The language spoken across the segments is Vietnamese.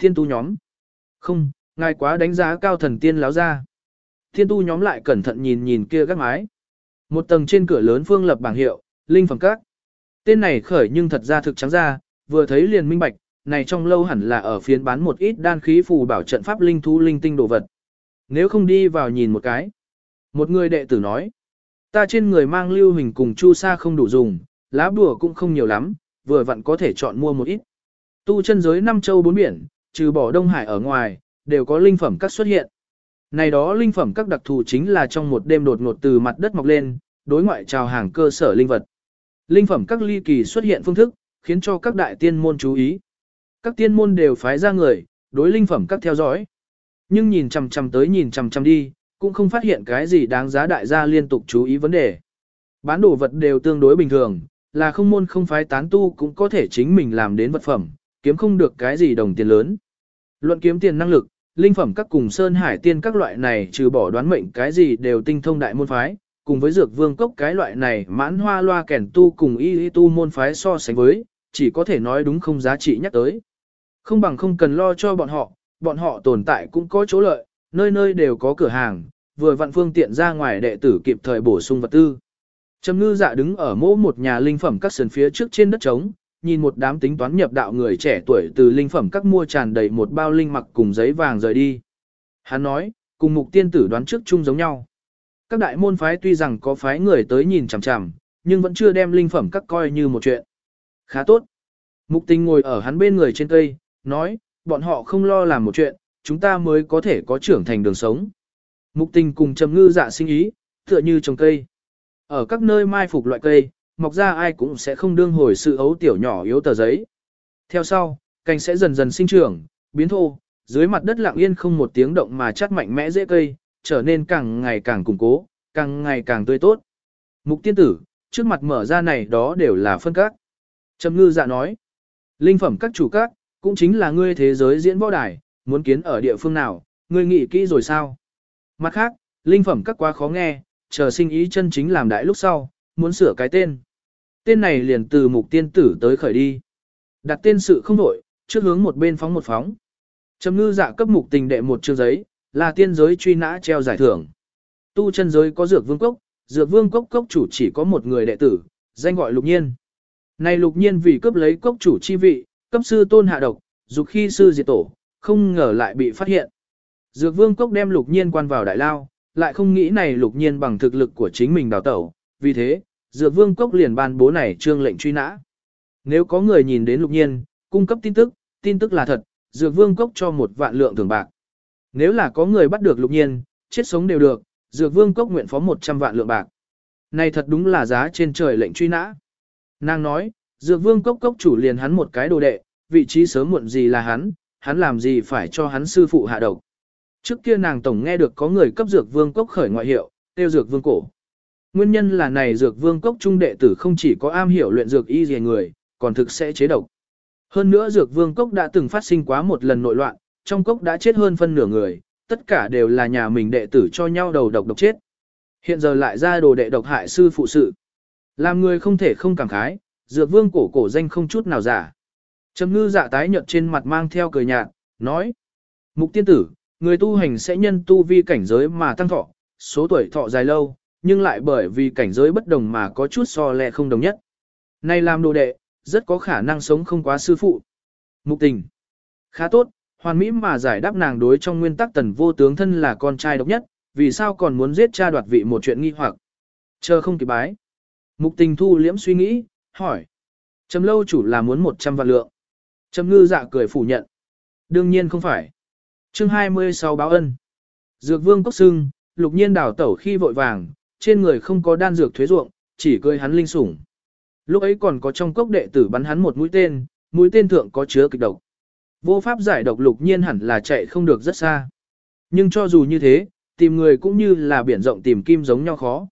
Thiên tu nhóm. Không, ngài quá đánh giá cao thần tiên láo ra. Thiên tu nhóm lại cẩn thận nhìn nhìn kia các mái. Một tầng trên cửa lớn phương lập bảng hiệu, linh phẩm các. Tên này khởi nhưng thật ra thực trắng ra, vừa thấy liền minh bạch, này trong lâu hẳn là ở phiến bán một ít đan khí phù bảo trận pháp linh thú linh tinh đồ vật. Nếu không đi vào nhìn một cái. Một người đệ tử nói, ta trên người mang lưu hình cùng chu sa không đủ dùng, lá bùa cũng không nhiều lắm, vừa vặn có thể chọn mua một ít. Tu chân giới năm châu bốn biển, trừ bỏ Đông Hải ở ngoài, đều có linh phẩm các xuất hiện. Này đó linh phẩm các đặc thù chính là trong một đêm đột ngột từ mặt đất mọc lên, đối ngoại chào hàng cơ sở linh vật. Linh phẩm các ly kỳ xuất hiện phương thức, khiến cho các đại tiên môn chú ý. Các tiên môn đều phái ra người, đối linh phẩm các theo dõi. Nhưng nhìn chằm chằm tới nhìn chằm chằm đi, cũng không phát hiện cái gì đáng giá đại gia liên tục chú ý vấn đề. Bán đồ vật đều tương đối bình thường, là không môn không phái tán tu cũng có thể chính mình làm đến vật phẩm, kiếm không được cái gì đồng tiền lớn. Luận kiếm tiền năng lực, linh phẩm các cùng sơn hải tiên các loại này trừ bỏ đoán mệnh cái gì đều tinh thông đại môn phái, cùng với dược vương cốc cái loại này mãn hoa loa kẻn tu cùng y y tu môn phái so sánh với, chỉ có thể nói đúng không giá trị nhắc tới. Không bằng không cần lo cho bọn họ, bọn họ tồn tại cũng có chỗ lợi, nơi nơi đều có cửa hàng, vừa vặn phương tiện ra ngoài đệ tử kịp thời bổ sung vật tư. Trầm ngư dạ đứng ở mỗ một nhà linh phẩm các sườn phía trước trên đất trống, nhìn một đám tính toán nhập đạo người trẻ tuổi từ linh phẩm các mua tràn đầy một bao linh mặc cùng giấy vàng rời đi. Hắn nói, cùng mục tiên tử đoán trước chung giống nhau. Các đại môn phái tuy rằng có phái người tới nhìn chằm chằm, nhưng vẫn chưa đem linh phẩm các coi như một chuyện. Khá tốt. Mục tình ngồi ở hắn bên người trên cây, nói, bọn họ không lo làm một chuyện, chúng ta mới có thể có trưởng thành đường sống. Mục tình cùng trầm ngư dạ sinh ý, tựa như trồng cây. Ở các nơi mai phục loại cây, mọc ra ai cũng sẽ không đương hồi sự ấu tiểu nhỏ yếu tờ giấy. Theo sau, cành sẽ dần dần sinh trưởng, biến thô, dưới mặt đất lặng yên không một tiếng động mà chắt mạnh mẽ dễ cây, trở nên càng ngày càng củng cố, càng ngày càng tươi tốt. Mục tiên tử, trước mặt mở ra này đó đều là phân các. Trầm ngư dạ nói, linh phẩm các chủ các, cũng chính là ngươi thế giới diễn võ đài, muốn kiến ở địa phương nào, ngươi nghĩ kỹ rồi sao? Mặt khác, linh phẩm các quá khó nghe, chờ sinh ý chân chính làm đại lúc sau, muốn sửa cái tên. Tên này liền từ mục tiên tử tới khởi đi. Đặt tên sự không đổi, trước hướng một bên phóng một phóng. Trầm ngư dạ cấp mục tình đệ một chương giấy, là tiên giới truy nã treo giải thưởng. Tu chân giới có dược vương cốc, dược vương cốc cốc chủ chỉ có một người đệ tử, danh gọi lục nhiên. Này lục nhiên vì cấp lấy cốc chủ chi vị, cấp sư tôn hạ độc, dục khi sư diệt tổ, không ngờ lại bị phát hiện. Dược vương cốc đem lục nhiên quan vào đại lao, lại không nghĩ này lục nhiên bằng thực lực của chính mình đào tẩu, vì thế, dược vương cốc liền ban bố này trương lệnh truy nã. Nếu có người nhìn đến lục nhiên, cung cấp tin tức, tin tức là thật, dược vương cốc cho một vạn lượng thưởng bạc. Nếu là có người bắt được lục nhiên, chết sống đều được, dược vương cốc nguyện phó 100 vạn lượng bạc. Này thật đúng là giá trên trời lệnh truy nã. Nàng nói, dược vương cốc cốc chủ liền hắn một cái đồ đệ, vị trí sớm muộn gì là hắn, hắn làm gì phải cho hắn sư phụ hạ độc. Trước kia nàng tổng nghe được có người cấp dược vương cốc khởi ngoại hiệu, tiêu dược vương cổ. Nguyên nhân là này dược vương cốc trung đệ tử không chỉ có am hiểu luyện dược y gì người, còn thực sẽ chế độc. Hơn nữa dược vương cốc đã từng phát sinh quá một lần nội loạn, trong cốc đã chết hơn phân nửa người, tất cả đều là nhà mình đệ tử cho nhau đầu độc độc chết. Hiện giờ lại ra đồ đệ độc hại sư phụ sự. Làm người không thể không cảm khái, dược vương cổ cổ danh không chút nào giả. Trầm ngư dạ tái nhợt trên mặt mang theo cười nhạt, nói. Mục tiên tử, người tu hành sẽ nhân tu vi cảnh giới mà tăng thọ, số tuổi thọ dài lâu, nhưng lại bởi vì cảnh giới bất đồng mà có chút so lẹ không đồng nhất. Này làm đồ đệ, rất có khả năng sống không quá sư phụ. Mục tình. Khá tốt, hoàn mỹ mà giải đáp nàng đối trong nguyên tắc tần vô tướng thân là con trai độc nhất, vì sao còn muốn giết cha đoạt vị một chuyện nghi hoặc. Chờ không kịp bái. Mục tình thu liễm suy nghĩ, hỏi. Trầm lâu chủ là muốn 100 vạn lượng. Trầm ngư dạ cười phủ nhận. Đương nhiên không phải. chương 26 báo ân. Dược vương cốc xưng, lục nhiên đảo tẩu khi vội vàng, trên người không có đan dược thuế ruộng, chỉ cười hắn linh sủng. Lúc ấy còn có trong cốc đệ tử bắn hắn một mũi tên, mũi tên thượng có chứa kịch độc. Vô pháp giải độc lục nhiên hẳn là chạy không được rất xa. Nhưng cho dù như thế, tìm người cũng như là biển rộng tìm kim giống nhau khó.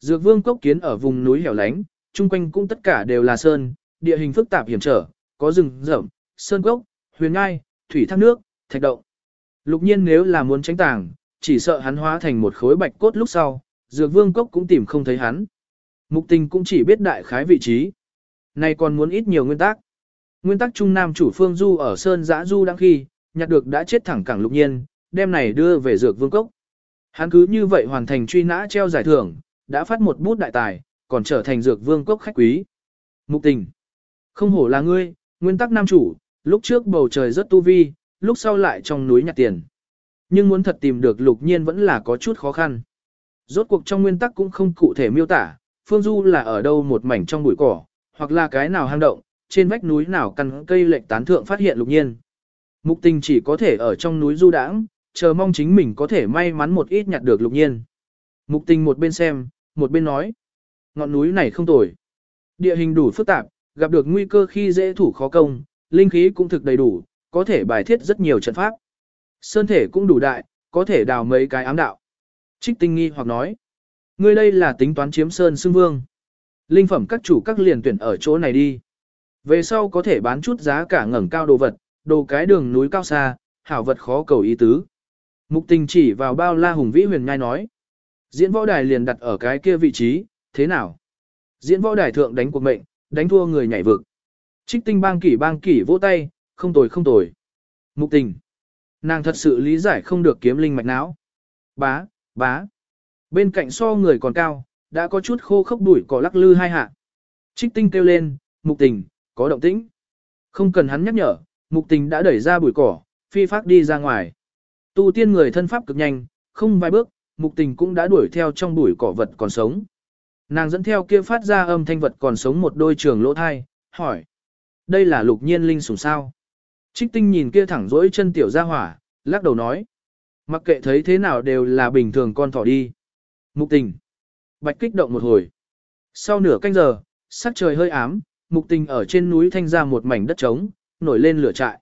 Dược vương cốc kiến ở vùng núi hẻo lánh, chung quanh cũng tất cả đều là sơn, địa hình phức tạp hiểm trở, có rừng rậm, sơn cốc, huyền ngai, thủy thác nước, thạch động. Lục nhiên nếu là muốn tránh tàng, chỉ sợ hắn hóa thành một khối bạch cốt lúc sau, dược vương cốc cũng tìm không thấy hắn. Mục tình cũng chỉ biết đại khái vị trí. Này còn muốn ít nhiều nguyên tắc. Nguyên tắc trung nam chủ phương du ở sơn giã du đang khi, nhặt được đã chết thẳng cẳng lục nhiên, đem này đưa về dược vương cốc. Hắn cứ như vậy hoàn thành truy nã treo giải thưởng, đã phát một bút đại tài, còn trở thành dược vương cốc khách quý. Mục tình. Không hổ là ngươi, nguyên tắc nam chủ, lúc trước bầu trời rất tu vi, lúc sau lại trong núi nhặt tiền. Nhưng muốn thật tìm được lục nhiên vẫn là có chút khó khăn. Rốt cuộc trong nguyên tắc cũng không cụ thể miêu tả, phương du là ở đâu một mảnh trong bụi cỏ, hoặc là cái nào hang động, trên vách núi nào căn cây lệch tán thượng phát hiện lục nhiên. Mục tình chỉ có thể ở trong núi du đãng, chờ mong chính mình có thể may mắn một ít nhặt được lục nhiên. Mục tình một bên xem, một bên nói. Ngọn núi này không tồi. Địa hình đủ phức tạp, gặp được nguy cơ khi dễ thủ khó công, linh khí cũng thực đầy đủ, có thể bài thiết rất nhiều trận pháp. Sơn thể cũng đủ đại, có thể đào mấy cái ám đạo. Trích tinh nghi hoặc nói. Ngươi đây là tính toán chiếm sơn xưng vương. Linh phẩm các chủ các liền tuyển ở chỗ này đi. Về sau có thể bán chút giá cả ngẩng cao đồ vật, đồ cái đường núi cao xa, hảo vật khó cầu ý tứ. Mục tình chỉ vào bao la hùng vĩ huyền nhai nói. Diễn võ đài liền đặt ở cái kia vị trí, thế nào? Diễn võ đài thượng đánh cuộc mệnh, đánh thua người nhảy vực. Trích tinh bang kỷ bang kỷ vỗ tay, không tồi không tồi. Mục tình. Nàng thật sự lý giải không được kiếm linh mạch não. Bá, bá. Bên cạnh so người còn cao, đã có chút khô khốc đuổi cỏ lắc lư hai hạ. Trích tinh kêu lên, mục tình, có động tĩnh. Không cần hắn nhắc nhở, mục tình đã đẩy ra bụi cỏ, phi phát đi ra ngoài. Tu tiên người thân pháp cực nhanh, không vài bước, mục tình cũng đã đuổi theo trong bụi cỏ vật còn sống. Nàng dẫn theo kia phát ra âm thanh vật còn sống một đôi trường lỗ thai, hỏi. Đây là lục nhiên linh sủng sao? Trích tinh nhìn kia thẳng rỗi chân tiểu ra hỏa, lắc đầu nói. Mặc kệ thấy thế nào đều là bình thường con thỏ đi. Mục tình. Bạch kích động một hồi. Sau nửa canh giờ, sắc trời hơi ám, mục tình ở trên núi thanh ra một mảnh đất trống, nổi lên lửa trại.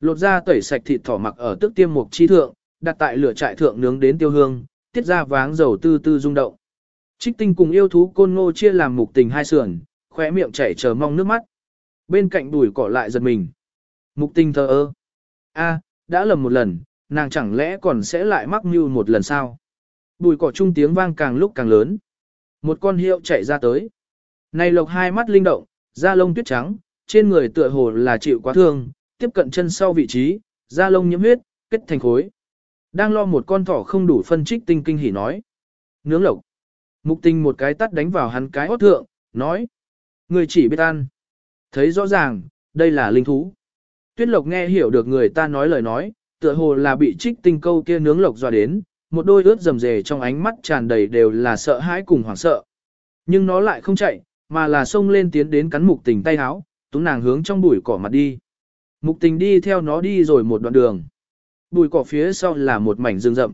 Lột ra tẩy sạch thịt thỏ mặc ở tước tiêm mục chi thượng, đặt tại lửa trại thượng nướng đến tiêu hương, tiết ra váng dầu tư tư rung động. Trích tinh cùng yêu thú côn ngô chia làm mục tình hai sườn, khóe miệng chảy chờ mong nước mắt. Bên cạnh đùi cỏ lại giật mình. Mục tình thờ ơ. a đã lầm một lần, nàng chẳng lẽ còn sẽ lại mắc mưu một lần sao? Bùi cỏ trung tiếng vang càng lúc càng lớn. Một con hiệu chạy ra tới. Này lộc hai mắt linh động, da lông tuyết trắng, trên người tựa hồ là chịu quá thương, tiếp cận chân sau vị trí, da lông nhiễm huyết, kết thành khối. Đang lo một con thỏ không đủ phân trích tinh kinh hỉ nói. Nướng lộc. Mục tinh một cái tắt đánh vào hắn cái hót thượng, nói. Người chỉ biết ăn. Thấy rõ ràng, đây là linh thú. Tuyết lộc nghe hiểu được người ta nói lời nói, tựa hồ là bị trích tinh câu kia nướng lộc dọa đến, một đôi ướt rầm rề trong ánh mắt tràn đầy đều là sợ hãi cùng hoảng sợ. Nhưng nó lại không chạy, mà là xông lên tiến đến cắn mục tình tay háo, túng nàng hướng trong bụi cỏ mặt đi. Mục tình đi theo nó đi rồi một đoạn đường. Bụi cỏ phía sau là một mảnh rừng rậm.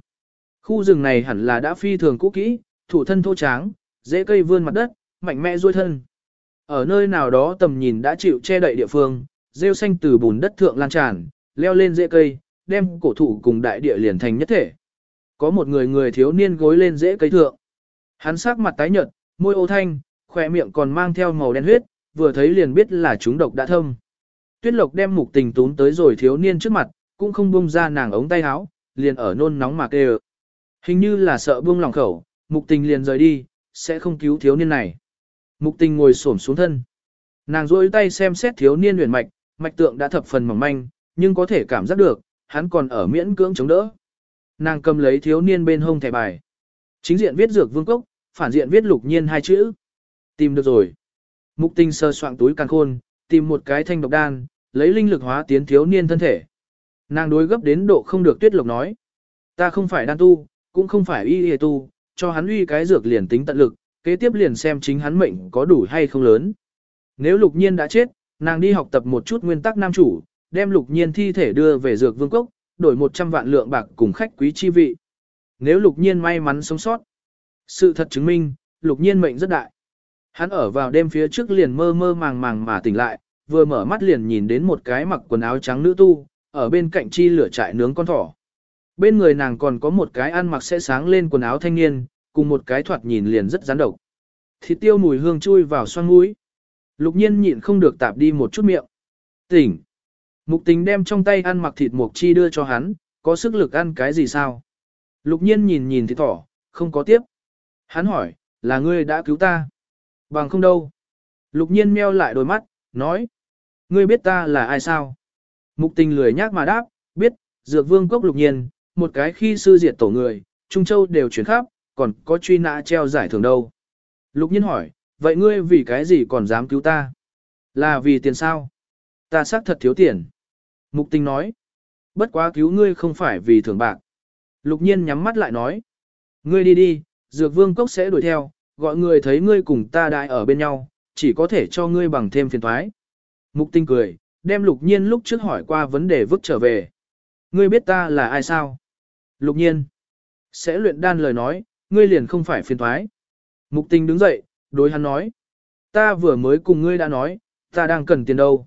Khu rừng này hẳn là đã phi thường cũ kỹ, thủ thân thô tráng, dễ cây vươn mặt đất, mạnh mẽ duỗi thân. Ở nơi nào đó tầm nhìn đã chịu che đậy địa phương, rêu xanh từ bùn đất thượng lan tràn, leo lên dễ cây, đem cổ thụ cùng đại địa liền thành nhất thể. Có một người người thiếu niên gối lên dễ cây thượng. Hắn sắc mặt tái nhợt, môi ô thanh, khỏe miệng còn mang theo màu đen huyết, vừa thấy liền biết là chúng độc đã thâm. Tuyết Lộc đem mục tình tún tới rồi thiếu niên trước mặt, cũng không buông ra nàng ống tay áo, liền ở nôn nóng mà kêu. Hình như là sợ buông lòng khẩu, mục tình liền rời đi, sẽ không cứu thiếu niên này. Mục tình ngồi xổm xuống thân. Nàng rôi tay xem xét thiếu niên huyền mạch, mạch tượng đã thập phần mỏng manh, nhưng có thể cảm giác được, hắn còn ở miễn cưỡng chống đỡ. Nàng cầm lấy thiếu niên bên hông thẻ bài. Chính diện viết dược vương cốc, phản diện viết lục nhiên hai chữ. Tìm được rồi. Mục tinh sơ soạn túi càng khôn, tìm một cái thanh độc đan, lấy linh lực hóa tiến thiếu niên thân thể. Nàng đối gấp đến độ không được tuyết lộc nói. Ta không phải đan tu, cũng không phải y y tu, cho hắn uy cái dược liền tính tận lực, kế tiếp liền xem chính hắn mệnh có đủ hay không lớn. Nếu lục nhiên đã chết, nàng đi học tập một chút nguyên tắc nam chủ, đem lục nhiên thi thể đưa về dược vương cốc, đổi 100 vạn lượng bạc cùng khách quý chi vị. Nếu lục nhiên may mắn sống sót, sự thật chứng minh, lục nhiên mệnh rất đại. Hắn ở vào đêm phía trước liền mơ mơ màng màng mà tỉnh lại, vừa mở mắt liền nhìn đến một cái mặc quần áo trắng nữ tu, ở bên cạnh chi lửa trại nướng con thỏ. Bên người nàng còn có một cái ăn mặc sẽ sáng lên quần áo thanh niên, cùng một cái thoạt nhìn liền rất rắn độc. Thịt tiêu mùi hương chui vào xoang mũi. Lục nhiên nhịn không được tạp đi một chút miệng. Tỉnh. Mục tình đem trong tay ăn mặc thịt mộc chi đưa cho hắn, có sức lực ăn cái gì sao? Lục nhiên nhìn nhìn thịt thỏ, không có tiếp. Hắn hỏi, là ngươi đã cứu ta? Bằng không đâu. Lục nhiên meo lại đôi mắt, nói. Ngươi biết ta là ai sao? Mục tình lười nhác mà đáp, biết, dược vương cốc lục nhiên, một cái khi sư diệt tổ người, Trung Châu đều chuyển khắp, còn có truy nã treo giải thưởng đâu. Lục nhiên hỏi, vậy ngươi vì cái gì còn dám cứu ta? Là vì tiền sao? Ta xác thật thiếu tiền. Mục tình nói, bất quá cứu ngươi không phải vì thưởng bạc. Lục nhiên nhắm mắt lại nói, ngươi đi đi, dược vương cốc sẽ đuổi theo, gọi người thấy ngươi cùng ta đại ở bên nhau, chỉ có thể cho ngươi bằng thêm phiền thoái. Mục tinh cười, đem lục nhiên lúc trước hỏi qua vấn đề vứt trở về. Ngươi biết ta là ai sao? Lục nhiên. Sẽ luyện đan lời nói, ngươi liền không phải phiền thoái. Mục tinh đứng dậy, đối hắn nói. Ta vừa mới cùng ngươi đã nói, ta đang cần tiền đâu.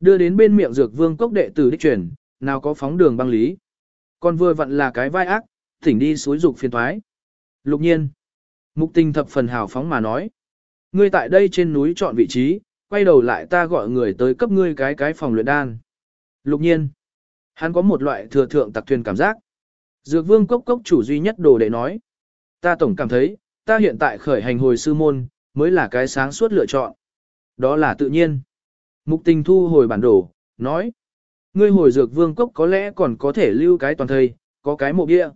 Đưa đến bên miệng dược vương cốc đệ tử đích truyền, nào có phóng đường băng lý. Còn vừa vặn là cái vai ác, thỉnh đi suối dục phiền thoái. Lục nhiên. Mục tinh thập phần hào phóng mà nói. Ngươi tại đây trên núi chọn vị trí, quay đầu lại ta gọi người tới cấp ngươi cái cái phòng luyện đan. Lục nhiên. Hắn có một loại thừa thượng tặc thuyền cảm giác. Dược vương cốc cốc chủ duy nhất đồ để nói. Ta tổng cảm thấy, ta hiện tại khởi hành hồi sư môn, mới là cái sáng suốt lựa chọn. Đó là tự nhiên. Mục tình thu hồi bản đồ, nói. Ngươi hồi dược vương cốc có lẽ còn có thể lưu cái toàn thây, có cái mộ bia.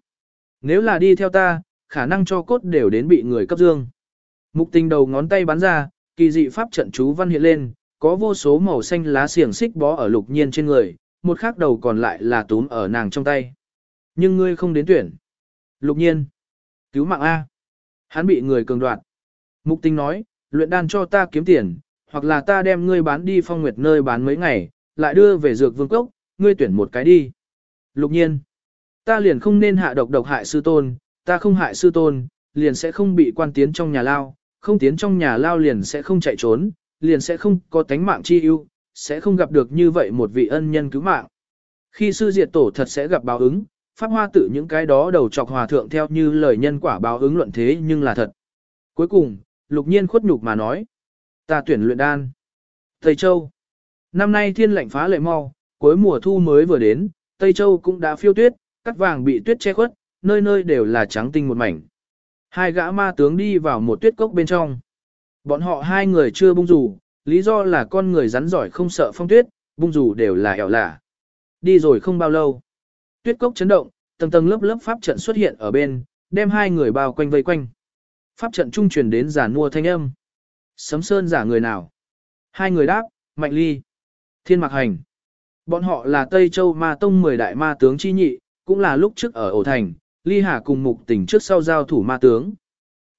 Nếu là đi theo ta, khả năng cho cốt đều đến bị người cấp dương. Mục tình đầu ngón tay bắn ra, kỳ dị pháp trận chú văn hiện lên, có vô số màu xanh lá xiềng xích bó ở lục nhiên trên người, một khác đầu còn lại là túm ở nàng trong tay. Nhưng ngươi không đến tuyển. Lục nhiên. Cứu mạng A. Hắn bị người cường đoạt. Mục tình nói, luyện đan cho ta kiếm tiền, hoặc là ta đem ngươi bán đi phong nguyệt nơi bán mấy ngày, lại đưa về dược vương cốc, ngươi tuyển một cái đi. Lục nhiên. Ta liền không nên hạ độc độc hại sư tôn, ta không hại sư tôn, liền sẽ không bị quan tiến trong nhà lao, không tiến trong nhà lao liền sẽ không chạy trốn, liền sẽ không có tánh mạng chi ưu, sẽ không gặp được như vậy một vị ân nhân cứu mạng. Khi sư diệt tổ thật sẽ gặp báo ứng, pháp hoa tự những cái đó đầu chọc hòa thượng theo như lời nhân quả báo ứng luận thế nhưng là thật. Cuối cùng, lục nhiên khuất nhục mà nói, ta tuyển luyện đan. Tây Châu Năm nay thiên lạnh phá lệ mau, cuối mùa thu mới vừa đến, Tây Châu cũng đã phiêu tuyết, cắt vàng bị tuyết che khuất, nơi nơi đều là trắng tinh một mảnh. Hai gã ma tướng đi vào một tuyết cốc bên trong. Bọn họ hai người chưa bung rủ, lý do là con người rắn giỏi không sợ phong tuyết, bung rủ đều là ẻo lả. Đi rồi không bao lâu. Tuyết cốc chấn động, tầng tầng lớp lớp pháp trận xuất hiện ở bên, đem hai người bao quanh vây quanh. Pháp trận trung truyền đến giả mua thanh âm. Sấm sơn giả người nào? Hai người đáp, Mạnh Ly, Thiên Mạc Hành. Bọn họ là Tây Châu Ma Tông 10 đại ma tướng chi nhị, cũng là lúc trước ở ổ thành, Ly Hà cùng mục tỉnh trước sau giao thủ ma tướng.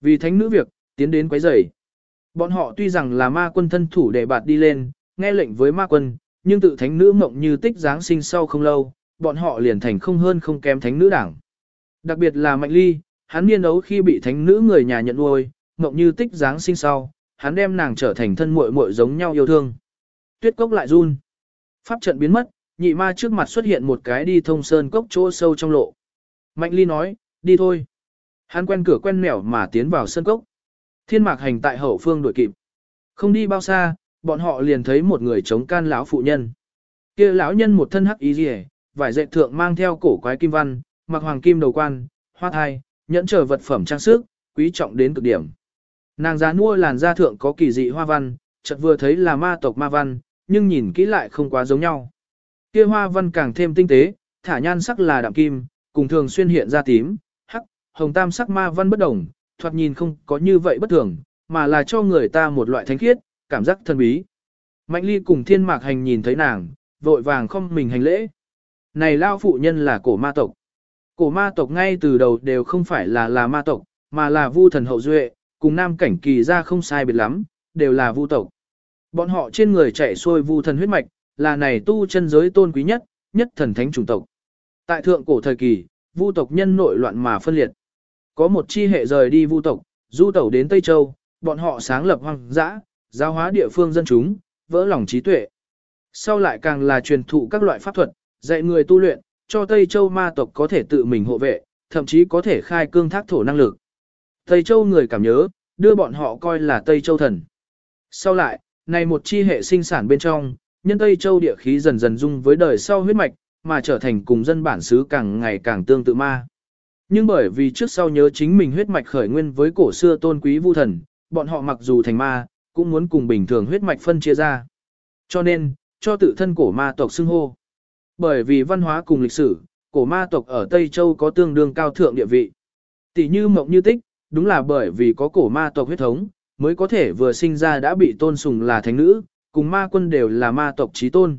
Vì thánh nữ việc, tiến đến quấy rầy. Bọn họ tuy rằng là ma quân thân thủ để bạt đi lên, nghe lệnh với ma quân, nhưng tự thánh nữ mộng như tích giáng sinh sau không lâu, bọn họ liền thành không hơn không kém thánh nữ đảng. Đặc biệt là Mạnh Ly, hắn niên đấu khi bị thánh nữ người nhà nhận nuôi, mộng như tích giáng sinh sau, hắn đem nàng trở thành thân muội muội giống nhau yêu thương. Tuyết cốc lại run. Pháp trận biến mất, nhị ma trước mặt xuất hiện một cái đi thông sơn cốc chỗ sâu trong lộ. Mạnh ly nói, đi thôi. Hắn quen cửa quen mẻo mà tiến vào sân cốc. Thiên mạc hành tại hậu phương đuổi kịp. Không đi bao xa, bọn họ liền thấy một người chống can lão phụ nhân. kia lão nhân một thân hắc ý rìa, vải dệt thượng mang theo cổ quái kim văn, mặc hoàng kim đầu quan, hoa thai, nhẫn trở vật phẩm trang sức, quý trọng đến cực điểm. Nàng giá mua làn da thượng có kỳ dị hoa văn, chợt vừa thấy là ma tộc ma văn, nhưng nhìn kỹ lại không quá giống nhau. Kia hoa văn càng thêm tinh tế, thả nhan sắc là đạm kim, cùng thường xuyên hiện ra tím, hắc, hồng tam sắc ma văn bất đồng, thoạt nhìn không có như vậy bất thường, mà là cho người ta một loại thánh khiết, cảm giác thân bí. Mạnh ly cùng thiên mạc hành nhìn thấy nàng, vội vàng không mình hành lễ. Này lao phụ nhân là cổ ma tộc. Cổ ma tộc ngay từ đầu đều không phải là là ma tộc, mà là vu thần hậu duệ, cùng nam cảnh kỳ ra không sai biệt lắm, đều là vu tộc. Bọn họ trên người chạy xuôi vu thần huyết mạch, là này tu chân giới tôn quý nhất, nhất thần thánh chủng tộc. Tại thượng cổ thời kỳ, vu tộc nhân nội loạn mà phân liệt. Có một chi hệ rời đi vu tộc, du tẩu đến Tây Châu, bọn họ sáng lập hoang dã, giáo hóa địa phương dân chúng, vỡ lòng trí tuệ. Sau lại càng là truyền thụ các loại pháp thuật, dạy người tu luyện, cho Tây Châu ma tộc có thể tự mình hộ vệ, thậm chí có thể khai cương thác thổ năng lực. Tây Châu người cảm nhớ, đưa bọn họ coi là Tây Châu thần. Sau lại, này một chi hệ sinh sản bên trong, nhân Tây Châu địa khí dần dần dung với đời sau huyết mạch, mà trở thành cùng dân bản xứ càng ngày càng tương tự ma. Nhưng bởi vì trước sau nhớ chính mình huyết mạch khởi nguyên với cổ xưa tôn quý vu thần, bọn họ mặc dù thành ma, cũng muốn cùng bình thường huyết mạch phân chia ra. Cho nên, cho tự thân cổ ma tộc xưng hô. Bởi vì văn hóa cùng lịch sử, cổ ma tộc ở Tây Châu có tương đương cao thượng địa vị. Tỷ như mộng như tích, đúng là bởi vì có cổ ma tộc huyết thống, mới có thể vừa sinh ra đã bị tôn sùng là thánh nữ, cùng ma quân đều là ma tộc trí tôn.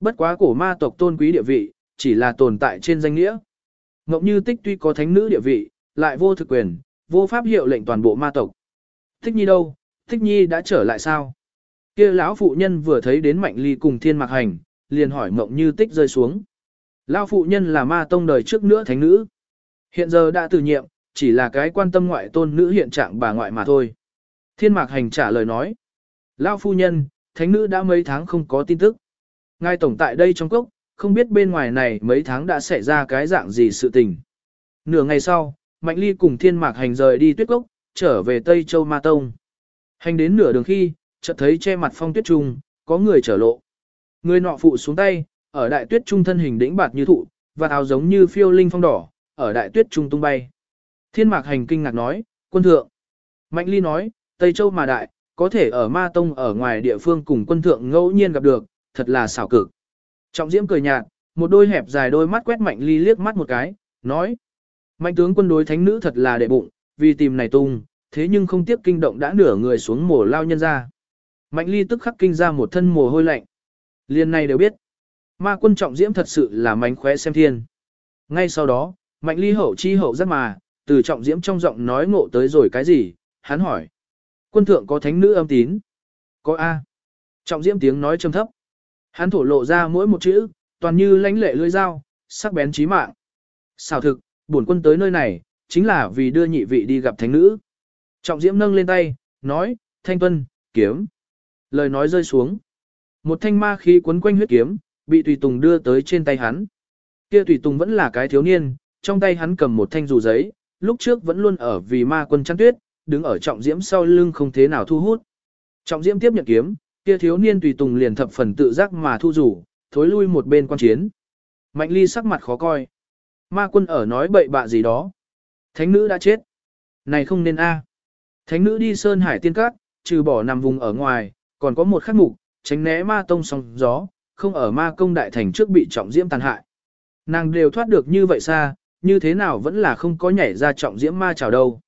Bất quá cổ ma tộc tôn quý địa vị, chỉ là tồn tại trên danh nghĩa. ngọc như tích tuy có thánh nữ địa vị, lại vô thực quyền, vô pháp hiệu lệnh toàn bộ ma tộc. Thích nhi đâu, thích nhi đã trở lại sao? kia lão phụ nhân vừa thấy đến mạnh ly cùng thiên mạc hành, liền hỏi ngọc như tích rơi xuống. Lão phụ nhân là ma tông đời trước nữa thánh nữ. Hiện giờ đã từ nhiệm, chỉ là cái quan tâm ngoại tôn nữ hiện trạng bà ngoại mà thôi. Thiên mạc hành trả lời nói. Lão phu nhân, thánh nữ đã mấy tháng không có tin tức. Ngài tổng tại đây trong cốc, không biết bên ngoài này mấy tháng đã xảy ra cái dạng gì sự tình. Nửa ngày sau, Mạnh Ly cùng thiên mạc hành rời đi tuyết cốc, trở về Tây Châu Ma Tông. Hành đến nửa đường khi, chợt thấy che mặt phong tuyết trung, có người trở lộ. Người nọ phụ xuống tay, ở đại tuyết trung thân hình đĩnh bạt như thụ, và áo giống như phiêu linh phong đỏ, ở đại tuyết trung tung bay. Thiên mạc hành kinh ngạc nói, quân thượng. Mạnh ly nói, Tây Châu mà đại, có thể ở ma tông ở ngoài địa phương cùng quân thượng ngẫu nhiên gặp được, thật là xảo cực. Trọng diễm cười nhạt, một đôi hẹp dài đôi mắt quét mạnh ly liếc mắt một cái, nói. Mạnh tướng quân đối thánh nữ thật là đệ bụng, vì tìm này tung, thế nhưng không tiếp kinh động đã nửa người xuống mổ lao nhân ra. Mạnh ly tức khắc kinh ra một thân mồ hôi lạnh. Liên này đều biết. Ma quân trọng diễm thật sự là mánh khóe xem thiên. Ngay sau đó, mạnh ly hậu chi hậu rất mà, từ trọng diễm trong giọng nói ngộ tới rồi cái gì, hắn hỏi. Quân thượng có thánh nữ âm tín? Có A. Trọng diễm tiếng nói trầm thấp. Hắn thổ lộ ra mỗi một chữ, toàn như lãnh lệ lưỡi dao, sắc bén chí mạng. Xào thực, bổn quân tới nơi này, chính là vì đưa nhị vị đi gặp thánh nữ. Trọng diễm nâng lên tay, nói, thanh tuân, kiếm. Lời nói rơi xuống. Một thanh ma khí quấn quanh huyết kiếm, bị tùy tùng đưa tới trên tay hắn. Kia tùy tùng vẫn là cái thiếu niên, trong tay hắn cầm một thanh dù giấy, lúc trước vẫn luôn ở vì ma quân chăn tuyết, đứng ở trọng diễm sau lưng không thế nào thu hút. Trọng diễm tiếp nhận kiếm, kia thiếu niên tùy tùng liền thập phần tự giác mà thu rủ, thối lui một bên quan chiến. Mạnh ly sắc mặt khó coi. Ma quân ở nói bậy bạ gì đó. Thánh nữ đã chết. Này không nên a. Thánh nữ đi sơn hải tiên cát, trừ bỏ nằm vùng ở ngoài, còn có một khắc mục, tránh né ma tông sóng gió, không ở ma công đại thành trước bị trọng diễm tàn hại. Nàng đều thoát được như vậy xa, như thế nào vẫn là không có nhảy ra trọng diễm ma chào đâu.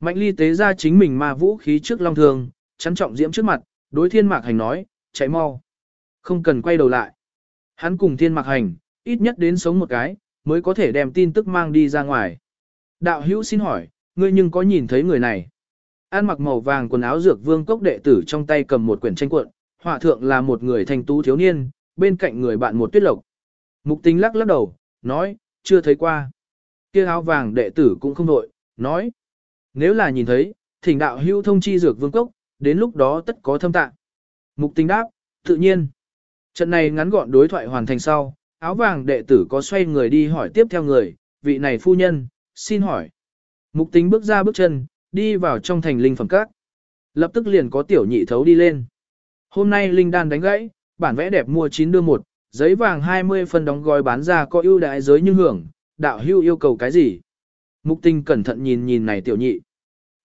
Mạnh ly tế ra chính mình ma vũ khí trước long thường, chắn trọng diễm trước mặt, đối thiên mạc hành nói, chạy mau. Không cần quay đầu lại. Hắn cùng thiên mạc hành, ít nhất đến sống một cái, mới có thể đem tin tức mang đi ra ngoài. Đạo hữu xin hỏi, ngươi nhưng có nhìn thấy người này? An mặc màu vàng quần áo dược vương cốc đệ tử trong tay cầm một quyển tranh cuộn, họa thượng là một người thanh tú thiếu niên, bên cạnh người bạn một tuyết lộc. Mục tính lắc lắc đầu, nói, chưa thấy qua. Kia áo vàng đệ tử cũng không đội, nói. Nếu là nhìn thấy, thỉnh đạo hưu thông chi dược vương cốc, đến lúc đó tất có thâm tạng. Mục tình đáp, tự nhiên. Trận này ngắn gọn đối thoại hoàn thành sau, áo vàng đệ tử có xoay người đi hỏi tiếp theo người, vị này phu nhân, xin hỏi. Mục tính bước ra bước chân, đi vào trong thành linh phẩm các. Lập tức liền có tiểu nhị thấu đi lên. Hôm nay linh đan đánh gãy, bản vẽ đẹp mua 9 đưa một, giấy vàng 20 phân đóng gói bán ra có ưu đãi giới nhưng hưởng, đạo hưu yêu cầu cái gì? Mục tinh cẩn thận nhìn nhìn này tiểu nhị.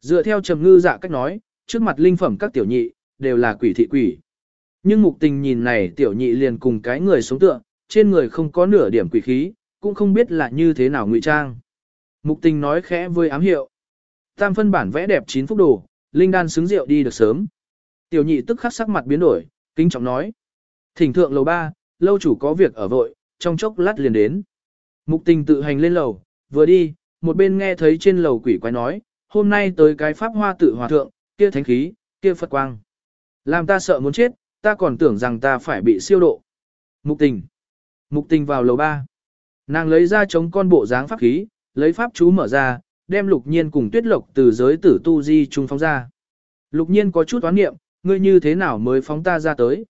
Dựa theo trầm ngư dạ cách nói, trước mặt linh phẩm các tiểu nhị, đều là quỷ thị quỷ. Nhưng mục tình nhìn này tiểu nhị liền cùng cái người sống tượng, trên người không có nửa điểm quỷ khí, cũng không biết là như thế nào ngụy trang. Mục tình nói khẽ với ám hiệu. Tam phân bản vẽ đẹp chín phúc đồ, linh đan xứng rượu đi được sớm. Tiểu nhị tức khắc sắc mặt biến đổi, kính trọng nói. Thỉnh thượng lầu ba, lâu chủ có việc ở vội, trong chốc lát liền đến. Mục tình tự hành lên lầu, vừa đi, một bên nghe thấy trên lầu quỷ quái nói, hôm nay tới cái pháp hoa tự hòa thượng, kia thánh khí, kia Phật quang. Làm ta sợ muốn chết, ta còn tưởng rằng ta phải bị siêu độ. Mục tình. Mục tình vào lầu ba. Nàng lấy ra chống con bộ dáng pháp khí, lấy pháp chú mở ra, đem lục nhiên cùng tuyết lộc từ giới tử tu di trung phóng ra. Lục nhiên có chút toán niệm, ngươi như thế nào mới phóng ta ra tới.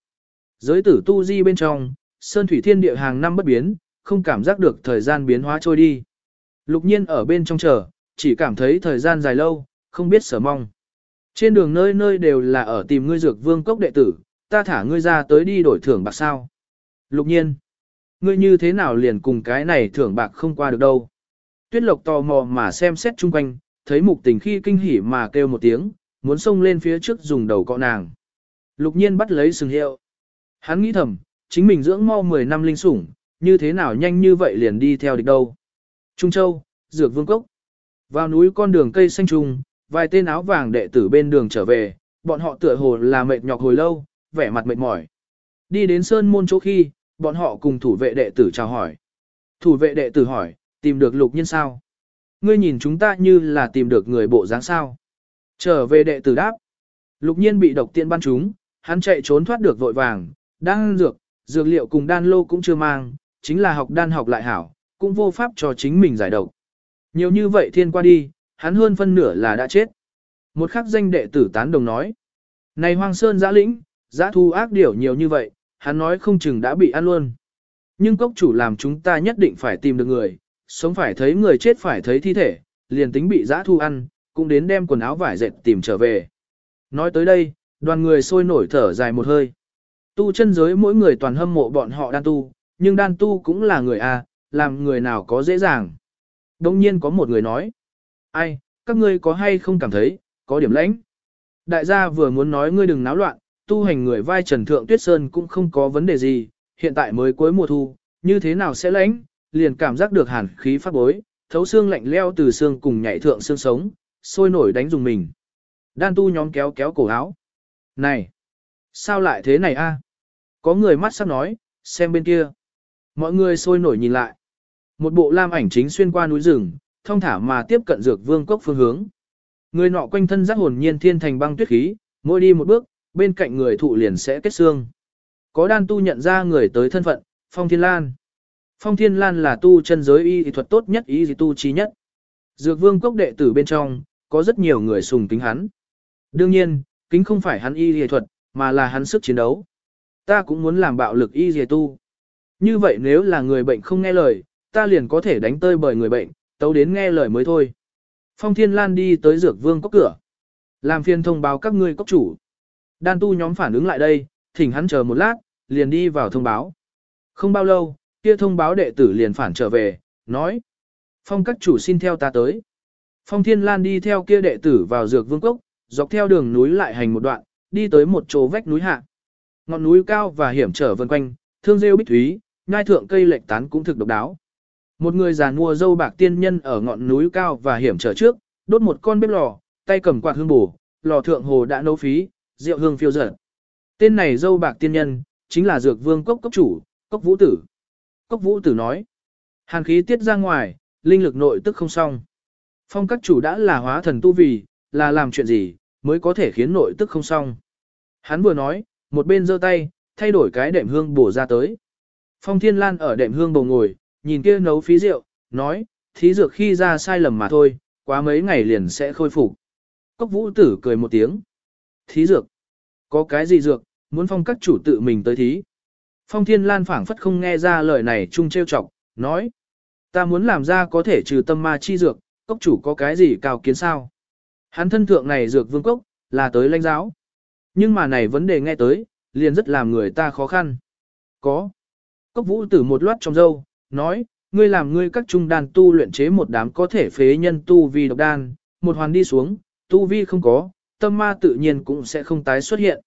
Giới tử tu di bên trong, sơn thủy thiên địa hàng năm bất biến, không cảm giác được thời gian biến hóa trôi đi. Lục nhiên ở bên trong chờ, chỉ cảm thấy thời gian dài lâu, không biết sở mong. Trên đường nơi nơi đều là ở tìm ngươi dược vương cốc đệ tử, ta thả ngươi ra tới đi đổi thưởng bạc sao. Lục nhiên, ngươi như thế nào liền cùng cái này thưởng bạc không qua được đâu. Tuyết lộc tò mò mà xem xét chung quanh, thấy mục tình khi kinh hỉ mà kêu một tiếng, muốn xông lên phía trước dùng đầu cọ nàng. Lục nhiên bắt lấy sừng hiệu. Hắn nghĩ thầm, chính mình dưỡng mau 10 năm linh sủng, như thế nào nhanh như vậy liền đi theo địch đâu. Trung Châu, Dược Vương Cốc. Vào núi con đường cây xanh trùng, vài tên áo vàng đệ tử bên đường trở về, bọn họ tựa hồ là mệt nhọc hồi lâu, vẻ mặt mệt mỏi. Đi đến sơn môn chỗ khi, bọn họ cùng thủ vệ đệ tử chào hỏi. Thủ vệ đệ tử hỏi, tìm được lục nhân sao? Ngươi nhìn chúng ta như là tìm được người bộ dáng sao? Trở về đệ tử đáp. Lục nhiên bị độc tiên ban chúng, hắn chạy trốn thoát được vội vàng, đang dược, dược liệu cùng đan lô cũng chưa mang, chính là học đan học lại hảo, cũng vô pháp cho chính mình giải độc. Nhiều như vậy thiên qua đi, hắn hơn phân nửa là đã chết. Một khắc danh đệ tử tán đồng nói. Này hoang sơn giã lĩnh, giã thu ác điểu nhiều như vậy, hắn nói không chừng đã bị ăn luôn. Nhưng cốc chủ làm chúng ta nhất định phải tìm được người, sống phải thấy người chết phải thấy thi thể, liền tính bị giã thu ăn, cũng đến đem quần áo vải dệt tìm trở về. Nói tới đây, đoàn người sôi nổi thở dài một hơi. Tu chân giới mỗi người toàn hâm mộ bọn họ đan tu, nhưng đan tu cũng là người A, làm người nào có dễ dàng. Đông nhiên có một người nói, ai, các ngươi có hay không cảm thấy, có điểm lãnh. Đại gia vừa muốn nói ngươi đừng náo loạn, tu hành người vai trần thượng tuyết sơn cũng không có vấn đề gì, hiện tại mới cuối mùa thu, như thế nào sẽ lãnh, liền cảm giác được hàn khí phát bối, thấu xương lạnh leo từ xương cùng nhảy thượng xương sống, sôi nổi đánh dùng mình. Đan tu nhóm kéo kéo cổ áo. Này! Sao lại thế này a? Có người mắt sắp nói, xem bên kia. Mọi người sôi nổi nhìn lại. Một bộ lam ảnh chính xuyên qua núi rừng, thông thả mà tiếp cận dược vương cốc phương hướng. Người nọ quanh thân giác hồn nhiên thiên thành băng tuyết khí, mỗi đi một bước, bên cạnh người thụ liền sẽ kết xương. Có đan tu nhận ra người tới thân phận, Phong Thiên Lan. Phong Thiên Lan là tu chân giới y thuật tốt nhất y tu trí nhất. Dược vương cốc đệ tử bên trong, có rất nhiều người sùng kính hắn. Đương nhiên, kính không phải hắn y y thuật, mà là hắn sức chiến đấu. Ta cũng muốn làm bạo lực y y tu. Như vậy nếu là người bệnh không nghe lời, ta liền có thể đánh tơi bởi người bệnh, tấu đến nghe lời mới thôi. Phong Thiên Lan đi tới dược vương cốc cửa. Làm phiên thông báo các ngươi cốc chủ. Đan tu nhóm phản ứng lại đây, thỉnh hắn chờ một lát, liền đi vào thông báo. Không bao lâu, kia thông báo đệ tử liền phản trở về, nói. Phong các chủ xin theo ta tới. Phong Thiên Lan đi theo kia đệ tử vào dược vương cốc, dọc theo đường núi lại hành một đoạn, đi tới một chỗ vách núi hạ. Ngọn núi cao và hiểm trở vân quanh, thương rêu bích thúy, ngai thượng cây lệch tán cũng thực độc đáo. Một người già mua dâu bạc tiên nhân ở ngọn núi cao và hiểm trở trước, đốt một con bếp lò, tay cầm quạt hương bổ, lò thượng hồ đã nấu phí, rượu hương phiêu dở. Tên này dâu bạc tiên nhân, chính là dược vương cốc cốc chủ, cốc vũ tử. Cốc vũ tử nói, hàn khí tiết ra ngoài, linh lực nội tức không xong. Phong các chủ đã là hóa thần tu vì, là làm chuyện gì, mới có thể khiến nội tức không xong. Hắn vừa nói, một bên giơ tay, thay đổi cái đệm hương bổ ra tới. Phong Thiên Lan ở đệm hương bầu ngồi, nhìn kia nấu phí rượu, nói, thí dược khi ra sai lầm mà thôi, quá mấy ngày liền sẽ khôi phục. Cốc vũ tử cười một tiếng. Thí dược. Có cái gì dược, muốn phong các chủ tự mình tới thí. Phong Thiên Lan phảng phất không nghe ra lời này chung trêu chọc, nói. Ta muốn làm ra có thể trừ tâm ma chi dược, cốc chủ có cái gì cao kiến sao? Hắn thân thượng này dược vương cốc, là tới lãnh giáo. Nhưng mà này vấn đề nghe tới, liền rất làm người ta khó khăn. Có. Cốc vũ tử một loát trong dâu, nói, ngươi làm ngươi các trung đàn tu luyện chế một đám có thể phế nhân tu vi độc đan, một hoàn đi xuống, tu vi không có, tâm ma tự nhiên cũng sẽ không tái xuất hiện.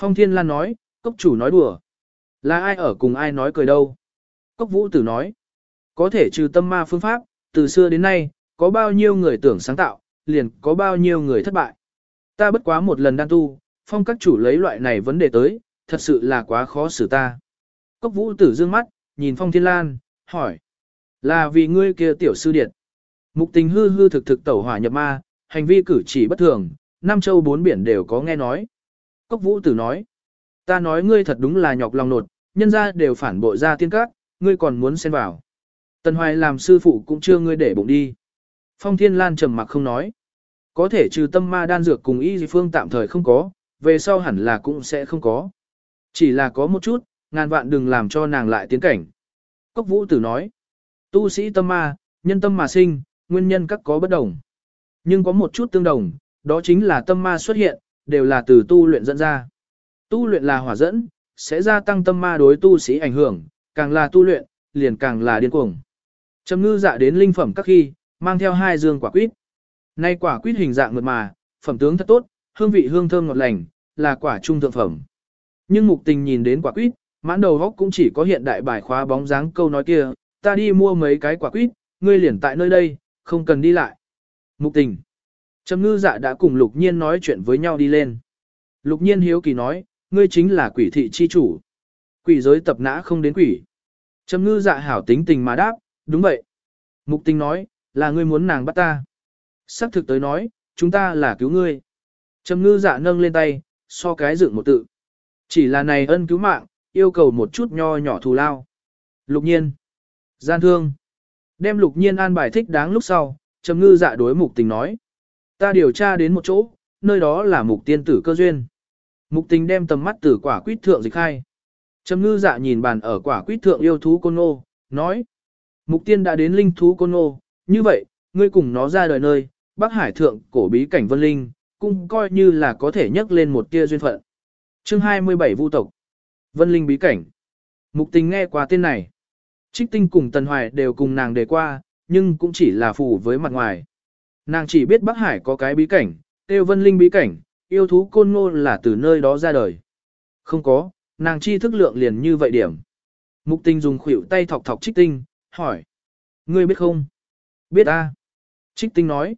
Phong Thiên Lan nói, cốc chủ nói đùa. Là ai ở cùng ai nói cười đâu? Cốc vũ tử nói, có thể trừ tâm ma phương pháp, từ xưa đến nay, có bao nhiêu người tưởng sáng tạo, liền có bao nhiêu người thất bại. Ta bất quá một lần đan tu, phong các chủ lấy loại này vấn đề tới, thật sự là quá khó xử ta. Cốc vũ tử dương mắt, nhìn phong thiên lan, hỏi. Là vì ngươi kia tiểu sư điệt. Mục tình hư hư thực thực tẩu hỏa nhập ma, hành vi cử chỉ bất thường, Nam châu bốn biển đều có nghe nói. Cốc vũ tử nói. Ta nói ngươi thật đúng là nhọc lòng nột, nhân ra đều phản bội ra tiên các, ngươi còn muốn xen vào. Tần Hoài làm sư phụ cũng chưa ngươi để bụng đi. Phong Thiên Lan trầm mặc không nói. Có thể trừ tâm ma đan dược cùng y phương tạm thời không có, về sau hẳn là cũng sẽ không có. Chỉ là có một chút, ngàn vạn đừng làm cho nàng lại tiến cảnh. Cốc vũ tử nói, tu sĩ tâm ma, nhân tâm mà sinh, nguyên nhân các có bất đồng. Nhưng có một chút tương đồng, đó chính là tâm ma xuất hiện, đều là từ tu luyện dẫn ra. Tu luyện là hỏa dẫn, sẽ gia tăng tâm ma đối tu sĩ ảnh hưởng, càng là tu luyện, liền càng là điên cuồng. Trầm ngư dạ đến linh phẩm các khi, mang theo hai dương quả quýt. Nay quả quýt hình dạng mượt mà, phẩm tướng thật tốt, hương vị hương thơm ngọt lành, là quả trung thượng phẩm. Nhưng mục tình nhìn đến quả quýt, mãn đầu góc cũng chỉ có hiện đại bài khóa bóng dáng câu nói kia, ta đi mua mấy cái quả quýt, ngươi liền tại nơi đây, không cần đi lại. Mục tình. Trầm ngư dạ đã cùng lục nhiên nói chuyện với nhau đi lên. Lục nhiên hiếu kỳ nói, ngươi chính là quỷ thị chi chủ. Quỷ giới tập nã không đến quỷ. Trầm ngư dạ hảo tính tình mà đáp, đúng vậy. Mục tình nói, là ngươi muốn nàng bắt ta. Sắc thực tới nói, chúng ta là cứu ngươi. Trầm ngư dạ nâng lên tay, so cái dựng một tự. Chỉ là này ân cứu mạng, yêu cầu một chút nho nhỏ thù lao. Lục nhiên. Gian thương. Đem lục nhiên an bài thích đáng lúc sau, trầm ngư dạ đối mục tình nói. Ta điều tra đến một chỗ, nơi đó là mục tiên tử cơ duyên. Mục tình đem tầm mắt từ quả quýt thượng dịch khai. Trầm ngư dạ nhìn bàn ở quả quýt thượng yêu thú côn nô, nói. Mục tiên đã đến linh thú côn nô, như vậy, ngươi cùng nó ra đời nơi, Bắc Hải thượng cổ bí cảnh vân linh, cũng coi như là có thể nhắc lên một tia duyên phận. Chương 27 Vu tộc. Vân linh bí cảnh. Mục tình nghe qua tên này. Trích tinh cùng Tần Hoài đều cùng nàng đề qua, nhưng cũng chỉ là phù với mặt ngoài. Nàng chỉ biết Bắc Hải có cái bí cảnh, tiêu vân linh bí cảnh, yêu thú côn ngô là từ nơi đó ra đời. Không có, nàng chi thức lượng liền như vậy điểm. Mục tình dùng khuỷu tay thọc thọc trích tinh, hỏi. Ngươi biết không? Biết a. Trích tinh nói.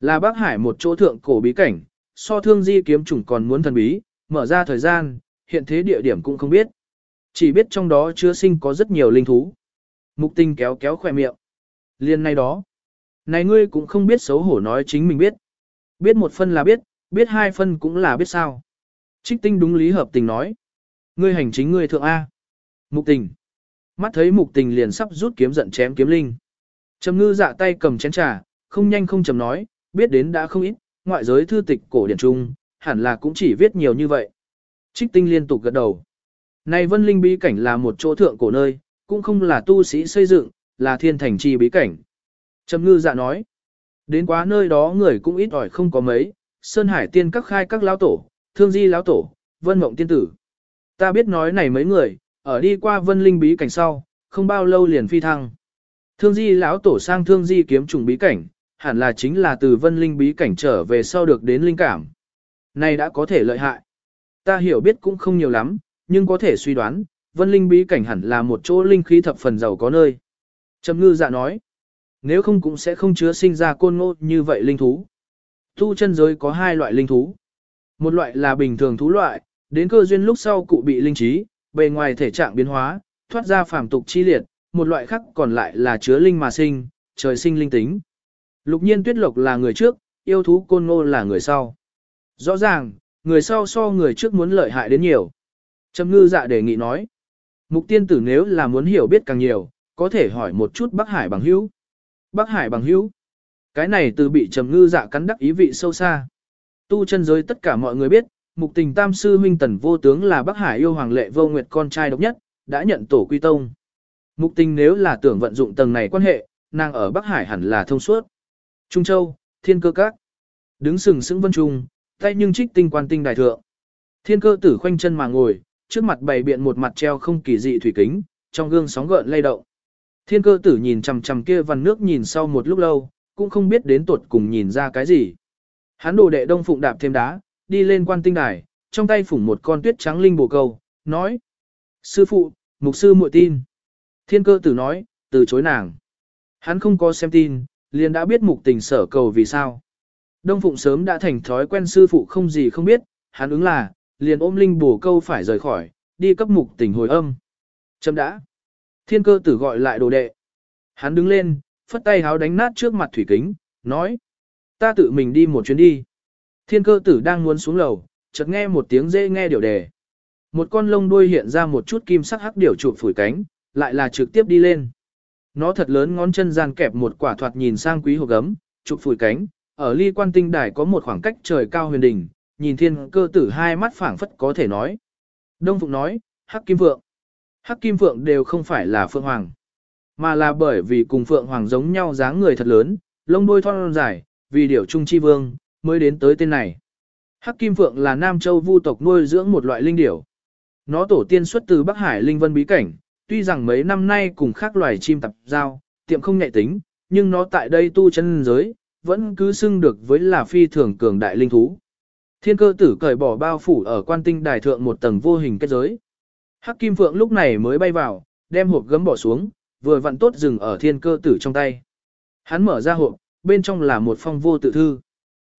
Là Bắc Hải một chỗ thượng cổ bí cảnh, so thương di kiếm chủng còn muốn thần bí, mở ra thời gian, hiện thế địa điểm cũng không biết. Chỉ biết trong đó chứa sinh có rất nhiều linh thú. Mục tinh kéo kéo khỏe miệng. Liên này đó. Này ngươi cũng không biết xấu hổ nói chính mình biết. Biết một phân là biết, biết hai phân cũng là biết sao. Trích tinh đúng lý hợp tình nói. Ngươi hành chính ngươi thượng A. Mục tình. Mắt thấy mục tình liền sắp rút kiếm giận chém kiếm linh. Trầm ngư dạ tay cầm chén trà, không nhanh không chầm nói, biết đến đã không ít, ngoại giới thư tịch cổ điển trung, hẳn là cũng chỉ viết nhiều như vậy. Trích tinh liên tục gật đầu. Này vân linh bí cảnh là một chỗ thượng cổ nơi, cũng không là tu sĩ xây dựng, là thiên thành chi bí cảnh. Trầm ngư dạ nói, đến quá nơi đó người cũng ít ỏi không có mấy, Sơn Hải tiên các khai các lão tổ, thương di lão tổ, vân mộng tiên tử. Ta biết nói này mấy người, ở đi qua vân linh bí cảnh sau, không bao lâu liền phi thăng. Thương di lão tổ sang thương di kiếm trùng bí cảnh, hẳn là chính là từ vân linh bí cảnh trở về sau được đến linh cảm. Này đã có thể lợi hại. Ta hiểu biết cũng không nhiều lắm, nhưng có thể suy đoán, vân linh bí cảnh hẳn là một chỗ linh khí thập phần giàu có nơi. Trầm ngư dạ nói, nếu không cũng sẽ không chứa sinh ra côn ngô như vậy linh thú. Tu chân giới có hai loại linh thú. Một loại là bình thường thú loại, đến cơ duyên lúc sau cụ bị linh trí, bề ngoài thể trạng biến hóa, thoát ra phàm tục chi liệt, một loại khác còn lại là chứa linh mà sinh, trời sinh linh tính. Lục nhiên tuyết lộc là người trước, yêu thú côn ngô là người sau. Rõ ràng, người sau so người trước muốn lợi hại đến nhiều. Trầm ngư dạ đề nghị nói. Mục tiên tử nếu là muốn hiểu biết càng nhiều, có thể hỏi một chút Bắc Hải bằng hữu. Bắc Hải bằng hữu. Cái này từ bị trầm ngư dạ cắn đắc ý vị sâu xa. Tu chân giới tất cả mọi người biết, mục tình tam sư huynh tần vô tướng là Bắc Hải yêu hoàng lệ vô nguyệt con trai độc nhất, đã nhận tổ quy tông. Mục tình nếu là tưởng vận dụng tầng này quan hệ, nàng ở Bắc Hải hẳn là thông suốt. Trung Châu, Thiên Cơ Các. Đứng sừng sững vân trung, tay nhưng trích tinh quan tinh đại thượng. Thiên cơ tử khoanh chân mà ngồi, trước mặt bày biện một mặt treo không kỳ dị thủy kính, trong gương sóng gợn lay động. Thiên cơ tử nhìn chằm chằm kia văn nước nhìn sau một lúc lâu, cũng không biết đến tuột cùng nhìn ra cái gì. Hắn đồ đệ đông phụng đạp thêm đá, đi lên quan tinh đài, trong tay phủng một con tuyết trắng linh bồ câu, nói. Sư phụ, mục sư muội tin. Thiên cơ tử nói, từ chối nàng. Hắn không có xem tin, liền đã biết mục tình sở cầu vì sao. Đông Phụng sớm đã thành thói quen sư phụ không gì không biết, hắn ứng là, liền ôm linh bổ câu phải rời khỏi, đi cấp mục tỉnh hồi âm. Chấm đã. Thiên cơ tử gọi lại đồ đệ. Hắn đứng lên, phất tay háo đánh nát trước mặt thủy kính, nói. Ta tự mình đi một chuyến đi. Thiên cơ tử đang muốn xuống lầu, chợt nghe một tiếng dễ nghe điều đề. Một con lông đuôi hiện ra một chút kim sắc hắc điểu chụp phủi cánh, lại là trực tiếp đi lên. Nó thật lớn ngón chân gian kẹp một quả thoạt nhìn sang quý hộp gấm, chụp phủi cánh, ở ly quan tinh đài có một khoảng cách trời cao huyền đỉnh, nhìn thiên cơ tử hai mắt phảng phất có thể nói. Đông Phụng nói, Hắc Kim Phượng. Hắc Kim Phượng đều không phải là Phượng Hoàng, mà là bởi vì cùng Phượng Hoàng giống nhau dáng người thật lớn, lông đuôi thon dài, vì điểu trung chi vương, mới đến tới tên này. Hắc Kim Phượng là Nam Châu vu tộc nuôi dưỡng một loại linh điểu. Nó tổ tiên xuất từ Bắc Hải linh vân bí cảnh, tuy rằng mấy năm nay cùng khác loài chim tập giao, tiệm không nhạy tính, nhưng nó tại đây tu chân giới, vẫn cứ xưng được với là phi thường cường đại linh thú. Thiên cơ tử cởi bỏ bao phủ ở quan tinh đài thượng một tầng vô hình kết giới. Hắc Kim Phượng lúc này mới bay vào, đem hộp gấm bỏ xuống, vừa vặn tốt dừng ở thiên cơ tử trong tay. Hắn mở ra hộp, bên trong là một phong vô tự thư.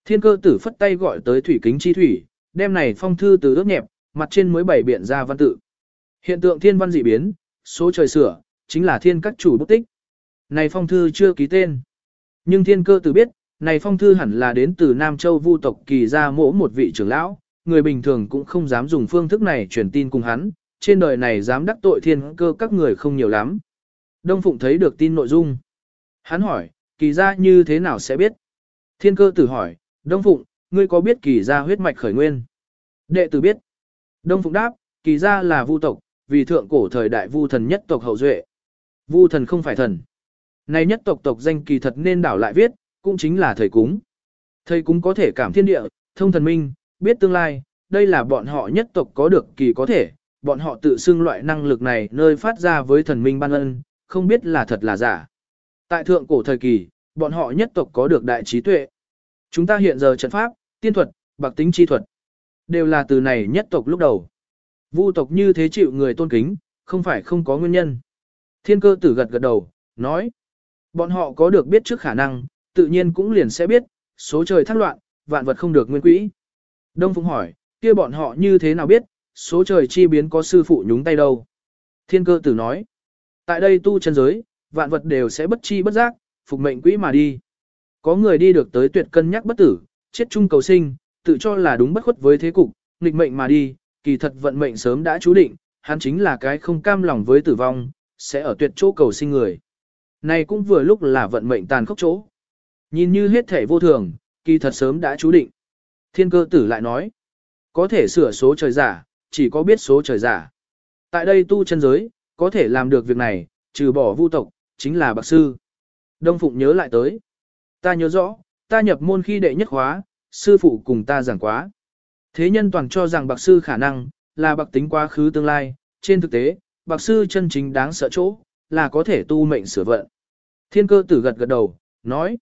Thiên cơ tử phất tay gọi tới thủy kính chi thủy, đem này phong thư từ ướt nhẹp, mặt trên mới bảy biện ra văn tự. Hiện tượng thiên văn dị biến, số trời sửa, chính là thiên các chủ bút tích. Này phong thư chưa ký tên. Nhưng thiên cơ tử biết, này phong thư hẳn là đến từ Nam Châu vu tộc kỳ ra mỗ một vị trưởng lão, người bình thường cũng không dám dùng phương thức này truyền tin cùng hắn, trên đời này dám đắc tội thiên cơ các người không nhiều lắm. Đông Phụng thấy được tin nội dung. Hắn hỏi, kỳ ra như thế nào sẽ biết? Thiên cơ tử hỏi, Đông Phụng, ngươi có biết kỳ ra huyết mạch khởi nguyên? Đệ tử biết. Đông Phụng đáp, kỳ ra là vu tộc, vì thượng cổ thời đại vu thần nhất tộc hậu duệ. Vu thần không phải thần. Này nhất tộc tộc danh kỳ thật nên đảo lại viết, cũng chính là thầy cúng. Thầy cúng có thể cảm thiên địa, thông thần minh, biết tương lai, đây là bọn họ nhất tộc có được kỳ có thể, bọn họ tự xưng loại năng lực này nơi phát ra với thần minh ban ân, không biết là thật là giả. Tại thượng cổ thời kỳ, bọn họ nhất tộc có được đại trí tuệ. Chúng ta hiện giờ trận pháp, tiên thuật, bạc tính chi thuật, đều là từ này nhất tộc lúc đầu. Vu tộc như thế chịu người tôn kính, không phải không có nguyên nhân. Thiên cơ tử gật gật đầu, nói. Bọn họ có được biết trước khả năng, tự nhiên cũng liền sẽ biết, số trời thác loạn, vạn vật không được nguyên quỹ. Đông Phùng hỏi, kia bọn họ như thế nào biết, số trời chi biến có sư phụ nhúng tay đâu? Thiên cơ tử nói, tại đây tu chân giới, vạn vật đều sẽ bất chi bất giác, phục mệnh quỹ mà đi. Có người đi được tới tuyệt cân nhắc bất tử, chết chung cầu sinh, tự cho là đúng bất khuất với thế cục, nghịch mệnh mà đi, kỳ thật vận mệnh sớm đã chú định, hắn chính là cái không cam lòng với tử vong, sẽ ở tuyệt chỗ cầu sinh người. Này cũng vừa lúc là vận mệnh tàn khốc chỗ. Nhìn như hết thể vô thường, kỳ thật sớm đã chú định. Thiên cơ tử lại nói, có thể sửa số trời giả, chỉ có biết số trời giả. Tại đây tu chân giới, có thể làm được việc này, trừ bỏ vu tộc, chính là bạc sư. Đông Phụng nhớ lại tới. Ta nhớ rõ, ta nhập môn khi đệ nhất khóa, sư phụ cùng ta giảng quá. Thế nhân toàn cho rằng bạc sư khả năng, là bạc tính quá khứ tương lai, trên thực tế, bạc sư chân chính đáng sợ chỗ, là có thể tu mệnh sửa vận. Thiên cơ tử gật gật đầu, nói.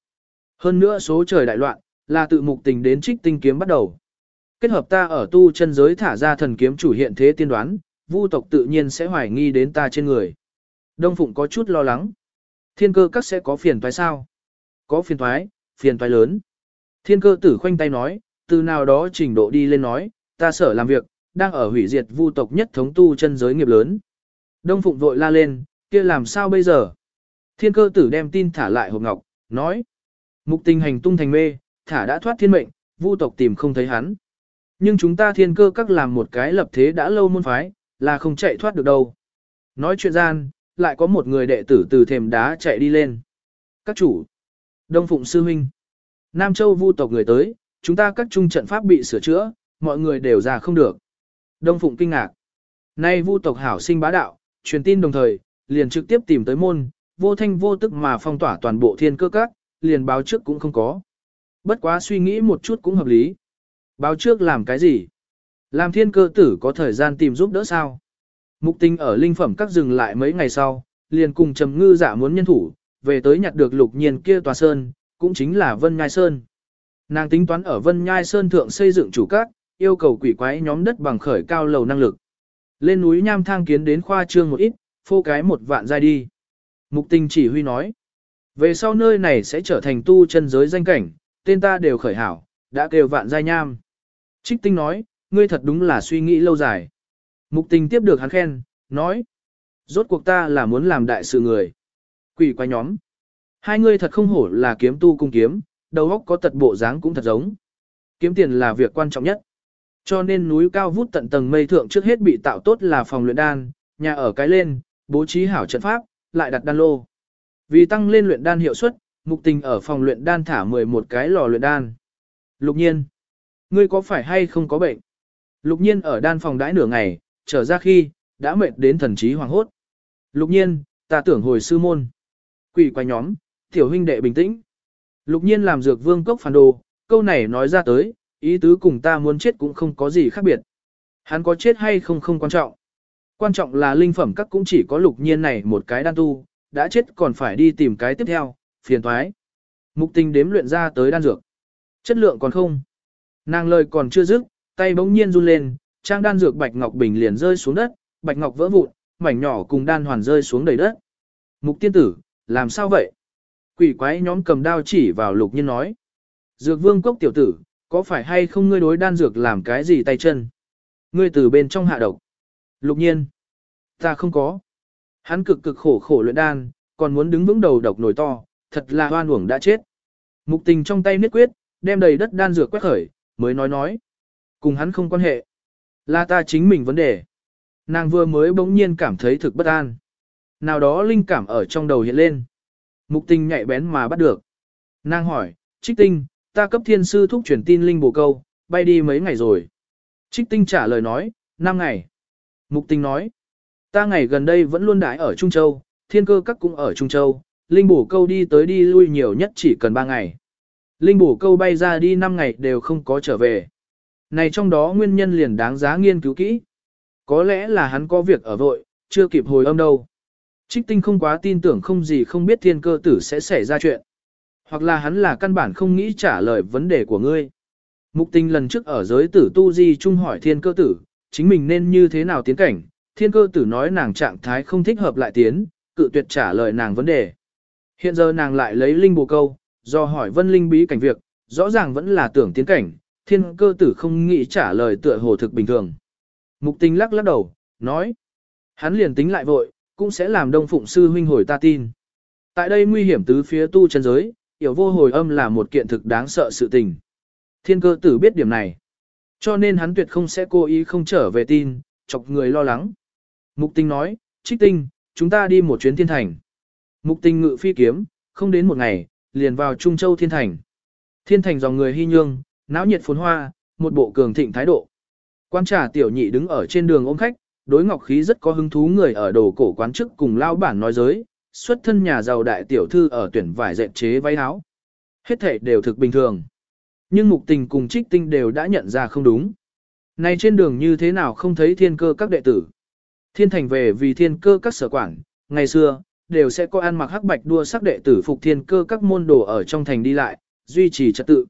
Hơn nữa số trời đại loạn, là tự mục tình đến trích tinh kiếm bắt đầu. Kết hợp ta ở tu chân giới thả ra thần kiếm chủ hiện thế tiên đoán, vu tộc tự nhiên sẽ hoài nghi đến ta trên người. Đông Phụng có chút lo lắng. Thiên cơ các sẽ có phiền toái sao? Có phiền toái, phiền toái lớn. Thiên cơ tử khoanh tay nói, từ nào đó trình độ đi lên nói, ta sở làm việc, đang ở hủy diệt vu tộc nhất thống tu chân giới nghiệp lớn. Đông Phụng vội la lên, kia làm sao bây giờ? Thiên cơ tử đem tin thả lại hộp ngọc, nói. Mục tình hành tung thành mê, thả đã thoát thiên mệnh, vu tộc tìm không thấy hắn. Nhưng chúng ta thiên cơ các làm một cái lập thế đã lâu môn phái, là không chạy thoát được đâu. Nói chuyện gian, lại có một người đệ tử từ thềm đá chạy đi lên. Các chủ, Đông Phụng Sư Huynh, Nam Châu vu tộc người tới, chúng ta các trung trận pháp bị sửa chữa, mọi người đều ra không được. Đông Phụng kinh ngạc. Nay vu tộc hảo sinh bá đạo, truyền tin đồng thời, liền trực tiếp tìm tới môn, vô thanh vô tức mà phong tỏa toàn bộ thiên cơ các, liền báo trước cũng không có. Bất quá suy nghĩ một chút cũng hợp lý. Báo trước làm cái gì? Làm thiên cơ tử có thời gian tìm giúp đỡ sao? Mục tinh ở linh phẩm các dừng lại mấy ngày sau, liền cùng trầm ngư giả muốn nhân thủ, về tới nhặt được lục nhiên kia tòa sơn, cũng chính là Vân Nhai Sơn. Nàng tính toán ở Vân Nhai Sơn thượng xây dựng chủ các, yêu cầu quỷ quái nhóm đất bằng khởi cao lầu năng lực. Lên núi nham thang kiến đến khoa trương một ít, phô cái một vạn giai đi. Mục tình chỉ huy nói. Về sau nơi này sẽ trở thành tu chân giới danh cảnh, tên ta đều khởi hảo, đã kêu vạn giai nham. Trích tinh nói, ngươi thật đúng là suy nghĩ lâu dài. Mục tình tiếp được hắn khen, nói. Rốt cuộc ta là muốn làm đại sự người. Quỷ quái nhóm. Hai ngươi thật không hổ là kiếm tu cung kiếm, đầu óc có tật bộ dáng cũng thật giống. Kiếm tiền là việc quan trọng nhất. Cho nên núi cao vút tận tầng mây thượng trước hết bị tạo tốt là phòng luyện đan, nhà ở cái lên, bố trí hảo trận pháp, lại đặt đan lô. Vì tăng lên luyện đan hiệu suất, mục tình ở phòng luyện đan thả 11 cái lò luyện đan. Lục nhiên, ngươi có phải hay không có bệnh? Lục nhiên ở đan phòng đãi nửa ngày, trở ra khi, đã mệt đến thần trí hoàng hốt. Lục nhiên, ta tưởng hồi sư môn. Quỷ quái nhóm, tiểu huynh đệ bình tĩnh. Lục nhiên làm dược vương cốc phản đồ, câu này nói ra tới, ý tứ cùng ta muốn chết cũng không có gì khác biệt. Hắn có chết hay không không quan trọng. Quan trọng là linh phẩm các cũng chỉ có lục nhiên này một cái đan tu, đã chết còn phải đi tìm cái tiếp theo, phiền thoái. Mục tình đếm luyện ra tới đan dược. Chất lượng còn không. Nàng lời còn chưa dứt, tay bỗng nhiên run lên, trang đan dược bạch ngọc bình liền rơi xuống đất, bạch ngọc vỡ vụn, mảnh nhỏ cùng đan hoàn rơi xuống đầy đất. Mục tiên tử, làm sao vậy? Quỷ quái nhóm cầm đao chỉ vào lục nhiên nói. Dược vương cốc tiểu tử, có phải hay không ngươi đối đan dược làm cái gì tay chân? Ngươi từ bên trong hạ độc. Lục nhiên. Ta không có. Hắn cực cực khổ khổ luyện đan, còn muốn đứng vững đầu độc nổi to, thật là hoan uổng đã chết. Mục tình trong tay niết quyết, đem đầy đất đan dược quét khởi, mới nói nói. Cùng hắn không quan hệ. Là ta chính mình vấn đề. Nàng vừa mới bỗng nhiên cảm thấy thực bất an. Nào đó linh cảm ở trong đầu hiện lên. Mục tình nhạy bén mà bắt được. Nàng hỏi, trích tinh, ta cấp thiên sư thúc truyền tin linh bồ câu, bay đi mấy ngày rồi. Trích tinh trả lời nói, 5 ngày. Mục tình nói, ta ngày gần đây vẫn luôn đãi ở Trung Châu, thiên cơ các cũng ở Trung Châu, linh bổ câu đi tới đi lui nhiều nhất chỉ cần 3 ngày. Linh bổ câu bay ra đi 5 ngày đều không có trở về. Này trong đó nguyên nhân liền đáng giá nghiên cứu kỹ. Có lẽ là hắn có việc ở vội, chưa kịp hồi âm đâu. Trích tinh không quá tin tưởng không gì không biết thiên cơ tử sẽ xảy ra chuyện. Hoặc là hắn là căn bản không nghĩ trả lời vấn đề của ngươi. Mục tình lần trước ở giới tử tu di trung hỏi thiên cơ tử, chính mình nên như thế nào tiến cảnh, thiên cơ tử nói nàng trạng thái không thích hợp lại tiến, cự tuyệt trả lời nàng vấn đề. Hiện giờ nàng lại lấy linh bồ câu, do hỏi vân linh bí cảnh việc, rõ ràng vẫn là tưởng tiến cảnh, thiên cơ tử không nghĩ trả lời tựa hồ thực bình thường. Mục tình lắc lắc đầu, nói, hắn liền tính lại vội, cũng sẽ làm đông phụng sư huynh hồi ta tin. Tại đây nguy hiểm tứ phía tu chân giới, hiểu vô hồi âm là một kiện thực đáng sợ sự tình. Thiên cơ tử biết điểm này. Cho nên hắn tuyệt không sẽ cố ý không trở về tin, chọc người lo lắng. Mục tinh nói, trích tinh, chúng ta đi một chuyến thiên thành. Mục tinh ngự phi kiếm, không đến một ngày, liền vào Trung Châu thiên thành. Thiên thành dòng người hy nhương, náo nhiệt phồn hoa, một bộ cường thịnh thái độ. Quan trà tiểu nhị đứng ở trên đường ôm khách, đối ngọc khí rất có hứng thú người ở đồ cổ quán chức cùng lao bản nói giới, xuất thân nhà giàu đại tiểu thư ở tuyển vải dệt chế váy áo. Hết thể đều thực bình thường. Nhưng mục tình cùng trích tinh đều đã nhận ra không đúng. Này trên đường như thế nào không thấy thiên cơ các đệ tử. Thiên thành về vì thiên cơ các sở quản, ngày xưa, đều sẽ có ăn mặc hắc bạch đua sắc đệ tử phục thiên cơ các môn đồ ở trong thành đi lại, duy trì trật tự.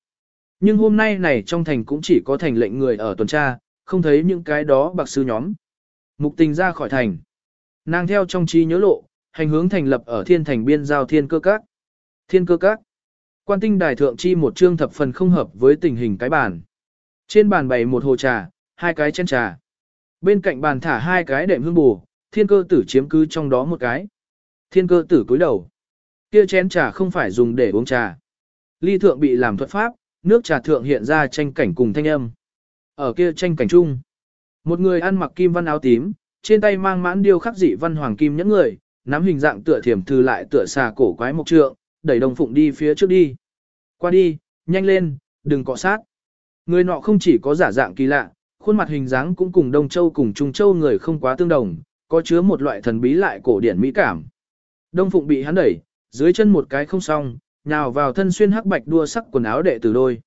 Nhưng hôm nay này trong thành cũng chỉ có thành lệnh người ở tuần tra, không thấy những cái đó bạc sư nhóm. Mục tình ra khỏi thành. Nàng theo trong trí nhớ lộ, hành hướng thành lập ở thiên thành biên giao thiên cơ các. Thiên cơ các. Quan tinh đài thượng chi một chương thập phần không hợp với tình hình cái bàn. Trên bàn bày một hồ trà, hai cái chén trà. Bên cạnh bàn thả hai cái đệm hương bù, thiên cơ tử chiếm cứ trong đó một cái. Thiên cơ tử cúi đầu. Kia chén trà không phải dùng để uống trà. Ly thượng bị làm thuật pháp, nước trà thượng hiện ra tranh cảnh cùng thanh âm. Ở kia tranh cảnh chung, một người ăn mặc kim văn áo tím, trên tay mang mãn điêu khắc dị văn hoàng kim nhẫn người, nắm hình dạng tựa thiểm thư lại tựa xà cổ quái mộc trượng, đẩy đồng phụng đi phía trước đi. Qua đi, nhanh lên, đừng cọ sát. Người nọ không chỉ có giả dạng kỳ lạ, khuôn mặt hình dáng cũng cùng Đông Châu cùng Trung Châu người không quá tương đồng, có chứa một loại thần bí lại cổ điển mỹ cảm. Đông Phụng bị hắn đẩy, dưới chân một cái không xong, nhào vào thân xuyên hắc bạch đua sắc quần áo đệ tử đôi.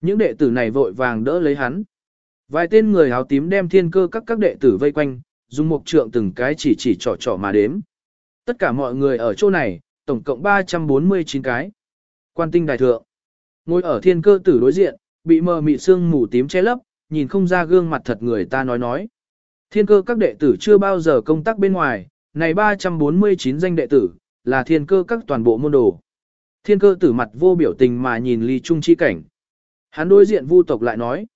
Những đệ tử này vội vàng đỡ lấy hắn. Vài tên người áo tím đem thiên cơ các các đệ tử vây quanh, dùng một trượng từng cái chỉ chỉ trỏ trỏ mà đếm. Tất cả mọi người ở chỗ này, tổng cộng 349 cái. Quan tinh đại thượng. Ngồi ở thiên cơ tử đối diện, bị mờ mị sương mù tím che lấp, nhìn không ra gương mặt thật người ta nói nói. Thiên cơ các đệ tử chưa bao giờ công tác bên ngoài, này 349 danh đệ tử, là thiên cơ các toàn bộ môn đồ. Thiên cơ tử mặt vô biểu tình mà nhìn ly trung chi cảnh. Hắn đối diện vu tộc lại nói.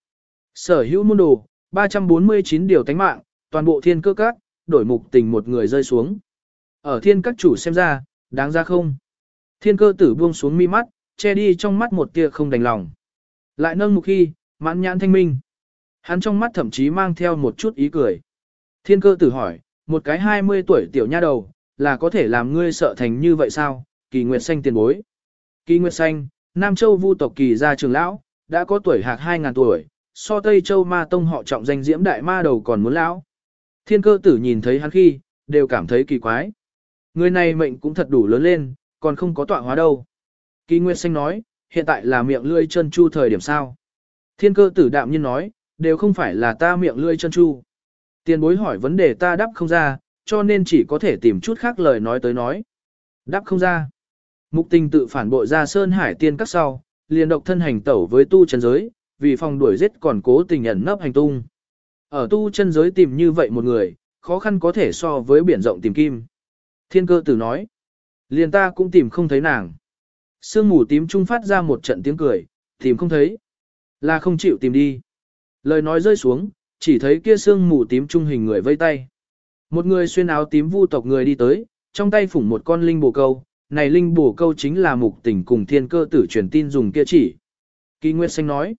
Sở hữu môn đồ, 349 điều tánh mạng, toàn bộ thiên cơ các, đổi mục tình một người rơi xuống. Ở thiên các chủ xem ra, đáng ra không? Thiên cơ tử buông xuống mi mắt, che đi trong mắt một tia không đành lòng. Lại nâng mục khi, mãn nhãn thanh minh. Hắn trong mắt thậm chí mang theo một chút ý cười. Thiên cơ tử hỏi, một cái 20 tuổi tiểu nha đầu, là có thể làm ngươi sợ thành như vậy sao? Kỳ Nguyệt Xanh tiền bối. Kỳ Nguyệt Xanh, Nam Châu vu tộc kỳ gia trường lão, đã có tuổi hạc 2.000 tuổi, so Tây Châu ma tông họ trọng danh diễm đại ma đầu còn muốn lão. Thiên cơ tử nhìn thấy hắn khi, đều cảm thấy kỳ quái. Người này mệnh cũng thật đủ lớn lên, còn không có tọa hóa đâu. Kỳ Nguyệt Xanh nói, hiện tại là miệng lươi chân chu thời điểm sao. Thiên cơ tử đạm nhiên nói, đều không phải là ta miệng lươi chân chu. Tiền bối hỏi vấn đề ta đáp không ra, cho nên chỉ có thể tìm chút khác lời nói tới nói. Đáp không ra. Mục tình tự phản bội ra Sơn Hải tiên các sau, liền độc thân hành tẩu với tu chân giới, vì phòng đuổi giết còn cố tình ẩn nấp hành tung. Ở tu chân giới tìm như vậy một người, khó khăn có thể so với biển rộng tìm kim. Thiên cơ tử nói, liền ta cũng tìm không thấy nàng. Sương mù tím trung phát ra một trận tiếng cười, tìm không thấy. Là không chịu tìm đi. Lời nói rơi xuống, chỉ thấy kia sương mù tím trung hình người vây tay. Một người xuyên áo tím vu tộc người đi tới, trong tay phủng một con linh bồ câu, này linh bồ câu chính là mục tỉnh cùng thiên cơ tử truyền tin dùng kia chỉ. Kỳ Nguyệt Xanh nói,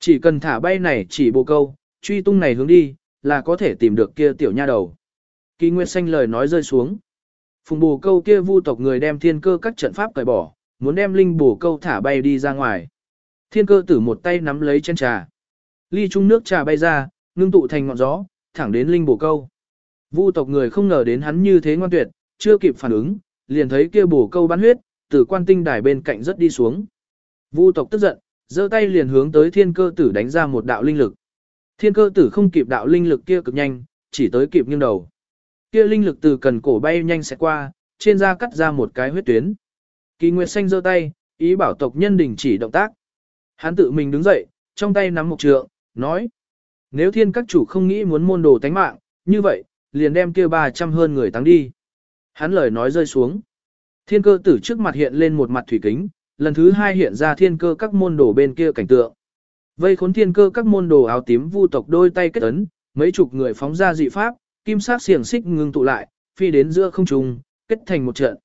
chỉ cần thả bay này chỉ bồ câu, truy tung này hướng đi, là có thể tìm được kia tiểu nha đầu. Kỳ Nguyệt Xanh lời nói rơi xuống. Phùng bồ câu kia vu tộc người đem thiên cơ các trận pháp cởi bỏ, muốn đem linh bổ câu thả bay đi ra ngoài. Thiên cơ tử một tay nắm lấy chân trà. Ly chung nước trà bay ra, ngưng tụ thành ngọn gió, thẳng đến linh bổ câu. Vu tộc người không ngờ đến hắn như thế ngoan tuyệt, chưa kịp phản ứng, liền thấy kia bổ câu bắn huyết, từ quan tinh đài bên cạnh rất đi xuống. Vu tộc tức giận, giơ tay liền hướng tới thiên cơ tử đánh ra một đạo linh lực. Thiên cơ tử không kịp đạo linh lực kia cực nhanh, chỉ tới kịp nghiêng đầu. Kia linh lực từ cần cổ bay nhanh sẽ qua, trên da cắt ra một cái huyết tuyến. Kỳ Nguyệt Xanh giơ tay, ý bảo tộc nhân đình chỉ động tác. Hắn tự mình đứng dậy, trong tay nắm một trượng, nói. Nếu thiên các chủ không nghĩ muốn môn đồ tánh mạng, như vậy, liền đem kia 300 hơn người tăng đi. Hắn lời nói rơi xuống. Thiên cơ tử trước mặt hiện lên một mặt thủy kính, lần thứ hai hiện ra thiên cơ các môn đồ bên kia cảnh tượng. Vây khốn thiên cơ các môn đồ áo tím vu tộc đôi tay kết ấn, mấy chục người phóng ra dị pháp, kim sát xiềng xích ngưng tụ lại, phi đến giữa không trung, kết thành một trận.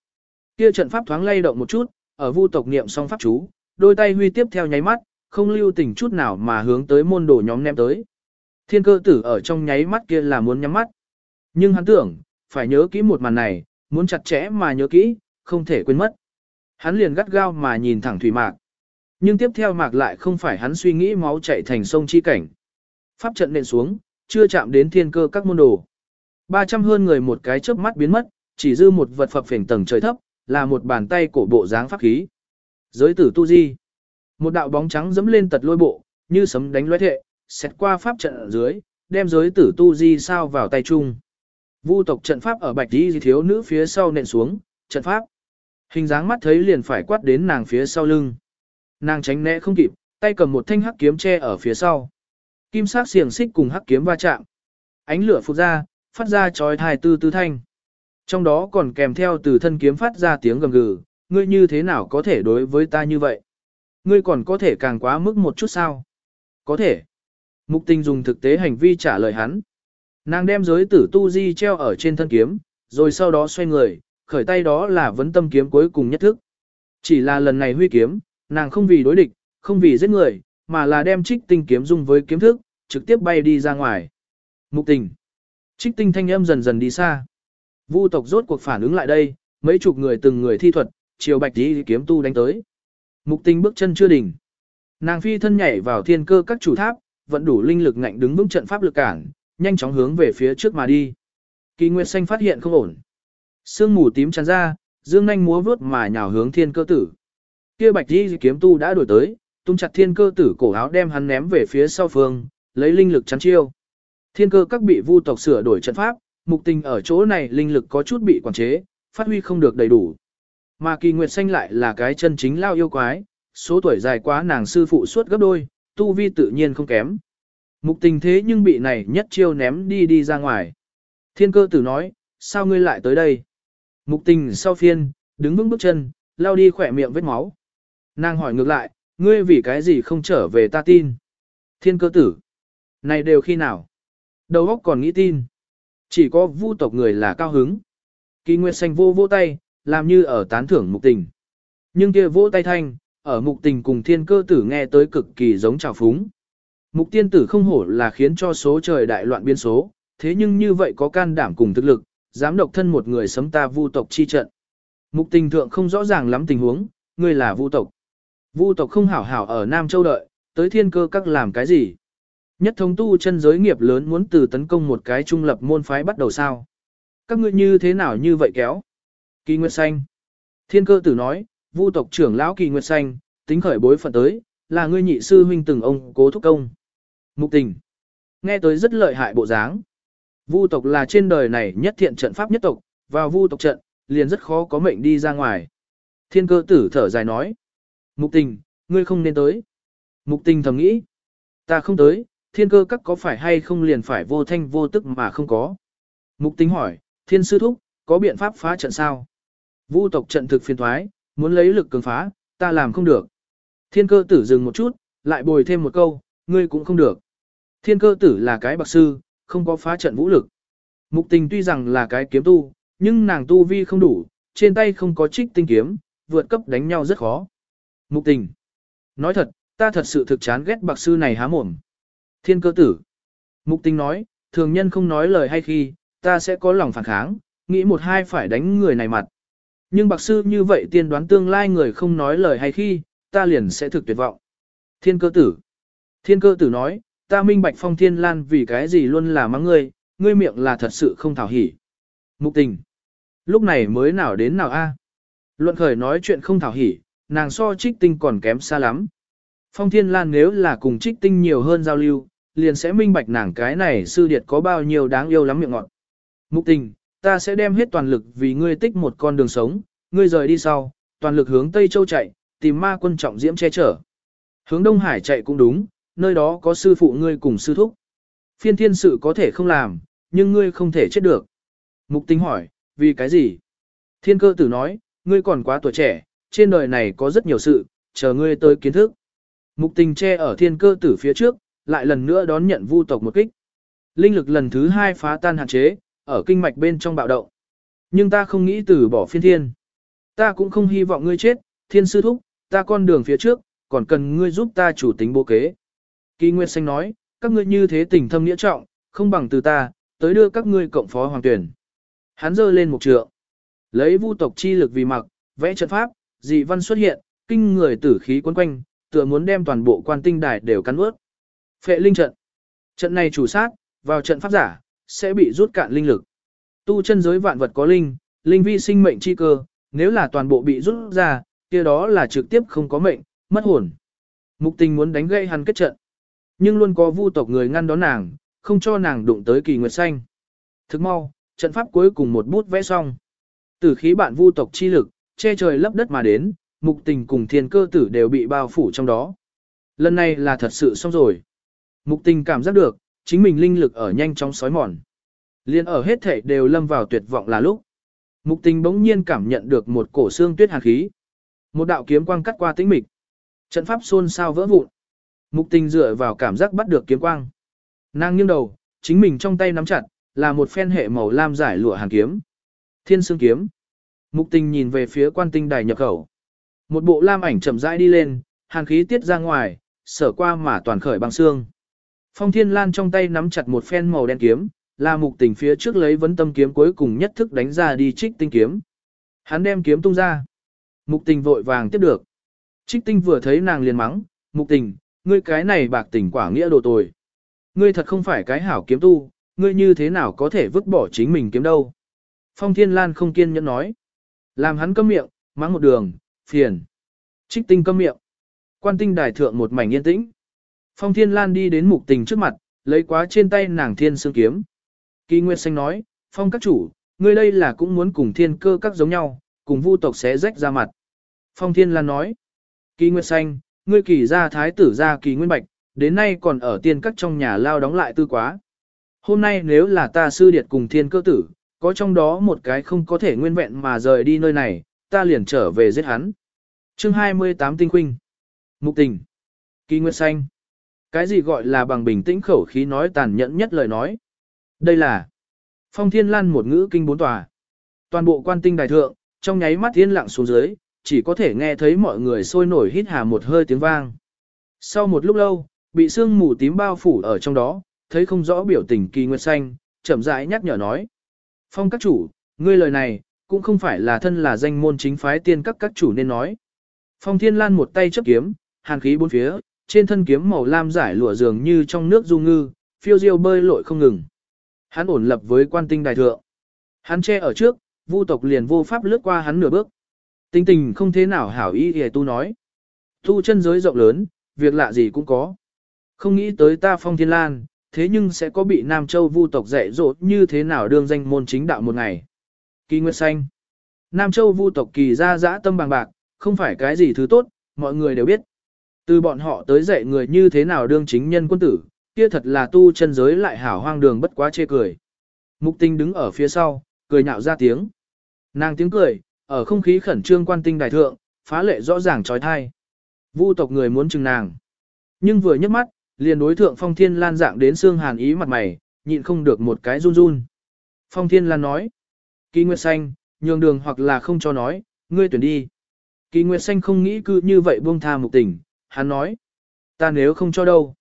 Kia trận pháp thoáng lay động một chút, ở vu tộc niệm xong pháp chú, đôi tay huy tiếp theo nháy mắt, không lưu tình chút nào mà hướng tới môn đồ nhóm ném tới. Thiên cơ tử ở trong nháy mắt kia là muốn nhắm mắt. Nhưng hắn tưởng, phải nhớ kỹ một màn này, muốn chặt chẽ mà nhớ kỹ, không thể quên mất. Hắn liền gắt gao mà nhìn thẳng thủy mạc. Nhưng tiếp theo mạc lại không phải hắn suy nghĩ máu chảy thành sông chi cảnh. Pháp trận nện xuống, chưa chạm đến thiên cơ các môn đồ. 300 hơn người một cái chớp mắt biến mất, chỉ dư một vật phập phình tầng trời thấp, là một bàn tay cổ bộ dáng pháp khí. Giới tử tu di. Một đạo bóng trắng dẫm lên tật lôi bộ, như sấm đánh lóe thệ, xét qua pháp trận ở dưới, đem giới tử tu di sao vào tay chung. Vu tộc trận pháp ở bạch đi thiếu nữ phía sau nện xuống, trận pháp. Hình dáng mắt thấy liền phải quát đến nàng phía sau lưng. Nàng tránh né không kịp, tay cầm một thanh hắc kiếm che ở phía sau. Kim sắc xiềng xích cùng hắc kiếm va chạm. Ánh lửa phụt ra, phát ra chói thai tư tư thanh. Trong đó còn kèm theo từ thân kiếm phát ra tiếng gầm gừ, ngươi như thế nào có thể đối với ta như vậy? Ngươi còn có thể càng quá mức một chút sao? Có thể. Mục tình dùng thực tế hành vi trả lời hắn. Nàng đem giới tử tu di treo ở trên thân kiếm, rồi sau đó xoay người, khởi tay đó là vấn tâm kiếm cuối cùng nhất thức. Chỉ là lần này huy kiếm, nàng không vì đối địch, không vì giết người, mà là đem trích tinh kiếm dung với kiếm thức, trực tiếp bay đi ra ngoài. Mục tình. Trích tinh thanh âm dần dần đi xa. Vu tộc rốt cuộc phản ứng lại đây, mấy chục người từng người thi thuật, chiều bạch đi kiếm tu đánh tới. Mục Tinh bước chân chưa đỉnh. Nàng phi thân nhảy vào thiên cơ các chủ tháp, vẫn đủ linh lực ngạnh đứng vững trận pháp lực cản, nhanh chóng hướng về phía trước mà đi. Kỳ Nguyệt Xanh phát hiện không ổn. Sương mù tím tràn ra, dương nhanh múa vướt mà nhào hướng thiên cơ tử. Kia bạch đi kiếm tu đã đổi tới, tung chặt thiên cơ tử cổ áo đem hắn ném về phía sau phương, lấy linh lực chắn chiêu. Thiên cơ các bị vu tộc sửa đổi trận pháp, mục tình ở chỗ này linh lực có chút bị quản chế, phát huy không được đầy đủ. Mà kỳ nguyệt xanh lại là cái chân chính lao yêu quái, số tuổi dài quá nàng sư phụ suốt gấp đôi, tu vi tự nhiên không kém. Mục tình thế nhưng bị này nhất chiêu ném đi đi ra ngoài. Thiên cơ tử nói, sao ngươi lại tới đây? Mục tình sau phiên, đứng vững bước chân, lao đi khỏe miệng vết máu. Nàng hỏi ngược lại, ngươi vì cái gì không trở về ta tin? Thiên cơ tử. Này đều khi nào? Đầu óc còn nghĩ tin. Chỉ có vu tộc người là cao hứng. Kỳ Nguyệt Xanh vô vô tay, làm như ở tán thưởng mục tình. Nhưng kia vỗ tay thanh, ở mục tình cùng thiên cơ tử nghe tới cực kỳ giống trào phúng. Mục tiên tử không hổ là khiến cho số trời đại loạn biên số, thế nhưng như vậy có can đảm cùng thực lực, dám độc thân một người sấm ta vu tộc chi trận. Mục tình thượng không rõ ràng lắm tình huống, ngươi là vu tộc. Vu tộc không hảo hảo ở Nam Châu đợi, tới thiên cơ các làm cái gì? Nhất thống tu chân giới nghiệp lớn muốn từ tấn công một cái trung lập môn phái bắt đầu sao? Các ngươi như thế nào như vậy kéo? Kỳ Nguyệt Xanh. Thiên cơ tử nói, vu tộc trưởng lão Kỳ Nguyệt Xanh, tính khởi bối phận tới, là ngươi nhị sư huynh từng ông cố thúc công. Mục tình. Nghe tới rất lợi hại bộ dáng. Vu tộc là trên đời này nhất thiện trận pháp nhất tộc, vào vu tộc trận, liền rất khó có mệnh đi ra ngoài. Thiên cơ tử thở dài nói. Mục tình, ngươi không nên tới. Mục tình thầm nghĩ. Ta không tới, thiên cơ các có phải hay không liền phải vô thanh vô tức mà không có. Mục tính hỏi, thiên sư thúc, có biện pháp phá trận sao? Vu tộc trận thực phiền thoái, muốn lấy lực cường phá, ta làm không được. Thiên cơ tử dừng một chút, lại bồi thêm một câu, ngươi cũng không được. Thiên cơ tử là cái bạc sư, không có phá trận vũ lực. Mục tình tuy rằng là cái kiếm tu, nhưng nàng tu vi không đủ, trên tay không có trích tinh kiếm, vượt cấp đánh nhau rất khó. Mục tình. Nói thật, ta thật sự thực chán ghét bạc sư này há mồm. Thiên cơ tử. Mục tình nói, thường nhân không nói lời hay khi, ta sẽ có lòng phản kháng, nghĩ một hai phải đánh người này mặt. Nhưng bạc sư như vậy tiên đoán tương lai người không nói lời hay khi, ta liền sẽ thực tuyệt vọng. Thiên cơ tử. Thiên cơ tử nói, ta minh bạch phong thiên lan vì cái gì luôn là mắng ngươi, ngươi miệng là thật sự không thảo hỉ. Mục tình. Lúc này mới nào đến nào a? Luận khởi nói chuyện không thảo hỉ, nàng so trích tinh còn kém xa lắm. Phong thiên lan nếu là cùng trích tinh nhiều hơn giao lưu, liền sẽ minh bạch nàng cái này sư điệt có bao nhiêu đáng yêu lắm miệng ngọt. Mục tình, ta sẽ đem hết toàn lực vì ngươi tích một con đường sống, ngươi rời đi sau, toàn lực hướng Tây Châu chạy, tìm ma quân trọng diễm che chở. Hướng Đông Hải chạy cũng đúng, nơi đó có sư phụ ngươi cùng sư thúc. Phiên thiên sự có thể không làm, nhưng ngươi không thể chết được. Mục tình hỏi, vì cái gì? Thiên cơ tử nói, ngươi còn quá tuổi trẻ, trên đời này có rất nhiều sự, chờ ngươi tới kiến thức. Mục tình che ở thiên cơ tử phía trước, lại lần nữa đón nhận vu tộc một kích. Linh lực lần thứ hai phá tan hạn chế, ở kinh mạch bên trong bạo động. Nhưng ta không nghĩ từ bỏ phiên thiên. Ta cũng không hy vọng ngươi chết, thiên sư thúc, ta con đường phía trước, còn cần ngươi giúp ta chủ tính bố kế. Kỳ Nguyệt Xanh nói, các ngươi như thế tình thâm nghĩa trọng, không bằng từ ta, tới đưa các ngươi cộng phó hoàng tuyển. Hắn giơ lên một trượng, lấy vu tộc chi lực vì mặc, vẽ trận pháp, dị văn xuất hiện, kinh người tử khí quấn quanh, tựa muốn đem toàn bộ quan tinh đài đều cắn ướt. Phệ linh trận. Trận này chủ sát, vào trận pháp giả, sẽ bị rút cạn linh lực. Tu chân giới vạn vật có linh, linh vi sinh mệnh chi cơ, nếu là toàn bộ bị rút ra, kia đó là trực tiếp không có mệnh, mất hồn. Mục tình muốn đánh gây hắn kết trận. Nhưng luôn có vu tộc người ngăn đón nàng, không cho nàng đụng tới kỳ nguyệt xanh. Thức mau, trận pháp cuối cùng một bút vẽ xong. Tử khí bạn vu tộc chi lực, che trời lấp đất mà đến, mục tình cùng thiên cơ tử đều bị bao phủ trong đó. Lần này là thật sự xong rồi. Mục tình cảm giác được, chính mình linh lực ở nhanh chóng sói mòn. Liên ở hết thể đều lâm vào tuyệt vọng là lúc. Mục tình bỗng nhiên cảm nhận được một cổ xương tuyết hàn khí. Một đạo kiếm quang cắt qua tĩnh mịch. Trận pháp xôn sao vỡ vụn. Mục tình dựa vào cảm giác bắt được kiếm quang. Nàng nghiêng đầu, chính mình trong tay nắm chặt, là một phen hệ màu lam giải lụa hàn kiếm. Thiên xương kiếm. Mục tình nhìn về phía quan tinh đài nhập khẩu. Một bộ lam ảnh chậm rãi đi lên, hàn khí tiết ra ngoài, sở qua mà toàn khởi băng xương. Phong Thiên Lan trong tay nắm chặt một phen màu đen kiếm, là mục tình phía trước lấy vấn tâm kiếm cuối cùng nhất thức đánh ra đi trích tinh kiếm. Hắn đem kiếm tung ra. Mục tình vội vàng tiếp được. Trích tinh vừa thấy nàng liền mắng, mục tình, ngươi cái này bạc tình quả nghĩa đồ tồi. Ngươi thật không phải cái hảo kiếm tu, ngươi như thế nào có thể vứt bỏ chính mình kiếm đâu. Phong Thiên Lan không kiên nhẫn nói. Làm hắn câm miệng, mắng một đường, phiền. Trích tinh câm miệng. Quan tinh đài thượng một mảnh yên tĩnh. Phong Thiên Lan đi đến mục tình trước mặt, lấy quá trên tay nàng thiên sương kiếm. Kỳ Nguyệt Xanh nói, Phong các chủ, ngươi đây là cũng muốn cùng thiên cơ các giống nhau, cùng vu tộc xé rách ra mặt. Phong Thiên Lan nói, Kỳ Nguyệt Xanh, ngươi kỳ gia thái tử gia kỳ nguyên bạch, đến nay còn ở tiên các trong nhà lao đóng lại tư quá. Hôm nay nếu là ta sư điệt cùng thiên cơ tử, có trong đó một cái không có thể nguyên vẹn mà rời đi nơi này, ta liền trở về giết hắn. Chương 28 Tinh Quynh Mục tình Kỳ Nguyệt Xanh cái gì gọi là bằng bình tĩnh khẩu khí nói tàn nhẫn nhất lời nói? Đây là Phong Thiên Lan một ngữ kinh bốn tòa. Toàn bộ quan tinh đài thượng, trong nháy mắt thiên lặng xuống dưới, chỉ có thể nghe thấy mọi người sôi nổi hít hà một hơi tiếng vang. Sau một lúc lâu, bị sương mù tím bao phủ ở trong đó, thấy không rõ biểu tình kỳ nguyệt xanh, chậm rãi nhắc nhở nói. Phong các chủ, ngươi lời này, cũng không phải là thân là danh môn chính phái tiên các các chủ nên nói. Phong thiên lan một tay chấp kiếm, hàn khí bốn phía, trên thân kiếm màu lam giải lụa dường như trong nước du ngư, phiêu diêu bơi lội không ngừng. Hắn ổn lập với quan tinh đại thượng. Hắn che ở trước, vu tộc liền vô pháp lướt qua hắn nửa bước. Tinh tình không thế nào hảo ý hề tu nói. Tu chân giới rộng lớn, việc lạ gì cũng có. Không nghĩ tới ta phong thiên lan, thế nhưng sẽ có bị Nam Châu vu tộc dạy dỗ như thế nào đương danh môn chính đạo một ngày. Kỳ Nguyệt Xanh Nam Châu vu tộc kỳ ra dã tâm bằng bạc, không phải cái gì thứ tốt, mọi người đều biết. Từ bọn họ tới dạy người như thế nào đương chính nhân quân tử, kia thật là tu chân giới lại hảo hoang đường bất quá chê cười. Mục tinh đứng ở phía sau, cười nhạo ra tiếng. Nàng tiếng cười, ở không khí khẩn trương quan tinh đại thượng, phá lệ rõ ràng trói thai. Vu tộc người muốn chừng nàng. Nhưng vừa nhấc mắt, liền đối thượng Phong Thiên Lan dạng đến xương hàn ý mặt mày, nhịn không được một cái run run. Phong Thiên Lan nói. Kỳ Nguyệt Xanh, nhường đường hoặc là không cho nói, ngươi tuyển đi. Kỳ Nguyệt Xanh không nghĩ cứ như vậy buông tha mục tình, hắn nói. Ta nếu không cho đâu.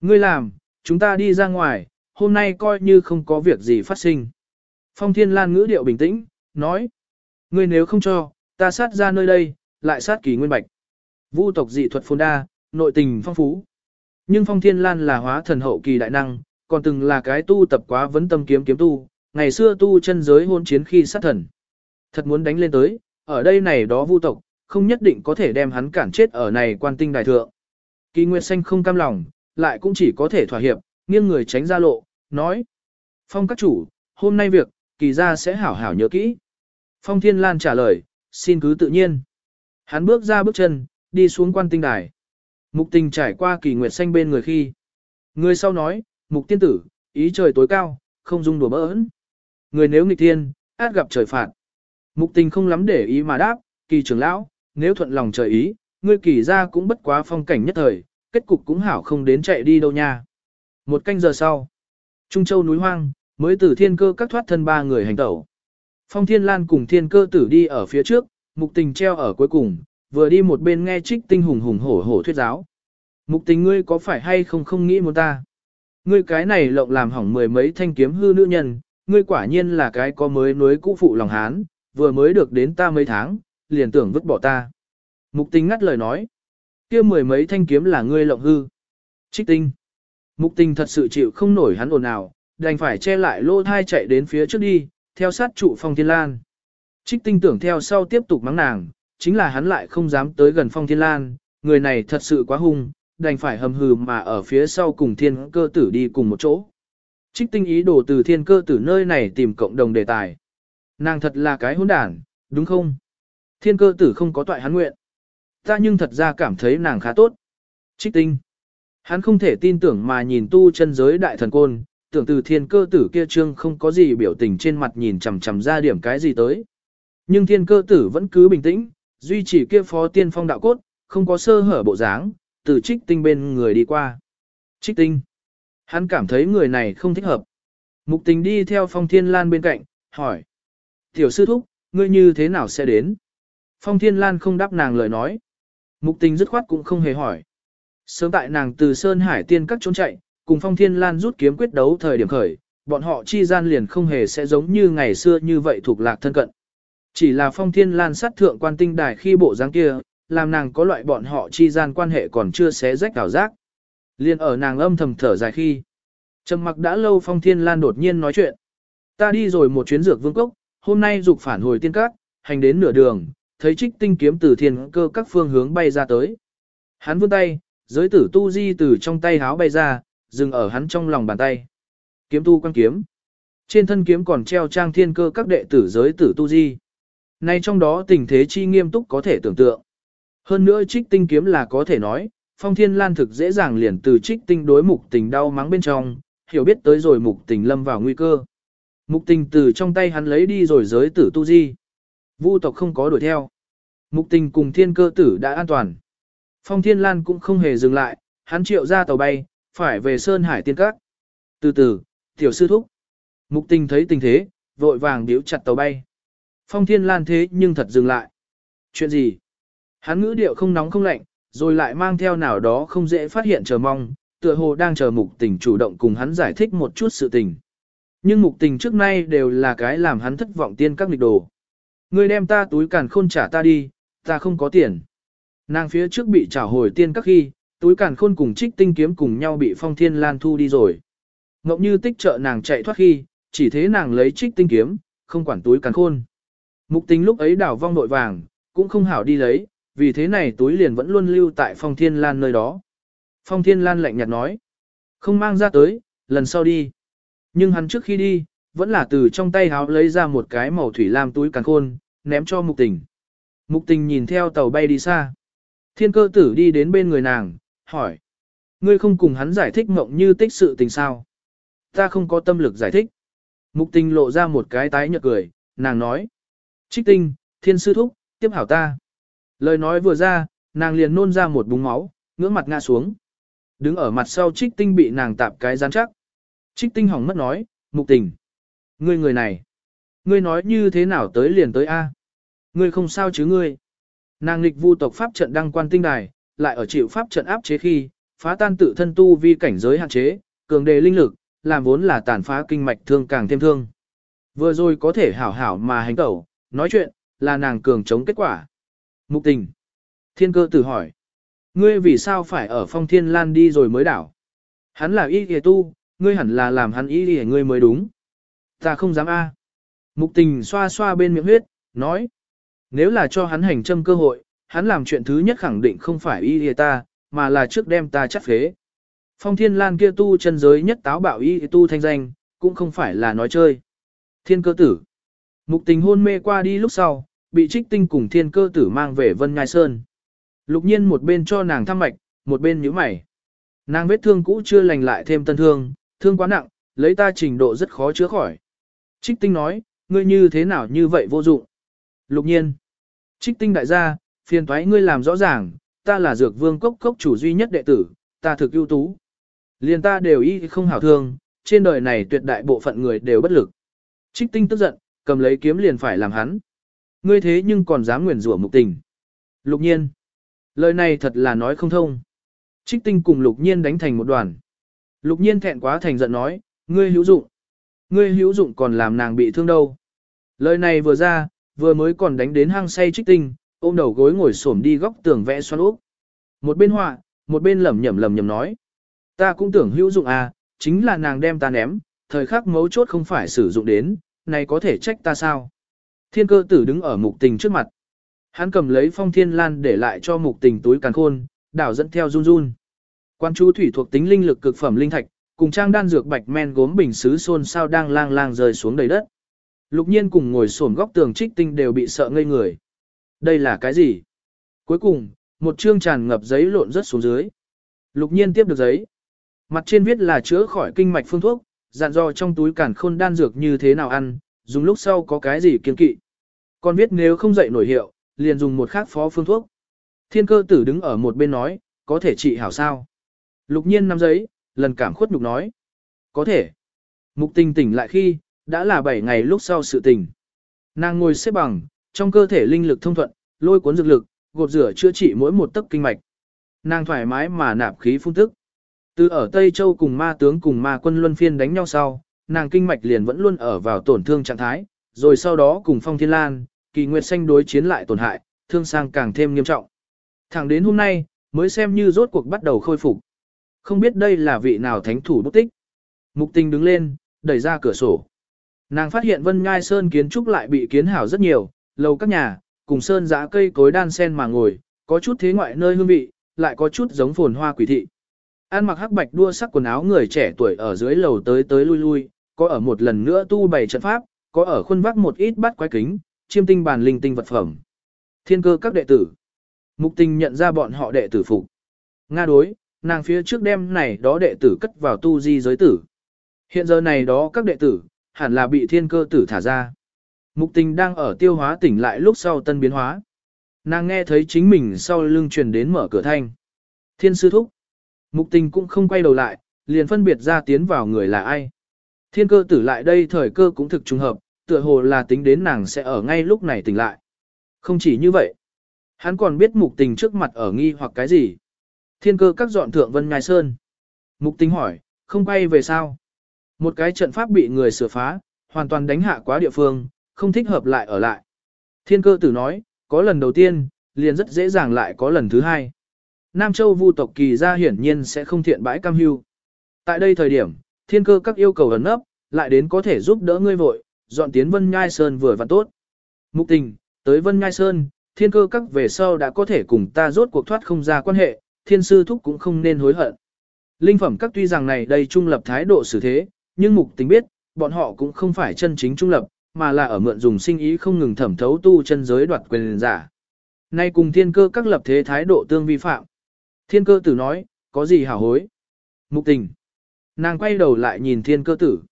Ngươi làm, chúng ta đi ra ngoài, hôm nay coi như không có việc gì phát sinh. Phong Thiên Lan ngữ điệu bình tĩnh, nói. Ngươi nếu không cho, ta sát ra nơi đây, lại sát kỳ nguyên bạch. Vu tộc dị thuật phồn đa, nội tình phong phú. Nhưng Phong Thiên Lan là hóa thần hậu kỳ đại năng, còn từng là cái tu tập quá vấn tâm kiếm kiếm tu, ngày xưa tu chân giới hôn chiến khi sát thần. Thật muốn đánh lên tới, ở đây này đó vu tộc, không nhất định có thể đem hắn cản chết ở này quan tinh đài thượng. Kỳ Nguyệt Xanh không cam lòng, lại cũng chỉ có thể thỏa hiệp, nghiêng người tránh ra lộ, nói. Phong các chủ, hôm nay việc, kỳ ra sẽ hảo hảo nhớ kỹ. Phong Thiên Lan trả lời, xin cứ tự nhiên. Hắn bước ra bước chân, đi xuống quan tinh đài. Mục tình trải qua kỳ nguyệt xanh bên người khi. Người sau nói, mục tiên tử, ý trời tối cao, không dung đùa bỡn. Người nếu nghịch thiên, át gặp trời phạt. Mục tình không lắm để ý mà đáp, kỳ trưởng lão, nếu thuận lòng trời ý, ngươi kỳ ra cũng bất quá phong cảnh nhất thời, kết cục cũng hảo không đến chạy đi đâu nha. Một canh giờ sau, Trung Châu núi hoang, mới từ thiên cơ các thoát thân ba người hành tẩu. Phong Thiên Lan cùng thiên cơ tử đi ở phía trước, mục tình treo ở cuối cùng, vừa đi một bên nghe trích tinh hùng hùng hổ hổ thuyết giáo. Mục tình ngươi có phải hay không không nghĩ muốn ta? Ngươi cái này lộng làm hỏng mười mấy thanh kiếm hư nữ nhân, ngươi quả nhiên là cái có mới nối cũ phụ lòng hán, vừa mới được đến ta mấy tháng, liền tưởng vứt bỏ ta. Mục tình ngắt lời nói, kia mười mấy thanh kiếm là ngươi lộng hư. Trích tinh. Mục tình thật sự chịu không nổi hắn ồn ào, đành phải che lại lô thai chạy đến phía trước đi, theo sát trụ phong thiên lan. Trích tinh tưởng theo sau tiếp tục mắng nàng, chính là hắn lại không dám tới gần phong thiên lan, người này thật sự quá hung, đành phải hầm hừ mà ở phía sau cùng thiên cơ tử đi cùng một chỗ. Trích tinh ý đồ từ thiên cơ tử nơi này tìm cộng đồng đề tài. Nàng thật là cái hỗn đản, đúng không? Thiên cơ tử không có toại hắn nguyện. Ta nhưng thật ra cảm thấy nàng khá tốt. Trích tinh. Hắn không thể tin tưởng mà nhìn tu chân giới đại thần côn, tưởng từ thiên cơ tử kia trương không có gì biểu tình trên mặt nhìn chằm chằm ra điểm cái gì tới. Nhưng thiên cơ tử vẫn cứ bình tĩnh, duy trì kia phó tiên phong đạo cốt, không có sơ hở bộ dáng, từ trích tinh bên người đi qua. Trích tinh. Hắn cảm thấy người này không thích hợp. Mục tình đi theo phong thiên lan bên cạnh, hỏi. Tiểu sư thúc, ngươi như thế nào sẽ đến? Phong thiên lan không đáp nàng lời nói. Mục tình dứt khoát cũng không hề hỏi. Sớm tại nàng từ Sơn Hải tiên các trốn chạy, cùng phong thiên lan rút kiếm quyết đấu thời điểm khởi, bọn họ chi gian liền không hề sẽ giống như ngày xưa như vậy thuộc lạc thân cận. Chỉ là phong thiên lan sát thượng quan tinh đài khi bộ dáng kia, làm nàng có loại bọn họ chi gian quan hệ còn chưa xé rách ảo giác. Liên ở nàng âm thầm thở dài khi. Trầm mặc đã lâu phong thiên lan đột nhiên nói chuyện. Ta đi rồi một chuyến dược vương cốc, hôm nay dục phản hồi tiên các, hành đến nửa đường, thấy trích tinh kiếm từ thiên cơ các phương hướng bay ra tới. Hắn vươn tay, giới tử tu di từ trong tay háo bay ra, dừng ở hắn trong lòng bàn tay. Kiếm tu quan kiếm. Trên thân kiếm còn treo trang thiên cơ các đệ tử giới tử tu di. Nay trong đó tình thế chi nghiêm túc có thể tưởng tượng. Hơn nữa trích tinh kiếm là có thể nói, phong thiên lan thực dễ dàng liền từ trích tinh đối mục tình đau mắng bên trong, hiểu biết tới rồi mục tình lâm vào nguy cơ. Mục tình từ trong tay hắn lấy đi rồi giới tử tu di. Vu tộc không có đuổi theo. Mục tình cùng thiên cơ tử đã an toàn. Phong thiên lan cũng không hề dừng lại, hắn triệu ra tàu bay, phải về Sơn Hải tiên các. Từ từ, tiểu sư thúc. Mục tình thấy tình thế, vội vàng điếu chặt tàu bay. Phong thiên lan thế nhưng thật dừng lại. Chuyện gì? Hắn ngữ điệu không nóng không lạnh, rồi lại mang theo nào đó không dễ phát hiện chờ mong, tựa hồ đang chờ mục tình chủ động cùng hắn giải thích một chút sự tình. Nhưng mục tình trước nay đều là cái làm hắn thất vọng tiên các nghịch đồ. Người đem ta túi càn khôn trả ta đi, ta không có tiền. Nàng phía trước bị trả hồi tiên các khi, túi càn khôn cùng trích tinh kiếm cùng nhau bị phong thiên lan thu đi rồi. Ngộng như tích trợ nàng chạy thoát khi, chỉ thế nàng lấy trích tinh kiếm, không quản túi càn khôn. Mục tính lúc ấy đảo vong nội vàng, cũng không hảo đi lấy, vì thế này túi liền vẫn luôn lưu tại phong thiên lan nơi đó. Phong thiên lan lạnh nhạt nói, không mang ra tới, lần sau đi. Nhưng hắn trước khi đi, vẫn là từ trong tay háo lấy ra một cái màu thủy lam túi càn khôn, ném cho mục tình. Mục tình nhìn theo tàu bay đi xa. Thiên cơ tử đi đến bên người nàng, hỏi. Ngươi không cùng hắn giải thích mộng như tích sự tình sao? Ta không có tâm lực giải thích. Mục tình lộ ra một cái tái nhợt cười, nàng nói. Trích tinh, thiên sư thúc, tiếp hảo ta. Lời nói vừa ra, nàng liền nôn ra một búng máu, ngưỡng mặt ngã xuống. Đứng ở mặt sau trích tinh bị nàng tạp cái rắn chắc. Trích tinh hỏng mất nói, mục tình. Ngươi người này. Ngươi nói như thế nào tới liền tới A. Ngươi không sao chứ ngươi. Nàng lịch vu tộc pháp trận đăng quan tinh đài, lại ở chịu pháp trận áp chế khi, phá tan tự thân tu vi cảnh giới hạn chế, cường đề linh lực, làm vốn là tàn phá kinh mạch thương càng thêm thương. Vừa rồi có thể hảo hảo mà hành tẩu, nói chuyện, là nàng cường chống kết quả. Mục tình. Thiên cơ tử hỏi. Ngươi vì sao phải ở phong thiên lan đi rồi mới đảo? Hắn là y kìa tu, ngươi hẳn là làm hắn y kìa ngươi mới đúng. Ta không dám a. Mục tình xoa xoa bên miệng huyết, nói. Nếu là cho hắn hành châm cơ hội, hắn làm chuyện thứ nhất khẳng định không phải y y ta, mà là trước đem ta chắc phế. Phong thiên lan kia tu chân giới nhất táo bạo y tu thanh danh, cũng không phải là nói chơi. Thiên cơ tử. Mục tình hôn mê qua đi lúc sau, bị trích tinh cùng thiên cơ tử mang về Vân Ngai Sơn. Lục nhiên một bên cho nàng thăm mạch, một bên nhíu mày. Nàng vết thương cũ chưa lành lại thêm tân thương, thương quá nặng, lấy ta trình độ rất khó chữa khỏi. Trích tinh nói, ngươi như thế nào như vậy vô dụng. Lục nhiên. Trích tinh đại gia, phiền thoái ngươi làm rõ ràng, ta là dược vương cốc cốc chủ duy nhất đệ tử, ta thực ưu tú. Liền ta đều y không hảo thương, trên đời này tuyệt đại bộ phận người đều bất lực. Trích tinh tức giận, cầm lấy kiếm liền phải làm hắn. Ngươi thế nhưng còn dám nguyền rủa mục tình. Lục nhiên. Lời này thật là nói không thông. Trích tinh cùng lục nhiên đánh thành một đoàn. Lục nhiên thẹn quá thành giận nói, ngươi hữu dụng. Ngươi hữu dụng còn làm nàng bị thương đâu. Lời này vừa ra, vừa mới còn đánh đến hang say trích tinh, ôm đầu gối ngồi xổm đi góc tường vẽ xoắn úp. Một bên họa, một bên lẩm nhẩm lẩm nhẩm nói. Ta cũng tưởng hữu dụng à, chính là nàng đem ta ném, thời khắc mấu chốt không phải sử dụng đến, này có thể trách ta sao? Thiên cơ tử đứng ở mục tình trước mặt. Hắn cầm lấy phong thiên lan để lại cho mục tình túi càn khôn, đảo dẫn theo run run. Quan chú thủy thuộc tính linh lực cực phẩm linh thạch, cùng trang đan dược bạch men gốm bình sứ xôn sao đang lang lang rơi xuống đầy đất. Lục nhiên cùng ngồi xổm góc tường trích tinh đều bị sợ ngây người. Đây là cái gì? Cuối cùng, một chương tràn ngập giấy lộn rất xuống dưới. Lục nhiên tiếp được giấy. Mặt trên viết là chữa khỏi kinh mạch phương thuốc, dặn dò trong túi cản khôn đan dược như thế nào ăn, dùng lúc sau có cái gì kiên kỵ. Còn viết nếu không dậy nổi hiệu, liền dùng một khác phó phương thuốc. Thiên cơ tử đứng ở một bên nói, có thể trị hảo sao. Lục nhiên nắm giấy, lần cảm khuất nhục nói. Có thể. Mục tình tỉnh lại khi, đã là 7 ngày lúc sau sự tình. Nàng ngồi xếp bằng, trong cơ thể linh lực thông thuận, lôi cuốn dược lực, gột rửa chữa trị mỗi một tấc kinh mạch. Nàng thoải mái mà nạp khí phun tức. Từ ở Tây Châu cùng ma tướng cùng ma quân luân phiên đánh nhau sau, nàng kinh mạch liền vẫn luôn ở vào tổn thương trạng thái, rồi sau đó cùng Phong Thiên Lan, Kỳ Nguyệt Xanh đối chiến lại tổn hại, thương sang càng thêm nghiêm trọng. Thẳng đến hôm nay, mới xem như rốt cuộc bắt đầu khôi phục. Không biết đây là vị nào thánh thủ bút tích. Mục tình đứng lên, đẩy ra cửa sổ. Nàng phát hiện Vân Nhai Sơn kiến trúc lại bị kiến hảo rất nhiều, lầu các nhà, cùng sơn giã cây cối đan sen mà ngồi, có chút thế ngoại nơi hương vị, lại có chút giống phồn hoa quỷ thị. An mặc hắc bạch đua sắc quần áo người trẻ tuổi ở dưới lầu tới tới lui lui, có ở một lần nữa tu bày trận pháp, có ở khuôn vác một ít bát quái kính, chiêm tinh bàn linh tinh vật phẩm. Thiên cơ các đệ tử. Mục tình nhận ra bọn họ đệ tử phục. Nga đối, nàng phía trước đêm này đó đệ tử cất vào tu di giới tử. Hiện giờ này đó các đệ tử, hẳn là bị thiên cơ tử thả ra. Mục tình đang ở tiêu hóa tỉnh lại lúc sau tân biến hóa. Nàng nghe thấy chính mình sau lưng truyền đến mở cửa thanh. Thiên sư thúc. Mục tình cũng không quay đầu lại, liền phân biệt ra tiến vào người là ai. Thiên cơ tử lại đây thời cơ cũng thực trùng hợp, tựa hồ là tính đến nàng sẽ ở ngay lúc này tỉnh lại. Không chỉ như vậy, hắn còn biết mục tình trước mặt ở nghi hoặc cái gì. Thiên cơ các dọn thượng vân nhai sơn. Mục tình hỏi, không quay về sao? Một cái trận pháp bị người sửa phá, hoàn toàn đánh hạ quá địa phương, không thích hợp lại ở lại. Thiên cơ tử nói, có lần đầu tiên, liền rất dễ dàng lại có lần thứ hai. Nam Châu vu tộc kỳ ra hiển nhiên sẽ không thiện bãi cam hưu. Tại đây thời điểm, thiên cơ các yêu cầu ẩn nấp, lại đến có thể giúp đỡ ngươi vội, dọn tiến Vân Nhai Sơn vừa và tốt. Mục tình, tới Vân Nhai Sơn, thiên cơ các về sau đã có thể cùng ta rốt cuộc thoát không ra quan hệ, thiên sư thúc cũng không nên hối hận. Linh phẩm các tuy rằng này đây trung lập thái độ xử thế, nhưng mục tình biết, bọn họ cũng không phải chân chính trung lập, mà là ở mượn dùng sinh ý không ngừng thẩm thấu tu chân giới đoạt quyền giả. Nay cùng thiên cơ các lập thế thái độ tương vi phạm. Thiên cơ tử nói, có gì hảo hối? Mục tình. Nàng quay đầu lại nhìn thiên cơ tử.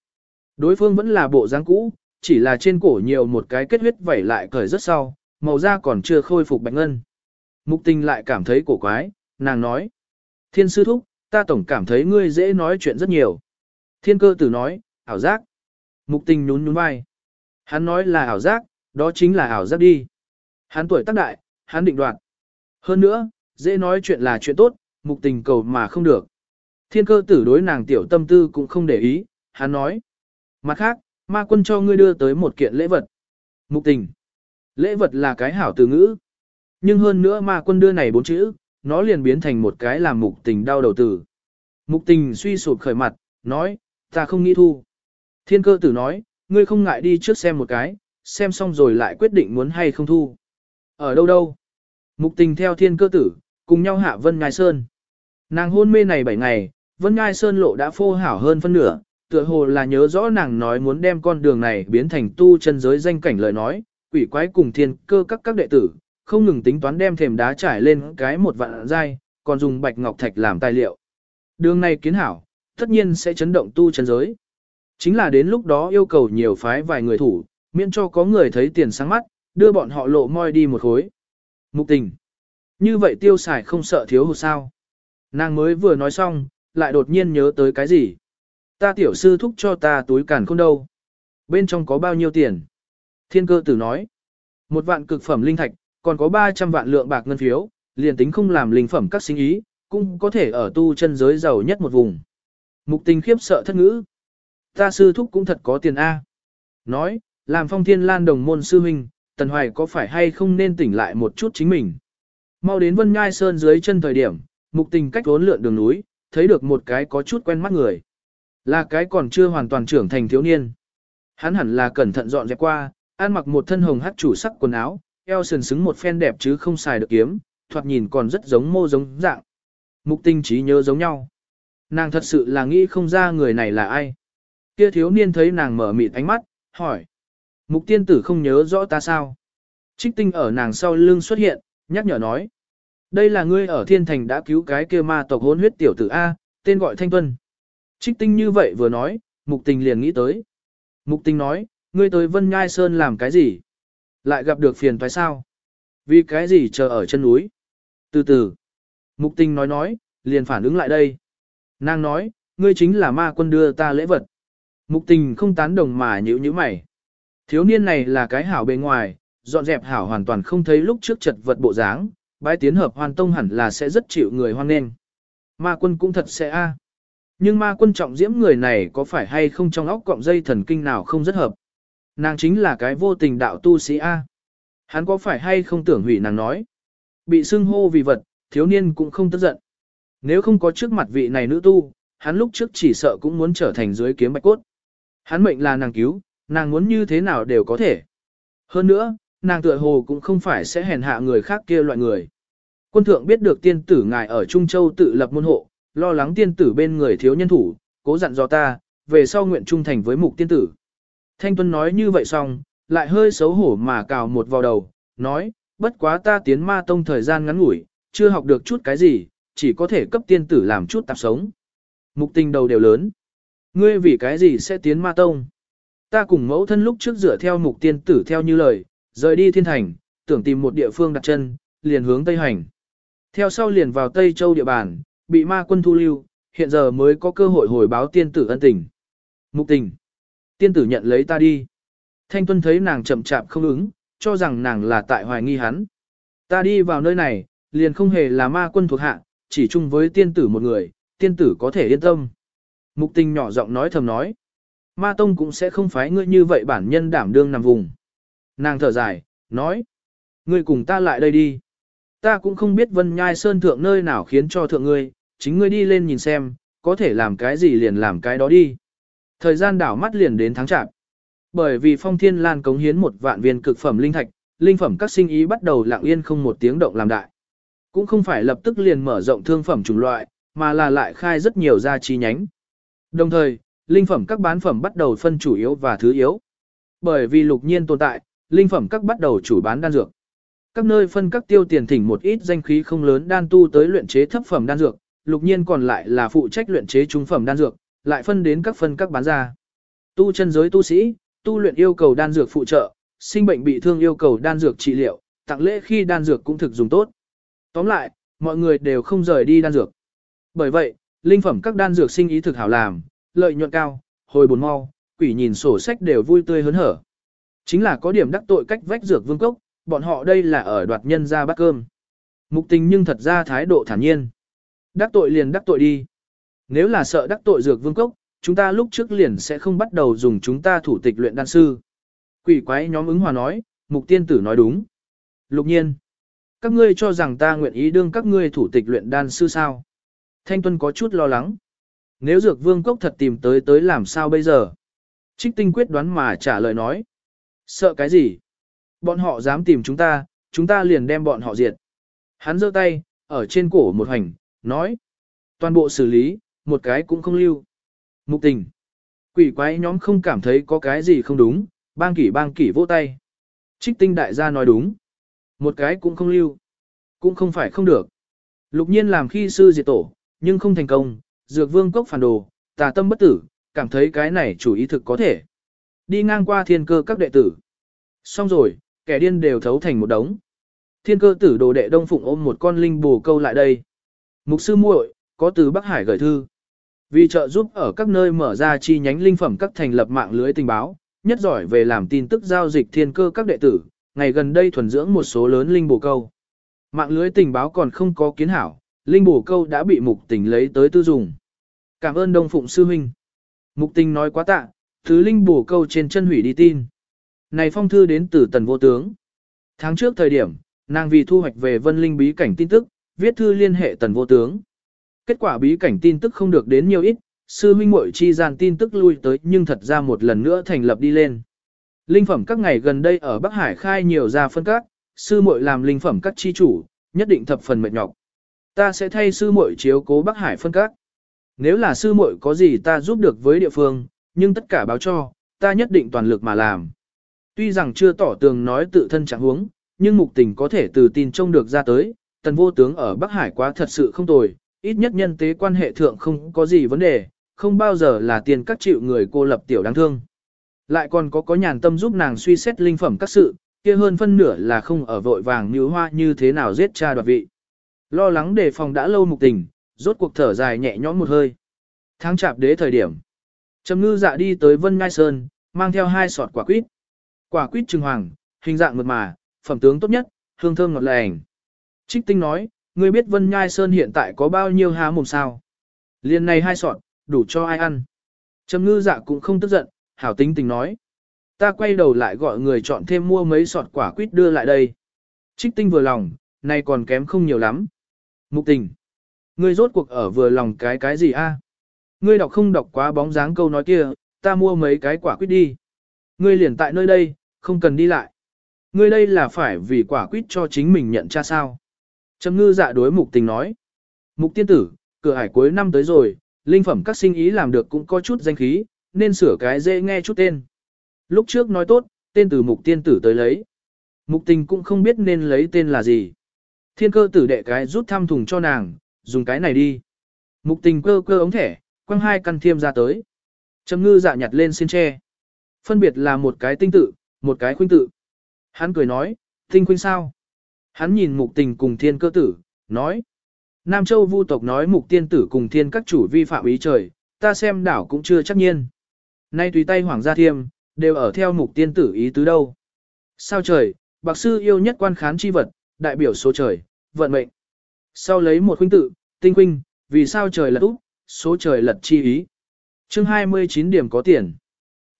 Đối phương vẫn là bộ dáng cũ, chỉ là trên cổ nhiều một cái kết huyết vẩy lại cởi rất sau, màu da còn chưa khôi phục bạch ngân. Mục tình lại cảm thấy cổ quái, nàng nói. Thiên sư thúc, ta tổng cảm thấy ngươi dễ nói chuyện rất nhiều. Thiên cơ tử nói, ảo giác. Mục tình nhún nhún vai. Hắn nói là ảo giác, đó chính là ảo giác đi. Hắn tuổi tác đại, hắn định đoạt. Hơn nữa, dễ nói chuyện là chuyện tốt, mục tình cầu mà không được. Thiên cơ tử đối nàng tiểu tâm tư cũng không để ý, hắn nói. Mặt khác, ma quân cho ngươi đưa tới một kiện lễ vật. Mục tình. Lễ vật là cái hảo từ ngữ. Nhưng hơn nữa ma quân đưa này bốn chữ, nó liền biến thành một cái làm mục tình đau đầu tử. Mục tình suy sụp khởi mặt, nói, ta không nghĩ thu. Thiên cơ tử nói, ngươi không ngại đi trước xem một cái, xem xong rồi lại quyết định muốn hay không thu. Ở đâu đâu? Mục tình theo thiên cơ tử, cùng nhau hạ Vân Ngai Sơn. Nàng hôn mê này 7 ngày, Vân Ngai Sơn lộ đã phô hảo hơn phân nửa, tựa hồ là nhớ rõ nàng nói muốn đem con đường này biến thành tu chân giới danh cảnh lời nói, quỷ quái cùng thiên cơ các các đệ tử, không ngừng tính toán đem thềm đá trải lên cái một vạn dai, còn dùng bạch ngọc thạch làm tài liệu. Đường này kiến hảo, tất nhiên sẽ chấn động tu chân giới. Chính là đến lúc đó yêu cầu nhiều phái vài người thủ, miễn cho có người thấy tiền sáng mắt, đưa bọn họ lộ moi đi một khối. Mục tình. Như vậy tiêu xài không sợ thiếu hụt sao. Nàng mới vừa nói xong, lại đột nhiên nhớ tới cái gì. Ta tiểu sư thúc cho ta túi cản không đâu. Bên trong có bao nhiêu tiền? Thiên cơ tử nói. Một vạn cực phẩm linh thạch, còn có 300 vạn lượng bạc ngân phiếu, liền tính không làm linh phẩm các sinh ý, cũng có thể ở tu chân giới giàu nhất một vùng. Mục tình khiếp sợ thất ngữ. Ta sư thúc cũng thật có tiền A. Nói, làm phong thiên lan đồng môn sư huynh, Tần Hoài có phải hay không nên tỉnh lại một chút chính mình. Mau đến Vân Nhai Sơn dưới chân thời điểm, mục tình cách vốn lượn đường núi, thấy được một cái có chút quen mắt người. Là cái còn chưa hoàn toàn trưởng thành thiếu niên. Hắn hẳn là cẩn thận dọn dẹp qua, ăn mặc một thân hồng hắc chủ sắc quần áo, eo sườn xứng một phen đẹp chứ không xài được kiếm, thoạt nhìn còn rất giống mô giống dạng. Mục tinh trí nhớ giống nhau. Nàng thật sự là nghĩ không ra người này là ai. Kia thiếu niên thấy nàng mở mịt ánh mắt, hỏi. Mục tiên tử không nhớ rõ ta sao? Trích tinh ở nàng sau lưng xuất hiện, nhắc nhở nói. Đây là ngươi ở thiên thành đã cứu cái kia ma tộc hôn huyết tiểu tử A, tên gọi Thanh Tuân. Trích tinh như vậy vừa nói, mục tình liền nghĩ tới. Mục tình nói, ngươi tới Vân Nhai Sơn làm cái gì? Lại gặp được phiền phải sao? Vì cái gì chờ ở chân núi? Từ từ. Mục tình nói nói, liền phản ứng lại đây. Nàng nói, ngươi chính là ma quân đưa ta lễ vật. Mục tình không tán đồng mà nhữ như mày. Thiếu niên này là cái hảo bề ngoài, dọn dẹp hảo hoàn toàn không thấy lúc trước chật vật bộ dáng, bái tiến hợp hoàn tông hẳn là sẽ rất chịu người hoan nghênh. Ma quân cũng thật sẽ a. Nhưng ma quân trọng diễm người này có phải hay không trong óc cọng dây thần kinh nào không rất hợp. Nàng chính là cái vô tình đạo tu sĩ A. Hắn có phải hay không tưởng hủy nàng nói. Bị xưng hô vì vật, thiếu niên cũng không tức giận. Nếu không có trước mặt vị này nữ tu, hắn lúc trước chỉ sợ cũng muốn trở thành dưới kiếm bạch cốt. Hắn mệnh là nàng cứu, nàng muốn như thế nào đều có thể. Hơn nữa, nàng tựa hồ cũng không phải sẽ hèn hạ người khác kia loại người. Quân thượng biết được tiên tử ngài ở Trung Châu tự lập môn hộ, lo lắng tiên tử bên người thiếu nhân thủ, cố dặn dò ta, về sau nguyện trung thành với mục tiên tử. Thanh Tuân nói như vậy xong, lại hơi xấu hổ mà cào một vào đầu, nói, bất quá ta tiến ma tông thời gian ngắn ngủi, chưa học được chút cái gì, chỉ có thể cấp tiên tử làm chút tạp sống. Mục tình đầu đều lớn. Ngươi vì cái gì sẽ tiến ma tông? Ta cùng mẫu thân lúc trước dựa theo mục tiên tử theo như lời, rời đi thiên thành, tưởng tìm một địa phương đặt chân, liền hướng Tây Hành. Theo sau liền vào Tây Châu địa bàn, bị ma quân thu lưu, hiện giờ mới có cơ hội hồi báo tiên tử ân tình. Mục tình. Tiên tử nhận lấy ta đi. Thanh Tuân thấy nàng chậm chạp không ứng, cho rằng nàng là tại hoài nghi hắn. Ta đi vào nơi này, liền không hề là ma quân thuộc hạ, chỉ chung với tiên tử một người, tiên tử có thể yên tâm. Mục tình nhỏ giọng nói thầm nói. Ma Tông cũng sẽ không phái ngươi như vậy bản nhân đảm đương nằm vùng. Nàng thở dài, nói. Ngươi cùng ta lại đây đi. Ta cũng không biết vân nhai sơn thượng nơi nào khiến cho thượng ngươi, chính ngươi đi lên nhìn xem, có thể làm cái gì liền làm cái đó đi. Thời gian đảo mắt liền đến tháng chạp. Bởi vì phong thiên lan cống hiến một vạn viên cực phẩm linh thạch, linh phẩm các sinh ý bắt đầu lặng yên không một tiếng động làm đại. Cũng không phải lập tức liền mở rộng thương phẩm chủng loại, mà là lại khai rất nhiều gia chi nhánh. Đồng thời, linh phẩm các bán phẩm bắt đầu phân chủ yếu và thứ yếu. Bởi vì lục nhiên tồn tại, linh phẩm các bắt đầu chủ bán đan dược. Các nơi phân các tiêu tiền thỉnh một ít danh khí không lớn đan tu tới luyện chế thấp phẩm đan dược, lục nhiên còn lại là phụ trách luyện chế trung phẩm đan dược, lại phân đến các phân các bán ra. Tu chân giới tu sĩ, tu luyện yêu cầu đan dược phụ trợ, sinh bệnh bị thương yêu cầu đan dược trị liệu, tặng lễ khi đan dược cũng thực dùng tốt. Tóm lại, mọi người đều không rời đi đan dược. Bởi vậy, linh phẩm các đan dược sinh ý thực hảo làm, lợi nhuận cao, hồi bồn mau, quỷ nhìn sổ sách đều vui tươi hớn hở. Chính là có điểm đắc tội cách vách dược vương cốc, bọn họ đây là ở đoạt nhân ra bát cơm. Mục tình nhưng thật ra thái độ thản nhiên. Đắc tội liền đắc tội đi. Nếu là sợ đắc tội dược vương cốc, chúng ta lúc trước liền sẽ không bắt đầu dùng chúng ta thủ tịch luyện đan sư. Quỷ quái nhóm ứng hòa nói, mục tiên tử nói đúng. Lục nhiên, các ngươi cho rằng ta nguyện ý đương các ngươi thủ tịch luyện đan sư sao? Thanh Tuân có chút lo lắng. Nếu dược vương cốc thật tìm tới tới làm sao bây giờ? Trích tinh quyết đoán mà trả lời nói. Sợ cái gì? Bọn họ dám tìm chúng ta, chúng ta liền đem bọn họ diệt. Hắn giơ tay, ở trên cổ một hành, nói. Toàn bộ xử lý, một cái cũng không lưu. Mục tình. Quỷ quái nhóm không cảm thấy có cái gì không đúng, bang kỷ bang kỷ vỗ tay. Trích tinh đại gia nói đúng. Một cái cũng không lưu. Cũng không phải không được. Lục nhiên làm khi sư diệt tổ, nhưng không thành công, dược vương cốc phản đồ, tà tâm bất tử, cảm thấy cái này chủ ý thực có thể. Đi ngang qua thiên cơ các đệ tử. Xong rồi, kẻ điên đều thấu thành một đống. Thiên cơ tử đồ đệ đông phụng ôm một con linh bù câu lại đây. Mục sư muội, có từ Bắc Hải gửi thư. Vì trợ giúp ở các nơi mở ra chi nhánh linh phẩm các thành lập mạng lưới tình báo, nhất giỏi về làm tin tức giao dịch thiên cơ các đệ tử, ngày gần đây thuần dưỡng một số lớn linh bổ câu. Mạng lưới tình báo còn không có kiến hảo, linh bổ câu đã bị mục tình lấy tới tư dùng. Cảm ơn Đông Phụng Sư Huynh. Mục tình nói quá tạ, thứ linh bổ câu trên chân hủy đi tin. Này phong thư đến từ tần vô tướng. Tháng trước thời điểm, nàng vì thu hoạch về vân linh bí cảnh tin tức, viết thư liên hệ tần vô tướng. Kết quả bí cảnh tin tức không được đến nhiều ít, sư huynh muội chi gian tin tức lui tới nhưng thật ra một lần nữa thành lập đi lên. Linh phẩm các ngày gần đây ở Bắc Hải khai nhiều ra phân các, sư muội làm linh phẩm các chi chủ, nhất định thập phần mệt nhọc. Ta sẽ thay sư muội chiếu cố Bắc Hải phân các. Nếu là sư muội có gì ta giúp được với địa phương, nhưng tất cả báo cho, ta nhất định toàn lực mà làm. Tuy rằng chưa tỏ tường nói tự thân trạng huống, nhưng mục tình có thể từ tin trông được ra tới, tần vô tướng ở Bắc Hải quá thật sự không tồi, ít nhất nhân tế quan hệ thượng không có gì vấn đề, không bao giờ là tiền các chịu người cô lập tiểu đáng thương. Lại còn có có nhàn tâm giúp nàng suy xét linh phẩm các sự, kia hơn phân nửa là không ở vội vàng như hoa như thế nào giết cha đoạt vị. Lo lắng đề phòng đã lâu mục tình, rốt cuộc thở dài nhẹ nhõm một hơi. Tháng chạp đế thời điểm. Trầm ngư dạ đi tới Vân Ngai Sơn, mang theo hai sọt quả quýt. Quả quýt trừng hoàng, hình dạng mượt mà, phẩm tướng tốt nhất, hương thơm ngọt lành. Trích tinh nói, ngươi biết Vân Nhai Sơn hiện tại có bao nhiêu há mồm sao? Liên này hai sọt, đủ cho ai ăn. Trầm ngư dạ cũng không tức giận, hảo tính tình nói. Ta quay đầu lại gọi người chọn thêm mua mấy sọt quả quýt đưa lại đây. Trích tinh vừa lòng, này còn kém không nhiều lắm. Mục tình. Ngươi rốt cuộc ở vừa lòng cái cái gì a? Ngươi đọc không đọc quá bóng dáng câu nói kia, ta mua mấy cái quả quýt đi. Ngươi liền tại nơi đây, không cần đi lại. Ngươi đây là phải vì quả quýt cho chính mình nhận cha sao. Trầm ngư dạ đối mục tình nói. Mục tiên tử, cửa hải cuối năm tới rồi, linh phẩm các sinh ý làm được cũng có chút danh khí, nên sửa cái dễ nghe chút tên. Lúc trước nói tốt, tên từ mục tiên tử tới lấy. Mục tình cũng không biết nên lấy tên là gì. Thiên cơ tử đệ cái rút thăm thùng cho nàng, dùng cái này đi. Mục tình cơ cơ ống thẻ, quăng hai căn thiêm ra tới. Trầm ngư dạ nhặt lên xin tre. Phân biệt là một cái tinh tự, một cái khuynh tự. Hắn cười nói, tinh khuynh sao? Hắn nhìn mục tình cùng thiên cơ tử, nói. Nam Châu vu tộc nói mục tiên tử cùng thiên các chủ vi phạm ý trời, ta xem đảo cũng chưa chắc nhiên. Nay tùy tay hoàng gia thiêm, đều ở theo mục tiên tử ý tứ đâu. Sao trời, bạc sư yêu nhất quan khán chi vật, đại biểu số trời, vận mệnh. Sau lấy một huynh tự, tinh huynh, vì sao trời lật úp, số trời lật chi ý. chương 29 điểm có tiền.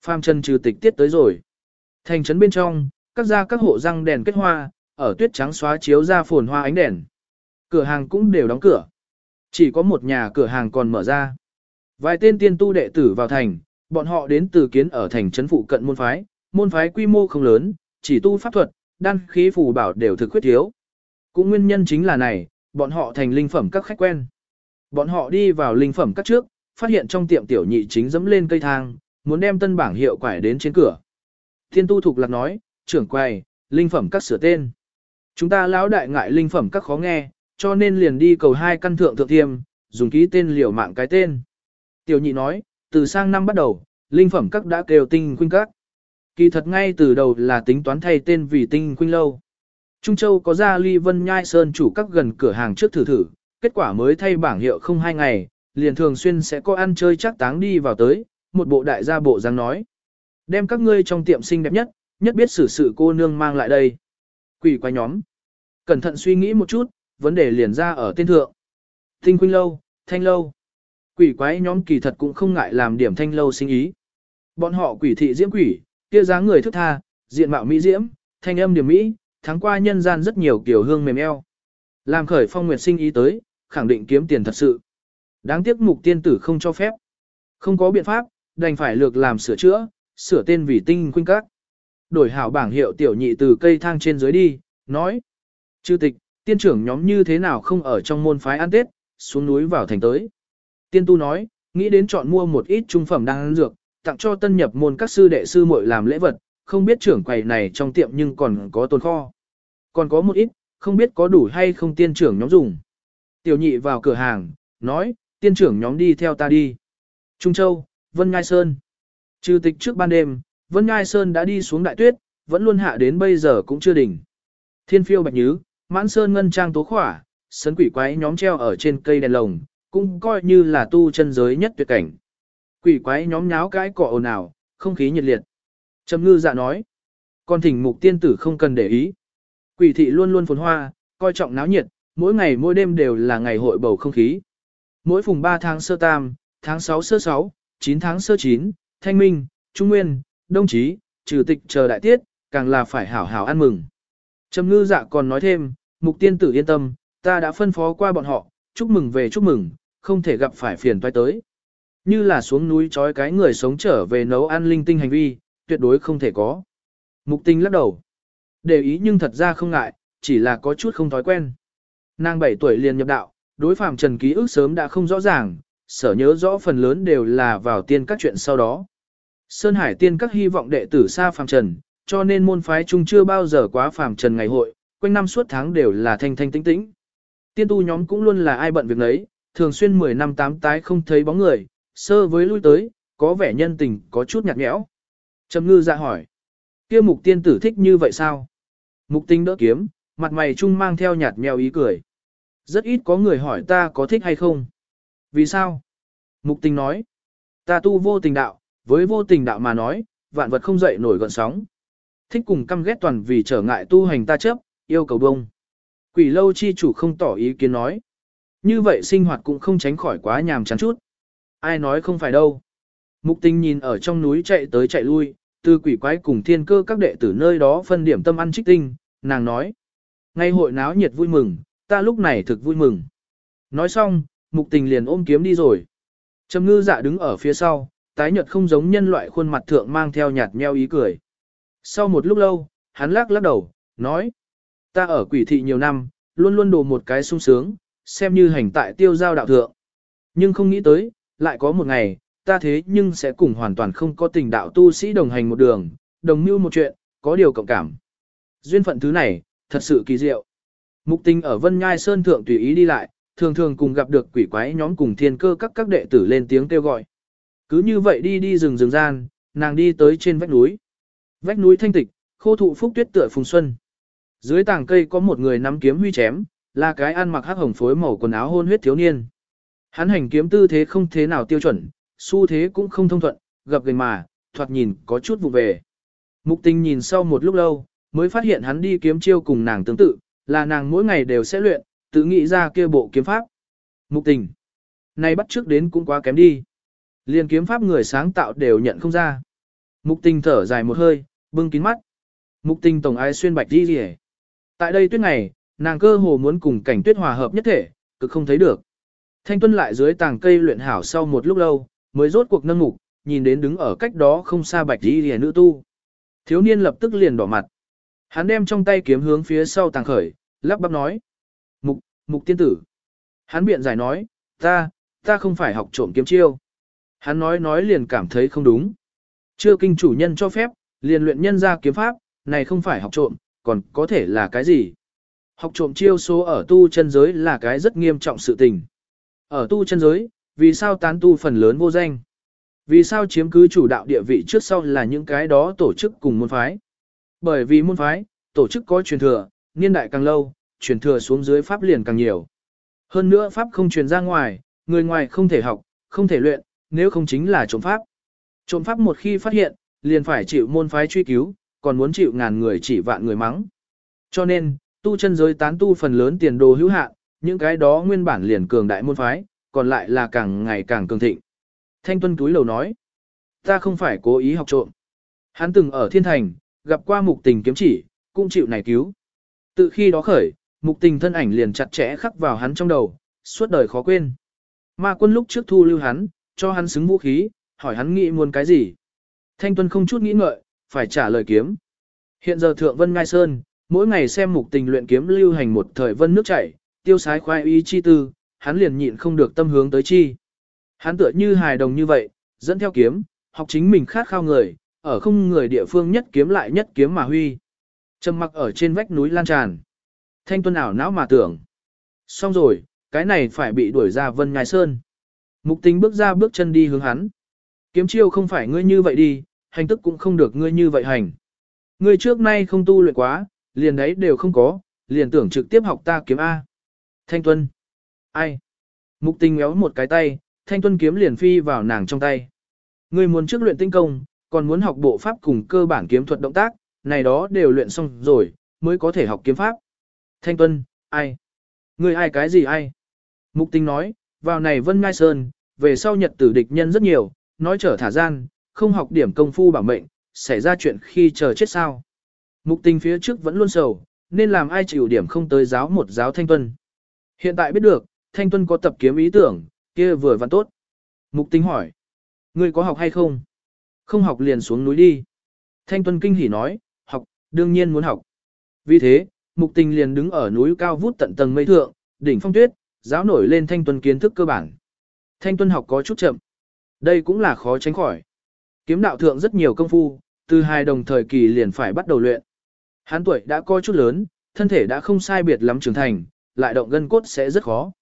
Phàm chân trừ tịch tiết tới rồi. Thành trấn bên trong, các gia các hộ răng đèn kết hoa, ở tuyết trắng xóa chiếu ra phồn hoa ánh đèn. Cửa hàng cũng đều đóng cửa. Chỉ có một nhà cửa hàng còn mở ra. Vài tên tiên tu đệ tử vào thành, bọn họ đến từ kiến ở thành trấn phụ cận môn phái, môn phái quy mô không lớn, chỉ tu pháp thuật, đan khí phù bảo đều thực khuyết thiếu. Cũng nguyên nhân chính là này, bọn họ thành linh phẩm các khách quen. Bọn họ đi vào linh phẩm các trước, phát hiện trong tiệm tiểu nhị chính dẫm lên cây thang, muốn đem tân bảng hiệu quải đến trên cửa. Thiên tu thục lạc nói, trưởng quầy, linh phẩm các sửa tên. Chúng ta lão đại ngại linh phẩm các khó nghe, cho nên liền đi cầu hai căn thượng thượng thiêm, dùng ký tên liều mạng cái tên. Tiểu nhị nói, từ sang năm bắt đầu, linh phẩm các đã kêu tinh khuynh các. Kỳ thật ngay từ đầu là tính toán thay tên vì tinh khuynh lâu. Trung Châu có ra ly vân nhai sơn chủ các gần cửa hàng trước thử thử, kết quả mới thay bảng hiệu không hai ngày, liền thường xuyên sẽ có ăn chơi chắc táng đi vào tới, một bộ đại gia bộ dáng nói. Đem các ngươi trong tiệm xinh đẹp nhất, nhất biết xử sự cô nương mang lại đây. Quỷ quái nhóm. Cẩn thận suy nghĩ một chút, vấn đề liền ra ở tên thượng. Tinh khuynh lâu, thanh lâu. Quỷ quái nhóm kỳ thật cũng không ngại làm điểm thanh lâu sinh ý. Bọn họ quỷ thị diễm quỷ, kia dáng người thức tha, diện mạo mỹ diễm, thanh âm điểm mỹ, tháng qua nhân gian rất nhiều kiểu hương mềm eo. Làm khởi phong nguyệt sinh ý tới, khẳng định kiếm tiền thật sự. Đáng tiếc mục tiên tử không cho phép. Không có biện pháp, đành phải lược làm sửa chữa, sửa tên vì tinh khuynh các. Đổi hảo bảng hiệu tiểu nhị từ cây thang trên dưới đi, nói. Chư tịch, tiên trưởng nhóm như thế nào không ở trong môn phái ăn tết, xuống núi vào thành tới. Tiên tu nói, nghĩ đến chọn mua một ít trung phẩm đang ăn dược, tặng cho tân nhập môn các sư đệ sư muội làm lễ vật, không biết trưởng quầy này trong tiệm nhưng còn có tồn kho. Còn có một ít, không biết có đủ hay không tiên trưởng nhóm dùng. Tiểu nhị vào cửa hàng, nói, tiên trưởng nhóm đi theo ta đi. Trung Châu, Vân Ngai Sơn. Trừ tịch trước ban đêm, Vân Ngai Sơn đã đi xuống đại tuyết, vẫn luôn hạ đến bây giờ cũng chưa đỉnh. Thiên phiêu bạch nhứ, mãn sơn ngân trang tố khỏa, sấn quỷ quái nhóm treo ở trên cây đèn lồng, cũng coi như là tu chân giới nhất tuyệt cảnh. Quỷ quái nhóm nháo cái cọ ồn ào, không khí nhiệt liệt. Trầm ngư dạ nói, con thỉnh mục tiên tử không cần để ý. Quỷ thị luôn luôn phồn hoa, coi trọng náo nhiệt, mỗi ngày mỗi đêm đều là ngày hội bầu không khí. Mỗi phùng 3 tháng sơ tam, tháng 6 sơ 6, 9 tháng sơ 9, thanh minh, trung nguyên, đông chí, trừ tịch chờ đại tiết, càng là phải hảo hảo ăn mừng. Trầm ngư dạ còn nói thêm, mục tiên tử yên tâm, ta đã phân phó qua bọn họ, chúc mừng về chúc mừng, không thể gặp phải phiền toái tới. Như là xuống núi trói cái người sống trở về nấu ăn linh tinh hành vi, tuyệt đối không thể có. Mục tinh lắc đầu. Để ý nhưng thật ra không ngại, chỉ là có chút không thói quen. Nàng 7 tuổi liền nhập đạo, đối phạm trần ký ức sớm đã không rõ ràng, sở nhớ rõ phần lớn đều là vào tiên các chuyện sau đó. Sơn Hải tiên các hy vọng đệ tử xa phàm trần, cho nên môn phái chung chưa bao giờ quá phàm trần ngày hội, quanh năm suốt tháng đều là thanh thanh tĩnh tĩnh. Tiên tu nhóm cũng luôn là ai bận việc nấy, thường xuyên 10 năm tám tái không thấy bóng người, sơ với lui tới, có vẻ nhân tình có chút nhạt nhẽo. Trầm ngư dạ hỏi, kia mục tiên tử thích như vậy sao? Mục tinh đỡ kiếm, mặt mày chung mang theo nhạt nhẽo ý cười. Rất ít có người hỏi ta có thích hay không. Vì sao? Mục tinh nói, ta tu vô tình đạo, với vô tình đạo mà nói, vạn vật không dậy nổi gọn sóng. Thích cùng căm ghét toàn vì trở ngại tu hành ta chấp, yêu cầu bông. Quỷ lâu chi chủ không tỏ ý kiến nói. Như vậy sinh hoạt cũng không tránh khỏi quá nhàm chán chút. Ai nói không phải đâu. Mục tình nhìn ở trong núi chạy tới chạy lui, từ quỷ quái cùng thiên cơ các đệ tử nơi đó phân điểm tâm ăn trích tinh, nàng nói. Ngày hội náo nhiệt vui mừng, ta lúc này thực vui mừng. Nói xong, mục tình liền ôm kiếm đi rồi. Trầm ngư dạ đứng ở phía sau, tái nhợt không giống nhân loại khuôn mặt thượng mang theo nhạt nheo ý cười. Sau một lúc lâu, hắn lắc lắc đầu, nói. Ta ở quỷ thị nhiều năm, luôn luôn đồ một cái sung sướng, xem như hành tại tiêu giao đạo thượng. Nhưng không nghĩ tới, lại có một ngày, ta thế nhưng sẽ cùng hoàn toàn không có tình đạo tu sĩ đồng hành một đường, đồng mưu một chuyện, có điều cộng cảm. Duyên phận thứ này, thật sự kỳ diệu. Mục tình ở Vân Nhai Sơn Thượng tùy ý đi lại, thường thường cùng gặp được quỷ quái nhóm cùng thiên cơ các các đệ tử lên tiếng kêu gọi. Cứ như vậy đi đi rừng rừng gian, nàng đi tới trên vách núi. Vách núi thanh tịch, khô thụ phúc tuyết tựa phùng xuân. Dưới tảng cây có một người nắm kiếm huy chém, là cái ăn mặc hắc hồng phối màu quần áo hôn huyết thiếu niên. Hắn hành kiếm tư thế không thế nào tiêu chuẩn, xu thế cũng không thông thuận, gặp gần mà, thoạt nhìn có chút vụ về. Mục tình nhìn sau một lúc lâu, mới phát hiện hắn đi kiếm chiêu cùng nàng tương tự, là nàng mỗi ngày đều sẽ luyện, tự nghĩ ra kia bộ kiếm pháp. Mục tình. nay bắt trước đến cũng quá kém đi. Liên kiếm pháp người sáng tạo đều nhận không ra. Mục tình thở dài một hơi, bưng kín mắt. Mục tình tổng ai xuyên bạch đi rỉ. Tại đây tuyết ngày, nàng cơ hồ muốn cùng cảnh tuyết hòa hợp nhất thể, cực không thấy được. Thanh tuân lại dưới tàng cây luyện hảo sau một lúc lâu, mới rốt cuộc nâng ngục, nhìn đến đứng ở cách đó không xa bạch đi rỉ nữ tu. Thiếu niên lập tức liền đỏ mặt. Hắn đem trong tay kiếm hướng phía sau tàng khởi, lắp bắp nói. Mục, mục tiên tử. Hắn biện giải nói, ta, ta không phải học trộm kiếm chiêu. Hắn nói nói liền cảm thấy không đúng. Chưa kinh chủ nhân cho phép, liền luyện nhân ra kiếm pháp, này không phải học trộm, còn có thể là cái gì? Học trộm chiêu số ở tu chân giới là cái rất nghiêm trọng sự tình. Ở tu chân giới, vì sao tán tu phần lớn vô danh? Vì sao chiếm cứ chủ đạo địa vị trước sau là những cái đó tổ chức cùng môn phái? Bởi vì môn phái, tổ chức có truyền thừa, niên đại càng lâu, truyền thừa xuống dưới pháp liền càng nhiều. Hơn nữa pháp không truyền ra ngoài, người ngoài không thể học, không thể luyện, nếu không chính là trộm pháp. Trộm pháp một khi phát hiện, liền phải chịu môn phái truy cứu, còn muốn chịu ngàn người chỉ vạn người mắng. Cho nên, tu chân giới tán tu phần lớn tiền đồ hữu hạn, những cái đó nguyên bản liền cường đại môn phái, còn lại là càng ngày càng cường thịnh. Thanh Tuân túi lầu nói, ta không phải cố ý học trộm. Hắn từng ở thiên thành, gặp qua mục tình kiếm chỉ, cũng chịu này cứu. Từ khi đó khởi, mục tình thân ảnh liền chặt chẽ khắc vào hắn trong đầu, suốt đời khó quên. Ma quân lúc trước thu lưu hắn, cho hắn xứng vũ khí, hỏi hắn nghĩ muốn cái gì. Thanh Tuân không chút nghĩ ngợi, phải trả lời kiếm. Hiện giờ Thượng Vân Ngai Sơn, mỗi ngày xem mục tình luyện kiếm lưu hành một thời vân nước chảy, tiêu sái khoai ý chi tư, hắn liền nhịn không được tâm hướng tới chi. Hắn tựa như hài đồng như vậy, dẫn theo kiếm, học chính mình khát khao người, ở không người địa phương nhất kiếm lại nhất kiếm mà huy. Trầm mặc ở trên vách núi lan tràn. Thanh tuân ảo não mà tưởng. Xong rồi, cái này phải bị đuổi ra vân nhai sơn. Mục tình bước ra bước chân đi hướng hắn. Kiếm chiêu không phải ngươi như vậy đi, hành tức cũng không được ngươi như vậy hành. Ngươi trước nay không tu luyện quá, liền đấy đều không có, liền tưởng trực tiếp học ta kiếm A. Thanh tuân. Ai? Mục tình méo một cái tay, thanh tuân kiếm liền phi vào nàng trong tay. Ngươi muốn trước luyện tinh công, còn muốn học bộ pháp cùng cơ bản kiếm thuật động tác, này đó đều luyện xong rồi, mới có thể học kiếm pháp. Thanh tuân, ai? Ngươi ai cái gì ai? Mục tình nói, vào này Vân Ngai Sơn, về sau nhật tử địch nhân rất nhiều, nói trở thả gian, không học điểm công phu bảo mệnh, xảy ra chuyện khi chờ chết sao. Mục tình phía trước vẫn luôn sầu, nên làm ai chịu điểm không tới giáo một giáo thanh tuân. Hiện tại biết được, thanh tuân có tập kiếm ý tưởng, kia vừa văn tốt. Mục tình hỏi, ngươi có học hay không? Không học liền xuống núi đi. Thanh tuân kinh hỉ nói, học, đương nhiên muốn học. Vì thế, mục tình liền đứng ở núi cao vút tận tầng mây thượng, đỉnh phong tuyết, giáo nổi lên thanh tuân kiến thức cơ bản. Thanh tuân học có chút chậm. Đây cũng là khó tránh khỏi. Kiếm đạo thượng rất nhiều công phu, từ hai đồng thời kỳ liền phải bắt đầu luyện. Hắn tuổi đã coi chút lớn, thân thể đã không sai biệt lắm trưởng thành, lại động gân cốt sẽ rất khó.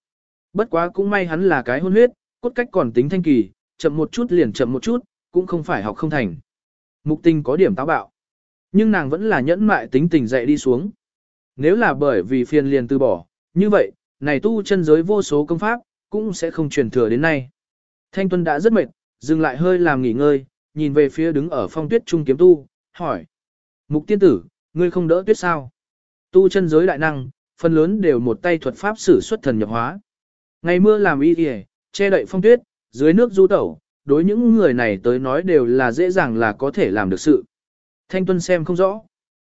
Bất quá cũng may hắn là cái hôn huyết, cốt cách còn tính thanh kỳ, chậm một chút liền chậm một chút, cũng không phải học không thành. Mục tình có điểm táo bạo. Nhưng nàng vẫn là nhẫn mại tính tình dậy đi xuống. Nếu là bởi vì phiền liền từ bỏ, như vậy, này tu chân giới vô số công pháp, cũng sẽ không truyền thừa đến nay. Thanh Tuân đã rất mệt, dừng lại hơi làm nghỉ ngơi, nhìn về phía đứng ở phong tuyết trung kiếm tu, hỏi. Mục tiên tử, ngươi không đỡ tuyết sao? Tu chân giới đại năng, phần lớn đều một tay thuật pháp sử xuất thần nhập hóa. Ngày mưa làm y kìa, che đậy phong tuyết, dưới nước du tẩu, đối những người này tới nói đều là dễ dàng là có thể làm được sự. Thanh Tuân xem không rõ.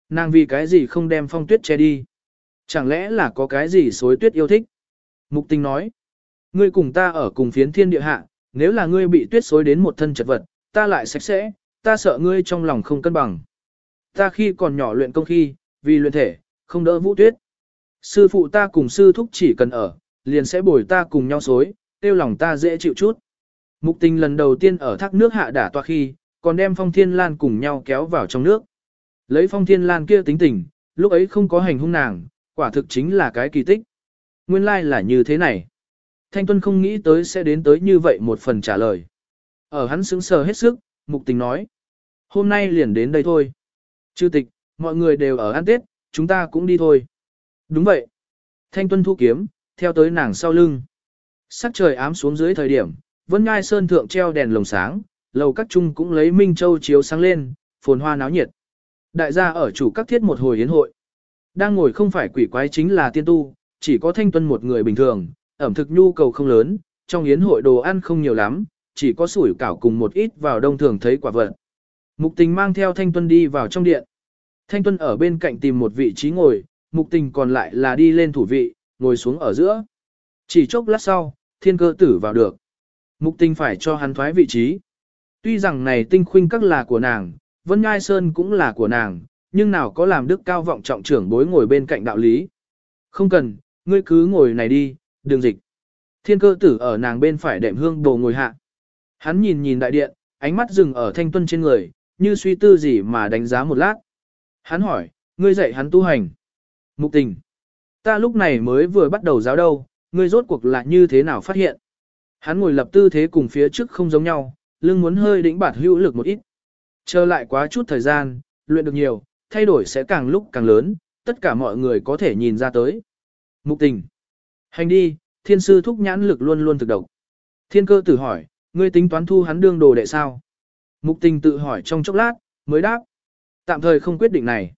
Nàng vì cái gì không đem phong tuyết che đi? Chẳng lẽ là có cái gì xối tuyết yêu thích? Mục tình nói. Ngươi cùng ta ở cùng phiến thiên địa hạ, nếu là ngươi bị tuyết xối đến một thân chật vật, ta lại sạch sẽ, ta sợ ngươi trong lòng không cân bằng. Ta khi còn nhỏ luyện công khi, vì luyện thể, không đỡ vũ tuyết. Sư phụ ta cùng sư thúc chỉ cần ở, liền sẽ bồi ta cùng nhau xối, tiêu lòng ta dễ chịu chút. Mục tình lần đầu tiên ở thác nước hạ đả toa khi, còn đem phong thiên lan cùng nhau kéo vào trong nước. Lấy phong thiên lan kia tính tình, lúc ấy không có hành hung nàng, quả thực chính là cái kỳ tích. Nguyên lai like là như thế này. Thanh Tuân không nghĩ tới sẽ đến tới như vậy một phần trả lời. Ở hắn sững sờ hết sức, mục tình nói. Hôm nay liền đến đây thôi. Chư tịch, mọi người đều ở ăn tết, chúng ta cũng đi thôi. Đúng vậy. Thanh Tuân thu kiếm, theo tới nàng sau lưng. Sắc trời ám xuống dưới thời điểm, Vân Ngai Sơn thượng treo đèn lồng sáng, lầu các trung cũng lấy Minh Châu chiếu sáng lên, phồn hoa náo nhiệt. Đại gia ở chủ các thiết một hồi yến hội. Đang ngồi không phải quỷ quái chính là tiên tu, chỉ có thanh tuân một người bình thường, ẩm thực nhu cầu không lớn, trong yến hội đồ ăn không nhiều lắm, chỉ có sủi cảo cùng một ít vào đông thường thấy quả vật. Mục tình mang theo thanh tuân đi vào trong điện. Thanh tuân ở bên cạnh tìm một vị trí ngồi, mục tình còn lại là đi lên thủ vị, ngồi xuống ở giữa. Chỉ chốc lát sau, thiên cơ tử vào được. Mục tình phải cho hắn thoái vị trí. Tuy rằng này tinh khuynh các là của nàng, Vân Ngai Sơn cũng là của nàng, nhưng nào có làm đức cao vọng trọng trưởng bối ngồi bên cạnh đạo lý. Không cần, ngươi cứ ngồi này đi, đường dịch. Thiên cơ tử ở nàng bên phải đệm hương đồ ngồi hạ. Hắn nhìn nhìn đại điện, ánh mắt dừng ở thanh tuân trên người, như suy tư gì mà đánh giá một lát. Hắn hỏi, ngươi dạy hắn tu hành. Mục tình. Ta lúc này mới vừa bắt đầu giáo đâu, ngươi rốt cuộc là như thế nào phát hiện. Hắn ngồi lập tư thế cùng phía trước không giống nhau, lưng muốn hơi đỉnh bạt hữu lực một ít. Chờ lại quá chút thời gian, luyện được nhiều, thay đổi sẽ càng lúc càng lớn, tất cả mọi người có thể nhìn ra tới. Mục tình. Hành đi, thiên sư thúc nhãn lực luôn luôn thực độc. Thiên cơ tử hỏi, ngươi tính toán thu hắn đương đồ đệ sao? Mục tình tự hỏi trong chốc lát, mới đáp. Tạm thời không quyết định này.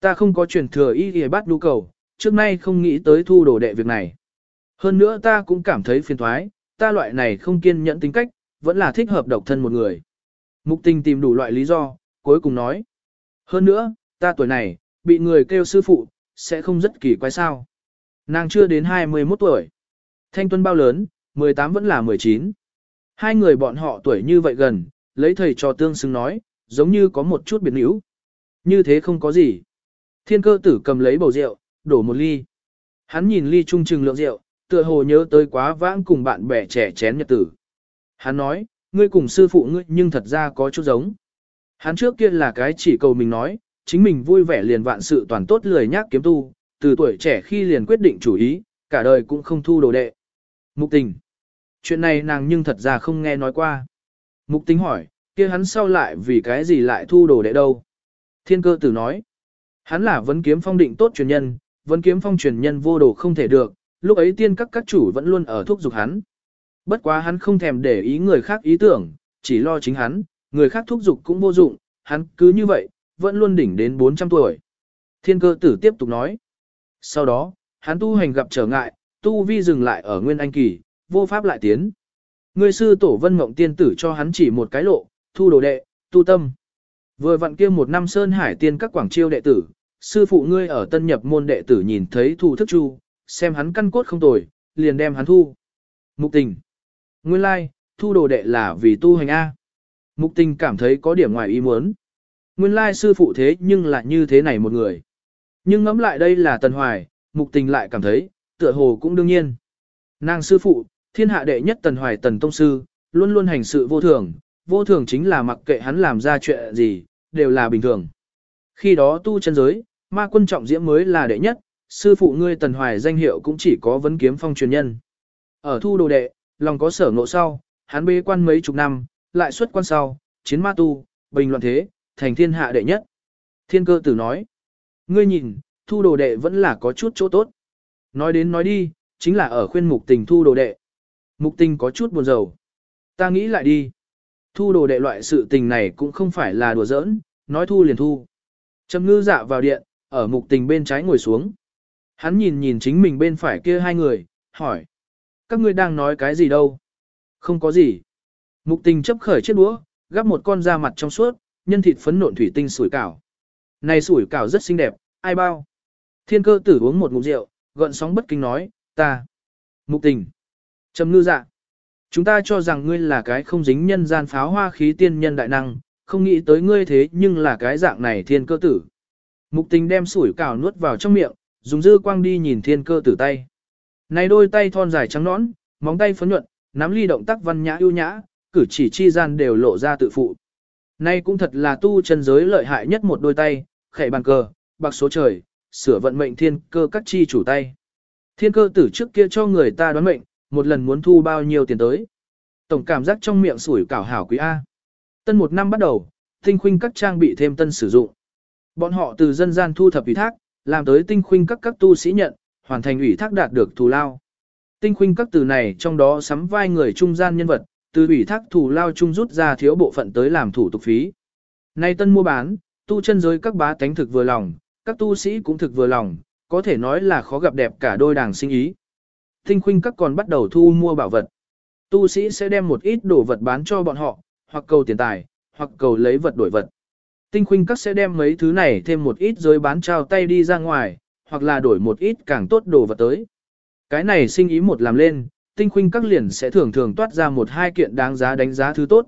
Ta không có truyền thừa y y bắt nhu cầu, trước nay không nghĩ tới thu đồ đệ việc này. Hơn nữa ta cũng cảm thấy phiền thoái, ta loại này không kiên nhẫn tính cách, vẫn là thích hợp độc thân một người. Mục tình tìm đủ loại lý do, cuối cùng nói. Hơn nữa, ta tuổi này, bị người kêu sư phụ, sẽ không rất kỳ quái sao. Nàng chưa đến 21 tuổi. Thanh tuân bao lớn, 18 vẫn là 19. Hai người bọn họ tuổi như vậy gần, lấy thầy trò tương xứng nói, giống như có một chút biệt níu. Như thế không có gì. Thiên cơ tử cầm lấy bầu rượu, đổ một ly. Hắn nhìn ly trung trừng lượng rượu, tựa hồ nhớ tới quá vãng cùng bạn bè trẻ chén nhật tử. Hắn nói, ngươi cùng sư phụ ngươi nhưng thật ra có chút giống. Hắn trước kia là cái chỉ cầu mình nói, chính mình vui vẻ liền vạn sự toàn tốt lười nhác kiếm tu, từ tuổi trẻ khi liền quyết định chủ ý, cả đời cũng không thu đồ đệ. Mục tình. Chuyện này nàng nhưng thật ra không nghe nói qua. Mục tình hỏi, kia hắn sau lại vì cái gì lại thu đồ đệ đâu? Thiên cơ tử nói, hắn là vấn kiếm phong định tốt truyền nhân, vấn kiếm phong truyền nhân vô đồ không thể được, lúc ấy tiên các các chủ vẫn luôn ở thúc giục hắn. Bất quá hắn không thèm để ý người khác ý tưởng, chỉ lo chính hắn, người khác thúc giục cũng vô dụng, hắn cứ như vậy, vẫn luôn đỉnh đến 400 tuổi. Thiên cơ tử tiếp tục nói. Sau đó, hắn tu hành gặp trở ngại, tu vi dừng lại ở nguyên anh kỳ, vô pháp lại tiến. Người sư tổ vân mộng tiên tử cho hắn chỉ một cái lộ, thu đồ đệ, tu tâm. Vừa vặn kia một năm sơn hải tiên các quảng chiêu đệ tử, sư phụ ngươi ở tân nhập môn đệ tử nhìn thấy thu thức chu, xem hắn căn cốt không tồi, liền đem hắn thu. Mục tình. Nguyên lai, like, thu đồ đệ là vì tu hành A. Mục tình cảm thấy có điểm ngoài ý muốn. Nguyên lai sư phụ thế nhưng lại như thế này một người. Nhưng ngẫm lại đây là Tần Hoài, mục tình lại cảm thấy, tựa hồ cũng đương nhiên. Nàng sư phụ, thiên hạ đệ nhất Tần Hoài Tần Tông Sư, luôn luôn hành sự vô thường, vô thường chính là mặc kệ hắn làm ra chuyện gì, đều là bình thường. Khi đó tu chân giới, ma quân trọng diễm mới là đệ nhất, sư phụ ngươi Tần Hoài danh hiệu cũng chỉ có vấn kiếm phong truyền nhân. Ở thu đồ đệ, lòng có sở ngộ sau, hắn bế quan mấy chục năm, lại xuất quan sau, chiến ma tu, bình luận thế, thành thiên hạ đệ nhất. Thiên cơ tử nói, ngươi nhìn, thu đồ đệ vẫn là có chút chỗ tốt. Nói đến nói đi, chính là ở khuyên mục tình thu đồ đệ. Mục tình có chút buồn rầu. Ta nghĩ lại đi. Thu đồ đệ loại sự tình này cũng không phải là đùa giỡn, nói thu liền thu. Trầm ngư dạ vào điện, ở mục tình bên trái ngồi xuống. Hắn nhìn nhìn chính mình bên phải kia hai người, hỏi. Các ngươi đang nói cái gì đâu? Không có gì. Mục tình chấp khởi chiếc đũa, gắp một con da mặt trong suốt, nhân thịt phấn nộn thủy tinh sủi cảo. Này sủi cảo rất xinh đẹp, ai bao? Thiên cơ tử uống một ngụm rượu, gợn sóng bất kinh nói, ta. Mục tình. Trầm ngư dạ. Chúng ta cho rằng ngươi là cái không dính nhân gian pháo hoa khí tiên nhân đại năng, không nghĩ tới ngươi thế nhưng là cái dạng này thiên cơ tử. Mục tình đem sủi cảo nuốt vào trong miệng, dùng dư quang đi nhìn thiên cơ tử tay. Này đôi tay thon dài trắng nõn, móng tay phấn nhuận, nắm ly động tác văn nhã ưu nhã, cử chỉ chi gian đều lộ ra tự phụ. Nay cũng thật là tu chân giới lợi hại nhất một đôi tay, khẩy bàn cờ, bạc số trời, sửa vận mệnh thiên cơ các chi chủ tay. Thiên cơ tử trước kia cho người ta đoán mệnh, một lần muốn thu bao nhiêu tiền tới. Tổng cảm giác trong miệng sủi cảo hảo quý A. Tân một năm bắt đầu, tinh khuynh các trang bị thêm tân sử dụng. Bọn họ từ dân gian thu thập ủy thác, làm tới tinh khuynh các các tu sĩ nhận, hoàn thành ủy thác đạt được thù lao. Tinh khuynh các từ này trong đó sắm vai người trung gian nhân vật, từ ủy thác thù lao chung rút ra thiếu bộ phận tới làm thủ tục phí. Nay tân mua bán, tu chân giới các bá tánh thực vừa lòng, các tu sĩ cũng thực vừa lòng, có thể nói là khó gặp đẹp cả đôi đảng sinh ý. Tinh khuynh các còn bắt đầu thu mua bảo vật. Tu sĩ sẽ đem một ít đồ vật bán cho bọn họ, hoặc cầu tiền tài, hoặc cầu lấy vật đổi vật. Tinh khuynh các sẽ đem mấy thứ này thêm một ít giới bán trao tay đi ra ngoài, hoặc là đổi một ít càng tốt đồ vật tới. Cái này sinh ý một làm lên, tinh khuynh các liền sẽ thường thường toát ra một hai kiện đáng giá đánh giá thứ tốt.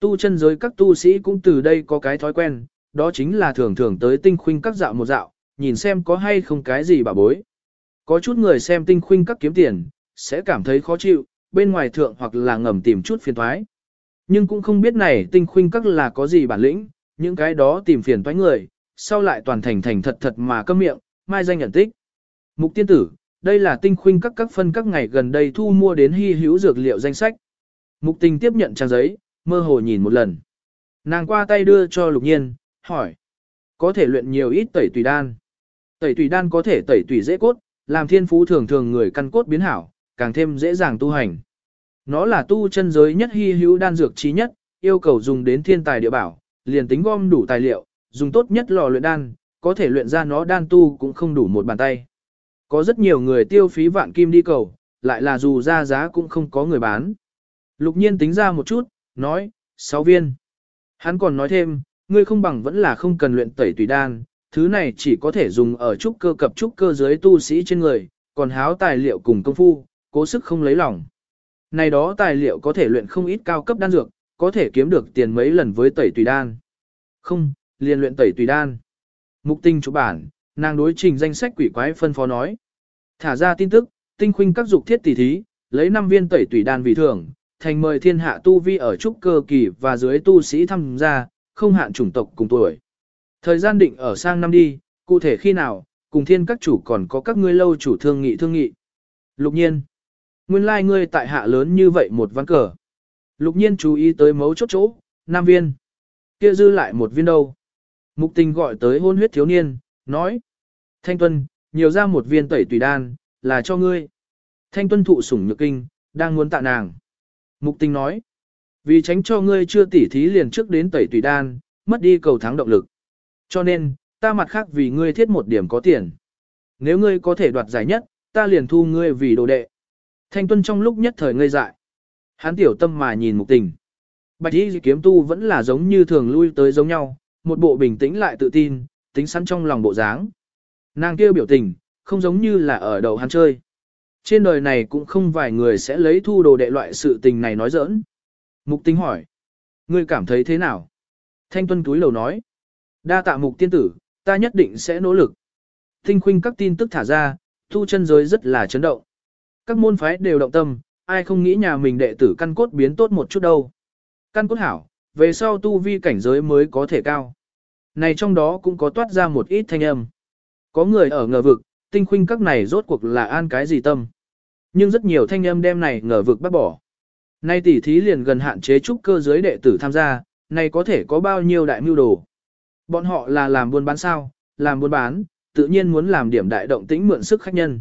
Tu chân giới các tu sĩ cũng từ đây có cái thói quen, đó chính là thường thường tới tinh khuynh các dạo một dạo, nhìn xem có hay không cái gì bà bối. Có chút người xem tinh khuynh các kiếm tiền, sẽ cảm thấy khó chịu, bên ngoài thượng hoặc là ngầm tìm chút phiền thoái. Nhưng cũng không biết này tinh khuynh các là có gì bản lĩnh, những cái đó tìm phiền toái người, sau lại toàn thành thành thật thật mà câm miệng, mai danh nhận tích. Mục tiên tử, đây là tinh khuynh các các phân các ngày gần đây thu mua đến hy hữu dược liệu danh sách. Mục tình tiếp nhận trang giấy, mơ hồ nhìn một lần. Nàng qua tay đưa cho lục nhiên, hỏi. Có thể luyện nhiều ít tẩy tùy đan. Tẩy tùy đan có thể tẩy tùy dễ cốt, làm thiên phú thường thường người căn cốt biến hảo, càng thêm dễ dàng tu hành. Nó là tu chân giới nhất hy hữu đan dược trí nhất, yêu cầu dùng đến thiên tài địa bảo, liền tính gom đủ tài liệu, dùng tốt nhất lò luyện đan, có thể luyện ra nó đan tu cũng không đủ một bàn tay. Có rất nhiều người tiêu phí vạn kim đi cầu, lại là dù ra giá cũng không có người bán. Lục nhiên tính ra một chút, nói, 6 viên. Hắn còn nói thêm, ngươi không bằng vẫn là không cần luyện tẩy tùy đan, thứ này chỉ có thể dùng ở trúc cơ cập trúc cơ dưới tu sĩ trên người, còn háo tài liệu cùng công phu, cố sức không lấy lòng. Này đó tài liệu có thể luyện không ít cao cấp đan dược, có thể kiếm được tiền mấy lần với tẩy tùy đan. Không, liền luyện tẩy tùy đan. Mục tinh chủ bản, nàng đối trình danh sách quỷ quái phân phó nói. Thả ra tin tức, tinh khuynh các dục thiết tỷ thí, lấy 5 viên tẩy tùy đan vì thưởng, thành mời thiên hạ tu vi ở trúc cơ kỳ và dưới tu sĩ tham gia, không hạn chủng tộc cùng tuổi. Thời gian định ở sang năm đi, cụ thể khi nào, cùng thiên các chủ còn có các ngươi lâu chủ thương nghị thương nghị. Lục nhiên, nguyên lai like ngươi tại hạ lớn như vậy một ván cờ. Lục nhiên chú ý tới mấu chốt chỗ, nam viên. kia dư lại một viên đâu. Mục tình gọi tới hôn huyết thiếu niên, nói. Thanh tuân, nhiều ra một viên tẩy tùy đan, là cho ngươi. Thanh tuân thụ sủng nhược kinh, đang muốn tạ nàng. Mục tình nói. Vì tránh cho ngươi chưa tỉ thí liền trước đến tẩy tùy đan, mất đi cầu thắng động lực. Cho nên, ta mặt khác vì ngươi thiết một điểm có tiền. Nếu ngươi có thể đoạt giải nhất, ta liền thu ngươi vì đồ đệ. Thanh tuân trong lúc nhất thời ngây dại. Hắn tiểu tâm mà nhìn mục tình. Bạch y kiếm tu vẫn là giống như thường lui tới giống nhau, một bộ bình tĩnh lại tự tin, tính sẵn trong lòng bộ dáng. Nàng kêu biểu tình, không giống như là ở đầu hắn chơi. Trên đời này cũng không vài người sẽ lấy thu đồ đệ loại sự tình này nói giỡn. Mục tình hỏi. Ngươi cảm thấy thế nào? Thanh tuân túi lầu nói. Đa tạ mục tiên tử, ta nhất định sẽ nỗ lực. Tinh khuynh các tin tức thả ra, thu chân giới rất là chấn động. Các môn phái đều động tâm, ai không nghĩ nhà mình đệ tử căn cốt biến tốt một chút đâu. Căn cốt hảo, về sau tu vi cảnh giới mới có thể cao. Này trong đó cũng có toát ra một ít thanh âm. Có người ở ngờ vực, tinh khuynh các này rốt cuộc là an cái gì tâm. Nhưng rất nhiều thanh âm đem này ngờ vực bắt bỏ. Nay tỷ thí liền gần hạn chế trúc cơ giới đệ tử tham gia, này có thể có bao nhiêu đại mưu đồ. Bọn họ là làm buôn bán sao, làm buôn bán, tự nhiên muốn làm điểm đại động tĩnh mượn sức khách nhân.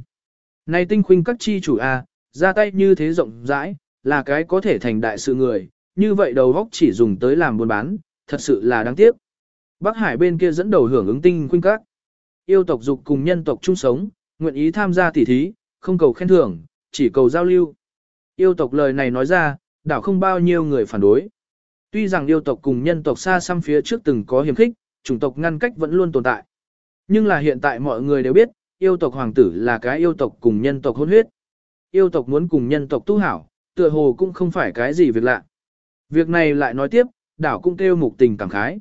Này tinh khuynh các chi chủ A, ra tay như thế rộng rãi, là cái có thể thành đại sự người, như vậy đầu góc chỉ dùng tới làm buôn bán, thật sự là đáng tiếc. Bắc Hải bên kia dẫn đầu hưởng ứng tinh khuynh các. Yêu tộc dục cùng nhân tộc chung sống, nguyện ý tham gia tỉ thí, không cầu khen thưởng, chỉ cầu giao lưu. Yêu tộc lời này nói ra, đảo không bao nhiêu người phản đối. Tuy rằng yêu tộc cùng nhân tộc xa xăm phía trước từng có hiểm khích, chủng tộc ngăn cách vẫn luôn tồn tại. Nhưng là hiện tại mọi người đều biết, yêu tộc hoàng tử là cái yêu tộc cùng nhân tộc hôn huyết. Yêu tộc muốn cùng nhân tộc tu hảo, tựa hồ cũng không phải cái gì việc lạ. Việc này lại nói tiếp, đảo cũng kêu mục tình cảm khái.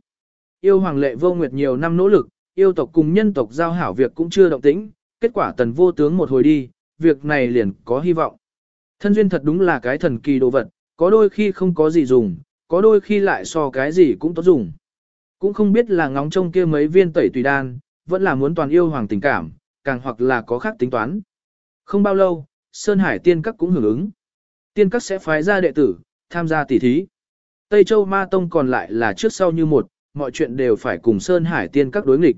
Yêu hoàng lệ vô nguyệt nhiều năm nỗ lực, yêu tộc cùng nhân tộc giao hảo việc cũng chưa động tĩnh, kết quả tần vô tướng một hồi đi, việc này liền có hy vọng. Thân duyên thật đúng là cái thần kỳ đồ vật, có đôi khi không có gì dùng, có đôi khi lại so cái gì cũng tốt dùng. Cũng không biết là ngóng trông kia mấy viên tẩy tùy đan, vẫn là muốn toàn yêu hoàng tình cảm, càng hoặc là có khác tính toán. Không bao lâu, Sơn Hải tiên các cũng hưởng ứng. Tiên các sẽ phái ra đệ tử, tham gia tỷ thí. Tây Châu Ma Tông còn lại là trước sau như một, mọi chuyện đều phải cùng Sơn Hải tiên các đối nghịch.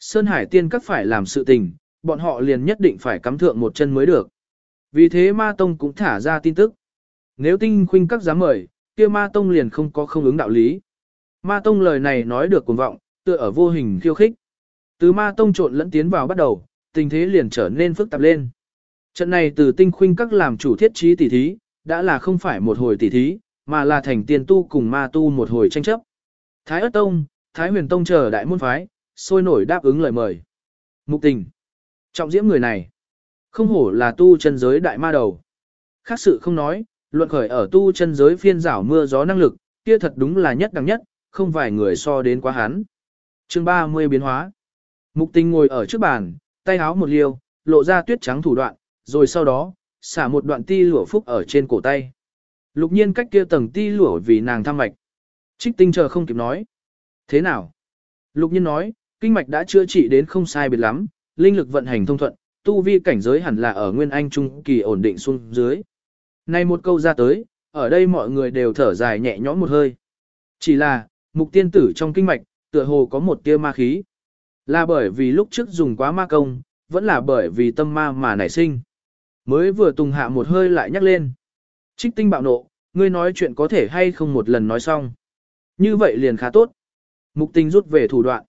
Sơn Hải tiên các phải làm sự tình, bọn họ liền nhất định phải cắm thượng một chân mới được. Vì thế Ma Tông cũng thả ra tin tức. Nếu tinh khuynh các dám mời, kia Ma Tông liền không có không ứng đạo lý. Ma Tông lời này nói được cuồng vọng, tựa ở vô hình khiêu khích. Từ Ma Tông trộn lẫn tiến vào bắt đầu, tình thế liền trở nên phức tạp lên. Trận này từ tinh khuynh các làm chủ thiết trí tỷ thí, đã là không phải một hồi tỷ thí, mà là thành tiền tu cùng ma tu một hồi tranh chấp. Thái ất tông, Thái huyền tông chờ đại môn phái, sôi nổi đáp ứng lời mời. Mục tình. Trọng diễm người này. Không hổ là tu chân giới đại ma đầu. Khác sự không nói, luận khởi ở tu chân giới phiên rảo mưa gió năng lực, kia thật đúng là nhất đẳng nhất, không vài người so đến quá hắn. chương 30 biến hóa. Mục tình ngồi ở trước bàn, tay háo một liêu, lộ ra tuyết trắng thủ đoạn, rồi sau đó, xả một đoạn ti lụa phúc ở trên cổ tay. Lục nhiên cách kia tầng ti lụa vì nàng thăm mạch. Trích tinh chờ không kịp nói. Thế nào? Lục nhiên nói, kinh mạch đã chữa trị đến không sai biệt lắm, linh lực vận hành thông thuận, tu vi cảnh giới hẳn là ở nguyên anh trung kỳ ổn định xuống dưới. Này một câu ra tới, ở đây mọi người đều thở dài nhẹ nhõm một hơi. Chỉ là, mục tiên tử trong kinh mạch, tựa hồ có một tia ma khí. Là bởi vì lúc trước dùng quá ma công, vẫn là bởi vì tâm ma mà nảy sinh. Mới vừa tùng hạ một hơi lại nhắc lên. Trích tinh bạo nộ, ngươi nói chuyện có thể hay không một lần nói xong. Như vậy liền khá tốt. Mục tình rút về thủ đoạn.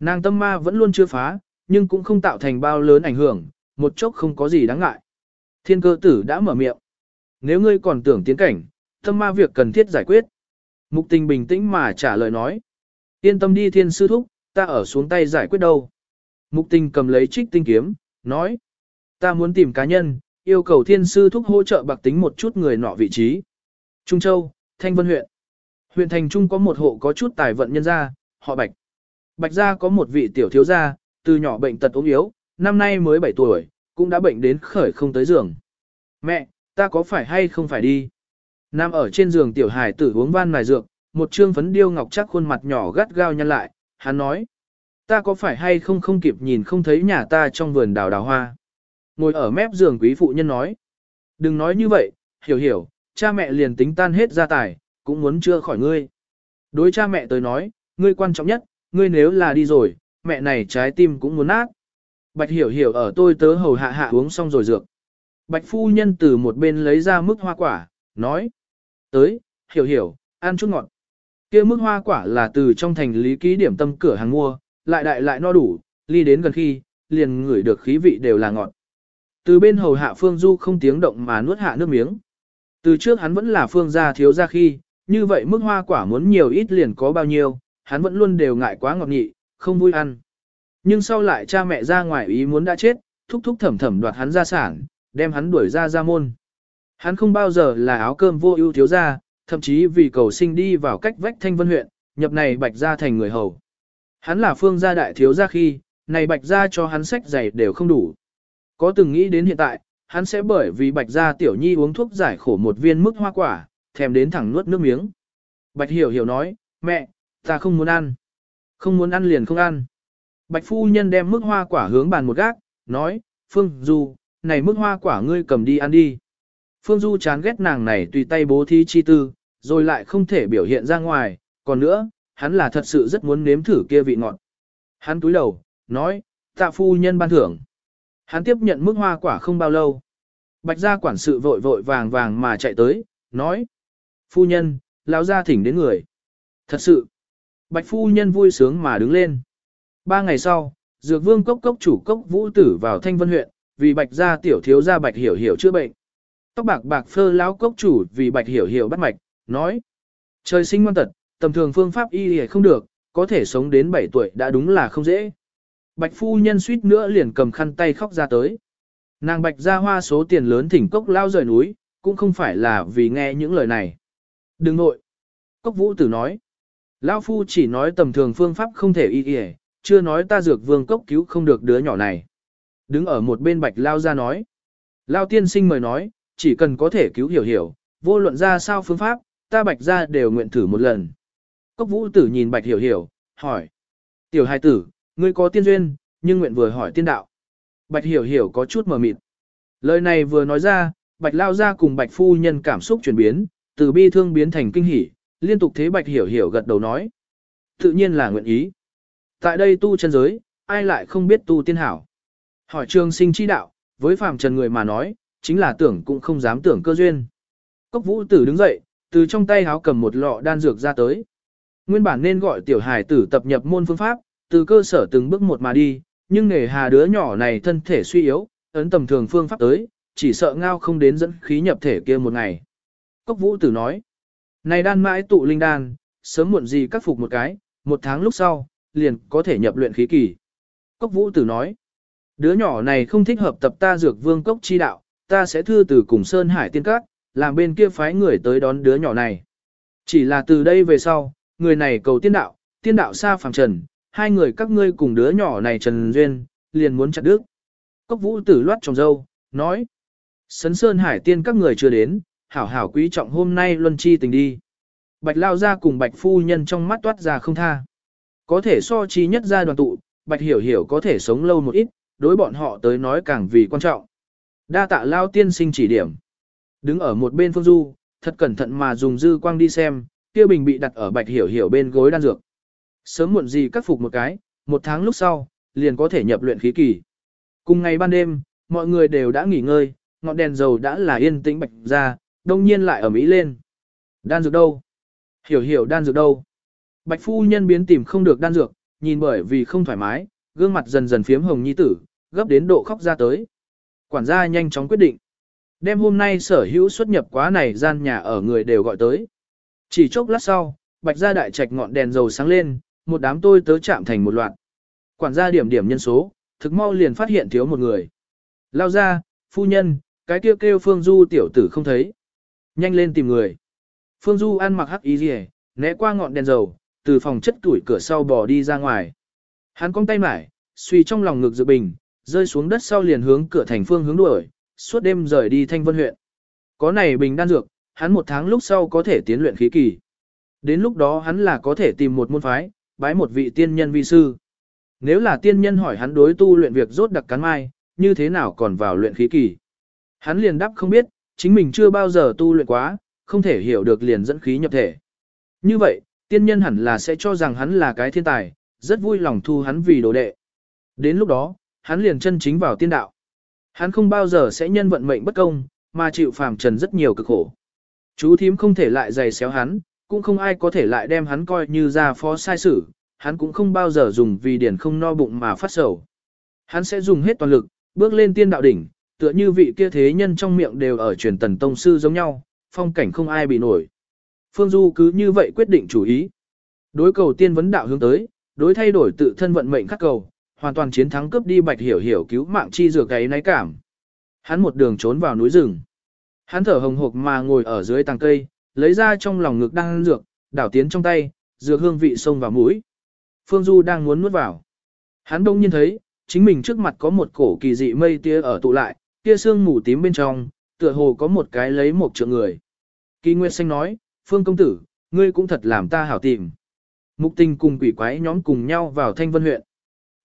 Nàng tâm ma vẫn luôn chưa phá, nhưng cũng không tạo thành bao lớn ảnh hưởng, một chốc không có gì đáng ngại. Thiên cơ tử đã mở miệng. Nếu ngươi còn tưởng tiến cảnh, tâm ma việc cần thiết giải quyết. Mục tình bình tĩnh mà trả lời nói. Yên tâm đi thiên sư thúc, ta ở xuống tay giải quyết đâu. Mục tình cầm lấy trích tinh kiếm, nói. Ta muốn tìm cá nhân, yêu cầu thiên sư thúc hỗ trợ bạc tính một chút người nọ vị trí. Trung Châu, Thanh Vân huyện. Huyện thành Trung có một hộ có chút tài vận nhân gia, họ Bạch. Bạch gia có một vị tiểu thiếu gia, từ nhỏ bệnh tật ốm yếu, năm nay mới 7 tuổi, cũng đã bệnh đến khởi không tới giường. Mẹ, ta có phải hay không phải đi? Nam ở trên giường tiểu hải tử uống van mài dược, một trương phấn điêu ngọc chắc khuôn mặt nhỏ gắt gao nhăn lại, hắn nói. Ta có phải hay không không kịp nhìn không thấy nhà ta trong vườn đào đào hoa? Ngồi ở mép giường quý phụ nhân nói. Đừng nói như vậy, hiểu hiểu, cha mẹ liền tính tan hết gia tài, cũng muốn chưa khỏi ngươi. Đối cha mẹ tới nói, ngươi quan trọng nhất, ngươi nếu là đi rồi, mẹ này trái tim cũng muốn nát. Bạch hiểu hiểu ở tôi tớ hầu hạ hạ uống xong rồi dược. Bạch phu nhân từ một bên lấy ra mức hoa quả, nói. Tới, hiểu hiểu, ăn chút ngọt. kia mức hoa quả là từ trong thành lý ký điểm tâm cửa hàng mua, lại đại lại no đủ, ly đến gần khi, liền ngửi được khí vị đều là ngọt. Từ bên hầu hạ Phương Du không tiếng động mà nuốt hạ nước miếng. Từ trước hắn vẫn là Phương gia thiếu gia khi, như vậy mức hoa quả muốn nhiều ít liền có bao nhiêu, hắn vẫn luôn đều ngại quá ngọt nhị, không vui ăn. Nhưng sau lại cha mẹ ra ngoài ý muốn đã chết, thúc thúc thẩm thẩm đoạt hắn gia sản, đem hắn đuổi ra ra môn. Hắn không bao giờ là áo cơm vô ưu thiếu gia, thậm chí vì cầu sinh đi vào cách vách thanh vân huyện, nhập này bạch gia thành người hầu. Hắn là phương gia đại thiếu gia khi, này bạch gia cho hắn sách giày đều không đủ. Có từng nghĩ đến hiện tại, hắn sẽ bởi vì bạch gia tiểu nhi uống thuốc giải khổ một viên mức hoa quả, thèm đến thẳng nuốt nước miếng. Bạch hiểu hiểu nói, mẹ, ta không muốn ăn. Không muốn ăn liền không ăn. Bạch phu nhân đem mức hoa quả hướng bàn một gác, nói, Phương Du, này mức hoa quả ngươi cầm đi ăn đi. Phương Du chán ghét nàng này tùy tay bố thí chi tư, rồi lại không thể biểu hiện ra ngoài, còn nữa, hắn là thật sự rất muốn nếm thử kia vị ngọt. Hắn túi đầu, nói, tạ phu nhân ban thưởng. Hắn tiếp nhận mức hoa quả không bao lâu. Bạch gia quản sự vội vội vàng vàng mà chạy tới, nói, phu nhân, lão gia thỉnh đến người. Thật sự, bạch phu nhân vui sướng mà đứng lên. Ba ngày sau, dược vương cốc cốc chủ cốc vũ tử vào thanh vân huyện, vì bạch gia tiểu thiếu gia bạch hiểu hiểu chữa bệnh. Tóc bạc bạc phơ lão cốc chủ vì bạch hiểu hiểu bắt mạch, nói. Trời sinh ngoan tật, tầm thường phương pháp y y không được, có thể sống đến 7 tuổi đã đúng là không dễ. Bạch phu nhân suýt nữa liền cầm khăn tay khóc ra tới. Nàng bạch ra hoa số tiền lớn thỉnh cốc lao rời núi, cũng không phải là vì nghe những lời này. Đừng nội. Cốc vũ tử nói. Lao phu chỉ nói tầm thường phương pháp không thể y y, chưa nói ta dược vương cốc cứu không được đứa nhỏ này. Đứng ở một bên bạch lao ra nói. Lao tiên sinh mời nói, chỉ cần có thể cứu hiểu hiểu, vô luận ra sao phương pháp, ta bạch ra đều nguyện thử một lần. Cốc vũ tử nhìn bạch hiểu hiểu, hỏi. Tiểu hai tử, ngươi có tiên duyên, nhưng nguyện vừa hỏi tiên đạo. Bạch hiểu hiểu có chút mờ mịt. Lời này vừa nói ra, bạch lao ra cùng bạch phu nhân cảm xúc chuyển biến, từ bi thương biến thành kinh hỉ, liên tục thế bạch hiểu hiểu gật đầu nói. Tự nhiên là nguyện ý. Tại đây tu chân giới, ai lại không biết tu tiên hảo. Hỏi trường sinh chi đạo, với phàm trần người mà nói, chính là tưởng cũng không dám tưởng cơ duyên. Cốc vũ tử đứng dậy, từ trong tay háo cầm một lọ đan dược ra tới. Nguyên bản nên gọi tiểu hài tử tập nhập môn phương pháp, từ cơ sở từng bước một mà đi, nhưng nghề hà đứa nhỏ này thân thể suy yếu, ấn tầm thường phương pháp tới, chỉ sợ ngao không đến dẫn khí nhập thể kia một ngày. Cốc vũ tử nói, này đan mãi tụ linh đan, sớm muộn gì cắt phục một cái, một tháng lúc sau, liền có thể nhập luyện khí kỳ. Cốc vũ tử nói, đứa nhỏ này không thích hợp tập ta dược vương cốc chi đạo, ta sẽ thư từ cùng Sơn Hải tiên các, làm bên kia phái người tới đón đứa nhỏ này. Chỉ là từ đây về sau, người này cầu tiên đạo, tiên đạo xa phàm trần, hai người các ngươi cùng đứa nhỏ này trần duyên, liền muốn chặt đứt. Cốc vũ tử loát trong dâu, nói. Sấn Sơn Hải tiên các người chưa đến, hảo hảo quý trọng hôm nay luân chi tình đi. Bạch lao ra cùng bạch phu nhân trong mắt toát ra không tha. Có thể so chi nhất ra đoàn tụ, bạch hiểu hiểu có thể sống lâu một ít, đối bọn họ tới nói càng vì quan trọng. Đa tạ lao tiên sinh chỉ điểm. Đứng ở một bên phương du, thật cẩn thận mà dùng dư quang đi xem, kia bình bị đặt ở bạch hiểu hiểu bên gối đan dược. Sớm muộn gì cắt phục một cái, một tháng lúc sau, liền có thể nhập luyện khí kỳ. Cùng ngày ban đêm, mọi người đều đã nghỉ ngơi, ngọn đèn dầu đã là yên tĩnh bạch ra, đông nhiên lại ở Mỹ lên. Đan dược đâu? Hiểu hiểu đan dược đâu? Bạch phu nhân biến tìm không được đan dược, nhìn bởi vì không thoải mái, gương mặt dần dần phiếm hồng nhi tử, gấp đến độ khóc ra tới. Quản gia nhanh chóng quyết định. Đêm hôm nay sở hữu xuất nhập quá này gian nhà ở người đều gọi tới. Chỉ chốc lát sau, bạch gia đại trạch ngọn đèn dầu sáng lên, một đám tôi tớ chạm thành một loạt. Quản gia điểm điểm nhân số, thực mau liền phát hiện thiếu một người. Lao ra, phu nhân, cái kêu kêu Phương Du tiểu tử không thấy. Nhanh lên tìm người. Phương Du ăn mặc hắc y rìa, né qua ngọn đèn dầu, từ phòng chất tuổi cửa sau bò đi ra ngoài. Hắn cong tay mải, suy trong lòng ngực dự bình, rơi xuống đất sau liền hướng cửa thành phương hướng đuổi, suốt đêm rời đi thanh vân huyện. Có này bình đan dược, hắn một tháng lúc sau có thể tiến luyện khí kỳ. Đến lúc đó hắn là có thể tìm một môn phái, bái một vị tiên nhân vi sư. Nếu là tiên nhân hỏi hắn đối tu luyện việc rốt đặc cắn mai, như thế nào còn vào luyện khí kỳ. Hắn liền đáp không biết, chính mình chưa bao giờ tu luyện quá, không thể hiểu được liền dẫn khí nhập thể. Như vậy, tiên nhân hẳn là sẽ cho rằng hắn là cái thiên tài, rất vui lòng thu hắn vì đồ đệ. Đến lúc đó, hắn liền chân chính vào tiên đạo. Hắn không bao giờ sẽ nhân vận mệnh bất công, mà chịu phàm trần rất nhiều cực khổ. Chú thím không thể lại giày xéo hắn, cũng không ai có thể lại đem hắn coi như ra phó sai sử, hắn cũng không bao giờ dùng vì điển không no bụng mà phát sầu. Hắn sẽ dùng hết toàn lực, bước lên tiên đạo đỉnh, tựa như vị kia thế nhân trong miệng đều ở truyền tần tông sư giống nhau, phong cảnh không ai bị nổi. Phương Du cứ như vậy quyết định chủ ý. Đối cầu tiên vấn đạo hướng tới, đối thay đổi tự thân vận mệnh khắc cầu, hoàn toàn chiến thắng cướp đi bạch hiểu hiểu cứu mạng chi dược cái náy cảm. Hắn một đường trốn vào núi rừng. Hắn thở hồng hộc mà ngồi ở dưới tàng cây, lấy ra trong lòng ngực đang dược, đảo tiến trong tay, dược hương vị sông vào mũi. Phương Du đang muốn nuốt vào. Hắn đông nhiên thấy, chính mình trước mặt có một cổ kỳ dị mây tia ở tụ lại, tia sương mù tím bên trong, tựa hồ có một cái lấy một trượng người. Kỳ Nguyệt Xanh nói, Phương công tử, ngươi cũng thật làm ta hảo tìm. Mục tình cùng quỷ quái nhóm cùng nhau vào thanh vân huyện.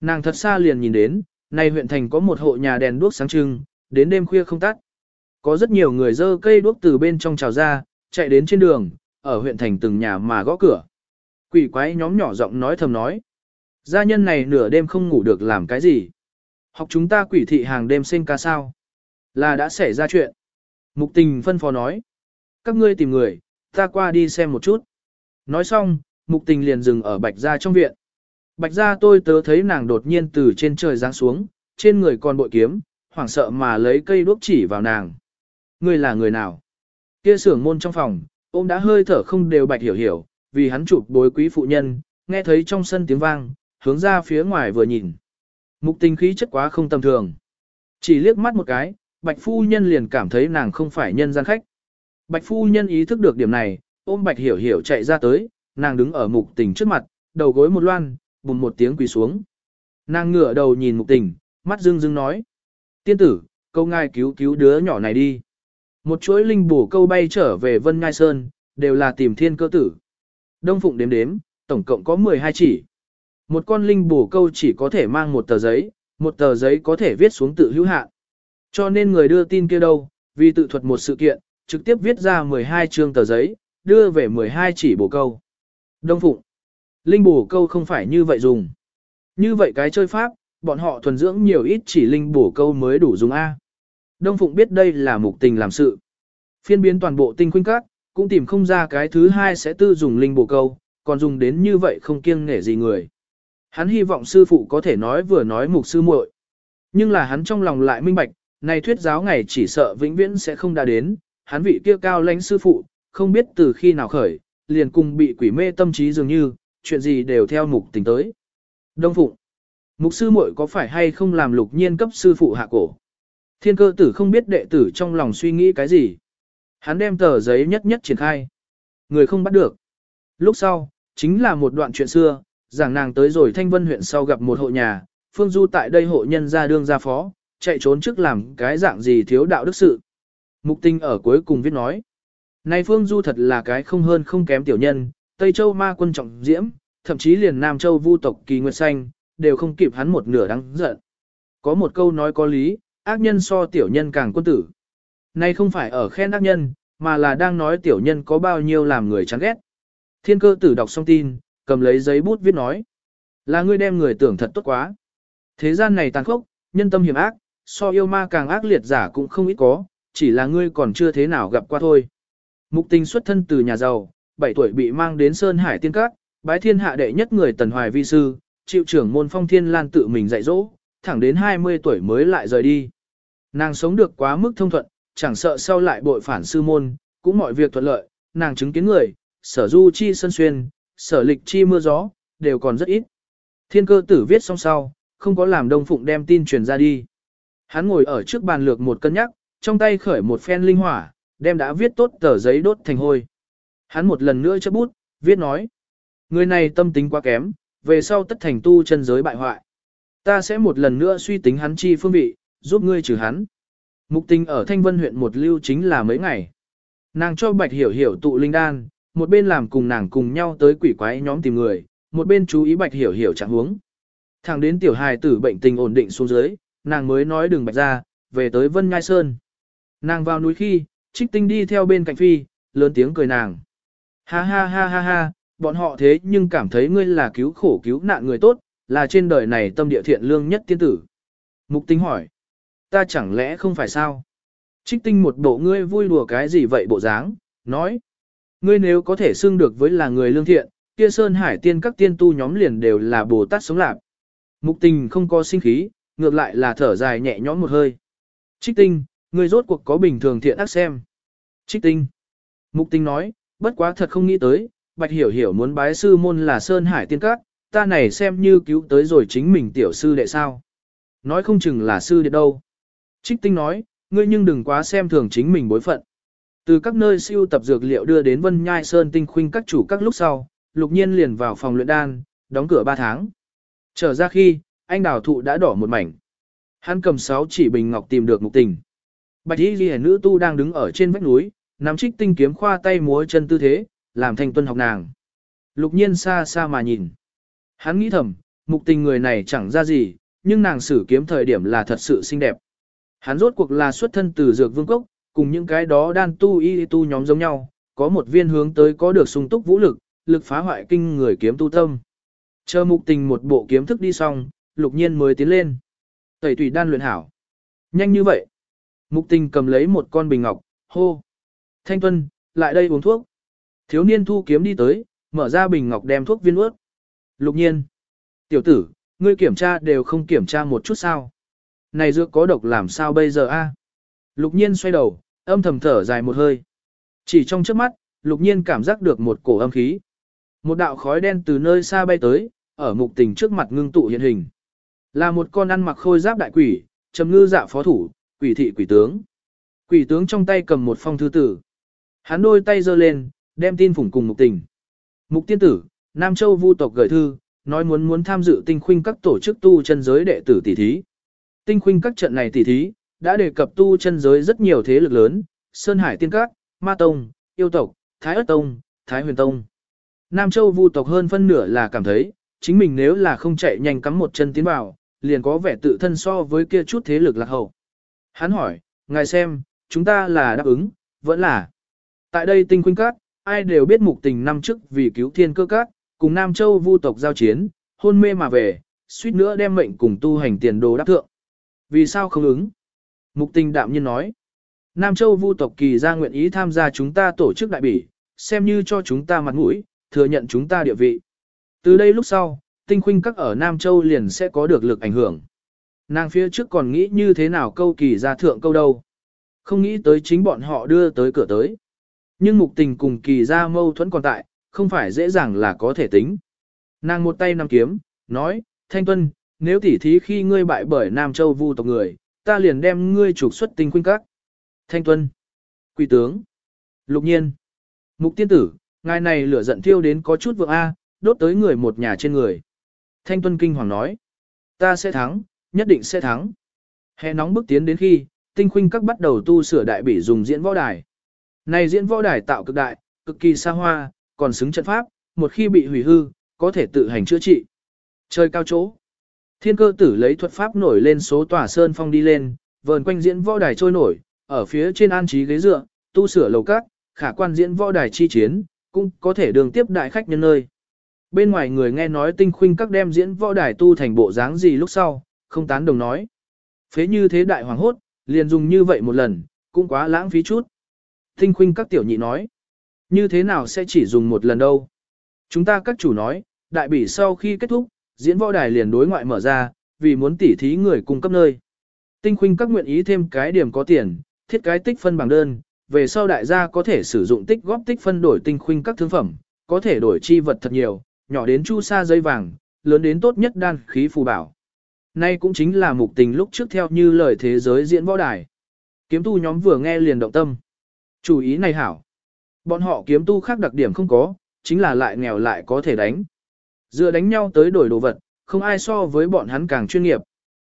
Nàng thật xa liền nhìn đến, nay huyện thành có một hộ nhà đèn đuốc sáng trưng, đến đêm khuya không tắt. Có rất nhiều người dơ cây đuốc từ bên trong trào ra, chạy đến trên đường, ở huyện thành từng nhà mà gõ cửa. Quỷ quái nhóm nhỏ giọng nói thầm nói. Gia nhân này nửa đêm không ngủ được làm cái gì. Học chúng ta quỷ thị hàng đêm sinh ca sao. Là đã xảy ra chuyện. Mục tình phân phó nói. Các ngươi tìm người, ta qua đi xem một chút. Nói xong, mục tình liền dừng ở bạch gia trong viện. Bạch gia tôi tớ thấy nàng đột nhiên từ trên trời giáng xuống, trên người còn bội kiếm, hoảng sợ mà lấy cây đuốc chỉ vào nàng. Ngươi là người nào? Kia sưởng môn trong phòng, ôm đã hơi thở không đều bạch hiểu hiểu, vì hắn chụp bối quý phụ nhân, nghe thấy trong sân tiếng vang, hướng ra phía ngoài vừa nhìn. Mục tình khí chất quá không tầm thường. Chỉ liếc mắt một cái, bạch phu nhân liền cảm thấy nàng không phải nhân gian khách. Bạch phu nhân ý thức được điểm này, ôm bạch hiểu hiểu chạy ra tới, nàng đứng ở mục tình trước mặt, đầu gối một loan, bùm một tiếng quỳ xuống. Nàng ngửa đầu nhìn mục tình, mắt dưng dưng nói. Tiên tử, câu ngài cứu cứu đứa nhỏ này đi. Một chuỗi linh bổ câu bay trở về Vân Ngai Sơn, đều là tìm thiên cơ tử. Đông Phụng đếm đếm, tổng cộng có 12 chỉ. Một con linh bổ câu chỉ có thể mang một tờ giấy, một tờ giấy có thể viết xuống tự hữu hạn. Cho nên người đưa tin kia đâu, vì tự thuật một sự kiện, trực tiếp viết ra 12 chương tờ giấy, đưa về 12 chỉ bổ câu. Đông Phụng. Linh bổ câu không phải như vậy dùng. Như vậy cái chơi pháp, bọn họ thuần dưỡng nhiều ít chỉ linh bổ câu mới đủ dùng A. Đông Phụng biết đây là mục tình làm sự. Phiên biến toàn bộ tinh khuynh các, cũng tìm không ra cái thứ hai sẽ tư dùng linh bổ câu, còn dùng đến như vậy không kiêng nể gì người. Hắn hy vọng sư phụ có thể nói vừa nói mục sư muội, Nhưng là hắn trong lòng lại minh bạch, này thuyết giáo ngày chỉ sợ vĩnh viễn sẽ không đã đến, hắn vị kia cao lãnh sư phụ, không biết từ khi nào khởi, liền cùng bị quỷ mê tâm trí dường như, chuyện gì đều theo mục tình tới. Đông Phụng, mục sư muội có phải hay không làm lục nhiên cấp sư phụ hạ cổ? Thiên cơ tử không biết đệ tử trong lòng suy nghĩ cái gì. Hắn đem tờ giấy nhất nhất triển khai. Người không bắt được. Lúc sau, chính là một đoạn chuyện xưa, giảng nàng tới rồi thanh vân huyện sau gặp một hộ nhà, phương du tại đây hộ nhân ra đương ra phó, chạy trốn trước làm cái dạng gì thiếu đạo đức sự. Mục tinh ở cuối cùng viết nói. Này phương du thật là cái không hơn không kém tiểu nhân, Tây Châu ma quân trọng diễm, thậm chí liền Nam Châu vu tộc kỳ nguyệt xanh, đều không kịp hắn một nửa đáng giận. Có một câu nói có lý, ác nhân so tiểu nhân càng quân tử. Này không phải ở khen ác nhân, mà là đang nói tiểu nhân có bao nhiêu làm người chán ghét. Thiên cơ tử đọc xong tin, cầm lấy giấy bút viết nói. Là ngươi đem người tưởng thật tốt quá. Thế gian này tàn khốc, nhân tâm hiểm ác, so yêu ma càng ác liệt giả cũng không ít có, chỉ là ngươi còn chưa thế nào gặp qua thôi. Mục tình xuất thân từ nhà giàu, 7 tuổi bị mang đến Sơn Hải Tiên Các, bái thiên hạ đệ nhất người Tần Hoài Vi Sư, chịu trưởng môn phong thiên lan tự mình dạy dỗ, thẳng đến 20 tuổi mới lại rời đi. Nàng sống được quá mức thông thuận, chẳng sợ sau lại bội phản sư môn, cũng mọi việc thuận lợi, nàng chứng kiến người, sở du chi sân xuyên, sở lịch chi mưa gió, đều còn rất ít. Thiên cơ tử viết xong sau, không có làm đông phụng đem tin truyền ra đi. Hắn ngồi ở trước bàn lược một cân nhắc, trong tay khởi một phen linh hỏa, đem đã viết tốt tờ giấy đốt thành hôi. Hắn một lần nữa chấp bút, viết nói. Người này tâm tính quá kém, về sau tất thành tu chân giới bại hoại. Ta sẽ một lần nữa suy tính hắn chi phương vị, giúp ngươi trừ hắn. Mục tình ở Thanh Vân huyện một lưu chính là mấy ngày. Nàng cho Bạch Hiểu Hiểu tụ linh đan, một bên làm cùng nàng cùng nhau tới quỷ quái nhóm tìm người, một bên chú ý Bạch Hiểu Hiểu trạng huống. Thẳng đến tiểu hài tử bệnh tình ổn định xuống dưới, nàng mới nói đừng bạch ra, về tới Vân Nhai Sơn. Nàng vào núi khi, trích tinh đi theo bên cạnh phi, lớn tiếng cười nàng. Ha ha ha ha ha, bọn họ thế nhưng cảm thấy ngươi là cứu khổ cứu nạn người tốt, là trên đời này tâm địa thiện lương nhất tiên tử. Mục tinh hỏi, ta chẳng lẽ không phải sao? Trích tinh một bộ ngươi vui đùa cái gì vậy bộ dáng, nói. Ngươi nếu có thể xưng được với là người lương thiện, kia Sơn Hải tiên các tiên tu nhóm liền đều là Bồ Tát sống lạc. Mục tình không có sinh khí, ngược lại là thở dài nhẹ nhõm một hơi. Trích tinh, ngươi rốt cuộc có bình thường thiện ác xem. Trích tinh. Mục tình nói, bất quá thật không nghĩ tới, Bạch Hiểu Hiểu muốn bái sư môn là Sơn Hải tiên các, ta này xem như cứu tới rồi chính mình tiểu sư đệ sao. Nói không chừng là sư đệ đâu. Trích tinh nói, ngươi nhưng đừng quá xem thường chính mình bối phận. Từ các nơi siêu tập dược liệu đưa đến Vân Nhai Sơn tinh khuynh các chủ các lúc sau, lục nhiên liền vào phòng luyện đan, đóng cửa 3 tháng. Trở ra khi, anh đào thụ đã đỏ một mảnh. Hắn cầm sáu chỉ bình ngọc tìm được mục tình. Bạch y ghi nữ tu đang đứng ở trên vách núi, nắm trích tinh kiếm khoa tay múa chân tư thế, làm thanh tuân học nàng. Lục nhiên xa xa mà nhìn. Hắn nghĩ thầm, mục tình người này chẳng ra gì, nhưng nàng sử kiếm thời điểm là thật sự xinh đẹp. Hắn rốt cuộc là xuất thân từ dược vương cốc, cùng những cái đó đan tu y tu nhóm giống nhau, có một viên hướng tới có được sung túc vũ lực, lực phá hoại kinh người kiếm tu tâm. Chờ mục tình một bộ kiếm thức đi xong, lục nhiên mới tiến lên. Tẩy thủy đan luyện hảo. Nhanh như vậy. Mục tình cầm lấy một con bình ngọc, hô. Thanh tuân, lại đây uống thuốc. Thiếu niên thu kiếm đi tới, mở ra bình ngọc đem thuốc viên ướt. Lục nhiên. Tiểu tử, ngươi kiểm tra đều không kiểm tra một chút sao. Này dược có độc làm sao bây giờ a? Lục nhiên xoay đầu, âm thầm thở dài một hơi. Chỉ trong trước mắt, lục nhiên cảm giác được một cổ âm khí. Một đạo khói đen từ nơi xa bay tới, ở mục tình trước mặt ngưng tụ hiện hình. Là một con ăn mặc khôi giáp đại quỷ, trầm ngư dạ phó thủ, quỷ thị quỷ tướng. Quỷ tướng trong tay cầm một phong thư tử. Hắn đôi tay giơ lên, đem tin phủng cùng mục tình. Mục tiên tử, Nam Châu vu tộc gửi thư, nói muốn muốn tham dự tinh khuynh các tổ chức tu chân giới đệ tử tỷ thí. Tinh khuynh các trận này tỷ thí, đã đề cập tu chân giới rất nhiều thế lực lớn, Sơn Hải Tiên Các, Ma Tông, Yêu Tộc, Thái Ất Tông, Thái Huyền Tông. Nam Châu vu tộc hơn phân nửa là cảm thấy, chính mình nếu là không chạy nhanh cắm một chân tiến vào, liền có vẻ tự thân so với kia chút thế lực lạc hậu. Hắn hỏi, ngài xem, chúng ta là đáp ứng, vẫn là. Tại đây tinh khuynh các, ai đều biết mục tình năm trước vì cứu thiên cơ các, cùng Nam Châu vu tộc giao chiến, hôn mê mà về, suýt nữa đem mệnh cùng tu hành tiền đồ đáp thượng. Vì sao không ứng? Mục tình đạm nhiên nói. Nam Châu vu tộc kỳ ra nguyện ý tham gia chúng ta tổ chức đại bỉ, xem như cho chúng ta mặt mũi, thừa nhận chúng ta địa vị. Từ đây lúc sau, tinh khuynh các ở Nam Châu liền sẽ có được lực ảnh hưởng. Nàng phía trước còn nghĩ như thế nào câu kỳ ra thượng câu đâu. Không nghĩ tới chính bọn họ đưa tới cửa tới. Nhưng mục tình cùng kỳ ra mâu thuẫn còn tại, không phải dễ dàng là có thể tính. Nàng một tay nắm kiếm, nói, Thanh Tuân, nếu tỉ thí khi ngươi bại bởi Nam Châu vu tộc người, ta liền đem ngươi trục xuất tinh khuynh các. Thanh Tuân, Quỷ tướng, Lục Nhiên, Mục Tiên Tử, ngài này lửa giận thiêu đến có chút vượng A, đốt tới người một nhà trên người. Thanh Tuân Kinh Hoàng nói, ta sẽ thắng, nhất định sẽ thắng. Hè nóng bước tiến đến khi, tinh khuynh các bắt đầu tu sửa đại bỉ dùng diễn võ đài. Này diễn võ đài tạo cực đại, cực kỳ xa hoa, còn xứng trận pháp, một khi bị hủy hư, có thể tự hành chữa trị. Chơi cao chỗ. Thiên cơ tử lấy thuật pháp nổi lên số tòa sơn phong đi lên, vờn quanh diễn võ đài trôi nổi, ở phía trên an trí ghế dựa, tu sửa lầu cát, khả quan diễn võ đài chi chiến, cũng có thể đường tiếp đại khách nhân nơi. Bên ngoài người nghe nói tinh khuynh các đem diễn võ đài tu thành bộ dáng gì lúc sau, không tán đồng nói. Phế như thế đại hoàng hốt, liền dùng như vậy một lần, cũng quá lãng phí chút. Tinh khuynh các tiểu nhị nói. Như thế nào sẽ chỉ dùng một lần đâu? Chúng ta các chủ nói, đại bỉ sau khi kết thúc, diễn võ đài liền đối ngoại mở ra, vì muốn tỉ thí người cung cấp nơi. Tinh khuynh các nguyện ý thêm cái điểm có tiền, thiết cái tích phân bằng đơn, về sau đại gia có thể sử dụng tích góp tích phân đổi tinh khuynh các thương phẩm, có thể đổi chi vật thật nhiều, nhỏ đến chu sa dây vàng, lớn đến tốt nhất đan khí phù bảo. Nay cũng chính là mục tình lúc trước theo như lời thế giới diễn võ đài. Kiếm tu nhóm vừa nghe liền động tâm. Chủ ý này hảo. Bọn họ kiếm tu khác đặc điểm không có, chính là lại nghèo lại có thể đánh. Dựa đánh nhau tới đổi đồ vật, không ai so với bọn hắn càng chuyên nghiệp.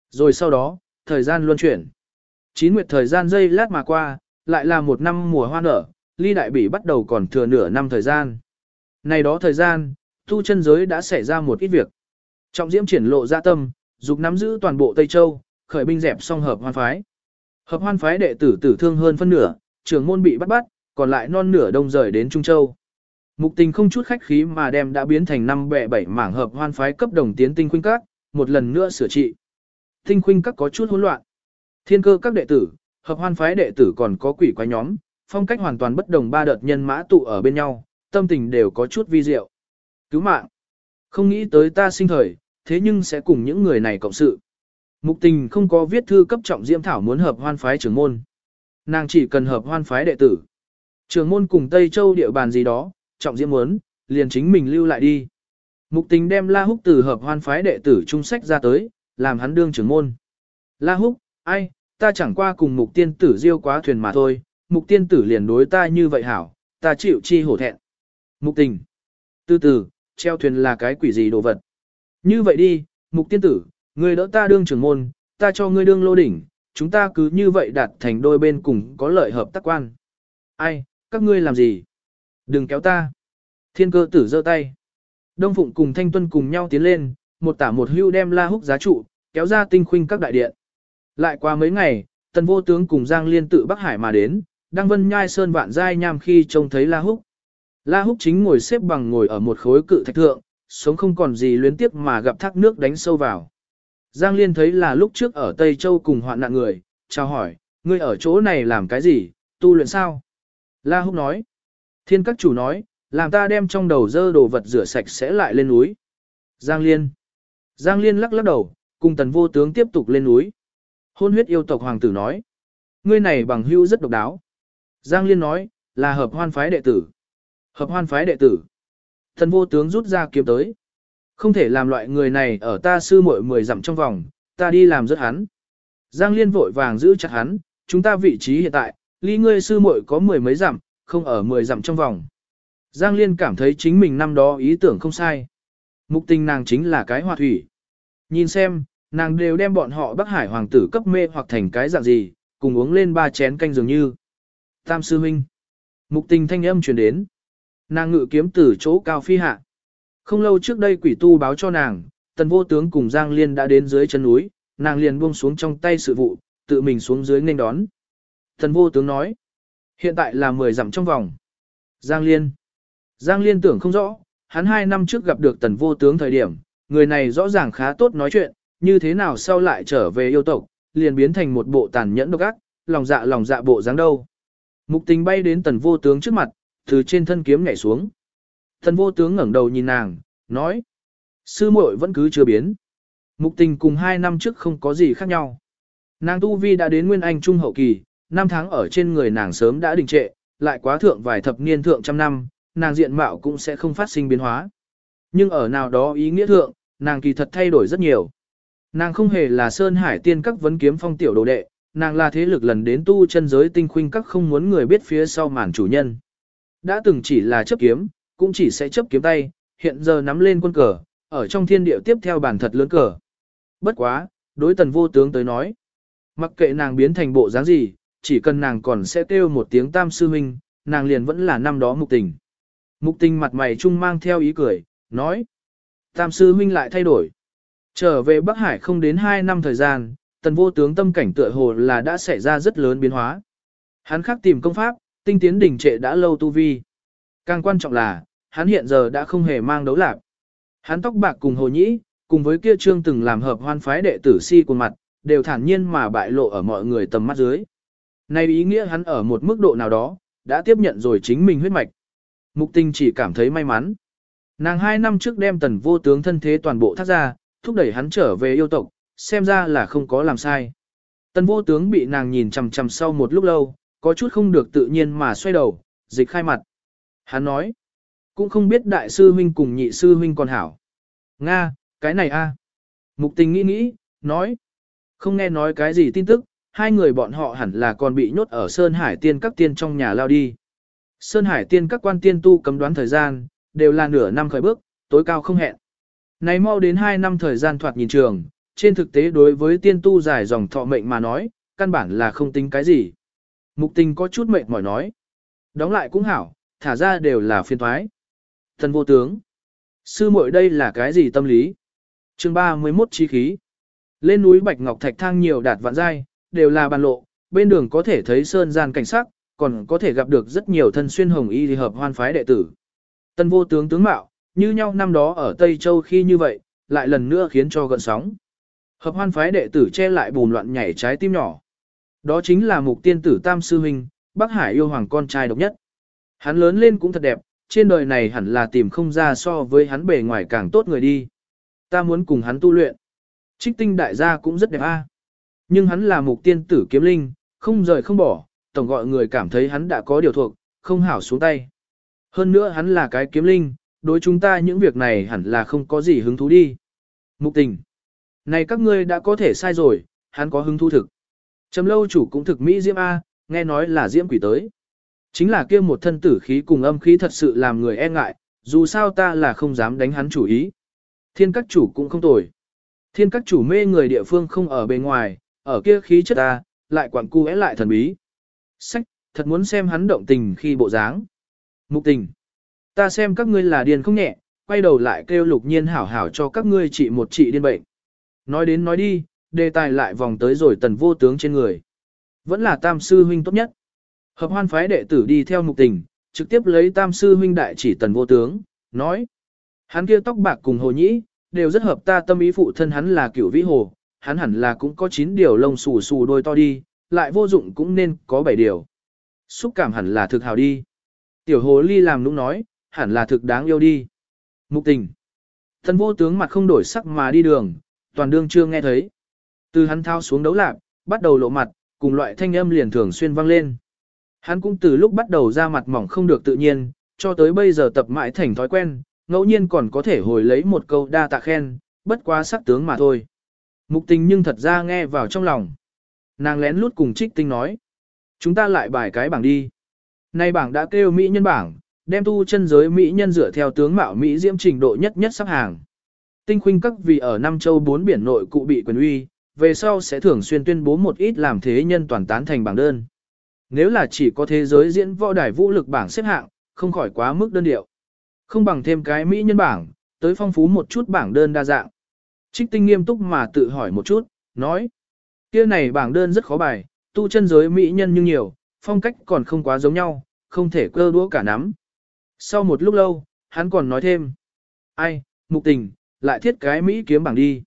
Rồi sau đó, thời gian luân chuyển. Chín nguyệt thời gian dây lát mà qua, lại là một năm mùa hoa nở, ly đại bỉ bắt đầu còn thừa nửa năm thời gian. Này đó thời gian, tu chân giới đã xảy ra một ít việc. Trọng diễm triển lộ ra tâm, dục nắm giữ toàn bộ Tây Châu, khởi binh dẹp song hợp hoan phái. Hợp hoan phái đệ tử tử thương hơn phân nửa, trưởng môn bị bắt bắt, còn lại non nửa đông rời đến Trung Châu. Mục tình không chút khách khí mà đem đã biến thành năm bệ bảy mảng hợp hoan phái cấp đồng tiến tinh khuynh các, một lần nữa sửa trị. Tinh khuynh các có chút hỗn loạn. Thiên cơ các đệ tử, hợp hoan phái đệ tử còn có quỷ quái nhóm, phong cách hoàn toàn bất đồng ba đợt nhân mã tụ ở bên nhau, tâm tình đều có chút vi diệu. Cứu mạng. Không nghĩ tới ta sinh thời, thế nhưng sẽ cùng những người này cộng sự. Mục tình không có viết thư cấp trọng diễm thảo muốn hợp hoan phái trưởng môn. Nàng chỉ cần hợp hoan phái đệ tử. trường môn cùng Tây Châu địa bàn gì đó, trọng diễm muốn, liền chính mình lưu lại đi. Mục tình đem La Húc từ hợp hoan phái đệ tử trung sách ra tới, làm hắn đương trưởng môn. La Húc, ai, ta chẳng qua cùng mục tiên tử diêu quá thuyền mà thôi, mục tiên tử liền đối ta như vậy hảo, ta chịu chi hổ thẹn. Mục tình. Từ từ, treo thuyền là cái quỷ gì đồ vật. Như vậy đi, mục tiên tử, ngươi đỡ ta đương trưởng môn, ta cho ngươi đương lô đỉnh, chúng ta cứ như vậy đạt thành đôi bên cùng có lợi hợp tác quan. Ai, các ngươi làm gì? Đừng kéo ta. Thiên cơ tử giơ tay. Đông Phụng cùng Thanh Tuân cùng nhau tiến lên, một tả một hưu đem la húc giá trụ, kéo ra tinh khuynh các đại điện. Lại qua mấy ngày, tần vô tướng cùng Giang Liên tự Bắc Hải mà đến, đang vân nhai sơn vạn giai nham khi trông thấy la húc. La húc chính ngồi xếp bằng ngồi ở một khối cự thạch thượng, sống không còn gì luyến tiếp mà gặp thác nước đánh sâu vào. Giang Liên thấy là lúc trước ở Tây Châu cùng hoạn nạn người, chào hỏi, ngươi ở chỗ này làm cái gì, tu luyện sao? La Húc nói, thiên các chủ nói, làm ta đem trong đầu dơ đồ vật rửa sạch sẽ lại lên núi. Giang Liên. Giang Liên lắc lắc đầu, cùng tần vô tướng tiếp tục lên núi. Hôn huyết yêu tộc hoàng tử nói, ngươi này bằng hưu rất độc đáo. Giang Liên nói, là hợp hoan phái đệ tử. Hợp hoan phái đệ tử. Thần vô tướng rút ra kiếm tới. Không thể làm loại người này ở ta sư muội mười dặm trong vòng, ta đi làm rất hắn. Giang Liên vội vàng giữ chặt hắn, chúng ta vị trí hiện tại, ly ngươi sư muội có mười mấy dặm, không ở mười dặm trong vòng. Giang Liên cảm thấy chính mình năm đó ý tưởng không sai. Mục tình nàng chính là cái hòa thủy. Nhìn xem, nàng đều đem bọn họ Bắc Hải hoàng tử cấp mê hoặc thành cái dạng gì, cùng uống lên ba chén canh dường như. Tam sư huynh. Mục tình thanh âm truyền đến. Nàng ngự kiếm từ chỗ cao phi hạ. Không lâu trước đây quỷ tu báo cho nàng, tần vô tướng cùng Giang Liên đã đến dưới chân núi, nàng liền buông xuống trong tay sự vụ, tự mình xuống dưới nên đón. Tần vô tướng nói, hiện tại là 10 dặm trong vòng. Giang Liên. Giang Liên tưởng không rõ, hắn hai năm trước gặp được tần vô tướng thời điểm, người này rõ ràng khá tốt nói chuyện, như thế nào sau lại trở về yêu tộc, liền biến thành một bộ tàn nhẫn độc ác, lòng dạ lòng dạ bộ dáng đâu. Mục tình bay đến tần vô tướng trước mặt, từ trên thân kiếm nhảy xuống. Thần vô tướng ngẩng đầu nhìn nàng, nói. Sư muội vẫn cứ chưa biến. Mục tình cùng hai năm trước không có gì khác nhau. Nàng Tu Vi đã đến Nguyên Anh Trung hậu kỳ, năm tháng ở trên người nàng sớm đã đình trệ, lại quá thượng vài thập niên thượng trăm năm, nàng diện mạo cũng sẽ không phát sinh biến hóa. Nhưng ở nào đó ý nghĩa thượng, nàng kỳ thật thay đổi rất nhiều. Nàng không hề là Sơn Hải tiên các vấn kiếm phong tiểu đồ đệ, nàng là thế lực lần đến tu chân giới tinh khuynh các không muốn người biết phía sau màn chủ nhân. Đã từng chỉ là chấp kiếm, cũng chỉ sẽ chấp kiếm tay, hiện giờ nắm lên quân cờ, ở trong thiên địa tiếp theo bản thật lớn cờ. Bất quá, đối tần vô tướng tới nói, mặc kệ nàng biến thành bộ dáng gì, chỉ cần nàng còn sẽ kêu một tiếng tam sư huynh, nàng liền vẫn là năm đó mục tình. Mục tình mặt mày trung mang theo ý cười, nói, tam sư huynh lại thay đổi. Trở về Bắc Hải không đến 2 năm thời gian, tần vô tướng tâm cảnh tựa hồ là đã xảy ra rất lớn biến hóa. Hắn khắc tìm công pháp, tinh tiến đỉnh trệ đã lâu tu vi. Càng quan trọng là, hắn hiện giờ đã không hề mang đấu lạc. Hắn tóc bạc cùng hồ nhĩ, cùng với kia trương từng làm hợp hoan phái đệ tử si của mặt, đều thản nhiên mà bại lộ ở mọi người tầm mắt dưới. Này ý nghĩa hắn ở một mức độ nào đó, đã tiếp nhận rồi chính mình huyết mạch. Mục tình chỉ cảm thấy may mắn. Nàng hai năm trước đem tần vô tướng thân thế toàn bộ thác ra, thúc đẩy hắn trở về yêu tộc, xem ra là không có làm sai. Tần vô tướng bị nàng nhìn chằm chằm sau một lúc lâu, có chút không được tự nhiên mà xoay đầu, dịch khai mặt. Hắn nói, cũng không biết đại sư huynh cùng nhị sư huynh còn hảo. Nga, cái này a. Mục tình nghĩ nghĩ, nói, không nghe nói cái gì tin tức, hai người bọn họ hẳn là còn bị nhốt ở Sơn Hải tiên các tiên trong nhà lao đi. Sơn Hải tiên các quan tiên tu cấm đoán thời gian, đều là nửa năm khởi bước, tối cao không hẹn. Này mau đến hai năm thời gian thoạt nhìn trường, trên thực tế đối với tiên tu dài dòng thọ mệnh mà nói, căn bản là không tính cái gì. Mục tình có chút mệt mỏi nói. Đóng lại cũng hảo, thả ra đều là phiên thoái. Thần vô tướng. Sư muội đây là cái gì tâm lý? chương 31 chi khí. Lên núi Bạch Ngọc Thạch thang nhiều đạt vạn giai, đều là bàn lộ, bên đường có thể thấy sơn gian cảnh sắc, còn có thể gặp được rất nhiều thân xuyên hồng y thì hợp hoan phái đệ tử. Tân vô tướng tướng mạo, như nhau năm đó ở Tây Châu khi như vậy, lại lần nữa khiến cho gợn sóng. Hợp hoan phái đệ tử che lại bùn loạn nhảy trái tim nhỏ. Đó chính là mục tiên tử Tam Sư Huynh, Bắc Hải yêu hoàng con trai độc nhất. Hắn lớn lên cũng thật đẹp, trên đời này hẳn là tìm không ra so với hắn bề ngoài càng tốt người đi. Ta muốn cùng hắn tu luyện. Trích tinh đại gia cũng rất đẹp a. Nhưng hắn là mục tiên tử kiếm linh, không rời không bỏ, tổng gọi người cảm thấy hắn đã có điều thuộc, không hảo xuống tay. Hơn nữa hắn là cái kiếm linh, đối chúng ta những việc này hẳn là không có gì hứng thú đi. Mục tình. Này các ngươi đã có thể sai rồi, hắn có hứng thú thực. Trầm lâu chủ cũng thực Mỹ Diễm A, nghe nói là Diễm quỷ tới. Chính là kia một thân tử khí cùng âm khí thật sự làm người e ngại, dù sao ta là không dám đánh hắn chủ ý. Thiên các chủ cũng không tồi. Thiên các chủ mê người địa phương không ở bên ngoài, ở kia khí chất ta, lại quản cu lại thần bí. Sách, thật muốn xem hắn động tình khi bộ dáng. Mục tình. Ta xem các ngươi là điên không nhẹ, quay đầu lại kêu lục nhiên hảo hảo cho các ngươi trị một trị điên bệnh. Nói đến nói đi, đề tài lại vòng tới rồi tần vô tướng trên người. Vẫn là tam sư huynh tốt nhất. Hợp hoan phái đệ tử đi theo mục tình, trực tiếp lấy tam sư huynh đại chỉ tần vô tướng, nói. Hắn kia tóc bạc cùng hồ nhĩ, đều rất hợp ta tâm ý phụ thân hắn là cửu vĩ hồ, hắn hẳn là cũng có 9 điều lông xù xù đôi to đi, lại vô dụng cũng nên có 7 điều. Xúc cảm hẳn là thực hào đi. Tiểu hồ ly làm nũng nói, hẳn là thực đáng yêu đi. Mục tình. Thần vô tướng mặt không đổi sắc mà đi đường, toàn đương chưa nghe thấy. Từ hắn thao xuống đấu lạc, bắt đầu lộ mặt, cùng loại thanh âm liền thường xuyên vang lên. Hắn cũng từ lúc bắt đầu ra mặt mỏng không được tự nhiên, cho tới bây giờ tập mãi thành thói quen, ngẫu nhiên còn có thể hồi lấy một câu đa tạ khen, bất quá sắc tướng mà thôi. Mục tình nhưng thật ra nghe vào trong lòng. Nàng lén lút cùng trích tinh nói. Chúng ta lại bài cái bảng đi. Nay bảng đã kêu Mỹ nhân bảng, đem tu chân giới Mỹ nhân dựa theo tướng mạo Mỹ diễm trình độ nhất nhất sắp hàng. Tinh khuynh các vì ở Nam Châu bốn biển nội cụ bị quyền uy, về sau sẽ thường xuyên tuyên bố một ít làm thế nhân toàn tán thành bảng đơn. Nếu là chỉ có thế giới diễn võ đài vũ lực bảng xếp hạng, không khỏi quá mức đơn điệu. Không bằng thêm cái Mỹ nhân bảng, tới phong phú một chút bảng đơn đa dạng. Trích tinh nghiêm túc mà tự hỏi một chút, nói. kia này bảng đơn rất khó bài, tu chân giới Mỹ nhân nhưng nhiều, phong cách còn không quá giống nhau, không thể cơ đũa cả nắm. Sau một lúc lâu, hắn còn nói thêm. Ai, mục tình, lại thiết cái Mỹ kiếm bảng đi.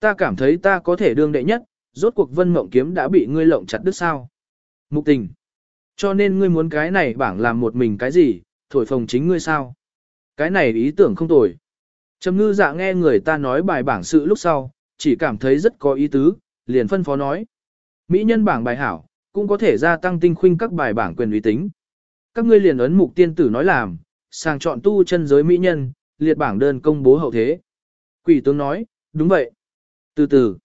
Ta cảm thấy ta có thể đương đệ nhất, rốt cuộc vân mộng kiếm đã bị ngươi lộng chặt đứt sao. Mục tình. Cho nên ngươi muốn cái này bảng làm một mình cái gì, thổi phồng chính ngươi sao. Cái này ý tưởng không tồi. Trầm ngư dạ nghe người ta nói bài bảng sự lúc sau, chỉ cảm thấy rất có ý tứ, liền phân phó nói. Mỹ nhân bảng bài hảo, cũng có thể gia tăng tinh khuynh các bài bảng quyền uy tính. Các ngươi liền ấn mục tiên tử nói làm, sàng chọn tu chân giới mỹ nhân, liệt bảng đơn công bố hậu thế. Quỷ tướng nói, đúng vậy. Từ từ,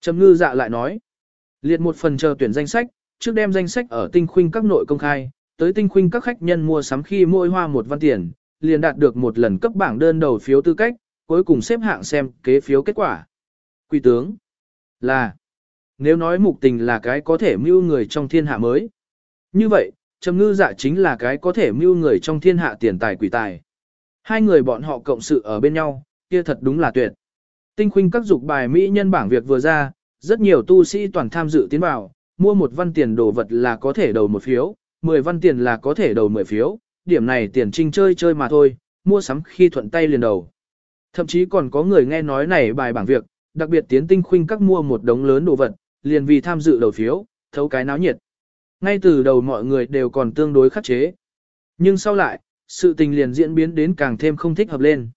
Trầm ngư dạ lại nói, liệt một phần chờ tuyển danh sách, trước đem danh sách ở tinh khuynh các nội công khai, tới tinh khuynh các khách nhân mua sắm khi mỗi hoa một văn tiền, liền đạt được một lần cấp bảng đơn đầu phiếu tư cách, cuối cùng xếp hạng xem kế phiếu kết quả. Quỷ tướng là, nếu nói mục tình là cái có thể mưu người trong thiên hạ mới. Như vậy, Trầm ngư dạ chính là cái có thể mưu người trong thiên hạ tiền tài quỷ tài. Hai người bọn họ cộng sự ở bên nhau, kia thật đúng là tuyệt. Tinh khuynh các dục bài Mỹ nhân bảng việc vừa ra, rất nhiều tu sĩ toàn tham dự tiến vào, mua một văn tiền đồ vật là có thể đầu một phiếu, 10 văn tiền là có thể đầu 10 phiếu, điểm này tiền trinh chơi chơi mà thôi, mua sắm khi thuận tay liền đầu. Thậm chí còn có người nghe nói này bài bảng việc, đặc biệt tiến tinh khuynh các mua một đống lớn đồ vật, liền vì tham dự đầu phiếu, thấu cái náo nhiệt. Ngay từ đầu mọi người đều còn tương đối khắc chế. Nhưng sau lại, sự tình liền diễn biến đến càng thêm không thích hợp lên.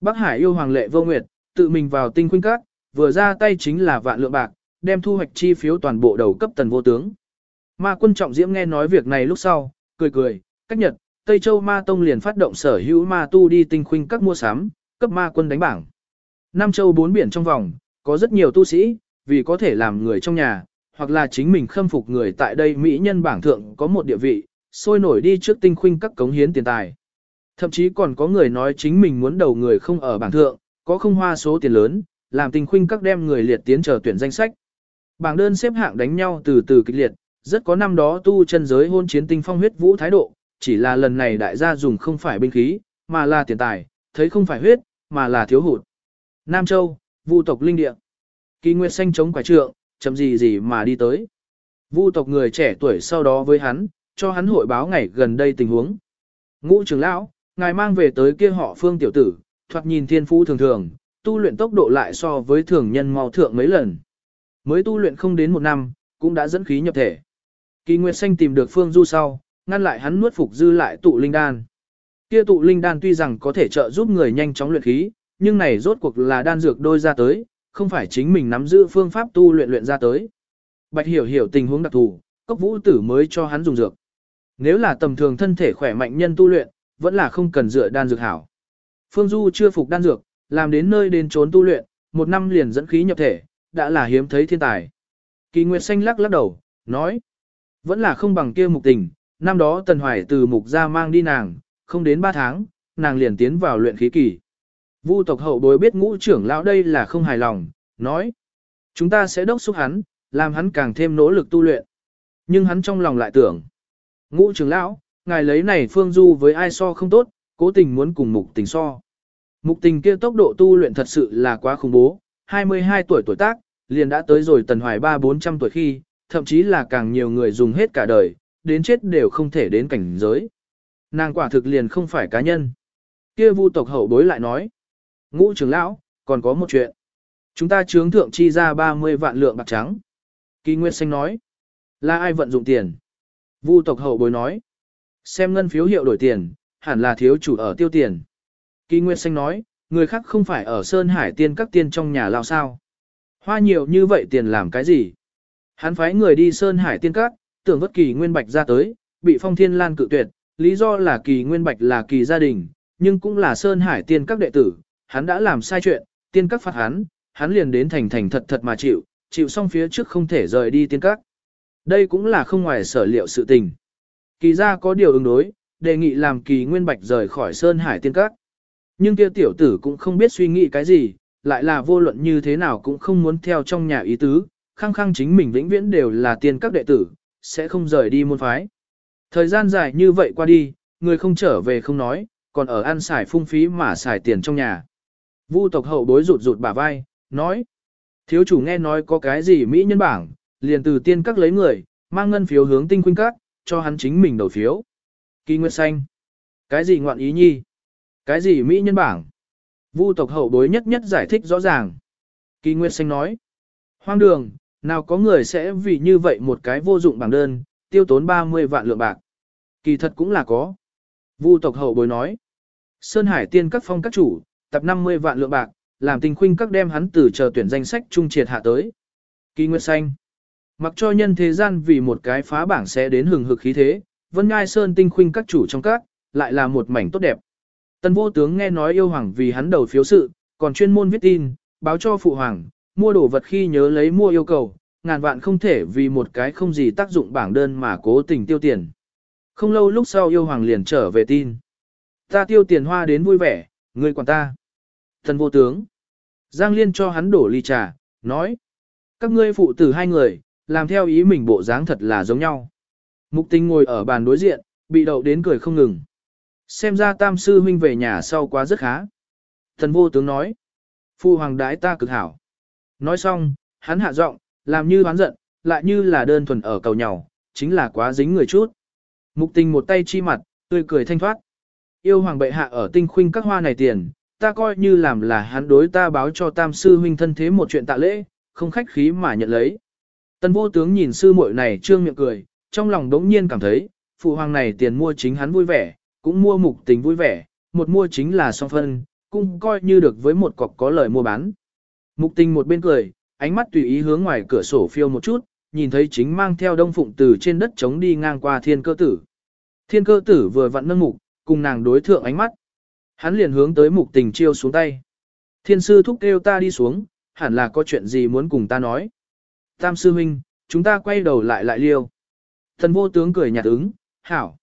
Bắc Hải yêu hoàng lệ vô nguyệt, tự mình vào tinh khuynh các, vừa ra tay chính là vạn lượng bạc, đem thu hoạch chi phiếu toàn bộ đầu cấp tần vô tướng. Ma quân trọng diễm nghe nói việc này lúc sau, cười cười, cách nhật, Tây Châu Ma Tông liền phát động sở hữu ma tu đi tinh khuynh các mua sắm, cấp ma quân đánh bảng. Nam Châu bốn biển trong vòng, có rất nhiều tu sĩ, vì có thể làm người trong nhà, hoặc là chính mình khâm phục người tại đây Mỹ nhân bảng thượng có một địa vị, sôi nổi đi trước tinh khuynh các cống hiến tiền tài. Thậm chí còn có người nói chính mình muốn đầu người không ở bảng thượng, có không hoa số tiền lớn, làm tinh khuynh các đem người liệt tiến chờ tuyển danh sách. Bảng đơn xếp hạng đánh nhau từ từ kịch liệt, rất có năm đó tu chân giới hôn chiến tinh phong huyết vũ thái độ, chỉ là lần này đại gia dùng không phải binh khí, mà là tiền tài, thấy không phải huyết, mà là thiếu hụt. Nam Châu, vu tộc linh địa. Kỳ Nguyệt xanh chống quả trượng, chậm gì gì mà đi tới. Vu tộc người trẻ tuổi sau đó với hắn, cho hắn hội báo ngày gần đây tình huống. Ngũ trưởng lão, ngài mang về tới kia họ phương tiểu tử, thoạt nhìn thiên phú thường thường, tu luyện tốc độ lại so với thường nhân mau thượng mấy lần. Mới tu luyện không đến một năm, cũng đã dẫn khí nhập thể. Kỳ Nguyệt Xanh tìm được Phương Du sau, ngăn lại hắn nuốt phục dư lại tụ linh đan. Kia tụ linh đan tuy rằng có thể trợ giúp người nhanh chóng luyện khí, nhưng này rốt cuộc là đan dược đôi ra tới, không phải chính mình nắm giữ phương pháp tu luyện luyện ra tới. Bạch hiểu hiểu tình huống đặc thù, cốc vũ tử mới cho hắn dùng dược. Nếu là tầm thường thân thể khỏe mạnh nhân tu luyện, vẫn là không cần dựa đan dược hảo. Phương Du chưa phục đan dược, làm đến nơi đến trốn tu luyện, một năm liền dẫn khí nhập thể, đã là hiếm thấy thiên tài. Kỳ Nguyệt Xanh lắc lắc đầu, nói, vẫn là không bằng kia mục tình, năm đó Tần Hoài từ mục ra mang đi nàng, không đến 3 tháng, nàng liền tiến vào luyện khí kỳ. Vu tộc hậu bối biết ngũ trưởng lão đây là không hài lòng, nói, chúng ta sẽ đốc xúc hắn, làm hắn càng thêm nỗ lực tu luyện. Nhưng hắn trong lòng lại tưởng, ngũ trưởng lão, ngài lấy này phương du với ai so không tốt, cố tình muốn cùng mục tình so. Mục tình kia tốc độ tu luyện thật sự là quá khủng bố, 22 tuổi tuổi tác, liền đã tới rồi tần hoài 3-400 tuổi khi, thậm chí là càng nhiều người dùng hết cả đời, đến chết đều không thể đến cảnh giới. Nàng quả thực liền không phải cá nhân. Kia vu tộc hậu bối lại nói. Ngũ trưởng lão, còn có một chuyện. Chúng ta chướng thượng chi ra 30 vạn lượng bạc trắng. Kỳ Nguyệt Xanh nói. Là ai vận dụng tiền? Vu tộc hậu bối nói. Xem ngân phiếu hiệu đổi tiền, hẳn là thiếu chủ ở tiêu tiền. Kỳ Nguyệt Xanh nói, người khác không phải ở Sơn Hải tiên các tiên trong nhà lao sao. Hoa nhiều như vậy tiền làm cái gì? Hắn phái người đi Sơn Hải tiên các, tưởng vất kỳ nguyên bạch ra tới, bị phong thiên lan cự tuyệt, lý do là kỳ nguyên bạch là kỳ gia đình, nhưng cũng là Sơn Hải tiên các đệ tử, hắn đã làm sai chuyện, tiên các phạt hắn, hắn liền đến thành thành thật thật mà chịu, chịu xong phía trước không thể rời đi tiên các. Đây cũng là không ngoài sở liệu sự tình. Kỳ gia có điều ứng đối, đề nghị làm kỳ nguyên bạch rời khỏi Sơn Hải tiên các. Nhưng kia tiểu tử cũng không biết suy nghĩ cái gì, lại là vô luận như thế nào cũng không muốn theo trong nhà ý tứ, khăng khăng chính mình vĩnh viễn đều là tiên các đệ tử, sẽ không rời đi môn phái. Thời gian dài như vậy qua đi, người không trở về không nói, còn ở ăn xài phung phí mà xài tiền trong nhà. Vu tộc hậu bối rụt rụt bả vai, nói. Thiếu chủ nghe nói có cái gì Mỹ nhân bảng, liền từ tiên các lấy người, mang ngân phiếu hướng tinh khuynh các, cho hắn chính mình đầu phiếu. Kỳ Nguyệt Xanh. Cái gì ngoạn ý nhi? Cái gì Mỹ nhân bảng? Vu tộc hậu bối nhất nhất giải thích rõ ràng. Kỳ Nguyệt Xanh nói. Hoang đường, nào có người sẽ vì như vậy một cái vô dụng bảng đơn, tiêu tốn 30 vạn lượng bạc. Kỳ thật cũng là có. Vu tộc hậu bối nói. Sơn Hải tiên các phong các chủ, tập 50 vạn lượng bạc, làm tình khuynh các đem hắn từ chờ tuyển danh sách trung triệt hạ tới. Kỳ Nguyệt Xanh. Mặc cho nhân thế gian vì một cái phá bảng sẽ đến hừng hực khí thế, Vân Ngai Sơn tinh khuynh các chủ trong các, lại là một mảnh tốt đẹp. Tần vô tướng nghe nói yêu hoàng vì hắn đầu phiếu sự, còn chuyên môn viết tin, báo cho phụ hoàng, mua đồ vật khi nhớ lấy mua yêu cầu, ngàn vạn không thể vì một cái không gì tác dụng bảng đơn mà cố tình tiêu tiền. Không lâu lúc sau yêu hoàng liền trở về tin. Ta tiêu tiền hoa đến vui vẻ, người quản ta. Thần vô tướng. Giang Liên cho hắn đổ ly trà, nói. Các ngươi phụ tử hai người, làm theo ý mình bộ dáng thật là giống nhau. Mục tình ngồi ở bàn đối diện, bị đậu đến cười không ngừng. Xem ra tam sư huynh về nhà sau quá rất khá. Thần vô tướng nói. Phu hoàng đái ta cực hảo. Nói xong, hắn hạ giọng, làm như hoán giận, lại như là đơn thuần ở cầu nhau, chính là quá dính người chút. Mục tình một tay chi mặt, tươi cười thanh thoát. Yêu hoàng bệ hạ ở tinh khuynh các hoa này tiền, ta coi như làm là hắn đối ta báo cho tam sư huynh thân thế một chuyện tạ lễ, không khách khí mà nhận lấy. Tần vô tướng nhìn sư muội này trương miệng cười, trong lòng đống nhiên cảm thấy, phụ hoàng này tiền mua chính hắn vui vẻ, cũng mua mục tình vui vẻ, một mua chính là song phân, cũng coi như được với một cọc có lời mua bán. Mục tình một bên cười, ánh mắt tùy ý hướng ngoài cửa sổ phiêu một chút, nhìn thấy chính mang theo đông phụng từ trên đất trống đi ngang qua thiên cơ tử. Thiên cơ tử vừa vặn nâng mục, cùng nàng đối thượng ánh mắt. Hắn liền hướng tới mục tình chiêu xuống tay. Thiên sư thúc kêu ta đi xuống, hẳn là có chuyện gì muốn cùng ta nói. Tam sư huynh, chúng ta quay đầu lại lại liêu. Thần vô tướng cười nhạt ứng, hảo.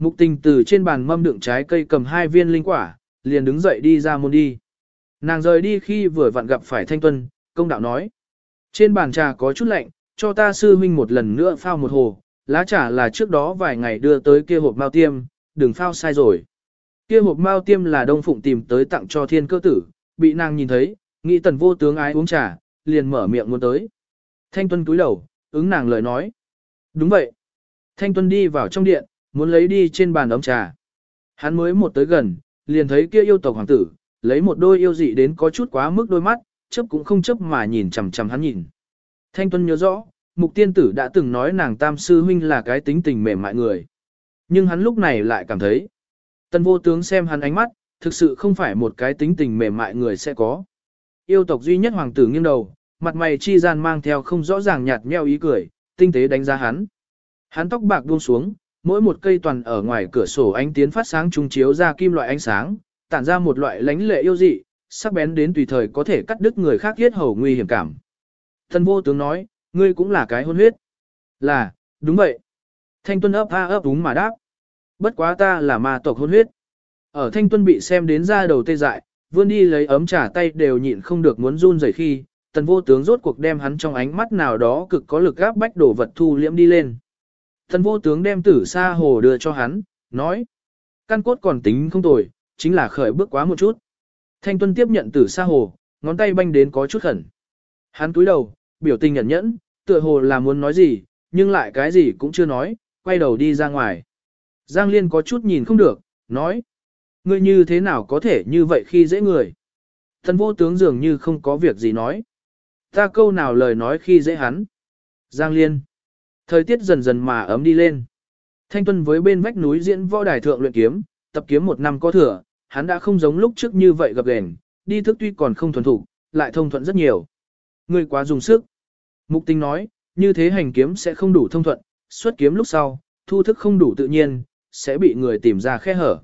Mục tình từ trên bàn mâm đựng trái cây cầm hai viên linh quả, liền đứng dậy đi ra môn đi. Nàng rời đi khi vừa vặn gặp phải thanh tuân, công đạo nói. Trên bàn trà có chút lạnh, cho ta sư huynh một lần nữa phao một hồ, lá trà là trước đó vài ngày đưa tới kia hộp mao tiêm, đừng phao sai rồi. Kia hộp mao tiêm là đông phụng tìm tới tặng cho thiên cơ tử, bị nàng nhìn thấy, nghĩ tần vô tướng ái uống trà, liền mở miệng muốn tới. Thanh tuân túi đầu, ứng nàng lời nói. Đúng vậy. Thanh tuân đi vào trong điện, muốn lấy đi trên bàn ấm trà. Hắn mới một tới gần, liền thấy kia yêu tộc hoàng tử, lấy một đôi yêu dị đến có chút quá mức đôi mắt, chấp cũng không chấp mà nhìn chằm chằm hắn nhìn. Thanh Tuân nhớ rõ, mục tiên tử đã từng nói nàng tam sư huynh là cái tính tình mềm mại người. Nhưng hắn lúc này lại cảm thấy, tân vô tướng xem hắn ánh mắt, thực sự không phải một cái tính tình mềm mại người sẽ có. Yêu tộc duy nhất hoàng tử nghiêng đầu, mặt mày chi gian mang theo không rõ ràng nhạt nheo ý cười, tinh tế đánh giá hắn. Hắn tóc bạc buông xuống, mỗi một cây toàn ở ngoài cửa sổ ánh tiến phát sáng trung chiếu ra kim loại ánh sáng, tản ra một loại lánh lệ yêu dị, sắc bén đến tùy thời có thể cắt đứt người khác giết hầu nguy hiểm cảm. Thần vô tướng nói, ngươi cũng là cái hôn huyết. Là, đúng vậy. Thanh tuân ấp a ấp đúng mà đáp. Bất quá ta là ma tộc hôn huyết. Ở thanh tuân bị xem đến ra đầu tê dại, vươn đi lấy ấm trà tay đều nhịn không được muốn run rẩy khi, tần vô tướng rốt cuộc đem hắn trong ánh mắt nào đó cực có lực gáp bách đổ vật thu liễm đi lên thần vô tướng đem tử sa hồ đưa cho hắn, nói. Căn cốt còn tính không tồi, chính là khởi bước quá một chút. Thanh tuân tiếp nhận tử sa hồ, ngón tay banh đến có chút khẩn. Hắn cúi đầu, biểu tình nhẫn nhẫn, tựa hồ là muốn nói gì, nhưng lại cái gì cũng chưa nói, quay đầu đi ra ngoài. Giang Liên có chút nhìn không được, nói. Ngươi như thế nào có thể như vậy khi dễ người? Thần vô tướng dường như không có việc gì nói. Ta câu nào lời nói khi dễ hắn? Giang Liên. Thời tiết dần dần mà ấm đi lên. Thanh tuân với bên vách núi diễn võ đài thượng luyện kiếm, tập kiếm một năm có thừa, hắn đã không giống lúc trước như vậy gặp gền, đi thức tuy còn không thuần thủ, lại thông thuận rất nhiều. Người quá dùng sức. Mục tinh nói, như thế hành kiếm sẽ không đủ thông thuận, xuất kiếm lúc sau, thu thức không đủ tự nhiên, sẽ bị người tìm ra khe hở.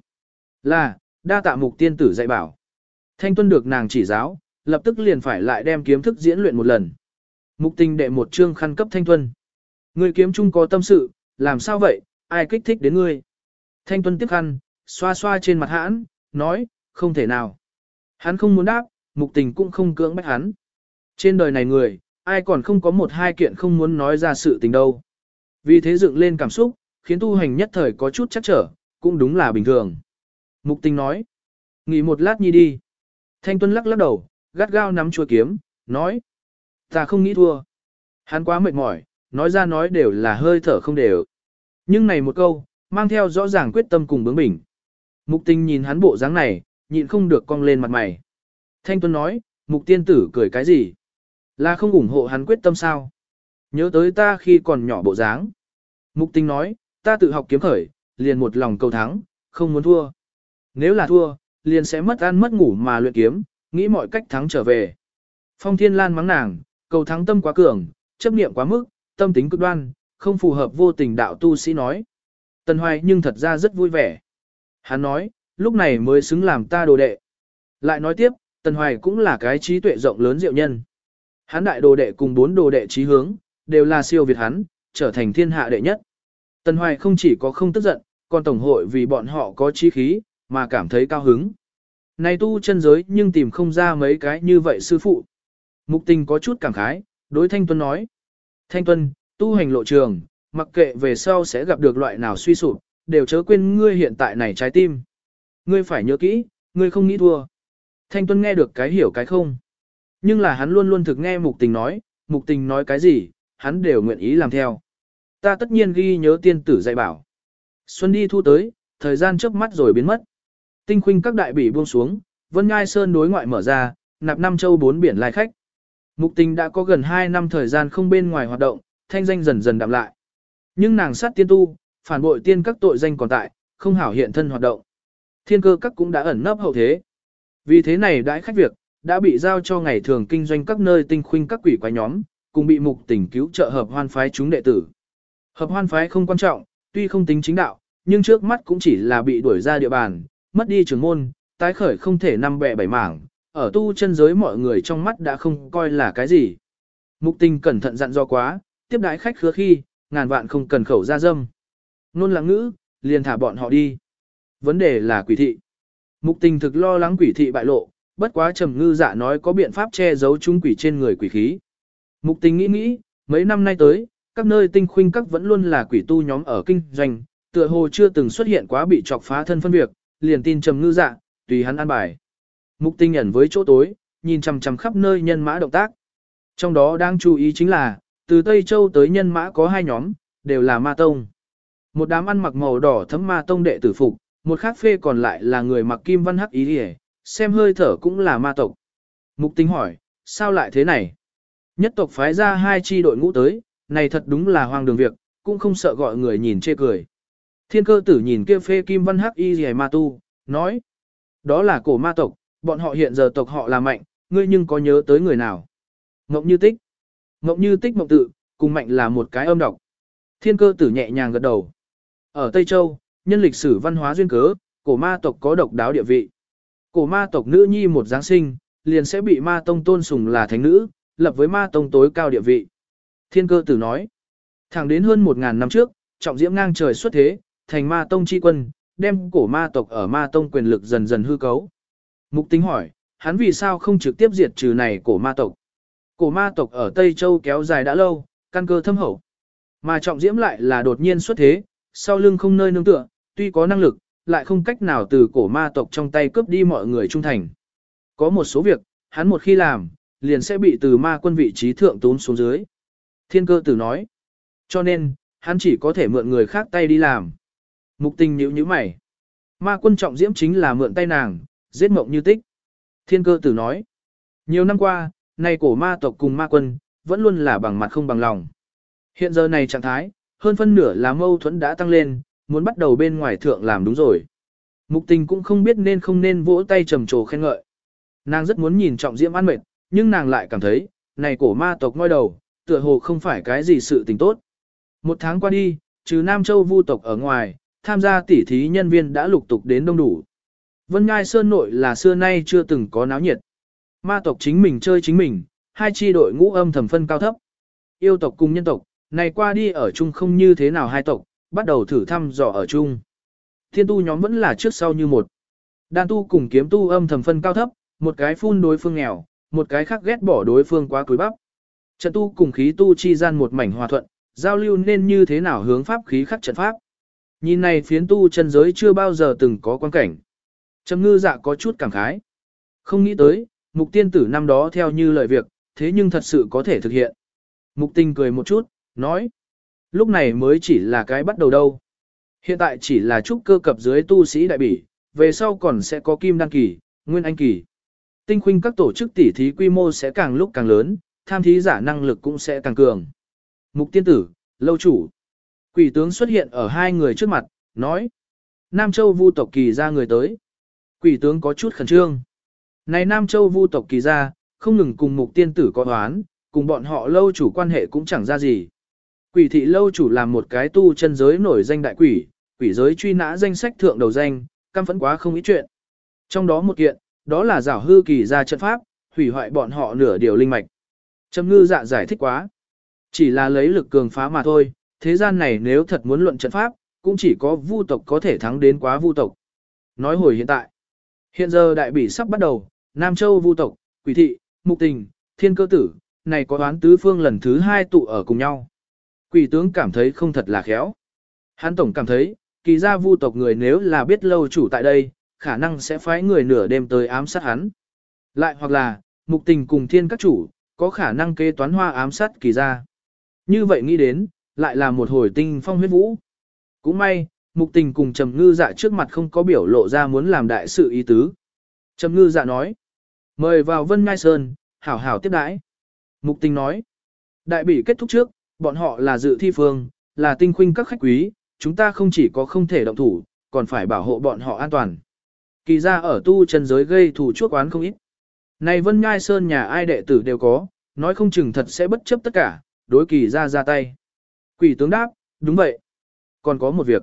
Là, đa tạ mục tiên tử dạy bảo. Thanh tuân được nàng chỉ giáo, lập tức liền phải lại đem kiếm thức diễn luyện một lần. Mục tinh đệ một chương khăn cấp thanh tuân. Ngươi kiếm chung có tâm sự, làm sao vậy, ai kích thích đến ngươi? Thanh tuân tiếp khăn, xoa xoa trên mặt hãn, nói, không thể nào. Hắn không muốn đáp, mục tình cũng không cưỡng bách hắn. Trên đời này người, ai còn không có một hai kiện không muốn nói ra sự tình đâu. Vì thế dựng lên cảm xúc, khiến tu hành nhất thời có chút chắc trở, cũng đúng là bình thường. Mục tình nói, nghỉ một lát nhi đi. Thanh Tuân lắc lắc đầu, gắt gao nắm chua kiếm, nói, ta không nghĩ thua. Hắn quá mệt mỏi, nói ra nói đều là hơi thở không đều. Nhưng này một câu, mang theo rõ ràng quyết tâm cùng bướng bỉnh. Mục tình nhìn hắn bộ dáng này, nhịn không được cong lên mặt mày. Thanh Tuân nói, mục tiên tử cười cái gì? Là không ủng hộ hắn quyết tâm sao? Nhớ tới ta khi còn nhỏ bộ dáng. Mục tình nói, ta tự học kiếm khởi, liền một lòng cầu thắng, không muốn thua. Nếu là thua, liền sẽ mất ăn mất ngủ mà luyện kiếm, nghĩ mọi cách thắng trở về. Phong Thiên Lan mắng nàng, cầu thắng tâm quá cường, chấp niệm quá mức, tâm tính cực đoan, không phù hợp vô tình đạo tu sĩ nói. Tần Hoài nhưng thật ra rất vui vẻ. Hắn nói, lúc này mới xứng làm ta đồ đệ. Lại nói tiếp, Tần Hoài cũng là cái trí tuệ rộng lớn diệu nhân. Hắn đại đồ đệ cùng bốn đồ đệ trí hướng, đều là siêu việt hắn, trở thành thiên hạ đệ nhất. Tần Hoài không chỉ có không tức giận, còn Tổng hội vì bọn họ có trí khí, mà cảm thấy cao hứng. Này tu chân giới nhưng tìm không ra mấy cái như vậy sư phụ. Mục tình có chút cảm khái, đối Thanh Tuân nói. Thanh Tuân, tu hành lộ trường, mặc kệ về sau sẽ gặp được loại nào suy sụp, đều chớ quên ngươi hiện tại này trái tim. Ngươi phải nhớ kỹ, ngươi không nghĩ thua. Thanh Tuân nghe được cái hiểu cái không. Nhưng là hắn luôn luôn thực nghe mục tình nói, mục tình nói cái gì, hắn đều nguyện ý làm theo. Ta tất nhiên ghi nhớ tiên tử dạy bảo. Xuân đi thu tới, thời gian chớp mắt rồi biến mất. Tinh khuynh các đại bỉ buông xuống, Vân Ngai Sơn đối ngoại mở ra, nạp năm châu bốn biển lai khách. Mục tình đã có gần 2 năm thời gian không bên ngoài hoạt động, thanh danh dần dần đạm lại. Nhưng nàng sát tiên tu, phản bội tiên các tội danh còn tại, không hảo hiện thân hoạt động. Thiên cơ các cũng đã ẩn nấp hậu thế. Vì thế này đãi khách việc, đã bị giao cho ngày thường kinh doanh các nơi tinh khuynh các quỷ quái nhóm, cùng bị mục tình cứu trợ hợp hoan phái chúng đệ tử. Hợp hoan phái không quan trọng, tuy không tính chính đạo, nhưng trước mắt cũng chỉ là bị đuổi ra địa bàn, mất đi trường môn, tái khởi không thể năm bẻ bảy mảng, ở tu chân giới mọi người trong mắt đã không coi là cái gì. Mục tình cẩn thận dặn do quá, tiếp đái khách khứa khi, ngàn vạn không cần khẩu ra dâm. Nôn lắng ngữ, liền thả bọn họ đi. Vấn đề là quỷ thị. Mục tình thực lo lắng quỷ thị bại lộ, bất quá trầm ngư dạ nói có biện pháp che giấu chúng quỷ trên người quỷ khí. Mục tình nghĩ nghĩ, mấy năm nay tới, các nơi tinh khuynh các vẫn luôn là quỷ tu nhóm ở kinh doanh, tựa hồ chưa từng xuất hiện quá bị chọc phá thân phân việc, liền tin trầm ngư dạ, tùy hắn an bài. Mục tinh ẩn với chỗ tối, nhìn chằm chằm khắp nơi nhân mã động tác. Trong đó đang chú ý chính là, từ Tây Châu tới nhân mã có hai nhóm, đều là ma tông. Một đám ăn mặc màu đỏ thấm ma tông đệ tử phục, một khác phê còn lại là người mặc kim văn hắc ý hề, xem hơi thở cũng là ma tộc. Mục tinh hỏi, sao lại thế này? Nhất tộc phái ra hai chi đội ngũ tới, này thật đúng là hoang đường việc, cũng không sợ gọi người nhìn chê cười. Thiên cơ tử nhìn kia phê kim văn hắc y gì ma tu, nói, đó là cổ ma tộc, bọn họ hiện giờ tộc họ là mạnh, ngươi nhưng có nhớ tới người nào? Ngộng như tích. Ngộng như tích mộng tự, cùng mạnh là một cái âm độc. Thiên cơ tử nhẹ nhàng gật đầu. Ở Tây Châu, nhân lịch sử văn hóa duyên cớ, cổ ma tộc có độc đáo địa vị. Cổ ma tộc nữ nhi một Giáng sinh, liền sẽ bị ma tông tôn sùng là thánh nữ, lập với ma tông tối cao địa vị. Thiên cơ tử nói, thẳng đến hơn 1.000 năm trước, trọng diễm ngang trời xuất thế, thành ma tông chi quân, đem cổ ma tộc ở ma tông quyền lực dần dần hư cấu. Mục tính hỏi, hắn vì sao không trực tiếp diệt trừ này cổ ma tộc? Cổ ma tộc ở Tây Châu kéo dài đã lâu, căn cơ thâm hậu. Mà trọng diễm lại là đột nhiên xuất thế, sau lưng không nơi nương tựa, tuy có năng lực, lại không cách nào từ cổ ma tộc trong tay cướp đi mọi người trung thành. Có một số việc, hắn một khi làm, liền sẽ bị từ ma quân vị trí thượng tốn xuống dưới. Thiên cơ tử nói, cho nên, hắn chỉ có thể mượn người khác tay đi làm. Mục tình nhữ như mày. Ma quân trọng diễm chính là mượn tay nàng, giết mộng như tích. Thiên cơ tử nói. Nhiều năm qua, nay cổ ma tộc cùng ma quân, vẫn luôn là bằng mặt không bằng lòng. Hiện giờ này trạng thái, hơn phân nửa là mâu thuẫn đã tăng lên, muốn bắt đầu bên ngoài thượng làm đúng rồi. Mục tình cũng không biết nên không nên vỗ tay trầm trồ khen ngợi. Nàng rất muốn nhìn trọng diễm ăn mệt, nhưng nàng lại cảm thấy, này cổ ma tộc ngoi đầu, tựa hồ không phải cái gì sự tình tốt. Một tháng qua đi, trừ Nam Châu vu tộc ở ngoài, tham gia tỉ thí nhân viên đã lục tục đến đông đủ. Vân Ngai Sơn nội là xưa nay chưa từng có náo nhiệt. Ma tộc chính mình chơi chính mình, hai chi đội ngũ âm thầm phân cao thấp. Yêu tộc cùng nhân tộc, này qua đi ở chung không như thế nào hai tộc, bắt đầu thử thăm dò ở chung. Thiên tu nhóm vẫn là trước sau như một. Đan tu cùng kiếm tu âm thầm phân cao thấp, một cái phun đối phương nghèo, một cái khác ghét bỏ đối phương quá cúi bắp. Trận tu cùng khí tu chi gian một mảnh hòa thuận, giao lưu nên như thế nào hướng pháp khí khắc trận pháp. Nhìn này phiến tu chân giới chưa bao giờ từng có quan cảnh. Trầm ngư dạ có chút cảm khái. Không nghĩ tới, mục tiên tử năm đó theo như lời việc, thế nhưng thật sự có thể thực hiện. Mục tình cười một chút, nói. Lúc này mới chỉ là cái bắt đầu đâu. Hiện tại chỉ là trúc cơ cập dưới tu sĩ đại bỉ, về sau còn sẽ có kim đăng kỳ, nguyên anh kỳ. Tinh khuynh các tổ chức tỉ thí quy mô sẽ càng lúc càng lớn, tham thí giả năng lực cũng sẽ càng cường. Mục tiên tử, lâu chủ. Quỷ tướng xuất hiện ở hai người trước mặt, nói. Nam Châu vu tộc kỳ ra người tới. Quỷ tướng có chút khẩn trương. Này Nam Châu vu tộc kỳ ra, không ngừng cùng mục tiên tử có đoán, cùng bọn họ lâu chủ quan hệ cũng chẳng ra gì. Quỷ thị lâu chủ làm một cái tu chân giới nổi danh đại quỷ, quỷ giới truy nã danh sách thượng đầu danh, căm phẫn quá không ý chuyện. Trong đó một kiện, đó là giảo hư kỳ ra trận pháp, hủy hoại bọn họ nửa điều linh mạch. Trầm ngư dạ giải thích quá. Chỉ là lấy lực cường phá mà thôi, thế gian này nếu thật muốn luận trận pháp, cũng chỉ có vu tộc có thể thắng đến quá vu tộc. Nói hồi hiện tại, hiện giờ đại bỉ sắp bắt đầu, Nam Châu vu tộc, quỷ thị, mục tình, thiên cơ tử, này có đoán tứ phương lần thứ hai tụ ở cùng nhau. Quỷ tướng cảm thấy không thật là khéo. Hắn tổng cảm thấy, kỳ gia vu tộc người nếu là biết lâu chủ tại đây, khả năng sẽ phái người nửa đêm tới ám sát hắn. Lại hoặc là, mục tình cùng thiên các chủ, có khả năng kế toán hoa ám sát kỳ gia. Như vậy nghĩ đến, lại là một hồi tinh phong huyết vũ. Cũng may, Mục tình cùng Trầm Ngư dạ trước mặt không có biểu lộ ra muốn làm đại sự ý tứ. Trầm Ngư dạ nói. Mời vào Vân Ngai Sơn, hảo hảo tiếp đãi. Mục tình nói. Đại bị kết thúc trước, bọn họ là dự thi phương, là tinh khuynh các khách quý, chúng ta không chỉ có không thể động thủ, còn phải bảo hộ bọn họ an toàn. Kỳ ra ở tu chân giới gây thủ chuốc oán không ít. Này Vân Ngai Sơn nhà ai đệ tử đều có, nói không chừng thật sẽ bất chấp tất cả, đối kỳ ra ra tay. Quỷ tướng đáp, đúng vậy. Còn có một việc.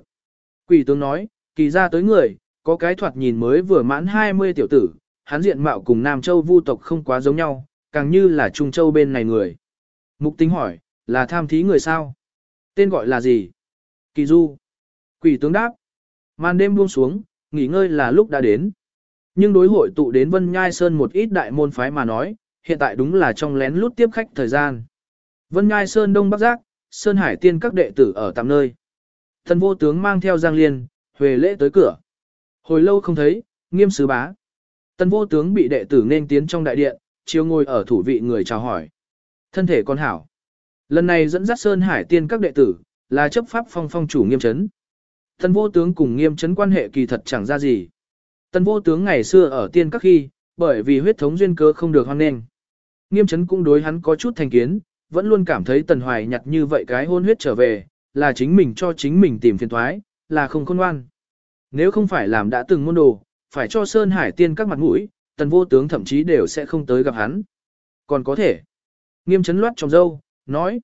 Quỷ tướng nói, kỳ ra tới người, có cái thoạt nhìn mới vừa mãn 20 tiểu tử, hắn diện mạo cùng Nam Châu vu tộc không quá giống nhau, càng như là Trung Châu bên này người. Mục tính hỏi, là tham thí người sao? Tên gọi là gì? Kỳ du. Quỷ tướng đáp. Màn đêm buông xuống, nghỉ ngơi là lúc đã đến. Nhưng đối hội tụ đến Vân Nhai Sơn một ít đại môn phái mà nói, hiện tại đúng là trong lén lút tiếp khách thời gian. Vân Nhai Sơn Đông Bắc Giác, Sơn Hải Tiên các đệ tử ở tạm nơi. Thần vô tướng mang theo Giang Liên, huề lễ tới cửa. Hồi lâu không thấy, nghiêm sứ bá. Tần vô tướng bị đệ tử nên tiến trong đại điện, chiều ngồi ở thủ vị người chào hỏi. Thân thể con hảo. Lần này dẫn dắt Sơn Hải Tiên các đệ tử, là chấp pháp phong phong chủ nghiêm chấn. Tần vô tướng cùng nghiêm chấn quan hệ kỳ thật chẳng ra gì. Tần vô tướng ngày xưa ở tiên các khi, bởi vì huyết thống duyên cơ không được hoan nghênh. Nghiêm chấn cũng đối hắn có chút thành kiến, vẫn luôn cảm thấy tần hoài nhặt như vậy cái hôn huyết trở về, là chính mình cho chính mình tìm phiền thoái, là không khôn ngoan. Nếu không phải làm đã từng môn đồ, phải cho Sơn Hải tiên các mặt mũi, tần vô tướng thậm chí đều sẽ không tới gặp hắn. Còn có thể, nghiêm chấn loát trong dâu, nói,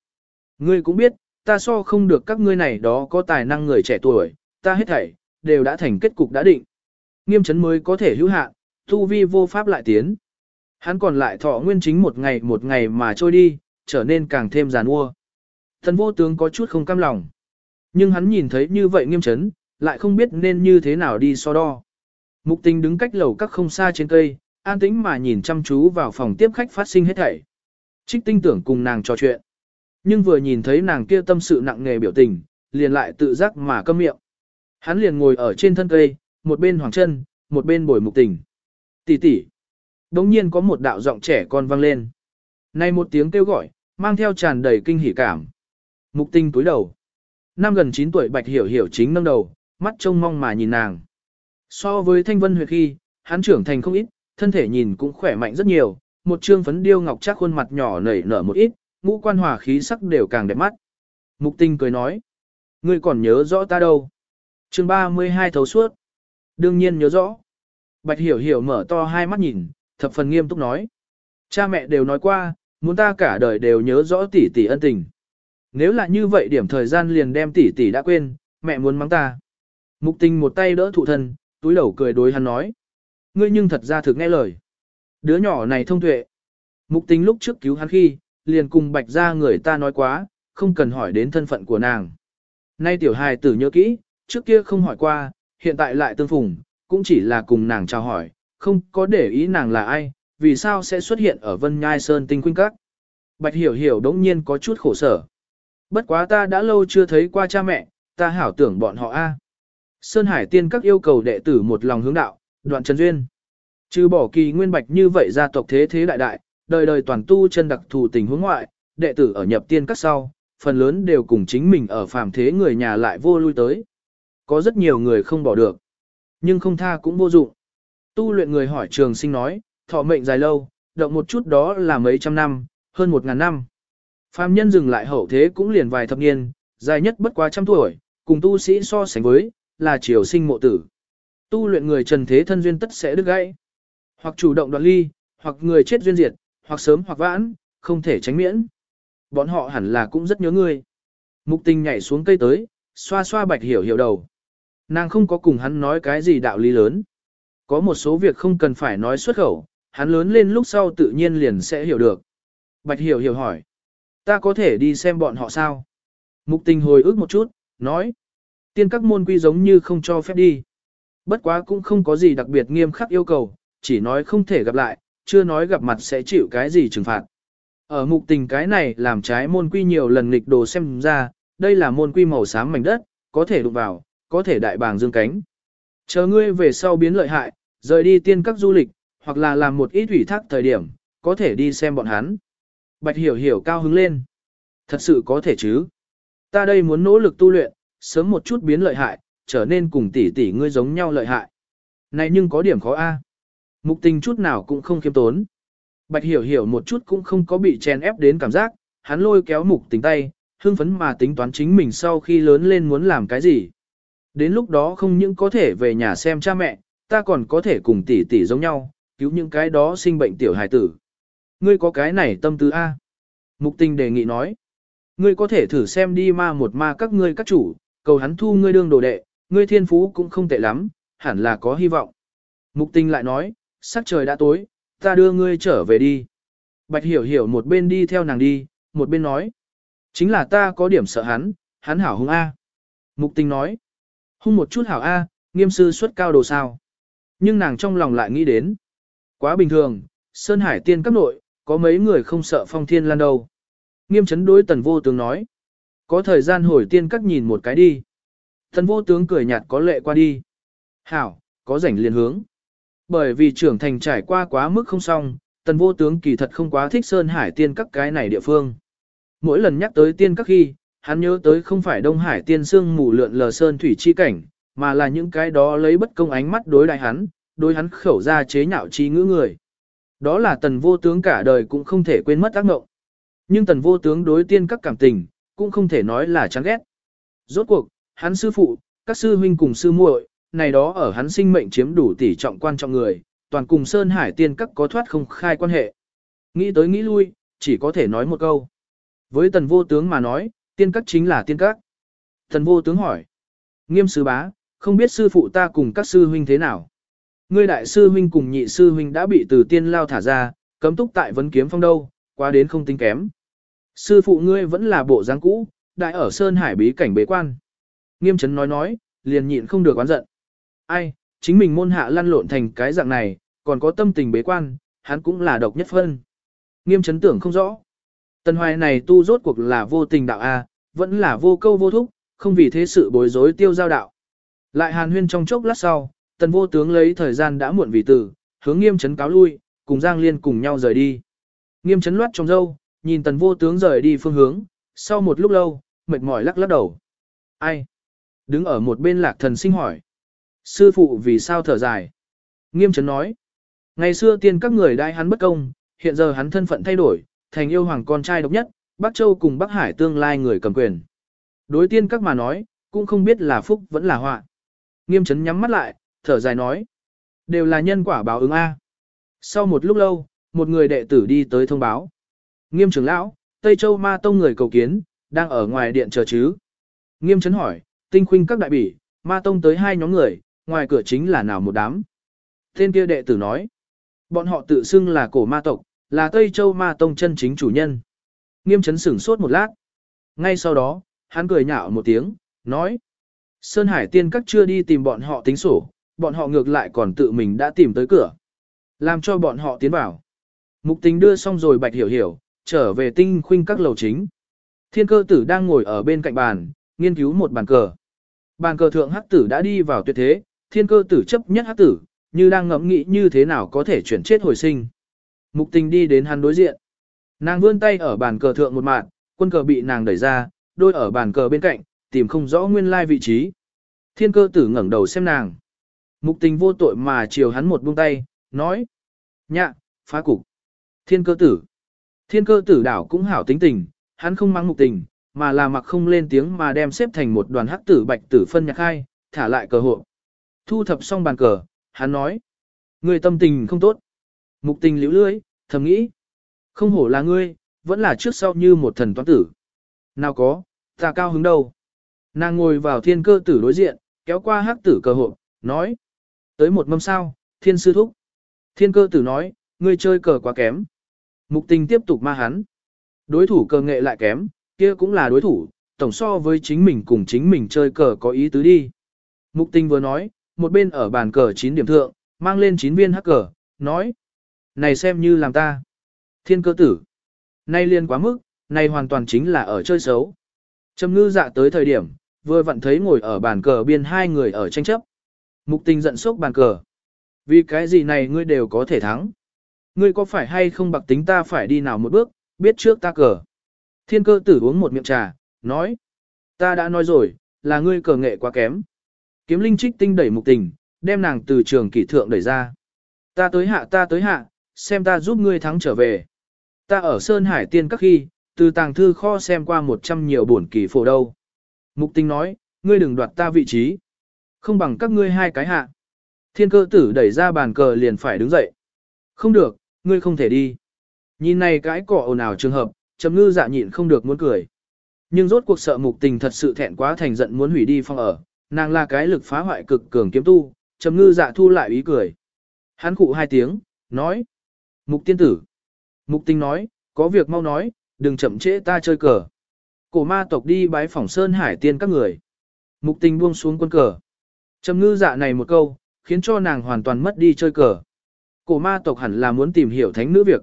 ngươi cũng biết, ta so không được các ngươi này đó có tài năng người trẻ tuổi, ta hết thảy, đều đã thành kết cục đã định. Nghiêm chấn mới có thể hữu hạn, tu vi vô pháp lại tiến. Hắn còn lại thọ nguyên chính một ngày một ngày mà trôi đi, trở nên càng thêm giàn ua. Thần vô tướng có chút không cam lòng. Nhưng hắn nhìn thấy như vậy nghiêm chấn, lại không biết nên như thế nào đi so đo. Mục tình đứng cách lầu các không xa trên cây, an tĩnh mà nhìn chăm chú vào phòng tiếp khách phát sinh hết thảy. Trích tinh tưởng cùng nàng trò chuyện. Nhưng vừa nhìn thấy nàng kia tâm sự nặng nề biểu tình, liền lại tự giác mà câm miệng. Hắn liền ngồi ở trên thân cây, một bên hoàng chân, một bên bồi mục tình. Tỷ tỷ. Đống nhiên có một đạo giọng trẻ con vang lên. Này một tiếng kêu gọi, mang theo tràn đầy kinh hỉ cảm. Mục tinh túi đầu. Năm gần 9 tuổi bạch hiểu hiểu chính nâng đầu, mắt trông mong mà nhìn nàng. So với thanh vân huyệt khi, hắn trưởng thành không ít, thân thể nhìn cũng khỏe mạnh rất nhiều, một trương phấn điêu ngọc chắc khuôn mặt nhỏ nảy nở một ít, ngũ quan hòa khí sắc đều càng đẹp mắt. Mục tinh cười nói. Ngươi còn nhớ rõ ta đâu? chương 32 thấu suốt. Đương nhiên nhớ rõ. Bạch hiểu hiểu mở to hai mắt nhìn, thập phần nghiêm túc nói. Cha mẹ đều nói qua, muốn ta cả đời đều nhớ rõ tỷ tỷ ân tình. Nếu là như vậy điểm thời gian liền đem tỷ tỷ đã quên, mẹ muốn mắng ta. Mục tình một tay đỡ thụ thân, túi đầu cười đối hắn nói. Ngươi nhưng thật ra thực nghe lời. Đứa nhỏ này thông tuệ. Mục tình lúc trước cứu hắn khi, liền cùng bạch ra người ta nói quá, không cần hỏi đến thân phận của nàng. Nay tiểu hài tử nhớ kỹ, trước kia không hỏi qua, hiện tại lại tương phùng, cũng chỉ là cùng nàng chào hỏi, không có để ý nàng là ai, vì sao sẽ xuất hiện ở Vân Nhai Sơn tinh quynh các. Bạch hiểu hiểu đống nhiên có chút khổ sở. Bất quá ta đã lâu chưa thấy qua cha mẹ, ta hảo tưởng bọn họ a. Sơn Hải tiên các yêu cầu đệ tử một lòng hướng đạo, đoạn chân duyên. Trừ bỏ kỳ nguyên bạch như vậy gia tộc thế thế đại đại, đời đời toàn tu chân đặc thù tình huống ngoại, đệ tử ở nhập tiên các sau, phần lớn đều cùng chính mình ở phàm thế người nhà lại vô lui tới. Có rất nhiều người không bỏ được. Nhưng không tha cũng vô dụng. Tu luyện người hỏi trường sinh nói, thọ mệnh dài lâu, động một chút đó là mấy trăm năm, hơn một ngàn năm. Phàm nhân dừng lại hậu thế cũng liền vài thập niên, dài nhất bất quá trăm tuổi, cùng tu sĩ so sánh với, là triều sinh mộ tử. Tu luyện người trần thế thân duyên tất sẽ đứt gãy. Hoặc chủ động đoạn ly, hoặc người chết duyên diệt, hoặc sớm hoặc vãn, không thể tránh miễn. Bọn họ hẳn là cũng rất nhớ ngươi. Mục tình nhảy xuống cây tới, xoa xoa bạch hiểu hiểu đầu. Nàng không có cùng hắn nói cái gì đạo lý lớn. Có một số việc không cần phải nói xuất khẩu, hắn lớn lên lúc sau tự nhiên liền sẽ hiểu được. Bạch hiểu hiểu hỏi. Ta có thể đi xem bọn họ sao? Mục tình hồi ức một chút, nói. Tiên các môn quy giống như không cho phép đi. Bất quá cũng không có gì đặc biệt nghiêm khắc yêu cầu, chỉ nói không thể gặp lại, chưa nói gặp mặt sẽ chịu cái gì trừng phạt. Ở mục tình cái này làm trái môn quy nhiều lần nghịch đồ xem ra, đây là môn quy màu xám mảnh đất, có thể đụng vào, có thể đại bàng dương cánh. Chờ ngươi về sau biến lợi hại, rời đi tiên các du lịch, hoặc là làm một ít ủy thác thời điểm, có thể đi xem bọn hắn. Bạch hiểu hiểu cao hứng lên. Thật sự có thể chứ. Ta đây muốn nỗ lực tu luyện, sớm một chút biến lợi hại, trở nên cùng tỷ tỷ ngươi giống nhau lợi hại. Này nhưng có điểm khó a. Mục tình chút nào cũng không khiêm tốn. Bạch hiểu hiểu một chút cũng không có bị chèn ép đến cảm giác, hắn lôi kéo mục tình tay, hưng phấn mà tính toán chính mình sau khi lớn lên muốn làm cái gì. Đến lúc đó không những có thể về nhà xem cha mẹ, ta còn có thể cùng tỷ tỷ giống nhau, cứu những cái đó sinh bệnh tiểu hài tử. Ngươi có cái này tâm tư A. Mục tình đề nghị nói. Ngươi có thể thử xem đi ma một ma các ngươi các chủ, cầu hắn thu ngươi đương đồ đệ, ngươi thiên phú cũng không tệ lắm, hẳn là có hy vọng. Mục tình lại nói, sắc trời đã tối, ta đưa ngươi trở về đi. Bạch hiểu hiểu một bên đi theo nàng đi, một bên nói. Chính là ta có điểm sợ hắn, hắn hảo hung A. Mục tình nói. Hung một chút hảo A, nghiêm sư xuất cao đồ sao. Nhưng nàng trong lòng lại nghĩ đến. Quá bình thường, Sơn Hải tiên các nội, có mấy người không sợ phong thiên lan đâu. Nghiêm chấn đối tần vô tướng nói. Có thời gian hồi tiên các nhìn một cái đi. Tần vô tướng cười nhạt có lệ qua đi. Hảo, có rảnh liền hướng. Bởi vì trưởng thành trải qua quá mức không xong, tần vô tướng kỳ thật không quá thích Sơn Hải tiên các cái này địa phương. Mỗi lần nhắc tới tiên các khi, hắn nhớ tới không phải Đông Hải tiên sương mù lượn lờ Sơn Thủy chi cảnh, mà là những cái đó lấy bất công ánh mắt đối đại hắn, đối hắn khẩu ra chế nhạo chi ngữ người. Đó là tần vô tướng cả đời cũng không thể quên mất ác ngộng. Nhưng tần vô tướng đối tiên các cảm tình, cũng không thể nói là chán ghét. Rốt cuộc, hắn sư phụ, các sư huynh cùng sư muội, này đó ở hắn sinh mệnh chiếm đủ tỷ trọng quan trọng người, toàn cùng Sơn Hải tiên các có thoát không khai quan hệ. Nghĩ tới nghĩ lui, chỉ có thể nói một câu. Với tần vô tướng mà nói, tiên các chính là tiên các. Tần vô tướng hỏi. Nghiêm sư bá, không biết sư phụ ta cùng các sư huynh thế nào? Ngươi đại sư huynh cùng nhị sư huynh đã bị từ tiên lao thả ra, cấm túc tại vấn kiếm phong đâu, qua đến không tính kém. Sư phụ ngươi vẫn là bộ dáng cũ, đại ở Sơn Hải bí cảnh bế quan. Nghiêm chấn nói nói, liền nhịn không được oán giận. Ai, chính mình môn hạ lăn lộn thành cái dạng này, còn có tâm tình bế quan, hắn cũng là độc nhất phân. Nghiêm chấn tưởng không rõ. Tần hoài này tu rốt cuộc là vô tình đạo A, vẫn là vô câu vô thúc, không vì thế sự bối rối tiêu giao đạo. Lại hàn huyên trong chốc lát sau, tần vô tướng lấy thời gian đã muộn vì tử, hướng nghiêm chấn cáo lui, cùng Giang Liên cùng nhau rời đi. Nghiêm chấn loát trong dâu, nhìn tần vô tướng rời đi phương hướng, sau một lúc lâu, mệt mỏi lắc lắc đầu. Ai? Đứng ở một bên lạc thần sinh hỏi. Sư phụ vì sao thở dài? Nghiêm chấn nói. Ngày xưa tiên các người đại hắn bất công, hiện giờ hắn thân phận thay đổi, thành yêu hoàng con trai độc nhất, Bắc Châu cùng Bắc Hải tương lai người cầm quyền. Đối tiên các mà nói, cũng không biết là phúc vẫn là họa. Nghiêm chấn nhắm mắt lại, thở dài nói. Đều là nhân quả báo ứng A. Sau một lúc lâu, một người đệ tử đi tới thông báo. Nghiêm trưởng lão, Tây Châu Ma Tông người cầu kiến, đang ở ngoài điện chờ chứ. Nghiêm chấn hỏi, tinh khuynh các đại bỉ, Ma Tông tới hai nhóm người, ngoài cửa chính là nào một đám. Tên kia đệ tử nói, bọn họ tự xưng là cổ ma tộc, là Tây Châu Ma Tông chân chính chủ nhân. Nghiêm chấn sửng sốt một lát. Ngay sau đó, hắn cười nhạo một tiếng, nói. Sơn Hải tiên các chưa đi tìm bọn họ tính sổ, bọn họ ngược lại còn tự mình đã tìm tới cửa. Làm cho bọn họ tiến vào. Mục tình đưa xong rồi bạch hiểu hiểu, trở về tinh khuynh các lầu chính. Thiên cơ tử đang ngồi ở bên cạnh bàn, nghiên cứu một bàn cờ. Bàn cờ thượng hắc tử đã đi vào tuyệt thế, thiên cơ tử chấp nhất hắc tử, như đang ngẫm nghĩ như thế nào có thể chuyển chết hồi sinh. Mục tình đi đến hắn đối diện. Nàng vươn tay ở bàn cờ thượng một mạng, quân cờ bị nàng đẩy ra, đôi ở bàn cờ bên cạnh, tìm không rõ nguyên lai vị trí. Thiên cơ tử ngẩng đầu xem nàng. Mục tình vô tội mà chiều hắn một buông tay, nói. Nhạ, phá cục. Thiên cơ tử. Thiên cơ tử đảo cũng hảo tính tình, hắn không mang mục tình, mà là mặc không lên tiếng mà đem xếp thành một đoàn hắc tử bạch tử phân nhạc hai, thả lại cờ hộ. Thu thập xong bàn cờ, hắn nói. Người tâm tình không tốt. Mục tình liễu lưới, thầm nghĩ. Không hổ là ngươi, vẫn là trước sau như một thần toán tử. Nào có, ta cao hứng đâu. Nàng ngồi vào thiên cơ tử đối diện, kéo qua hắc tử cờ hộ, nói. Tới một mâm sao, thiên sư thúc. Thiên cơ tử nói, ngươi chơi cờ quá kém. Mục tình tiếp tục ma hắn. Đối thủ cờ nghệ lại kém, kia cũng là đối thủ, tổng so với chính mình cùng chính mình chơi cờ có ý tứ đi. Mục tình vừa nói, một bên ở bàn cờ 9 điểm thượng, mang lên 9 viên hắc cờ, nói. Này xem như làm ta. Thiên cơ tử. Nay liên quá mức, này hoàn toàn chính là ở chơi xấu. Trầm ngư dạ tới thời điểm, vừa vặn thấy ngồi ở bàn cờ biên hai người ở tranh chấp. Mục tình giận sốc bàn cờ. Vì cái gì này ngươi đều có thể thắng. Ngươi có phải hay không bạc tính ta phải đi nào một bước, biết trước ta cờ. Thiên cơ tử uống một miệng trà, nói. Ta đã nói rồi, là ngươi cờ nghệ quá kém. Kiếm linh trích tinh đẩy mục tình, đem nàng từ trường kỷ thượng đẩy ra. Ta tới hạ ta tới hạ, xem ta giúp ngươi thắng trở về. Ta ở Sơn Hải Tiên các khi, từ tàng thư kho xem qua một trăm nhiều bổn kỳ phổ đâu. Mục tình nói, ngươi đừng đoạt ta vị trí. Không bằng các ngươi hai cái hạ. Thiên cơ tử đẩy ra bàn cờ liền phải đứng dậy. Không được, ngươi không thể đi. Nhìn này cái cỏ ồn ào trường hợp, trầm ngư dạ nhịn không được muốn cười. Nhưng rốt cuộc sợ mục tình thật sự thẹn quá thành giận muốn hủy đi phong ở, nàng là cái lực phá hoại cực cường kiếm tu, trầm ngư dạ thu lại ý cười. Hắn cụ hai tiếng, nói. Mục tiên tử. Mục tình nói, có việc mau nói, đừng chậm trễ ta chơi cờ. Cổ ma tộc đi bái phỏng sơn hải tiên các người. Mục tình buông xuống quân cờ. Trầm ngư dạ này một câu, khiến cho nàng hoàn toàn mất đi chơi cờ. Cổ ma tộc hẳn là muốn tìm hiểu thánh nữ việc.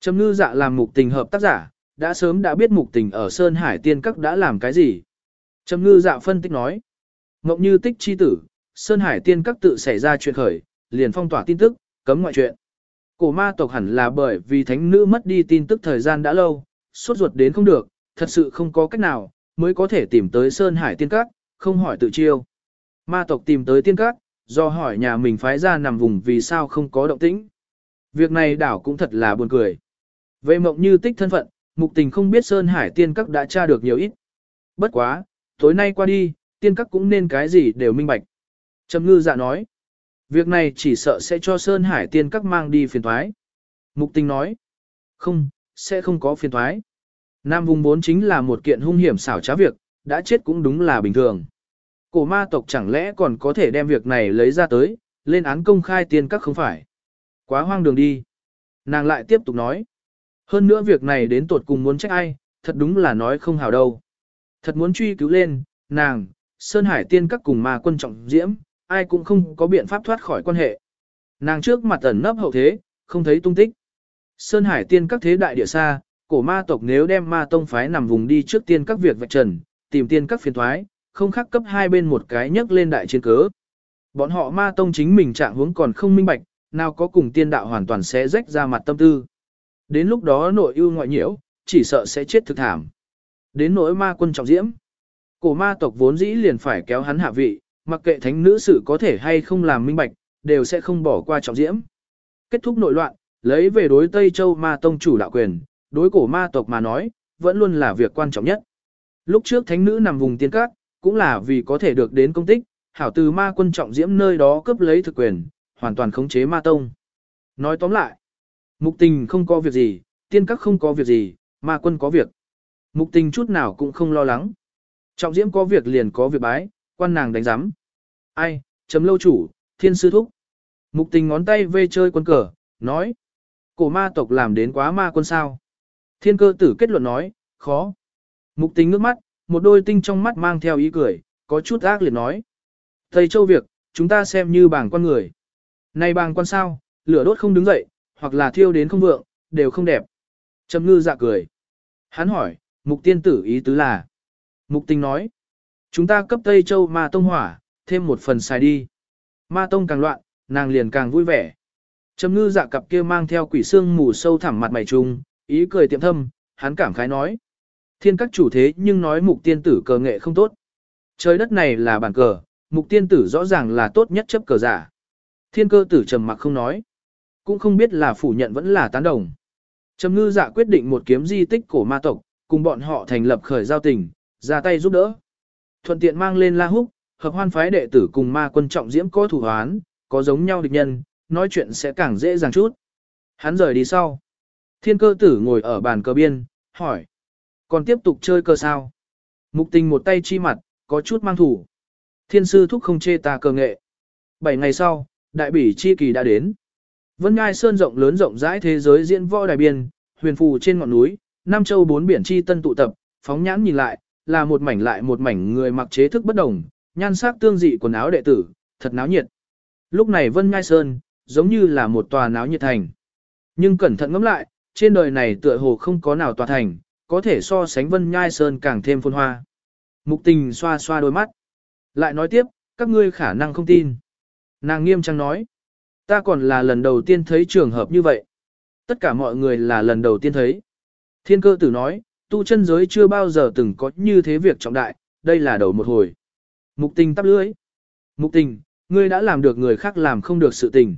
Trầm ngư dạ làm mục tình hợp tác giả, đã sớm đã biết mục tình ở Sơn Hải Tiên Các đã làm cái gì. Trầm ngư dạ phân tích nói. Mộng như tích chi tử, Sơn Hải Tiên Các tự xảy ra chuyện khởi, liền phong tỏa tin tức, cấm ngoại chuyện. Cổ ma tộc hẳn là bởi vì thánh nữ mất đi tin tức thời gian đã lâu, suốt ruột đến không được, thật sự không có cách nào, mới có thể tìm tới Sơn Hải Tiên Các, không hỏi tự chiêu. Ma tộc tìm tới Tiên Các, do hỏi nhà mình phái ra nằm vùng vì sao không có động tĩnh. Việc này đảo cũng thật là buồn cười. Về mộng như tích thân phận, mục tình không biết Sơn Hải tiên các đã tra được nhiều ít. Bất quá, tối nay qua đi, tiên các cũng nên cái gì đều minh bạch. Trầm ngư dạ nói, việc này chỉ sợ sẽ cho Sơn Hải tiên các mang đi phiền thoái. Mục tình nói, không, sẽ không có phiền thoái. Nam vùng 4 chính là một kiện hung hiểm xảo trá việc, đã chết cũng đúng là bình thường. Cổ ma tộc chẳng lẽ còn có thể đem việc này lấy ra tới, lên án công khai tiên các không phải. Quá hoang đường đi. Nàng lại tiếp tục nói. Hơn nữa việc này đến tột cùng muốn trách ai, thật đúng là nói không hào đâu. Thật muốn truy cứu lên, nàng, Sơn Hải tiên các cùng ma quân trọng diễm, ai cũng không có biện pháp thoát khỏi quan hệ. Nàng trước mặt ẩn nấp hậu thế, không thấy tung tích. Sơn Hải tiên các thế đại địa xa, cổ ma tộc nếu đem ma tông phái nằm vùng đi trước tiên các việc vạch trần, tìm tiên các phiền thoái, không khắc cấp hai bên một cái nhấc lên đại chiến cớ. Bọn họ ma tông chính mình trạng hướng còn không minh bạch, nào có cùng tiên đạo hoàn toàn sẽ rách ra mặt tâm tư. Đến lúc đó nội ưu ngoại nhiễu, chỉ sợ sẽ chết thực thảm. Đến nỗi ma quân trọng diễm. Cổ ma tộc vốn dĩ liền phải kéo hắn hạ vị, mặc kệ thánh nữ sự có thể hay không làm minh bạch, đều sẽ không bỏ qua trọng diễm. Kết thúc nội loạn, lấy về đối Tây Châu ma tông chủ đạo quyền, đối cổ ma tộc mà nói, vẫn luôn là việc quan trọng nhất. Lúc trước thánh nữ nằm vùng tiên cát, cũng là vì có thể được đến công tích, hảo từ ma quân trọng diễm nơi đó cướp lấy thực quyền, hoàn toàn khống chế ma tông. Nói tóm lại, mục tình không có việc gì, tiên các không có việc gì, ma quân có việc. Mục tình chút nào cũng không lo lắng. Trọng diễm có việc liền có việc bái, quan nàng đánh giám. Ai, chấm lâu chủ, thiên sư thúc. Mục tình ngón tay vê chơi quân cờ, nói. Cổ ma tộc làm đến quá ma quân sao. Thiên cơ tử kết luận nói, khó. Mục tình nước mắt, một đôi tinh trong mắt mang theo ý cười, có chút ác liệt nói. Thầy châu việc, chúng ta xem như bảng quan người. Này bảng quan sao, lửa đốt không đứng dậy, hoặc là thiêu đến không vượng, đều không đẹp. Trầm ngư dạ cười. Hắn hỏi, mục tiên tử ý tứ là. Mục tinh nói, chúng ta cấp Tây Châu ma tông hỏa, thêm một phần xài đi. Ma tông càng loạn, nàng liền càng vui vẻ. Trầm ngư dạ cặp kia mang theo quỷ xương mù sâu thẳm mặt mày trùng, ý cười tiệm thâm, hắn cảm khái nói. Thiên các chủ thế nhưng nói mục tiên tử cờ nghệ không tốt. Trời đất này là bàn cờ, mục tiên tử rõ ràng là tốt nhất chấp cờ giả. Thiên cơ tử trầm mặc không nói. Cũng không biết là phủ nhận vẫn là tán đồng. Trầm ngư dạ quyết định một kiếm di tích cổ ma tộc, cùng bọn họ thành lập khởi giao tình, ra tay giúp đỡ. Thuận tiện mang lên la húc, hợp hoan phái đệ tử cùng ma quân trọng diễm có thủ hoán, có giống nhau địch nhân, nói chuyện sẽ càng dễ dàng chút. Hắn rời đi sau. Thiên cơ tử ngồi ở bàn cờ biên, hỏi. Còn tiếp tục chơi cờ sao? Mục tình một tay chi mặt, có chút mang thủ. Thiên sư thúc không chê ta cờ nghệ. Bảy ngày sau, đại bỉ chi kỳ đã đến. Vân Ngai Sơn rộng lớn rộng rãi thế giới diễn võ đài biên, huyền phù trên ngọn núi, Nam Châu bốn biển chi tân tụ tập, phóng nhãn nhìn lại, là một mảnh lại một mảnh người mặc chế thức bất đồng, nhan sắc tương dị quần áo đệ tử, thật náo nhiệt. Lúc này Vân Ngai Sơn, giống như là một tòa náo nhiệt thành. Nhưng cẩn thận ngẫm lại, trên đời này tựa hồ không có nào tòa thành, có thể so sánh Vân Nhai Sơn càng thêm phồn hoa. Mục tình xoa xoa đôi mắt. Lại nói tiếp, các ngươi khả năng không tin. Nàng nghiêm trang nói. Ta còn là lần đầu tiên thấy trường hợp như vậy. Tất cả mọi người là lần đầu tiên thấy. Thiên cơ tử nói, tu chân giới chưa bao giờ từng có như thế việc trọng đại, đây là đầu một hồi. Mục tình tắp lưới. Mục tình, ngươi đã làm được người khác làm không được sự tình.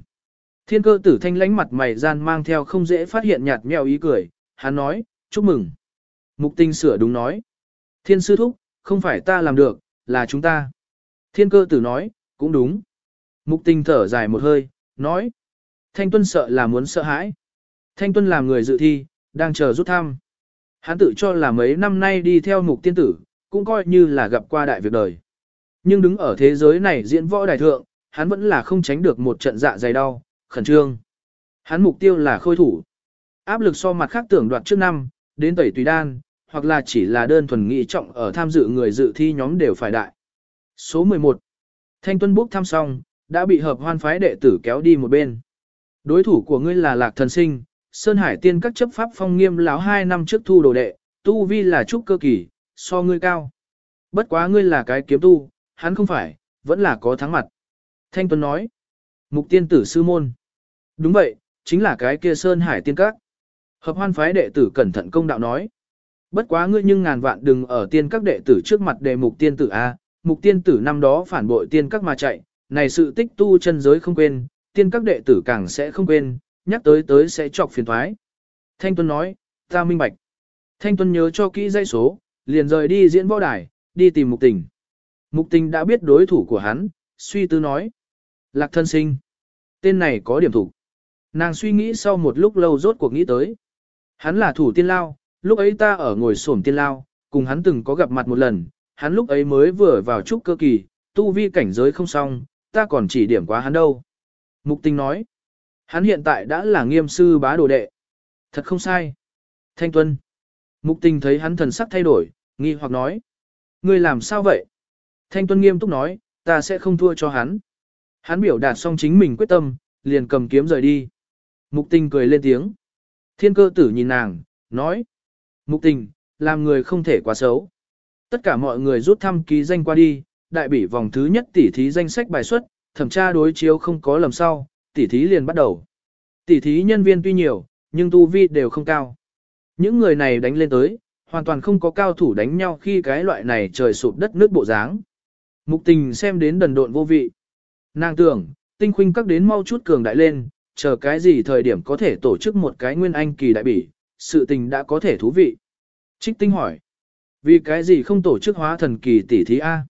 Thiên cơ tử thanh lánh mặt mày gian mang theo không dễ phát hiện nhạt mèo ý cười, hắn nói, chúc mừng. Mục Tinh sửa đúng nói. Thiên sư thúc, không phải ta làm được, là chúng ta. Thiên cơ tử nói, cũng đúng. Mục Tinh thở dài một hơi, nói. Thanh tuân sợ là muốn sợ hãi. Thanh tuân làm người dự thi, đang chờ rút thăm. Hắn tự cho là mấy năm nay đi theo mục tiên tử, cũng coi như là gặp qua đại việc đời. Nhưng đứng ở thế giới này diễn võ đại thượng, hắn vẫn là không tránh được một trận dạ dày đau, khẩn trương. Hắn mục tiêu là khôi thủ. Áp lực so mặt khác tưởng đoạt trước năm, đến tẩy tùy đan, hoặc là chỉ là đơn thuần nghị trọng ở tham dự người dự thi nhóm đều phải đại. Số 11. Thanh Tuân Búc thăm xong, đã bị hợp hoan phái đệ tử kéo đi một bên. Đối thủ của ngươi là Lạc Thần Sinh, Sơn Hải Tiên các chấp pháp phong nghiêm láo hai năm trước thu đồ đệ, tu vi là trúc cơ kỳ, so ngươi cao. Bất quá ngươi là cái kiếm tu, hắn không phải, vẫn là có thắng mặt. Thanh Tuấn nói, mục tiên tử sư môn. Đúng vậy, chính là cái kia Sơn Hải Tiên các. Hợp hoan phái đệ tử cẩn thận công đạo nói. Bất quá ngươi nhưng ngàn vạn đừng ở tiên các đệ tử trước mặt đề mục tiên tử A, mục tiên tử năm đó phản bội tiên các mà chạy, này sự tích tu chân giới không quên, tiên các đệ tử càng sẽ không quên, nhắc tới tới sẽ chọc phiền thoái. Thanh Tuân nói, ta minh bạch. Thanh Tuân nhớ cho kỹ dây số, liền rời đi diễn võ đài, đi tìm mục tình. Mục tình đã biết đối thủ của hắn, suy tư nói. Lạc thân sinh. Tên này có điểm thủ. Nàng suy nghĩ sau một lúc lâu rốt cuộc nghĩ tới. Hắn là thủ tiên lao, lúc ấy ta ở ngồi sổm tiên lao, cùng hắn từng có gặp mặt một lần, hắn lúc ấy mới vừa vào trúc cơ kỳ, tu vi cảnh giới không xong, ta còn chỉ điểm quá hắn đâu. Mục tình nói, hắn hiện tại đã là nghiêm sư bá đồ đệ. Thật không sai. Thanh Tuân. Mục tình thấy hắn thần sắc thay đổi, nghi hoặc nói. Ngươi làm sao vậy? Thanh Tuân nghiêm túc nói, ta sẽ không thua cho hắn. Hắn biểu đạt xong chính mình quyết tâm, liền cầm kiếm rời đi. Mục tình cười lên tiếng. Thiên cơ tử nhìn nàng, nói. Mục tình, làm người không thể quá xấu. Tất cả mọi người rút thăm ký danh qua đi, đại bỉ vòng thứ nhất tỉ thí danh sách bài xuất, thẩm tra đối chiếu không có lầm sau, tỉ thí liền bắt đầu. Tỉ thí nhân viên tuy nhiều, nhưng tu vi đều không cao. Những người này đánh lên tới, hoàn toàn không có cao thủ đánh nhau khi cái loại này trời sụp đất nước bộ dáng. Mục tình xem đến đần độn vô vị. Nàng tưởng, tinh khuynh các đến mau chút cường đại lên, chờ cái gì thời điểm có thể tổ chức một cái nguyên anh kỳ đại bỉ, sự tình đã có thể thú vị. Trích tinh hỏi, vì cái gì không tổ chức hóa thần kỳ tỷ thí A?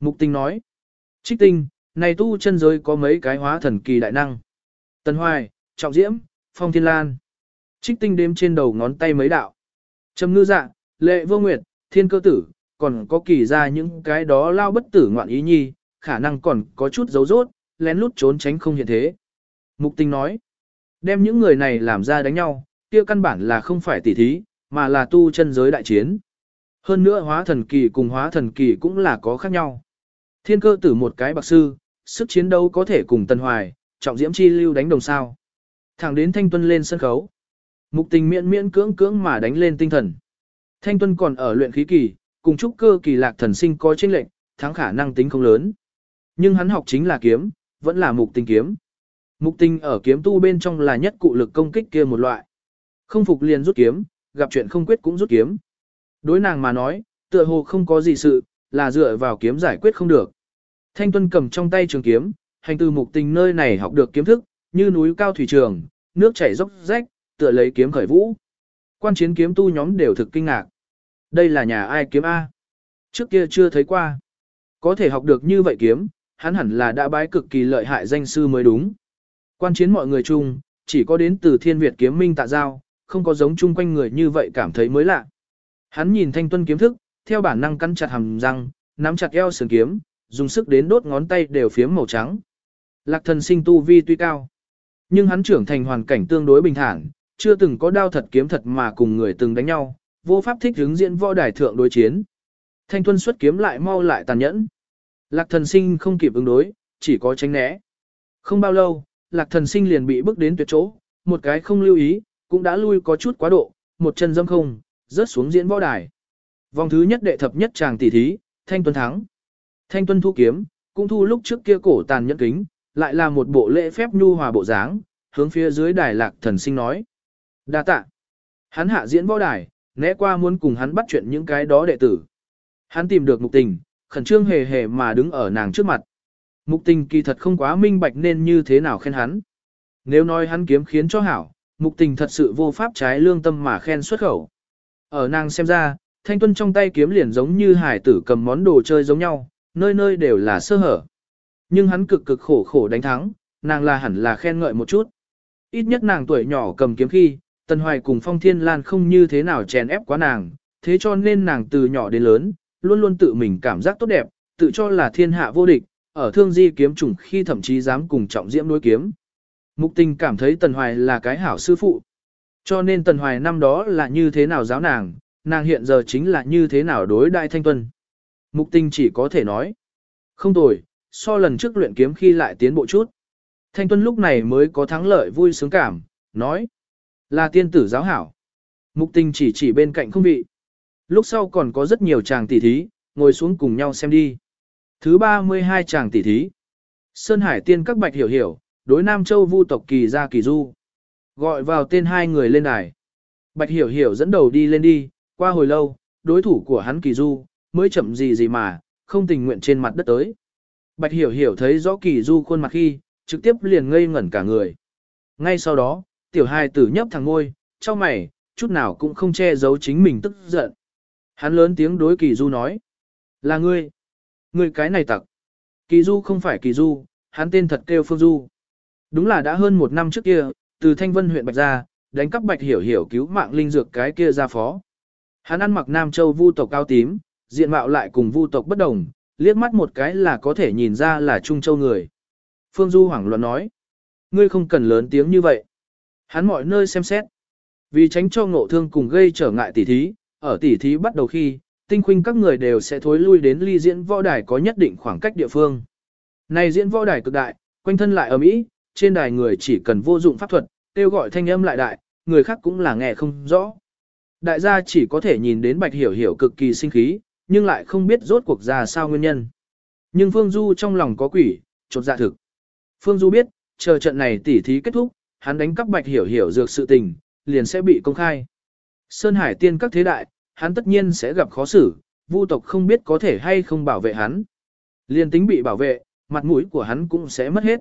Mục Tinh nói, trích tinh, này tu chân giới có mấy cái hóa thần kỳ đại năng. Tần Hoài, Trọng Diễm, Phong Thiên Lan. Trích tinh đếm trên đầu ngón tay mấy đạo. Trầm ngư dạ, lệ vô nguyệt, thiên cơ tử, còn có kỳ ra những cái đó lao bất tử ngoạn ý nhi, khả năng còn có chút dấu rốt, lén lút trốn tránh không hiện thế. Mục tinh nói, đem những người này làm ra đánh nhau, kia căn bản là không phải tỉ thí, mà là tu chân giới đại chiến. Hơn nữa hóa thần kỳ cùng hóa thần kỳ cũng là có khác nhau. Thiên cơ tử một cái bạc sư, sức chiến đấu có thể cùng Tân Hoài, trọng diễm chi lưu đánh đồng sao. Thẳng đến Thanh Tuân lên sân khấu. Mục tình miễn miễn cưỡng cưỡng mà đánh lên tinh thần. Thanh Tuân còn ở luyện khí kỳ, cùng trúc cơ kỳ lạc thần sinh có chênh lệnh, thắng khả năng tính không lớn. Nhưng hắn học chính là kiếm, vẫn là mục tình kiếm. Mục tình ở kiếm tu bên trong là nhất cụ lực công kích kia một loại. Không phục liền rút kiếm, gặp chuyện không quyết cũng rút kiếm. Đối nàng mà nói, tựa hồ không có gì sự, là dựa vào kiếm giải quyết không được. Thanh Tuân cầm trong tay trường kiếm, hành từ mục tình nơi này học được kiếm thức, như núi cao thủy trường, nước chảy dốc rách, tựa lấy kiếm khởi vũ. Quan chiến kiếm tu nhóm đều thực kinh ngạc. Đây là nhà ai kiếm A? Trước kia chưa thấy qua. Có thể học được như vậy kiếm, hắn hẳn là đã bái cực kỳ lợi hại danh sư mới đúng. Quan chiến mọi người chung, chỉ có đến từ thiên Việt kiếm minh tạ giao, không có giống chung quanh người như vậy cảm thấy mới lạ. Hắn nhìn thanh tuân kiếm thức, theo bản năng cắn chặt hàm răng, nắm chặt eo sườn kiếm, dùng sức đến đốt ngón tay đều phiếm màu trắng. Lạc thần sinh tu vi tuy cao, nhưng hắn trưởng thành hoàn cảnh tương đối bình thản, chưa từng có đao thật kiếm thật mà cùng người từng đánh nhau, vô pháp thích hướng diễn võ đài thượng đối chiến. Thanh tuân xuất kiếm lại mau lại tàn nhẫn. Lạc thần sinh không kịp ứng đối, chỉ có tránh né. Không bao lâu, lạc thần sinh liền bị bước đến tuyệt chỗ, một cái không lưu ý, cũng đã lui có chút quá độ, một chân dâm không, rớt xuống diễn võ đài. Vòng thứ nhất đệ thập nhất chàng tỷ thí, Thanh Tuân thắng. Thanh Tuân thu kiếm, cũng thu lúc trước kia cổ tàn nhẫn kính, lại là một bộ lễ phép nhu hòa bộ dáng, hướng phía dưới đài lạc thần sinh nói. đa tạ. Hắn hạ diễn võ đài, né qua muốn cùng hắn bắt chuyện những cái đó đệ tử. Hắn tìm được mục tình, khẩn trương hề hề mà đứng ở nàng trước mặt. Mục tình kỳ thật không quá minh bạch nên như thế nào khen hắn. Nếu nói hắn kiếm khiến cho hảo, mục tình thật sự vô pháp trái lương tâm mà khen xuất khẩu. Ở nàng xem ra, thanh tuân trong tay kiếm liền giống như hải tử cầm món đồ chơi giống nhau, nơi nơi đều là sơ hở. Nhưng hắn cực cực khổ khổ đánh thắng, nàng là hẳn là khen ngợi một chút. Ít nhất nàng tuổi nhỏ cầm kiếm khi, Tần Hoài cùng Phong Thiên Lan không như thế nào chèn ép quá nàng, thế cho nên nàng từ nhỏ đến lớn, luôn luôn tự mình cảm giác tốt đẹp, tự cho là thiên hạ vô địch, ở thương di kiếm chủng khi thậm chí dám cùng trọng diễm đối kiếm. Mục tình cảm thấy Tần Hoài là cái hảo sư phụ. Cho nên Tần Hoài năm đó là như thế nào giáo nàng, nàng hiện giờ chính là như thế nào đối đại thanh tuân. Mục tình chỉ có thể nói. Không tồi, so lần trước luyện kiếm khi lại tiến bộ chút. Thanh tuân lúc này mới có thắng lợi vui sướng cảm, nói. Là tiên tử giáo hảo. Mục tình chỉ chỉ bên cạnh không vị. Lúc sau còn có rất nhiều chàng tỷ thí, ngồi xuống cùng nhau xem đi. Thứ 32 chàng tỷ thí. Sơn Hải tiên các bạch hiểu hiểu, đối Nam Châu vu tộc kỳ ra kỳ du. Gọi vào tên hai người lên đài. Bạch hiểu hiểu dẫn đầu đi lên đi, qua hồi lâu, đối thủ của hắn kỳ du, mới chậm gì gì mà, không tình nguyện trên mặt đất tới. Bạch hiểu hiểu thấy rõ kỳ du khuôn mặt khi, trực tiếp liền ngây ngẩn cả người. Ngay sau đó, tiểu hài tử nhấp thẳng ngôi, cho mày, chút nào cũng không che giấu chính mình tức giận. Hắn lớn tiếng đối kỳ du nói. Là ngươi. Ngươi cái này tặc. Kỳ du không phải kỳ du, hắn tên thật kêu Phương Du. Đúng là đã hơn một năm trước kia, từ Thanh Vân huyện Bạch ra, đánh cắp Bạch Hiểu Hiểu cứu mạng linh dược cái kia ra phó. Hắn ăn mặc Nam Châu vu tộc cao tím, diện mạo lại cùng vu tộc bất đồng, liếc mắt một cái là có thể nhìn ra là Trung Châu người. Phương Du hoảng loạn nói. Ngươi không cần lớn tiếng như vậy. Hắn mọi nơi xem xét. Vì tránh cho ngộ thương cùng gây trở ngại tỉ thí, ở tỉ thí bắt đầu khi, tinh khuynh các người đều sẽ thối lui đến ly diễn võ đài có nhất định khoảng cách địa phương. Này diễn võ đài cực đại, quanh thân lại ở Mỹ, trên đài người chỉ cần vô dụng pháp thuật, kêu gọi thanh âm lại đại, người khác cũng là nghe không rõ. Đại gia chỉ có thể nhìn đến bạch hiểu hiểu cực kỳ sinh khí, nhưng lại không biết rốt cuộc ra sao nguyên nhân. Nhưng Phương Du trong lòng có quỷ, chột dạ thực. Phương Du biết, chờ trận này tỉ thí kết thúc, hắn đánh cắp bạch hiểu hiểu dược sự tình, liền sẽ bị công khai. Sơn Hải tiên các thế đại, hắn tất nhiên sẽ gặp khó xử, vu tộc không biết có thể hay không bảo vệ hắn. liền tính bị bảo vệ, mặt mũi của hắn cũng sẽ mất hết.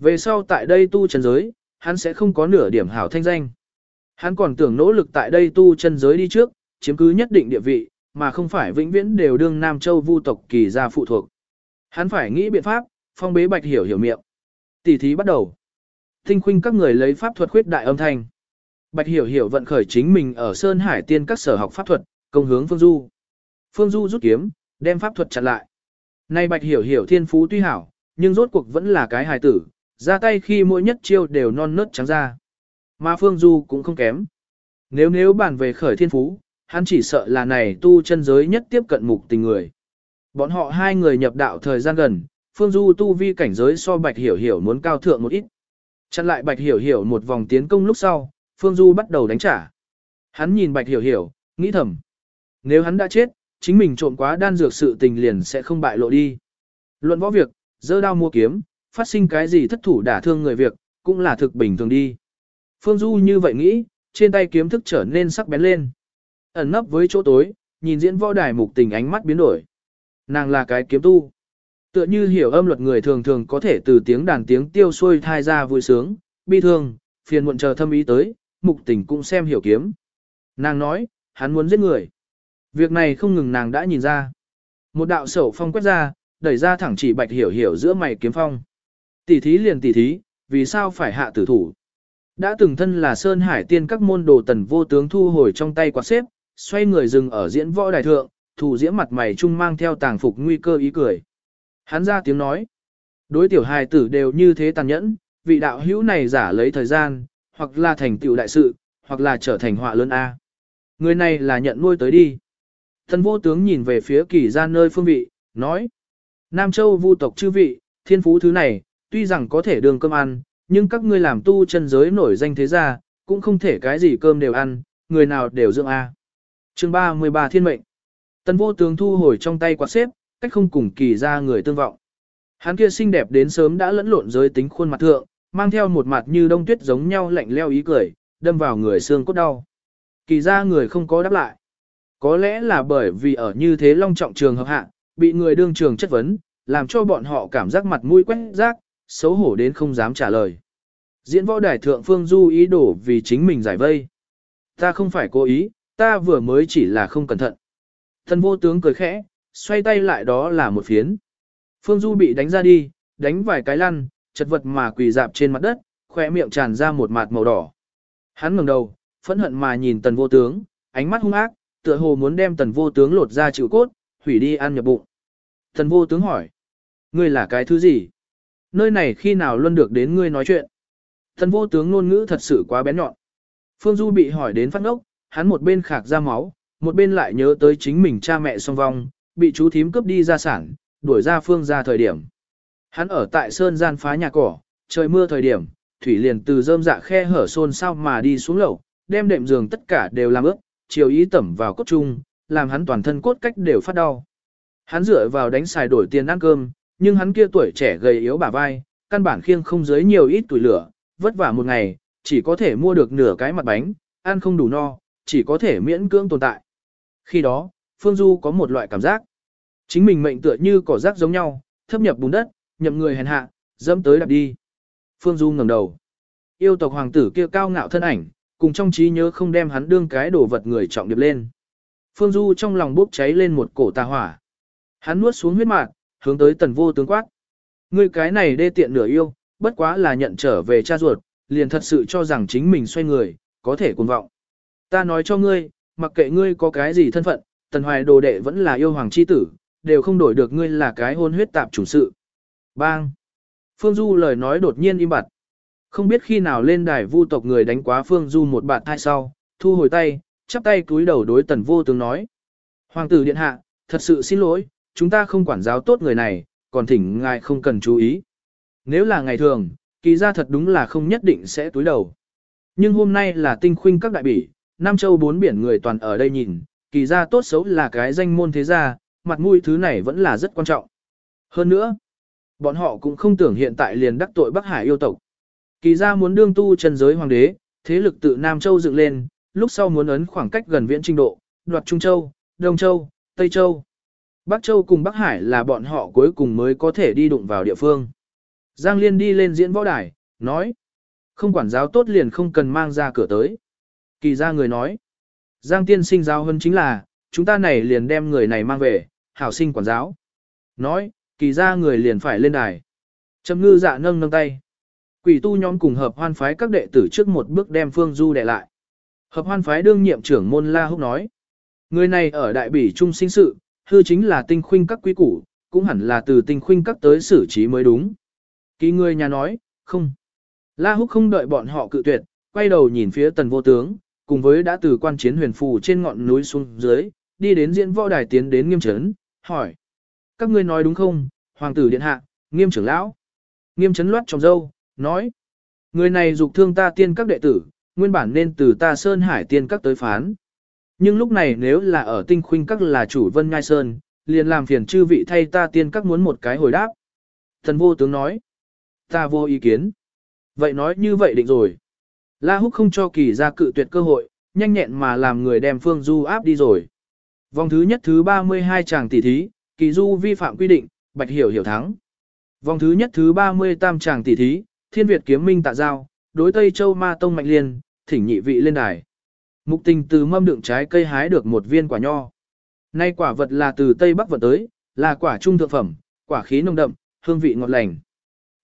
Về sau tại đây tu chân giới, hắn sẽ không có nửa điểm hảo thanh danh. Hắn còn tưởng nỗ lực tại đây tu chân giới đi trước, chiếm cứ nhất định địa vị, mà không phải vĩnh viễn đều đương Nam Châu vu tộc kỳ gia phụ thuộc. Hắn phải nghĩ biện pháp, phong bế bạch hiểu hiểu miệng. Tỷ thí bắt đầu. Tinh khuynh các người lấy pháp thuật khuyết đại âm thanh. Bạch hiểu hiểu vận khởi chính mình ở Sơn Hải tiên các sở học pháp thuật, công hướng Phương Du. Phương Du rút kiếm, đem pháp thuật chặn lại. Nay Bạch hiểu hiểu thiên phú tuy hảo, nhưng rốt cuộc vẫn là cái hài tử, ra tay khi mỗi nhất chiêu đều non nớt trắng ra. Mà Phương Du cũng không kém. Nếu nếu bàn về khởi thiên phú, hắn chỉ sợ là này tu chân giới nhất tiếp cận mục tình người. Bọn họ hai người nhập đạo thời gian gần, Phương Du tu vi cảnh giới so Bạch Hiểu Hiểu muốn cao thượng một ít. Chặn lại Bạch Hiểu Hiểu một vòng tiến công lúc sau, Phương Du bắt đầu đánh trả. Hắn nhìn Bạch Hiểu Hiểu, nghĩ thầm. Nếu hắn đã chết, chính mình trộm quá đan dược sự tình liền sẽ không bại lộ đi. Luận võ việc, dơ đao mua kiếm, phát sinh cái gì thất thủ đả thương người việc, cũng là thực bình thường đi. Phương Du như vậy nghĩ, trên tay kiếm thức trở nên sắc bén lên. Ẩn nấp với chỗ tối, nhìn diễn võ đài mục tình ánh mắt biến đổi. Nàng là cái kiếm tu. Tựa như hiểu âm luật người thường thường có thể từ tiếng đàn tiếng tiêu xuôi thai ra vui sướng, bi thương, phiền muộn chờ thâm ý tới, mục tình cũng xem hiểu kiếm. Nàng nói, hắn muốn giết người. Việc này không ngừng nàng đã nhìn ra. Một đạo sẩu phong quét ra, đẩy ra thẳng chỉ bạch hiểu hiểu giữa mày kiếm phong. Tỷ thí liền tỷ thí, vì sao phải hạ tử thủ? Đã từng thân là Sơn Hải tiên các môn đồ tần vô tướng thu hồi trong tay quạt xếp, xoay người dừng ở diễn võ đài thượng, thủ diễm mặt mày trung mang theo tàng phục nguy cơ ý cười. Hắn ra tiếng nói. Đối tiểu hài tử đều như thế tàn nhẫn, vị đạo hữu này giả lấy thời gian, hoặc là thành tựu đại sự, hoặc là trở thành họa lớn A. Người này là nhận nuôi tới đi. Thân vô tướng nhìn về phía kỳ ra nơi phương vị, nói. Nam Châu vu tộc chư vị, thiên phú thứ này, tuy rằng có thể đường cơm ăn, nhưng các ngươi làm tu chân giới nổi danh thế gia, cũng không thể cái gì cơm đều ăn, người nào đều dưỡng A. chương 33 thiên mệnh. Tần vô tướng thu hồi trong tay quạt xếp, cách không cùng kỳ ra người tương vọng. Hắn kia xinh đẹp đến sớm đã lẫn lộn giới tính khuôn mặt thượng, mang theo một mặt như đông tuyết giống nhau lạnh leo ý cười, đâm vào người xương cốt đau. Kỳ ra người không có đáp lại. Có lẽ là bởi vì ở như thế long trọng trường hợp hạ, bị người đương trường chất vấn, làm cho bọn họ cảm giác mặt mũi quét rác, xấu hổ đến không dám trả lời. Diễn võ đài thượng Phương Du ý đổ vì chính mình giải vây. Ta không phải cố ý, ta vừa mới chỉ là không cẩn thận. Thần vô tướng cười khẽ, xoay tay lại đó là một phiến. Phương Du bị đánh ra đi, đánh vài cái lăn, chật vật mà quỳ dạp trên mặt đất, khỏe miệng tràn ra một mạt màu đỏ. Hắn ngẩng đầu, phẫn hận mà nhìn tần vô tướng, ánh mắt hung ác, tựa hồ muốn đem tần vô tướng lột ra chịu cốt, hủy đi ăn nhập bụng. Tần vô tướng hỏi, ngươi là cái thứ gì? Nơi này khi nào luôn được đến ngươi nói chuyện? thần vô tướng ngôn ngữ thật sự quá bén nhọn. Phương Du bị hỏi đến phát ngốc, hắn một bên khạc ra máu, một bên lại nhớ tới chính mình cha mẹ song vong, bị chú thím cướp đi gia sản, đuổi ra phương ra thời điểm. Hắn ở tại sơn gian phá nhà cỏ, trời mưa thời điểm, thủy liền từ rơm dạ khe hở xôn sao mà đi xuống lầu, đem đệm giường tất cả đều làm ướt, chiều ý tẩm vào cốt chung, làm hắn toàn thân cốt cách đều phát đau. Hắn dựa vào đánh xài đổi tiền ăn cơm, nhưng hắn kia tuổi trẻ gầy yếu bả vai, căn bản khiêng không dưới nhiều ít tuổi lửa, vất vả một ngày, chỉ có thể mua được nửa cái mặt bánh, ăn không đủ no, chỉ có thể miễn cưỡng tồn tại. Khi đó, Phương Du có một loại cảm giác. Chính mình mệnh tựa như cỏ rác giống nhau, thấp nhập bùn đất, nhậm người hèn hạ, dẫm tới đạp đi. Phương Du ngẩng đầu. Yêu tộc hoàng tử kia cao ngạo thân ảnh, cùng trong trí nhớ không đem hắn đương cái đồ vật người trọng điệp lên. Phương Du trong lòng bốc cháy lên một cổ tà hỏa. Hắn nuốt xuống huyết mạc, hướng tới tần vô tướng quát. Ngươi cái này đê tiện nửa yêu, bất quá là nhận trở về cha ruột, liền thật sự cho rằng chính mình xoay người, có thể cuồng vọng. Ta nói cho ngươi, mặc kệ ngươi có cái gì thân phận, tần hoài đồ đệ vẫn là yêu hoàng chi tử, đều không đổi được ngươi là cái hôn huyết tạp chủ sự. Bang! Phương Du lời nói đột nhiên im bặt. Không biết khi nào lên đài vu tộc người đánh quá Phương Du một bạn thai sau, thu hồi tay, chắp tay cúi đầu đối tần vô tướng nói. Hoàng tử điện hạ, thật sự xin lỗi, chúng ta không quản giáo tốt người này, còn thỉnh ngài không cần chú ý. Nếu là ngày thường, kỳ ra thật đúng là không nhất định sẽ túi đầu. Nhưng hôm nay là tinh khuynh các đại bỉ, Nam Châu bốn biển người toàn ở đây nhìn, kỳ ra tốt xấu là cái danh môn thế gia, mặt mũi thứ này vẫn là rất quan trọng. Hơn nữa, bọn họ cũng không tưởng hiện tại liền đắc tội Bắc Hải yêu tộc. Kỳ ra muốn đương tu chân giới hoàng đế, thế lực tự Nam Châu dựng lên, lúc sau muốn ấn khoảng cách gần viễn trình độ, đoạt Trung Châu, Đông Châu, Tây Châu. Bắc Châu cùng Bắc Hải là bọn họ cuối cùng mới có thể đi đụng vào địa phương. Giang Liên đi lên diễn võ đài, nói. Không quản giáo tốt liền không cần mang ra cửa tới. Kỳ ra người nói. Giang tiên sinh giáo hơn chính là, chúng ta này liền đem người này mang về, hảo sinh quản giáo. Nói, kỳ ra người liền phải lên đài. Trầm ngư dạ nâng nâng tay. Quỷ tu nhóm cùng hợp hoan phái các đệ tử trước một bước đem Phương Du đệ lại. Hợp hoan phái đương nhiệm trưởng môn La Húc nói. Người này ở đại bỉ trung sinh sự, hư chính là tinh khuynh các quý củ, cũng hẳn là từ tinh khuynh các tới xử trí mới đúng. Ký người nhà nói, không. La Húc không đợi bọn họ cự tuyệt, quay đầu nhìn phía tần vô tướng, cùng với đã từ quan chiến huyền phù trên ngọn núi xuống dưới, đi đến diễn võ đài tiến đến nghiêm trấn, hỏi. Các ngươi nói đúng không, hoàng tử điện hạ, nghiêm trưởng lão. Nghiêm trấn loát trong dâu, nói. Người này dục thương ta tiên các đệ tử, nguyên bản nên từ ta Sơn Hải tiên các tới phán. Nhưng lúc này nếu là ở tinh khuynh các là chủ vân ngai sơn, liền làm phiền chư vị thay ta tiên các muốn một cái hồi đáp. Thần vô tướng nói. Ta vô ý kiến. Vậy nói như vậy định rồi. La Húc không cho kỳ ra cự tuyệt cơ hội, nhanh nhẹn mà làm người đem Phương Du áp đi rồi. Vòng thứ nhất thứ 32 chàng tỷ thí, kỳ du vi phạm quy định, bạch hiểu hiểu thắng. Vòng thứ nhất thứ 33 chàng tỷ thí, thiên Việt kiếm minh tạ giao, đối Tây Châu ma tông mạnh liên, thỉnh nhị vị lên đài. Mục tình từ mâm đựng trái cây hái được một viên quả nho. Nay quả vật là từ Tây Bắc vận tới, là quả trung thượng phẩm, quả khí nồng đậm, hương vị ngọt lành.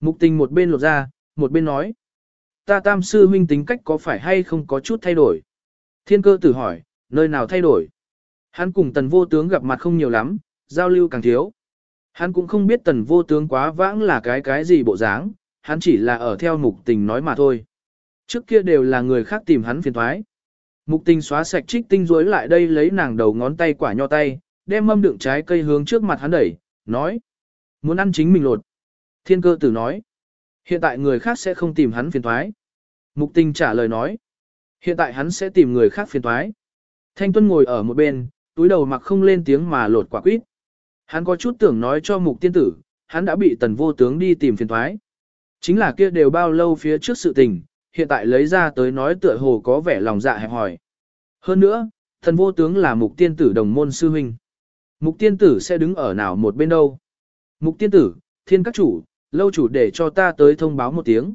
Mục tình một bên lột ra, một bên nói. Ta tam sư huynh tính cách có phải hay không có chút thay đổi? Thiên cơ tử hỏi, nơi nào thay đổi? Hắn cùng tần vô tướng gặp mặt không nhiều lắm, giao lưu càng thiếu. Hắn cũng không biết tần vô tướng quá vãng là cái cái gì bộ dáng, hắn chỉ là ở theo mục tình nói mà thôi. Trước kia đều là người khác tìm hắn phiền thoái. Mục tình xóa sạch trích tinh rối lại đây lấy nàng đầu ngón tay quả nho tay, đem mâm đựng trái cây hướng trước mặt hắn đẩy, nói. Muốn ăn chính mình lột. Thiên cơ tử nói. Hiện tại người khác sẽ không tìm hắn phiền thoái. Mục tình trả lời nói. Hiện tại hắn sẽ tìm người khác phiền thoái. Thanh Tuân ngồi ở một bên, túi đầu mặc không lên tiếng mà lột quả quýt. Hắn có chút tưởng nói cho mục tiên tử, hắn đã bị tần vô tướng đi tìm phiền thoái. Chính là kia đều bao lâu phía trước sự tình, hiện tại lấy ra tới nói tựa hồ có vẻ lòng dạ hẹp hỏi. Hơn nữa, thần vô tướng là mục tiên tử đồng môn sư huynh. Mục tiên tử sẽ đứng ở nào một bên đâu. Mục tiên tử, thiên các chủ, lâu chủ để cho ta tới thông báo một tiếng.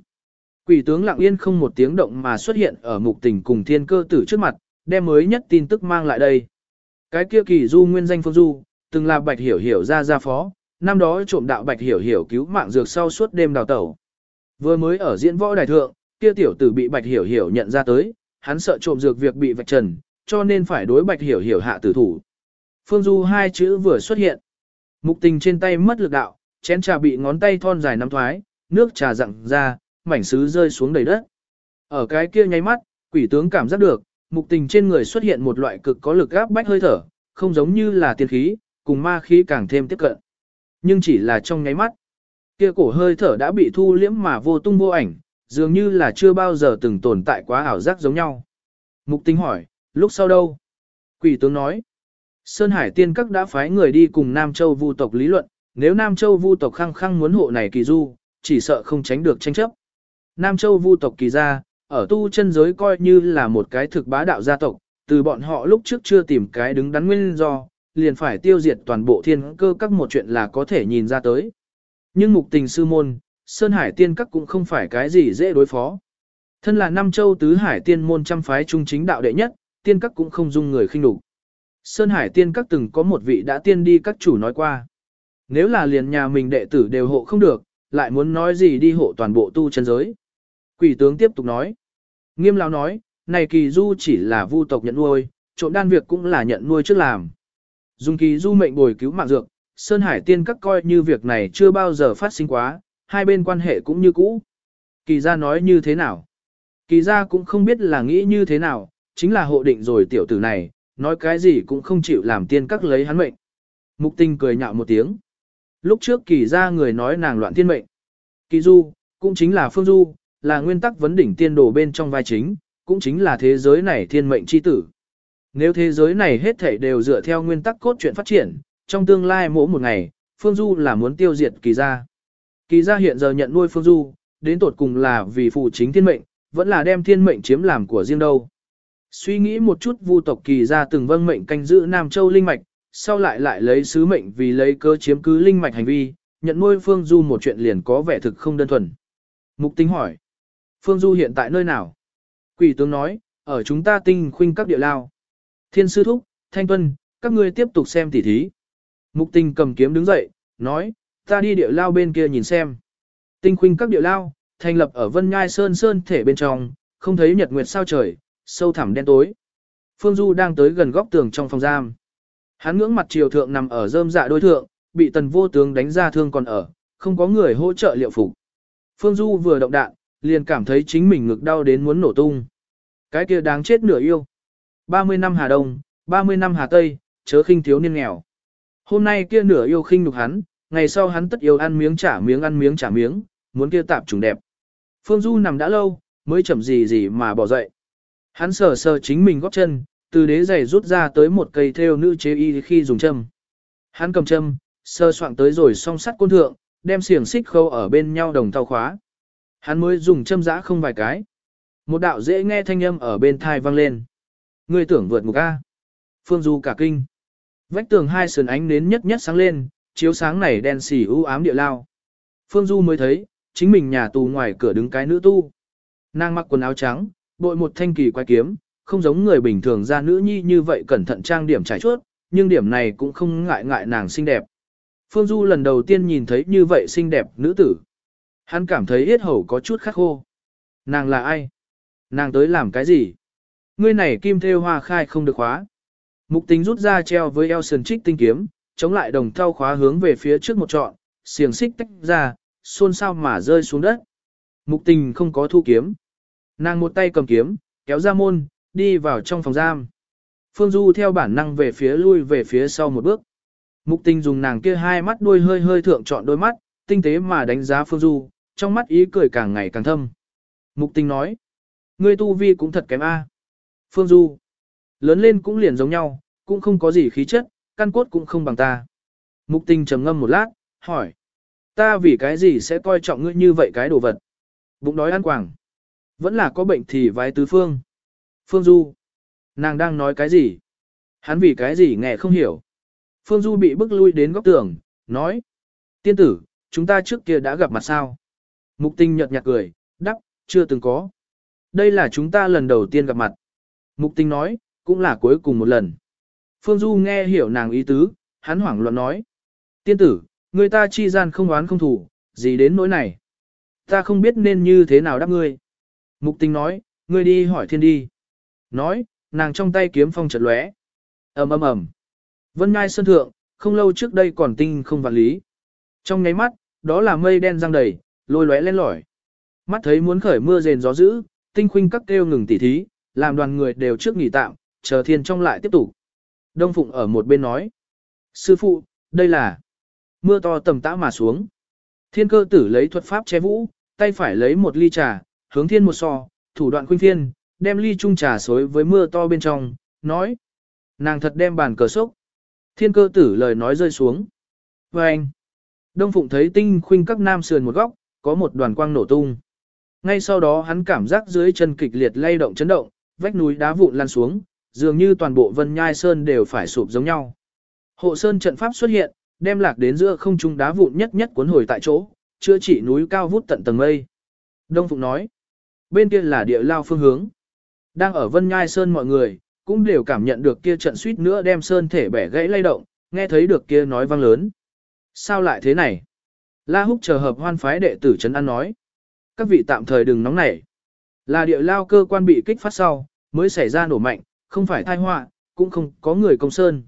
Quỷ tướng lặng yên không một tiếng động mà xuất hiện ở mục tình cùng thiên cơ tử trước mặt, đem mới nhất tin tức mang lại đây. Cái kia kỳ du nguyên danh phương du, từng là bạch hiểu hiểu ra gia phó, năm đó trộm đạo bạch hiểu hiểu cứu mạng dược sau suốt đêm đào tẩu. Vừa mới ở diễn võ đài thượng, kia tiểu tử bị bạch hiểu hiểu nhận ra tới, hắn sợ trộm dược việc bị vạch trần, cho nên phải đối bạch hiểu hiểu hạ tử thủ. Phương Du hai chữ vừa xuất hiện. Mục tình trên tay mất lực đạo, chén trà bị ngón tay thon dài nắm thoái, nước trà rặng ra, mảnh sứ rơi xuống đầy đất. Ở cái kia nháy mắt, quỷ tướng cảm giác được, mục tình trên người xuất hiện một loại cực có lực áp bách hơi thở, không giống như là tiên khí, cùng ma khí càng thêm tiếp cận. Nhưng chỉ là trong nháy mắt, kia cổ hơi thở đã bị thu liễm mà vô tung vô ảnh, dường như là chưa bao giờ từng tồn tại quá ảo giác giống nhau. Mục Tinh hỏi, lúc sau đâu? Quỷ tướng nói, Sơn Hải tiên các đã phái người đi cùng Nam Châu vu tộc lý luận, nếu Nam Châu vu tộc khăng khăng muốn hộ này kỳ du, chỉ sợ không tránh được tranh chấp. Nam Châu vu tộc kỳ gia, ở tu chân giới coi như là một cái thực bá đạo gia tộc, từ bọn họ lúc trước chưa tìm cái đứng đắn nguyên do, liền phải tiêu diệt toàn bộ thiên cơ các một chuyện là có thể nhìn ra tới. Nhưng mục tình sư môn, Sơn Hải tiên các cũng không phải cái gì dễ đối phó. Thân là Nam Châu tứ hải tiên môn trăm phái trung chính đạo đệ nhất, tiên các cũng không dung người khinh đủ. Sơn Hải tiên các từng có một vị đã tiên đi các chủ nói qua. Nếu là liền nhà mình đệ tử đều hộ không được, lại muốn nói gì đi hộ toàn bộ tu chân giới. Quỷ tướng tiếp tục nói. Nghiêm lão nói, này kỳ du chỉ là vu tộc nhận nuôi, trộm đan việc cũng là nhận nuôi trước làm. Dùng kỳ du mệnh bồi cứu mạng dược, Sơn Hải tiên các coi như việc này chưa bao giờ phát sinh quá, hai bên quan hệ cũng như cũ. Kỳ gia nói như thế nào? Kỳ gia cũng không biết là nghĩ như thế nào, chính là hộ định rồi tiểu tử này, nói cái gì cũng không chịu làm tiên các lấy hắn mệnh. Mục tinh cười nhạo một tiếng. Lúc trước kỳ gia người nói nàng loạn tiên mệnh. Kỳ du, cũng chính là phương du, là nguyên tắc vấn đỉnh tiên đồ bên trong vai chính, cũng chính là thế giới này thiên mệnh chi tử. Nếu thế giới này hết thảy đều dựa theo nguyên tắc cốt truyện phát triển, trong tương lai mỗi một ngày, Phương Du là muốn tiêu diệt kỳ gia. Kỳ gia hiện giờ nhận nuôi Phương Du, đến tột cùng là vì phụ chính thiên mệnh, vẫn là đem thiên mệnh chiếm làm của riêng đâu. Suy nghĩ một chút vu tộc kỳ gia từng vâng mệnh canh giữ Nam Châu linh mạch, sau lại lại lấy sứ mệnh vì lấy cơ chiếm cứ linh mạch hành vi, nhận nuôi Phương Du một chuyện liền có vẻ thực không đơn thuần. Mục tính hỏi, Phương Du hiện tại nơi nào? Quỷ tướng nói, ở chúng ta tinh khuynh các địa lao. Thiên sư thúc, thanh tuân, các ngươi tiếp tục xem tỉ thí. Mục tình cầm kiếm đứng dậy, nói, ta đi địa lao bên kia nhìn xem. Tinh khuynh các địa lao, thành lập ở Vân Nhai Sơn Sơn thể bên trong, không thấy nhật nguyệt sao trời, sâu thẳm đen tối. Phương Du đang tới gần góc tường trong phòng giam. Hắn ngưỡng mặt triều thượng nằm ở rơm dạ đối thượng, bị tần vô tướng đánh ra thương còn ở, không có người hỗ trợ liệu phục. Phương Du vừa động đạn, liền cảm thấy chính mình ngực đau đến muốn nổ tung. Cái kia đáng chết nửa yêu. 30 năm Hà Đông, 30 năm Hà Tây, chớ khinh thiếu niên nghèo. Hôm nay kia nửa yêu khinh nhục hắn, ngày sau hắn tất yêu ăn miếng trả miếng ăn miếng trả miếng, muốn kia tạp trùng đẹp. Phương Du nằm đã lâu, mới chậm gì gì mà bỏ dậy. Hắn sờ sờ chính mình góp chân, từ đế giày rút ra tới một cây thêu nữ chế y khi dùng châm. Hắn cầm châm, sơ soạn tới rồi song sắt côn thượng, đem xiềng xích khâu ở bên nhau đồng thao khóa. Hắn mới dùng châm giã không vài cái. Một đạo dễ nghe thanh âm ở bên thai vang lên. Ngươi tưởng vượt ngục A. Phương Du cả kinh. Vách tường hai sườn ánh nến nhất nhất sáng lên, chiếu sáng này đen xì u ám địa lao. Phương Du mới thấy, chính mình nhà tù ngoài cửa đứng cái nữ tu. Nàng mặc quần áo trắng, bội một thanh kỳ quái kiếm, không giống người bình thường ra nữ nhi như vậy cẩn thận trang điểm trải chuốt, nhưng điểm này cũng không ngại ngại nàng xinh đẹp. Phương Du lần đầu tiên nhìn thấy như vậy xinh đẹp nữ tử. Hắn cảm thấy yết hầu có chút khắc khô. Nàng là ai? Nàng tới làm cái gì? Ngươi này kim thêu hoa khai không được khóa. Mục tính rút ra treo với eo sườn trích tinh kiếm, chống lại đồng thau khóa hướng về phía trước một trọn, xiềng xích tách ra, xôn sao mà rơi xuống đất. Mục tình không có thu kiếm. Nàng một tay cầm kiếm, kéo ra môn, đi vào trong phòng giam. Phương Du theo bản năng về phía lui về phía sau một bước. Mục tình dùng nàng kia hai mắt đuôi hơi hơi thượng trọn đôi mắt, tinh tế mà đánh giá Phương Du, trong mắt ý cười càng ngày càng thâm. Mục tình nói, ngươi tu vi cũng thật kém a. Phương Du, lớn lên cũng liền giống nhau, cũng không có gì khí chất, căn cốt cũng không bằng ta. Mục tình trầm ngâm một lát, hỏi, ta vì cái gì sẽ coi trọng ngươi như vậy cái đồ vật? Bụng đói ăn quảng. Vẫn là có bệnh thì vái tứ phương. Phương Du, nàng đang nói cái gì? Hắn vì cái gì nghe không hiểu. Phương Du bị bức lui đến góc tường, nói, Tiên tử, chúng ta trước kia đã gặp mặt sao? Mục tình nhợt nhạt cười, đắc, chưa từng có. Đây là chúng ta lần đầu tiên gặp mặt. Mục tình nói, cũng là cuối cùng một lần. Phương Du nghe hiểu nàng ý tứ, hắn hoảng loạn nói. Tiên tử, người ta chi gian không oán không thủ, gì đến nỗi này. Ta không biết nên như thế nào đáp ngươi. Mục tình nói, ngươi đi hỏi thiên đi. Nói, nàng trong tay kiếm phong chợt lóe. ầm ầm ầm. Vân Ngai Sơn Thượng, không lâu trước đây còn tinh không vạn lý. Trong nháy mắt, đó là mây đen răng đầy, lôi lóe lên lỏi. Mắt thấy muốn khởi mưa rền gió dữ, tinh khuynh các kêu ngừng tỉ thí, làm đoàn người đều trước nghỉ tạm, chờ thiên trong lại tiếp tục. Đông Phụng ở một bên nói. Sư phụ, đây là mưa to tầm tã mà xuống. Thiên cơ tử lấy thuật pháp che vũ, tay phải lấy một ly trà, hướng thiên một so, thủ đoạn khuynh thiên, đem ly chung trà xối với mưa to bên trong, nói. Nàng thật đem bàn cờ sốc. Thiên cơ tử lời nói rơi xuống. Và anh, Đông Phụng thấy tinh khuynh các nam sườn một góc, có một đoàn quang nổ tung. Ngay sau đó hắn cảm giác dưới chân kịch liệt lay động chấn động, vách núi đá vụn lan xuống, dường như toàn bộ vân nhai sơn đều phải sụp giống nhau. Hộ sơn trận pháp xuất hiện, đem lạc đến giữa không trung đá vụn nhất nhất cuốn hồi tại chỗ, chữa trị núi cao vút tận tầng mây. Đông Phụng nói, bên kia là địa lao phương hướng. Đang ở vân nhai sơn mọi người, cũng đều cảm nhận được kia trận suýt nữa đem sơn thể bẻ gãy lay động, nghe thấy được kia nói vang lớn. Sao lại thế này? La Húc chờ hợp hoan phái đệ tử Trấn An nói. Các vị tạm thời đừng nóng nảy. Là địa lao cơ quan bị kích phát sau, mới xảy ra nổ mạnh, không phải tai họa, cũng không có người công sơn.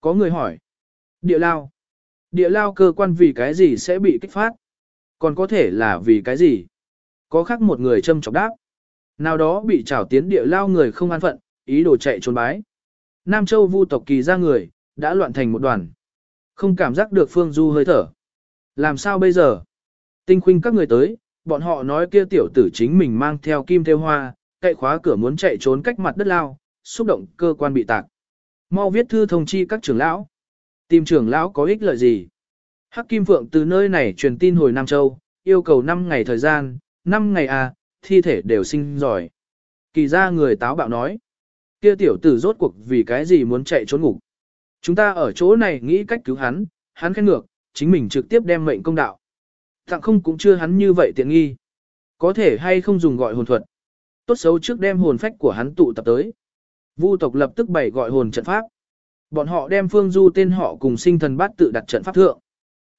Có người hỏi. Địa lao. Địa lao cơ quan vì cái gì sẽ bị kích phát? Còn có thể là vì cái gì? Có khác một người châm chọc đáp. Nào đó bị trảo tiến địa lao người không an phận, ý đồ chạy trốn bái. Nam Châu vu tộc kỳ ra người, đã loạn thành một đoàn. Không cảm giác được Phương Du hơi thở. Làm sao bây giờ? Tinh khuynh các người tới, bọn họ nói kia tiểu tử chính mình mang theo kim theo hoa, cậy khóa cửa muốn chạy trốn cách mặt đất lao, xúc động cơ quan bị tạc. Mau viết thư thông chi các trưởng lão. Tìm trưởng lão có ích lợi gì? Hắc Kim Phượng từ nơi này truyền tin hồi Nam Châu, yêu cầu 5 ngày thời gian, 5 ngày à, thi thể đều sinh giỏi. Kỳ ra người táo bạo nói. Kia tiểu tử rốt cuộc vì cái gì muốn chạy trốn ngục. Chúng ta ở chỗ này nghĩ cách cứu hắn, hắn khen ngược, chính mình trực tiếp đem mệnh công đạo. Tặng không cũng chưa hắn như vậy tiện nghi. Có thể hay không dùng gọi hồn thuật. Tốt xấu trước đem hồn phách của hắn tụ tập tới. Vu tộc lập tức bày gọi hồn trận pháp. Bọn họ đem phương du tên họ cùng sinh thần bát tự đặt trận pháp thượng.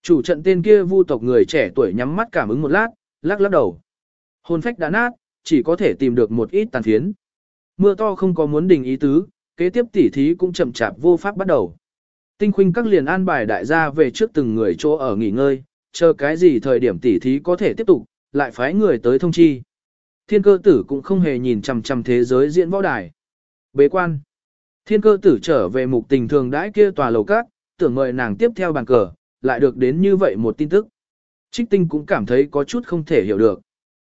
Chủ trận tên kia vu tộc người trẻ tuổi nhắm mắt cảm ứng một lát, lắc lắc đầu. Hồn phách đã nát, chỉ có thể tìm được một ít tàn phiến. Mưa to không có muốn đình ý tứ, kế tiếp tỉ thí cũng chậm chạp vô pháp bắt đầu. Tinh khuynh các liền an bài đại gia về trước từng người chỗ ở nghỉ ngơi, chờ cái gì thời điểm tỉ thí có thể tiếp tục, lại phái người tới thông chi. Thiên cơ tử cũng không hề nhìn chằm chằm thế giới diễn võ đài. Bế quan. Thiên cơ tử trở về mục tình thường đãi kia tòa lầu cát, tưởng mời nàng tiếp theo bàn cờ, lại được đến như vậy một tin tức. Trích tinh cũng cảm thấy có chút không thể hiểu được.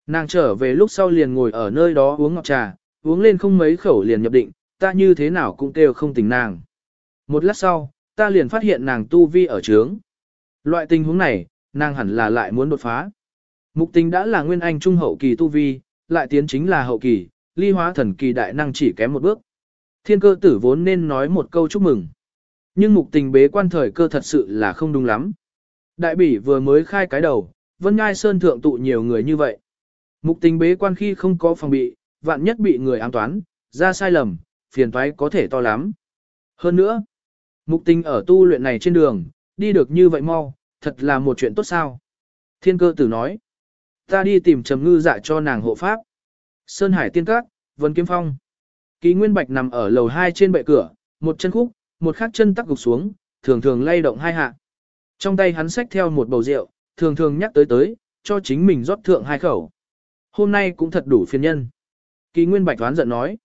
Nàng trở về lúc sau liền ngồi ở nơi đó uống ngọc trà, uống lên không mấy khẩu liền nhập định, ta như thế nào cũng kêu không tình nàng. Một lát sau, ta liền phát hiện nàng tu vi ở trướng. Loại tình huống này, nàng hẳn là lại muốn đột phá. Mục tình đã là nguyên anh trung hậu kỳ tu vi, lại tiến chính là hậu kỳ, ly hóa thần kỳ đại năng chỉ kém một bước. Thiên cơ tử vốn nên nói một câu chúc mừng. Nhưng mục tình bế quan thời cơ thật sự là không đúng lắm. Đại bỉ vừa mới khai cái đầu, Vân Ngai Sơn thượng tụ nhiều người như vậy. Mục tình bế quan khi không có phòng bị, vạn nhất bị người ám toán, ra sai lầm, phiền toái có thể to lắm. Hơn nữa, mục tình ở tu luyện này trên đường, đi được như vậy mau, thật là một chuyện tốt sao. Thiên cơ tử nói, ta đi tìm trầm ngư dạ cho nàng hộ pháp. Sơn Hải tiên các, Vân Kiếm Phong. Kỳ Nguyên Bạch nằm ở lầu 2 trên bệ cửa, một chân khúc, một khác chân tắc gục xuống, thường thường lay động hai hạ. Trong tay hắn xách theo một bầu rượu, thường thường nhắc tới tới, cho chính mình rót thượng hai khẩu. Hôm nay cũng thật đủ phiền nhân. Kỳ Nguyên Bạch đoán giận nói.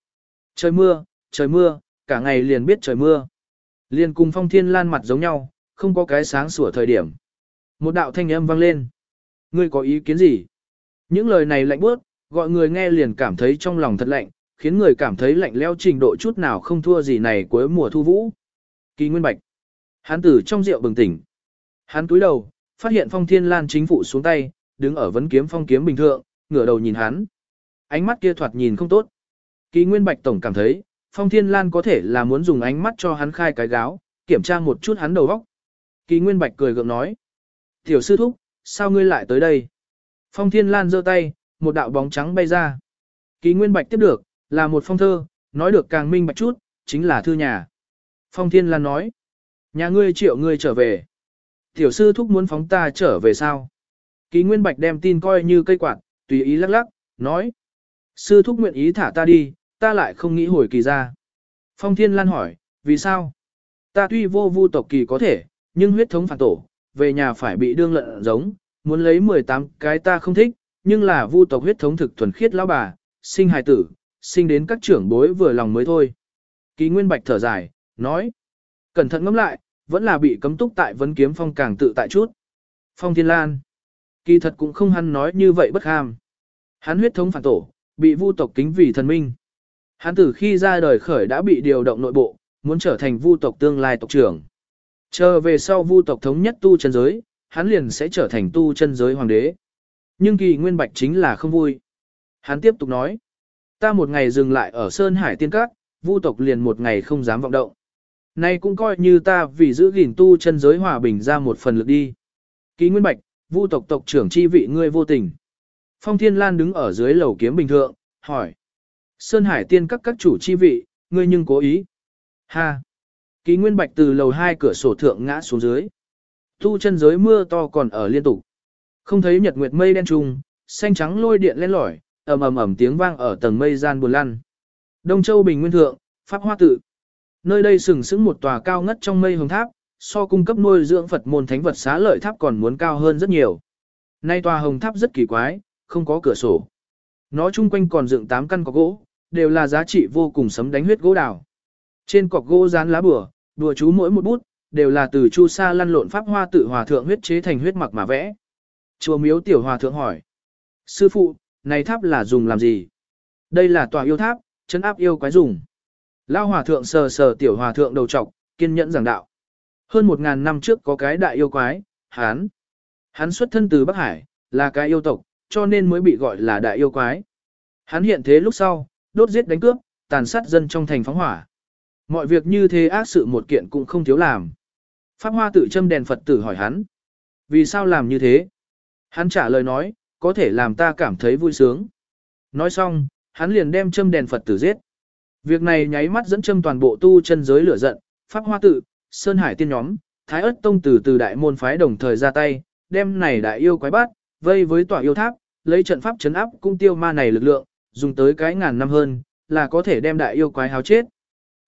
Trời mưa, trời mưa, cả ngày liền biết trời mưa. Liền cùng phong thiên lan mặt giống nhau, không có cái sáng sủa thời điểm. Một đạo thanh âm vang lên. Ngươi có ý kiến gì? Những lời này lạnh bước, gọi người nghe liền cảm thấy trong lòng thật lạnh, khiến người cảm thấy lạnh leo trình độ chút nào không thua gì này cuối mùa thu vũ. Kỳ Nguyên Bạch. Hắn tử trong rượu bừng tỉnh. Hắn túi đầu, phát hiện phong thiên lan chính phủ xuống tay, đứng ở vấn kiếm phong kiếm bình thượng, ngửa đầu nhìn hắn. Ánh mắt kia thoạt nhìn không tốt. Kỳ Nguyên Bạch Tổng cảm thấy, Phong Thiên Lan có thể là muốn dùng ánh mắt cho hắn khai cái gáo, kiểm tra một chút hắn đầu óc. Kỳ Nguyên Bạch cười gượng nói. Tiểu sư thúc, sao ngươi lại tới đây? Phong Thiên Lan giơ tay, một đạo bóng trắng bay ra. kỳ Nguyên Bạch tiếp được, là một phong thơ, nói được càng minh bạch chút, chính là thư nhà. Phong Thiên Lan nói, nhà ngươi triệu ngươi trở về. Tiểu sư thúc muốn phóng ta trở về sao? Ký Nguyên Bạch đem tin coi như cây quạt, tùy ý lắc lắc, nói. Sư thúc nguyện ý thả ta đi, ta lại không nghĩ hồi kỳ ra. Phong Thiên Lan hỏi, vì sao? Ta tuy vô vu tộc kỳ có thể, nhưng huyết thống phản tổ, về nhà phải bị đương lợn giống, muốn lấy 18 cái ta không thích, nhưng là vu tộc huyết thống thực thuần khiết lão bà, sinh hài tử, sinh đến các trưởng bối vừa lòng mới thôi. Kỳ Nguyên Bạch thở dài, nói. Cẩn thận ngẫm lại, vẫn là bị cấm túc tại vấn kiếm phong càng tự tại chút. Phong Thiên Lan. Kỳ thật cũng không hắn nói như vậy bất ham. Hắn huyết thống phản tổ, bị vu tộc kính vì thần minh. Hắn từ khi ra đời khởi đã bị điều động nội bộ, muốn trở thành vu tộc tương lai tộc trưởng. Chờ về sau vu tộc thống nhất tu chân giới, hắn liền sẽ trở thành tu chân giới hoàng đế. Nhưng kỳ nguyên bạch chính là không vui. Hắn tiếp tục nói, ta một ngày dừng lại ở Sơn Hải Tiên Các, vu tộc liền một ngày không dám vọng động. Nay cũng coi như ta vì giữ gìn tu chân giới hòa bình ra một phần lực đi. Ký Nguyên Bạch, vu tộc tộc trưởng chi vị ngươi vô tình. Phong Thiên Lan đứng ở dưới lầu kiếm bình thượng, hỏi. Sơn Hải tiên các các chủ chi vị, ngươi nhưng cố ý. Ha! Ký Nguyên Bạch từ lầu hai cửa sổ thượng ngã xuống dưới. Tu chân giới mưa to còn ở liên tục. Không thấy nhật nguyệt mây đen trùng, xanh trắng lôi điện lên lỏi, ầm ầm ầm tiếng vang ở tầng mây gian buồn lăn. Đông Châu Bình Nguyên Thượng, Pháp Hoa Tự. Nơi đây sừng sững một tòa cao ngất trong mây hồng tháp, so cung cấp nuôi dưỡng Phật môn thánh vật xá lợi tháp còn muốn cao hơn rất nhiều. Nay tòa hồng tháp rất kỳ quái, không có cửa sổ. Nó chung quanh còn dựng 8 căn cọc gỗ, đều là giá trị vô cùng sấm đánh huyết gỗ đào. Trên cọc gỗ dán lá bùa, đùa chú mỗi một bút, đều là từ chu sa lăn lộn pháp hoa tự hòa thượng huyết chế thành huyết mặc mà vẽ. Chùa miếu tiểu hòa thượng hỏi. Sư phụ, này tháp là dùng làm gì? Đây là tòa yêu tháp, chân áp yêu quái dùng. Lao hòa thượng sờ sờ tiểu hòa thượng đầu trọc, kiên nhẫn giảng đạo. Hơn một ngàn năm trước có cái đại yêu quái, hán. Hắn xuất thân từ Bắc Hải, là cái yêu tộc, cho nên mới bị gọi là đại yêu quái. Hắn hiện thế lúc sau, đốt giết đánh cướp, tàn sát dân trong thành phóng hỏa. Mọi việc như thế ác sự một kiện cũng không thiếu làm. Pháp Hoa tự châm đèn Phật tử hỏi hắn. Vì sao làm như thế? Hắn trả lời nói, có thể làm ta cảm thấy vui sướng. Nói xong, hắn liền đem châm đèn Phật tử giết. Việc này nháy mắt dẫn châm toàn bộ tu chân giới lửa giận, Pháp Hoa tự, Sơn Hải tiên nhóm, Thái ất tông từ từ đại môn phái đồng thời ra tay, đem này đại yêu quái bát, vây với tòa yêu tháp, lấy trận pháp chấn áp cung tiêu ma này lực lượng, dùng tới cái ngàn năm hơn, là có thể đem đại yêu quái háo chết.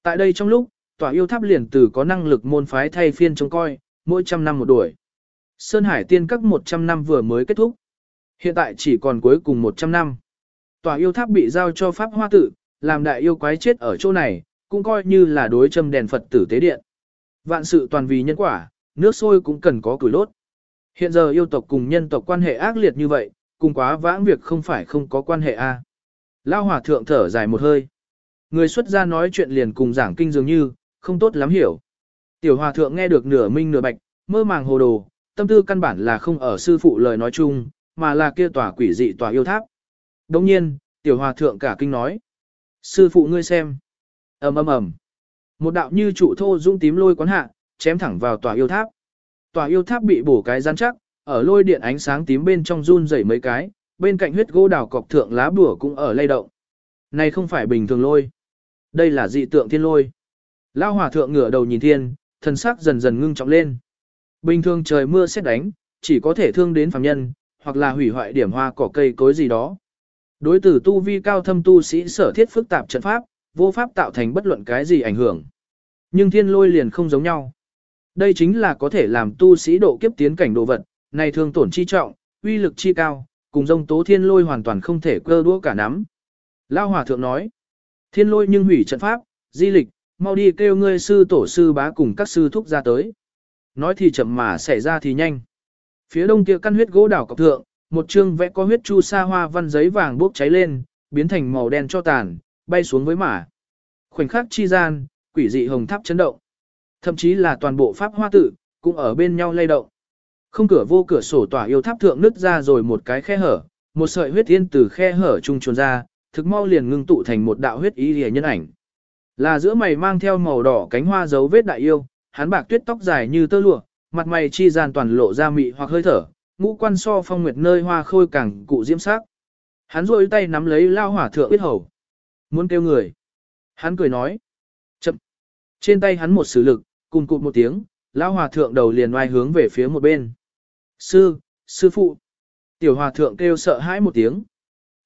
Tại đây trong lúc, tòa yêu tháp liền từ có năng lực môn phái thay phiên trông coi, mỗi trăm năm một đuổi. Sơn Hải tiên các 100 năm vừa mới kết thúc. Hiện tại chỉ còn cuối cùng 100 năm. Tòa yêu tháp bị giao cho Pháp Hoa Tự, làm đại yêu quái chết ở chỗ này, cũng coi như là đối châm đèn Phật tử tế điện. Vạn sự toàn vì nhân quả, nước sôi cũng cần có củi lốt. Hiện giờ yêu tộc cùng nhân tộc quan hệ ác liệt như vậy, cùng quá vãng việc không phải không có quan hệ a. Lao hòa thượng thở dài một hơi. Người xuất gia nói chuyện liền cùng giảng kinh dường như, không tốt lắm hiểu. Tiểu hòa thượng nghe được nửa minh nửa bạch, mơ màng hồ đồ, tâm tư căn bản là không ở sư phụ lời nói chung, mà là kia tòa quỷ dị tòa yêu tháp. Đồng nhiên, tiểu hòa thượng cả kinh nói. Sư phụ ngươi xem. ầm ầm ầm. Một đạo như trụ thô dung tím lôi quán hạ, chém thẳng vào tòa yêu tháp. Tòa yêu tháp bị bổ cái rắn chắc, ở lôi điện ánh sáng tím bên trong run rẩy mấy cái, bên cạnh huyết gỗ đào cọc thượng lá bùa cũng ở lay động. Này không phải bình thường lôi. Đây là dị tượng thiên lôi. Lao hòa thượng ngửa đầu nhìn thiên, thần sắc dần dần ngưng trọng lên. Bình thường trời mưa xét đánh, chỉ có thể thương đến phàm nhân, hoặc là hủy hoại điểm hoa cỏ cây cối gì đó. Đối tử tu vi cao thâm tu sĩ sở thiết phức tạp trận pháp, vô pháp tạo thành bất luận cái gì ảnh hưởng. Nhưng thiên lôi liền không giống nhau. Đây chính là có thể làm tu sĩ độ kiếp tiến cảnh độ vật, này thường tổn chi trọng, uy lực chi cao, cùng dông tố thiên lôi hoàn toàn không thể cơ đua cả nắm. Lao hòa thượng nói, thiên lôi nhưng hủy trận pháp, di lịch, mau đi kêu ngươi sư tổ sư bá cùng các sư thúc ra tới. Nói thì chậm mà xảy ra thì nhanh. Phía đông kia căn huyết gỗ đảo cọc thượng, một chương vẽ có huyết chu sa hoa văn giấy vàng bốc cháy lên, biến thành màu đen cho tàn, bay xuống với mả. Khoảnh khắc chi gian, quỷ dị hồng tháp chấn động. Thậm chí là toàn bộ pháp hoa tự, cũng ở bên nhau lay động. Không cửa vô cửa sổ tỏa yêu tháp thượng nứt ra rồi một cái khe hở, một sợi huyết tiên từ khe hở trung chuồn ra, thực mau liền ngưng tụ thành một đạo huyết ý lìa nhân ảnh. Là giữa mày mang theo màu đỏ cánh hoa dấu vết đại yêu, hắn bạc tuyết tóc dài như tơ lụa, mặt mày chi gian toàn lộ ra mị hoặc hơi thở, ngũ quan so phong nguyệt nơi hoa khôi càng cụ diễm sắc. Hắn rôi tay nắm lấy lao hỏa thượng biết hầu. Muốn kêu người. Hắn cười nói. Chậm. Trên tay hắn một sử lực, cùng cụt một tiếng, lao hòa thượng đầu liền oai hướng về phía một bên. Sư, sư phụ. Tiểu hòa thượng kêu sợ hãi một tiếng.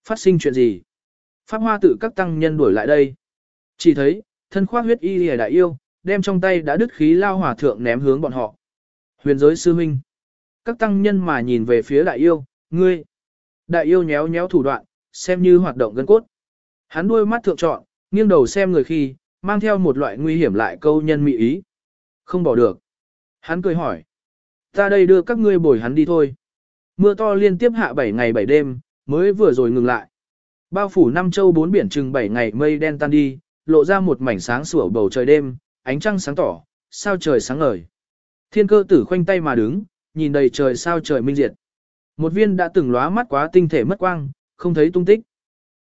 Phát sinh chuyện gì? Pháp hoa tự các tăng nhân đuổi lại đây. Chỉ thấy, thân khoác huyết y lìa đại yêu, đem trong tay đã đứt khí lao hòa thượng ném hướng bọn họ. Huyền giới sư minh. Các tăng nhân mà nhìn về phía đại yêu, ngươi. Đại yêu nhéo nhéo thủ đoạn, xem như hoạt động gân cốt. Hắn đuôi mắt thượng trọn, nghiêng đầu xem người khi, mang theo một loại nguy hiểm lại câu nhân mị ý. Không bỏ được. Hắn cười hỏi. Ta đây đưa các ngươi bồi hắn đi thôi. Mưa to liên tiếp hạ 7 ngày 7 đêm, mới vừa rồi ngừng lại. Bao phủ năm châu bốn biển chừng 7 ngày mây đen tan đi, lộ ra một mảnh sáng sủa bầu trời đêm, ánh trăng sáng tỏ, sao trời sáng ngời. Thiên cơ tử khoanh tay mà đứng, nhìn đầy trời sao trời minh diệt. Một viên đã từng lóa mắt quá tinh thể mất quang, không thấy tung tích.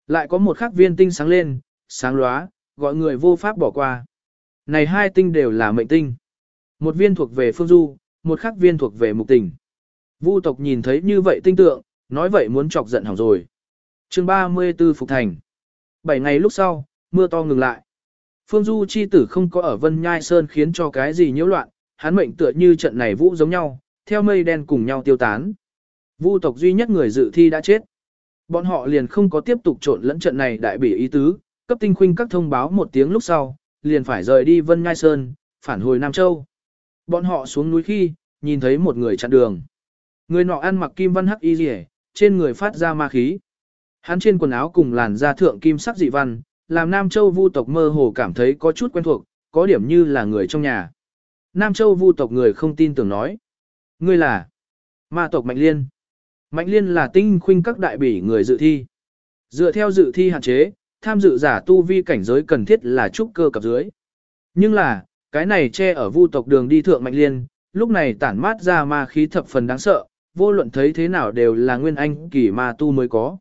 Lại có một khắc viên tinh sáng lên, sáng lóa, gọi người vô pháp bỏ qua. Này hai tinh đều là mệnh tinh. Một viên thuộc về phương du, một khắc viên thuộc về mục tình. Vu tộc nhìn thấy như vậy tinh tượng, nói vậy muốn chọc giận hỏng rồi. chương 34 Phục Thành. Bảy ngày lúc sau, mưa to ngừng lại. Phương Du chi tử không có ở Vân Nhai Sơn khiến cho cái gì nhiễu loạn, hắn mệnh tựa như trận này vũ giống nhau, theo mây đen cùng nhau tiêu tán. Vu tộc duy nhất người dự thi đã chết. Bọn họ liền không có tiếp tục trộn lẫn trận này đại bỉ ý tứ, cấp tinh khuynh các thông báo một tiếng lúc sau, liền phải rời đi Vân Ngai Sơn, phản hồi Nam Châu. Bọn họ xuống núi khi, nhìn thấy một người chặn đường. Người nọ ăn mặc kim văn hắc y rìa, trên người phát ra ma khí. Hắn trên quần áo cùng làn da thượng kim sắc dị văn, làm Nam Châu vu tộc mơ hồ cảm thấy có chút quen thuộc, có điểm như là người trong nhà. Nam Châu vu tộc người không tin tưởng nói. Ngươi là ma tộc Mạnh Liên. Mạnh Liên là tinh khuynh các đại bỉ người dự thi. Dựa theo dự thi hạn chế, tham dự giả tu vi cảnh giới cần thiết là trúc cơ cập dưới. Nhưng là, cái này che ở vu tộc đường đi thượng Mạnh Liên, lúc này tản mát ra ma khí thập phần đáng sợ, vô luận thấy thế nào đều là nguyên anh kỳ ma tu mới có.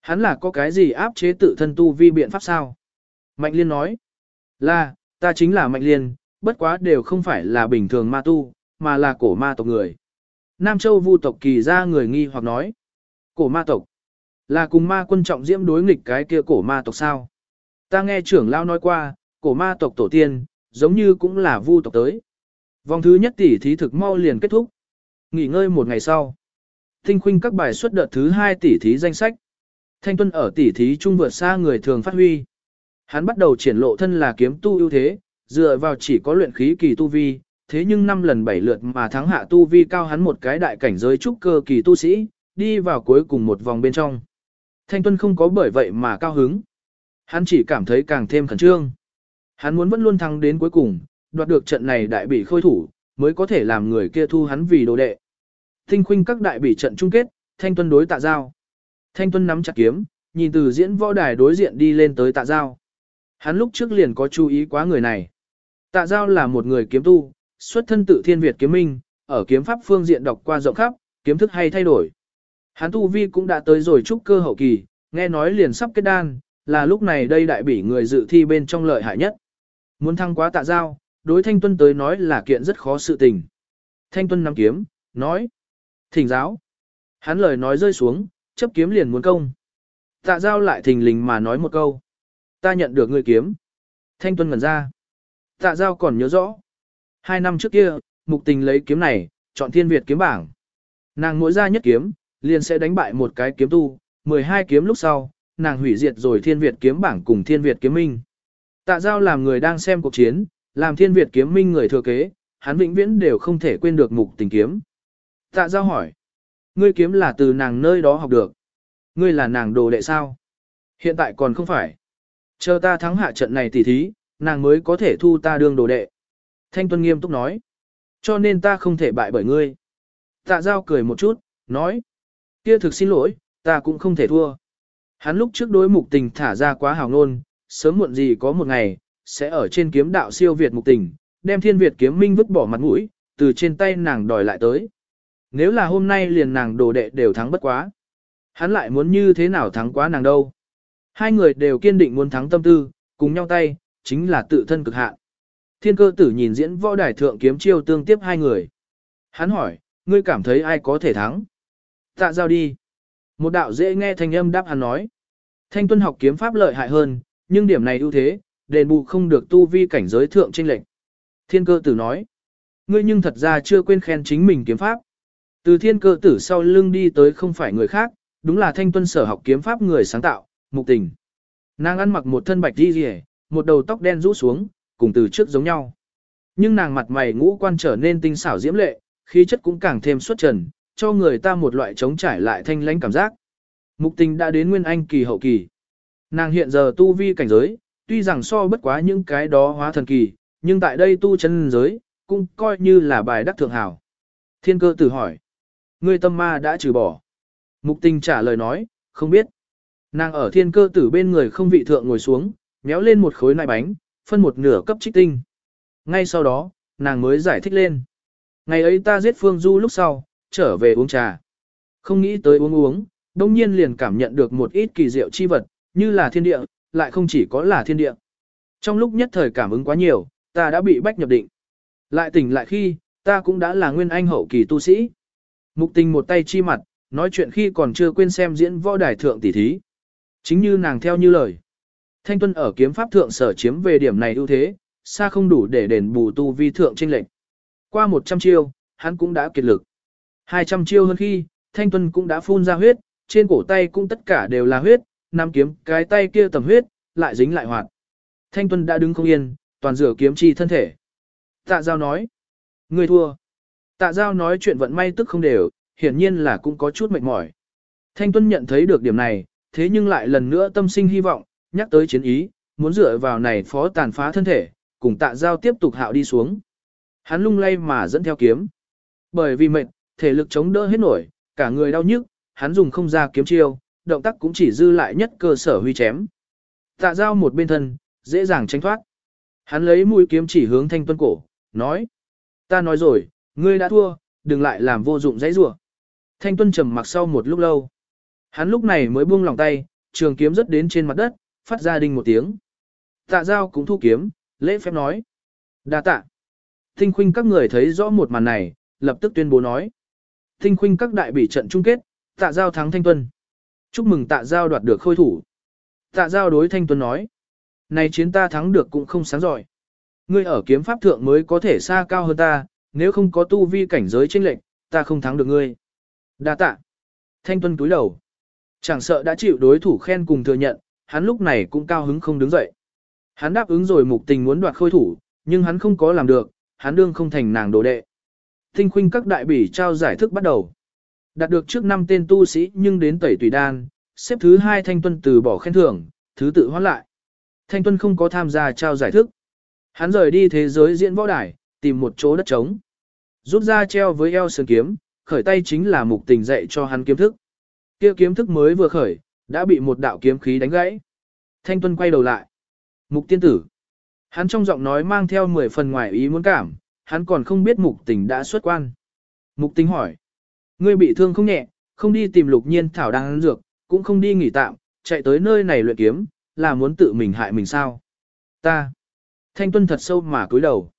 Hắn là có cái gì áp chế tự thân tu vi biện pháp sao? Mạnh Liên nói, là, ta chính là Mạnh Liên, bất quá đều không phải là bình thường ma tu, mà là cổ ma tộc người. Nam Châu vu tộc kỳ ra người nghi hoặc nói, cổ ma tộc, là cùng ma quân trọng diễm đối nghịch cái kia cổ ma tộc sao? Ta nghe trưởng lao nói qua, cổ ma tộc tổ tiên, giống như cũng là vu tộc tới. Vòng thứ nhất tỷ thí thực mau liền kết thúc. Nghỉ ngơi một ngày sau. Tinh khuynh các bài xuất đợt thứ hai tỷ thí danh sách. Thanh tuân ở tỷ thí trung vượt xa người thường phát huy. Hắn bắt đầu triển lộ thân là kiếm tu ưu thế, dựa vào chỉ có luyện khí kỳ tu vi, thế nhưng năm lần bảy lượt mà thắng hạ tu vi cao hắn một cái đại cảnh giới trúc cơ kỳ tu sĩ, đi vào cuối cùng một vòng bên trong. Thanh tuân không có bởi vậy mà cao hứng. Hắn chỉ cảm thấy càng thêm khẩn trương. Hắn muốn vẫn luôn thắng đến cuối cùng, đoạt được trận này đại bị khôi thủ, mới có thể làm người kia thu hắn vì đồ đệ. Tinh khuynh các đại bị trận chung kết, Thanh Tuân đối tạ giao. Thanh Tuân nắm chặt kiếm, nhìn từ diễn võ đài đối diện đi lên tới tạ giao. Hắn lúc trước liền có chú ý quá người này. Tạ giao là một người kiếm tu, xuất thân tự thiên Việt kiếm minh, ở kiếm pháp phương diện đọc qua rộng khắp, kiếm thức hay thay đổi. Hắn tu vi cũng đã tới rồi trúc cơ hậu kỳ, nghe nói liền sắp kết đan, là lúc này đây đại bỉ người dự thi bên trong lợi hại nhất. Muốn thăng quá tạ giao, đối Thanh Tuân tới nói là kiện rất khó sự tình. Thanh Tuân nắm kiếm, nói. Thỉnh giáo. Hắn lời nói rơi xuống, chấp kiếm liền muốn công. Tạ giao lại thình lình mà nói một câu. Ta nhận được người kiếm. Thanh Tuân ngẩn ra. Tạ giao còn nhớ rõ. Hai năm trước kia, mục tình lấy kiếm này, chọn thiên Việt kiếm bảng. Nàng mỗi ra nhất kiếm, liền sẽ đánh bại một cái kiếm tu, 12 kiếm lúc sau, nàng hủy diệt rồi thiên Việt kiếm bảng cùng thiên Việt kiếm minh. Tạ giao làm người đang xem cuộc chiến, làm thiên Việt kiếm minh người thừa kế, hắn vĩnh viễn đều không thể quên được mục tình kiếm. Tạ giao hỏi, ngươi kiếm là từ nàng nơi đó học được. Ngươi là nàng đồ đệ sao? Hiện tại còn không phải. Chờ ta thắng hạ trận này tỉ thí, nàng mới có thể thu ta đương đồ đệ. Thanh Tuân nghiêm túc nói. Cho nên ta không thể bại bởi ngươi. Tạ giao cười một chút, nói. Kia thực xin lỗi, ta cũng không thể thua. Hắn lúc trước đối mục tình thả ra quá hào ngôn, sớm muộn gì có một ngày, sẽ ở trên kiếm đạo siêu Việt mục tình, đem thiên Việt kiếm minh vứt bỏ mặt mũi, từ trên tay nàng đòi lại tới. Nếu là hôm nay liền nàng đồ đệ đều thắng bất quá. Hắn lại muốn như thế nào thắng quá nàng đâu. Hai người đều kiên định muốn thắng tâm tư, cùng nhau tay, chính là tự thân cực hạn. Thiên cơ tử nhìn diễn võ đài thượng kiếm chiêu tương tiếp hai người. Hắn hỏi, ngươi cảm thấy ai có thể thắng? Tạ giao đi. Một đạo dễ nghe thanh âm đáp hắn nói. Thanh tuân học kiếm pháp lợi hại hơn, nhưng điểm này ưu thế, đền bù không được tu vi cảnh giới thượng tranh lệnh. Thiên cơ tử nói. Ngươi nhưng thật ra chưa quên khen chính mình kiếm pháp. Từ thiên cơ tử sau lưng đi tới không phải người khác, đúng là thanh tuân sở học kiếm pháp người sáng tạo, mục tình. Nàng ăn mặc một thân bạch đi rỉ, một đầu tóc đen rũ xuống, cùng từ trước giống nhau. Nhưng nàng mặt mày ngũ quan trở nên tinh xảo diễm lệ, khí chất cũng càng thêm xuất trần, cho người ta một loại trống trải lại thanh lãnh cảm giác. Mục tình đã đến nguyên anh kỳ hậu kỳ. Nàng hiện giờ tu vi cảnh giới, tuy rằng so bất quá những cái đó hóa thần kỳ, nhưng tại đây tu chân giới, cũng coi như là bài đắc thượng hảo. Thiên cơ tử hỏi. Ngươi tâm ma đã trừ bỏ. Mục tình trả lời nói, không biết. Nàng ở thiên cơ tử bên người không vị thượng ngồi xuống, méo lên một khối nai bánh, phân một nửa cấp trích tinh. Ngay sau đó, nàng mới giải thích lên. Ngày ấy ta giết Phương Du lúc sau, trở về uống trà. Không nghĩ tới uống uống, đông nhiên liền cảm nhận được một ít kỳ diệu chi vật, như là thiên địa, lại không chỉ có là thiên địa. Trong lúc nhất thời cảm ứng quá nhiều, ta đã bị bách nhập định. Lại tỉnh lại khi, ta cũng đã là nguyên anh hậu kỳ tu sĩ. Mục tình một tay chi mặt, nói chuyện khi còn chưa quên xem diễn võ đài thượng tỷ thí. Chính như nàng theo như lời. Thanh tuân ở kiếm pháp thượng sở chiếm về điểm này ưu thế, xa không đủ để đền bù tu vi thượng chênh lệnh. Qua 100 chiêu, hắn cũng đã kiệt lực. 200 chiêu hơn khi, thanh tuân cũng đã phun ra huyết, trên cổ tay cũng tất cả đều là huyết, nắm kiếm cái tay kia tầm huyết, lại dính lại hoạt. Thanh tuân đã đứng không yên, toàn rửa kiếm chi thân thể. Tạ giao nói. Người thua. Tạ giao nói chuyện vận may tức không đều, hiển nhiên là cũng có chút mệt mỏi. Thanh tuân nhận thấy được điểm này, thế nhưng lại lần nữa tâm sinh hy vọng, nhắc tới chiến ý, muốn dựa vào này phó tàn phá thân thể, cùng tạ giao tiếp tục hạo đi xuống. Hắn lung lay mà dẫn theo kiếm. Bởi vì mệt, thể lực chống đỡ hết nổi, cả người đau nhức, hắn dùng không ra kiếm chiêu, động tác cũng chỉ dư lại nhất cơ sở huy chém. Tạ giao một bên thân, dễ dàng tránh thoát. Hắn lấy mũi kiếm chỉ hướng thanh tuân cổ, nói. Ta nói rồi, ngươi đã thua, đừng lại làm vô dụng dãy rủa. Thanh tuân trầm mặc sau một lúc lâu. Hắn lúc này mới buông lòng tay, trường kiếm rất đến trên mặt đất, phát ra đinh một tiếng. Tạ giao cũng thu kiếm, lễ phép nói. đa tạ. Tinh khuynh các người thấy rõ một màn này, lập tức tuyên bố nói. Tinh khuynh các đại bị trận chung kết, tạ giao thắng thanh tuân. Chúc mừng tạ giao đoạt được khôi thủ. Tạ giao đối thanh tuân nói. Này chiến ta thắng được cũng không sáng giỏi. Ngươi ở kiếm pháp thượng mới có thể xa cao hơn ta, nếu không có tu vi cảnh giới chênh lệnh, ta không thắng được ngươi. Đa tạ. Thanh tuân túi đầu. Chẳng sợ đã chịu đối thủ khen cùng thừa nhận, hắn lúc này cũng cao hứng không đứng dậy. Hắn đáp ứng rồi mục tình muốn đoạt khôi thủ, nhưng hắn không có làm được, hắn đương không thành nàng đồ đệ. Tinh khuynh các đại bỉ trao giải thức bắt đầu. Đạt được trước năm tên tu sĩ nhưng đến tẩy tùy đan, xếp thứ hai thanh tuân từ bỏ khen thưởng, thứ tự hoán lại. Thanh tuân không có tham gia trao giải thức. Hắn rời đi thế giới diễn võ đài, tìm một chỗ đất trống. Rút ra treo với eo sườn kiếm, khởi tay chính là mục tình dạy cho hắn kiếm thức. Kia kiếm thức mới vừa khởi, đã bị một đạo kiếm khí đánh gãy. Thanh tuân quay đầu lại. Mục tiên tử. Hắn trong giọng nói mang theo 10 phần ngoài ý muốn cảm, hắn còn không biết mục tình đã xuất quan. Mục tình hỏi. Ngươi bị thương không nhẹ, không đi tìm lục nhiên thảo đang ăn dược, cũng không đi nghỉ tạm, chạy tới nơi này luyện kiếm, là muốn tự mình hại mình sao? Ta. Thanh tuân thật sâu mà cúi đầu.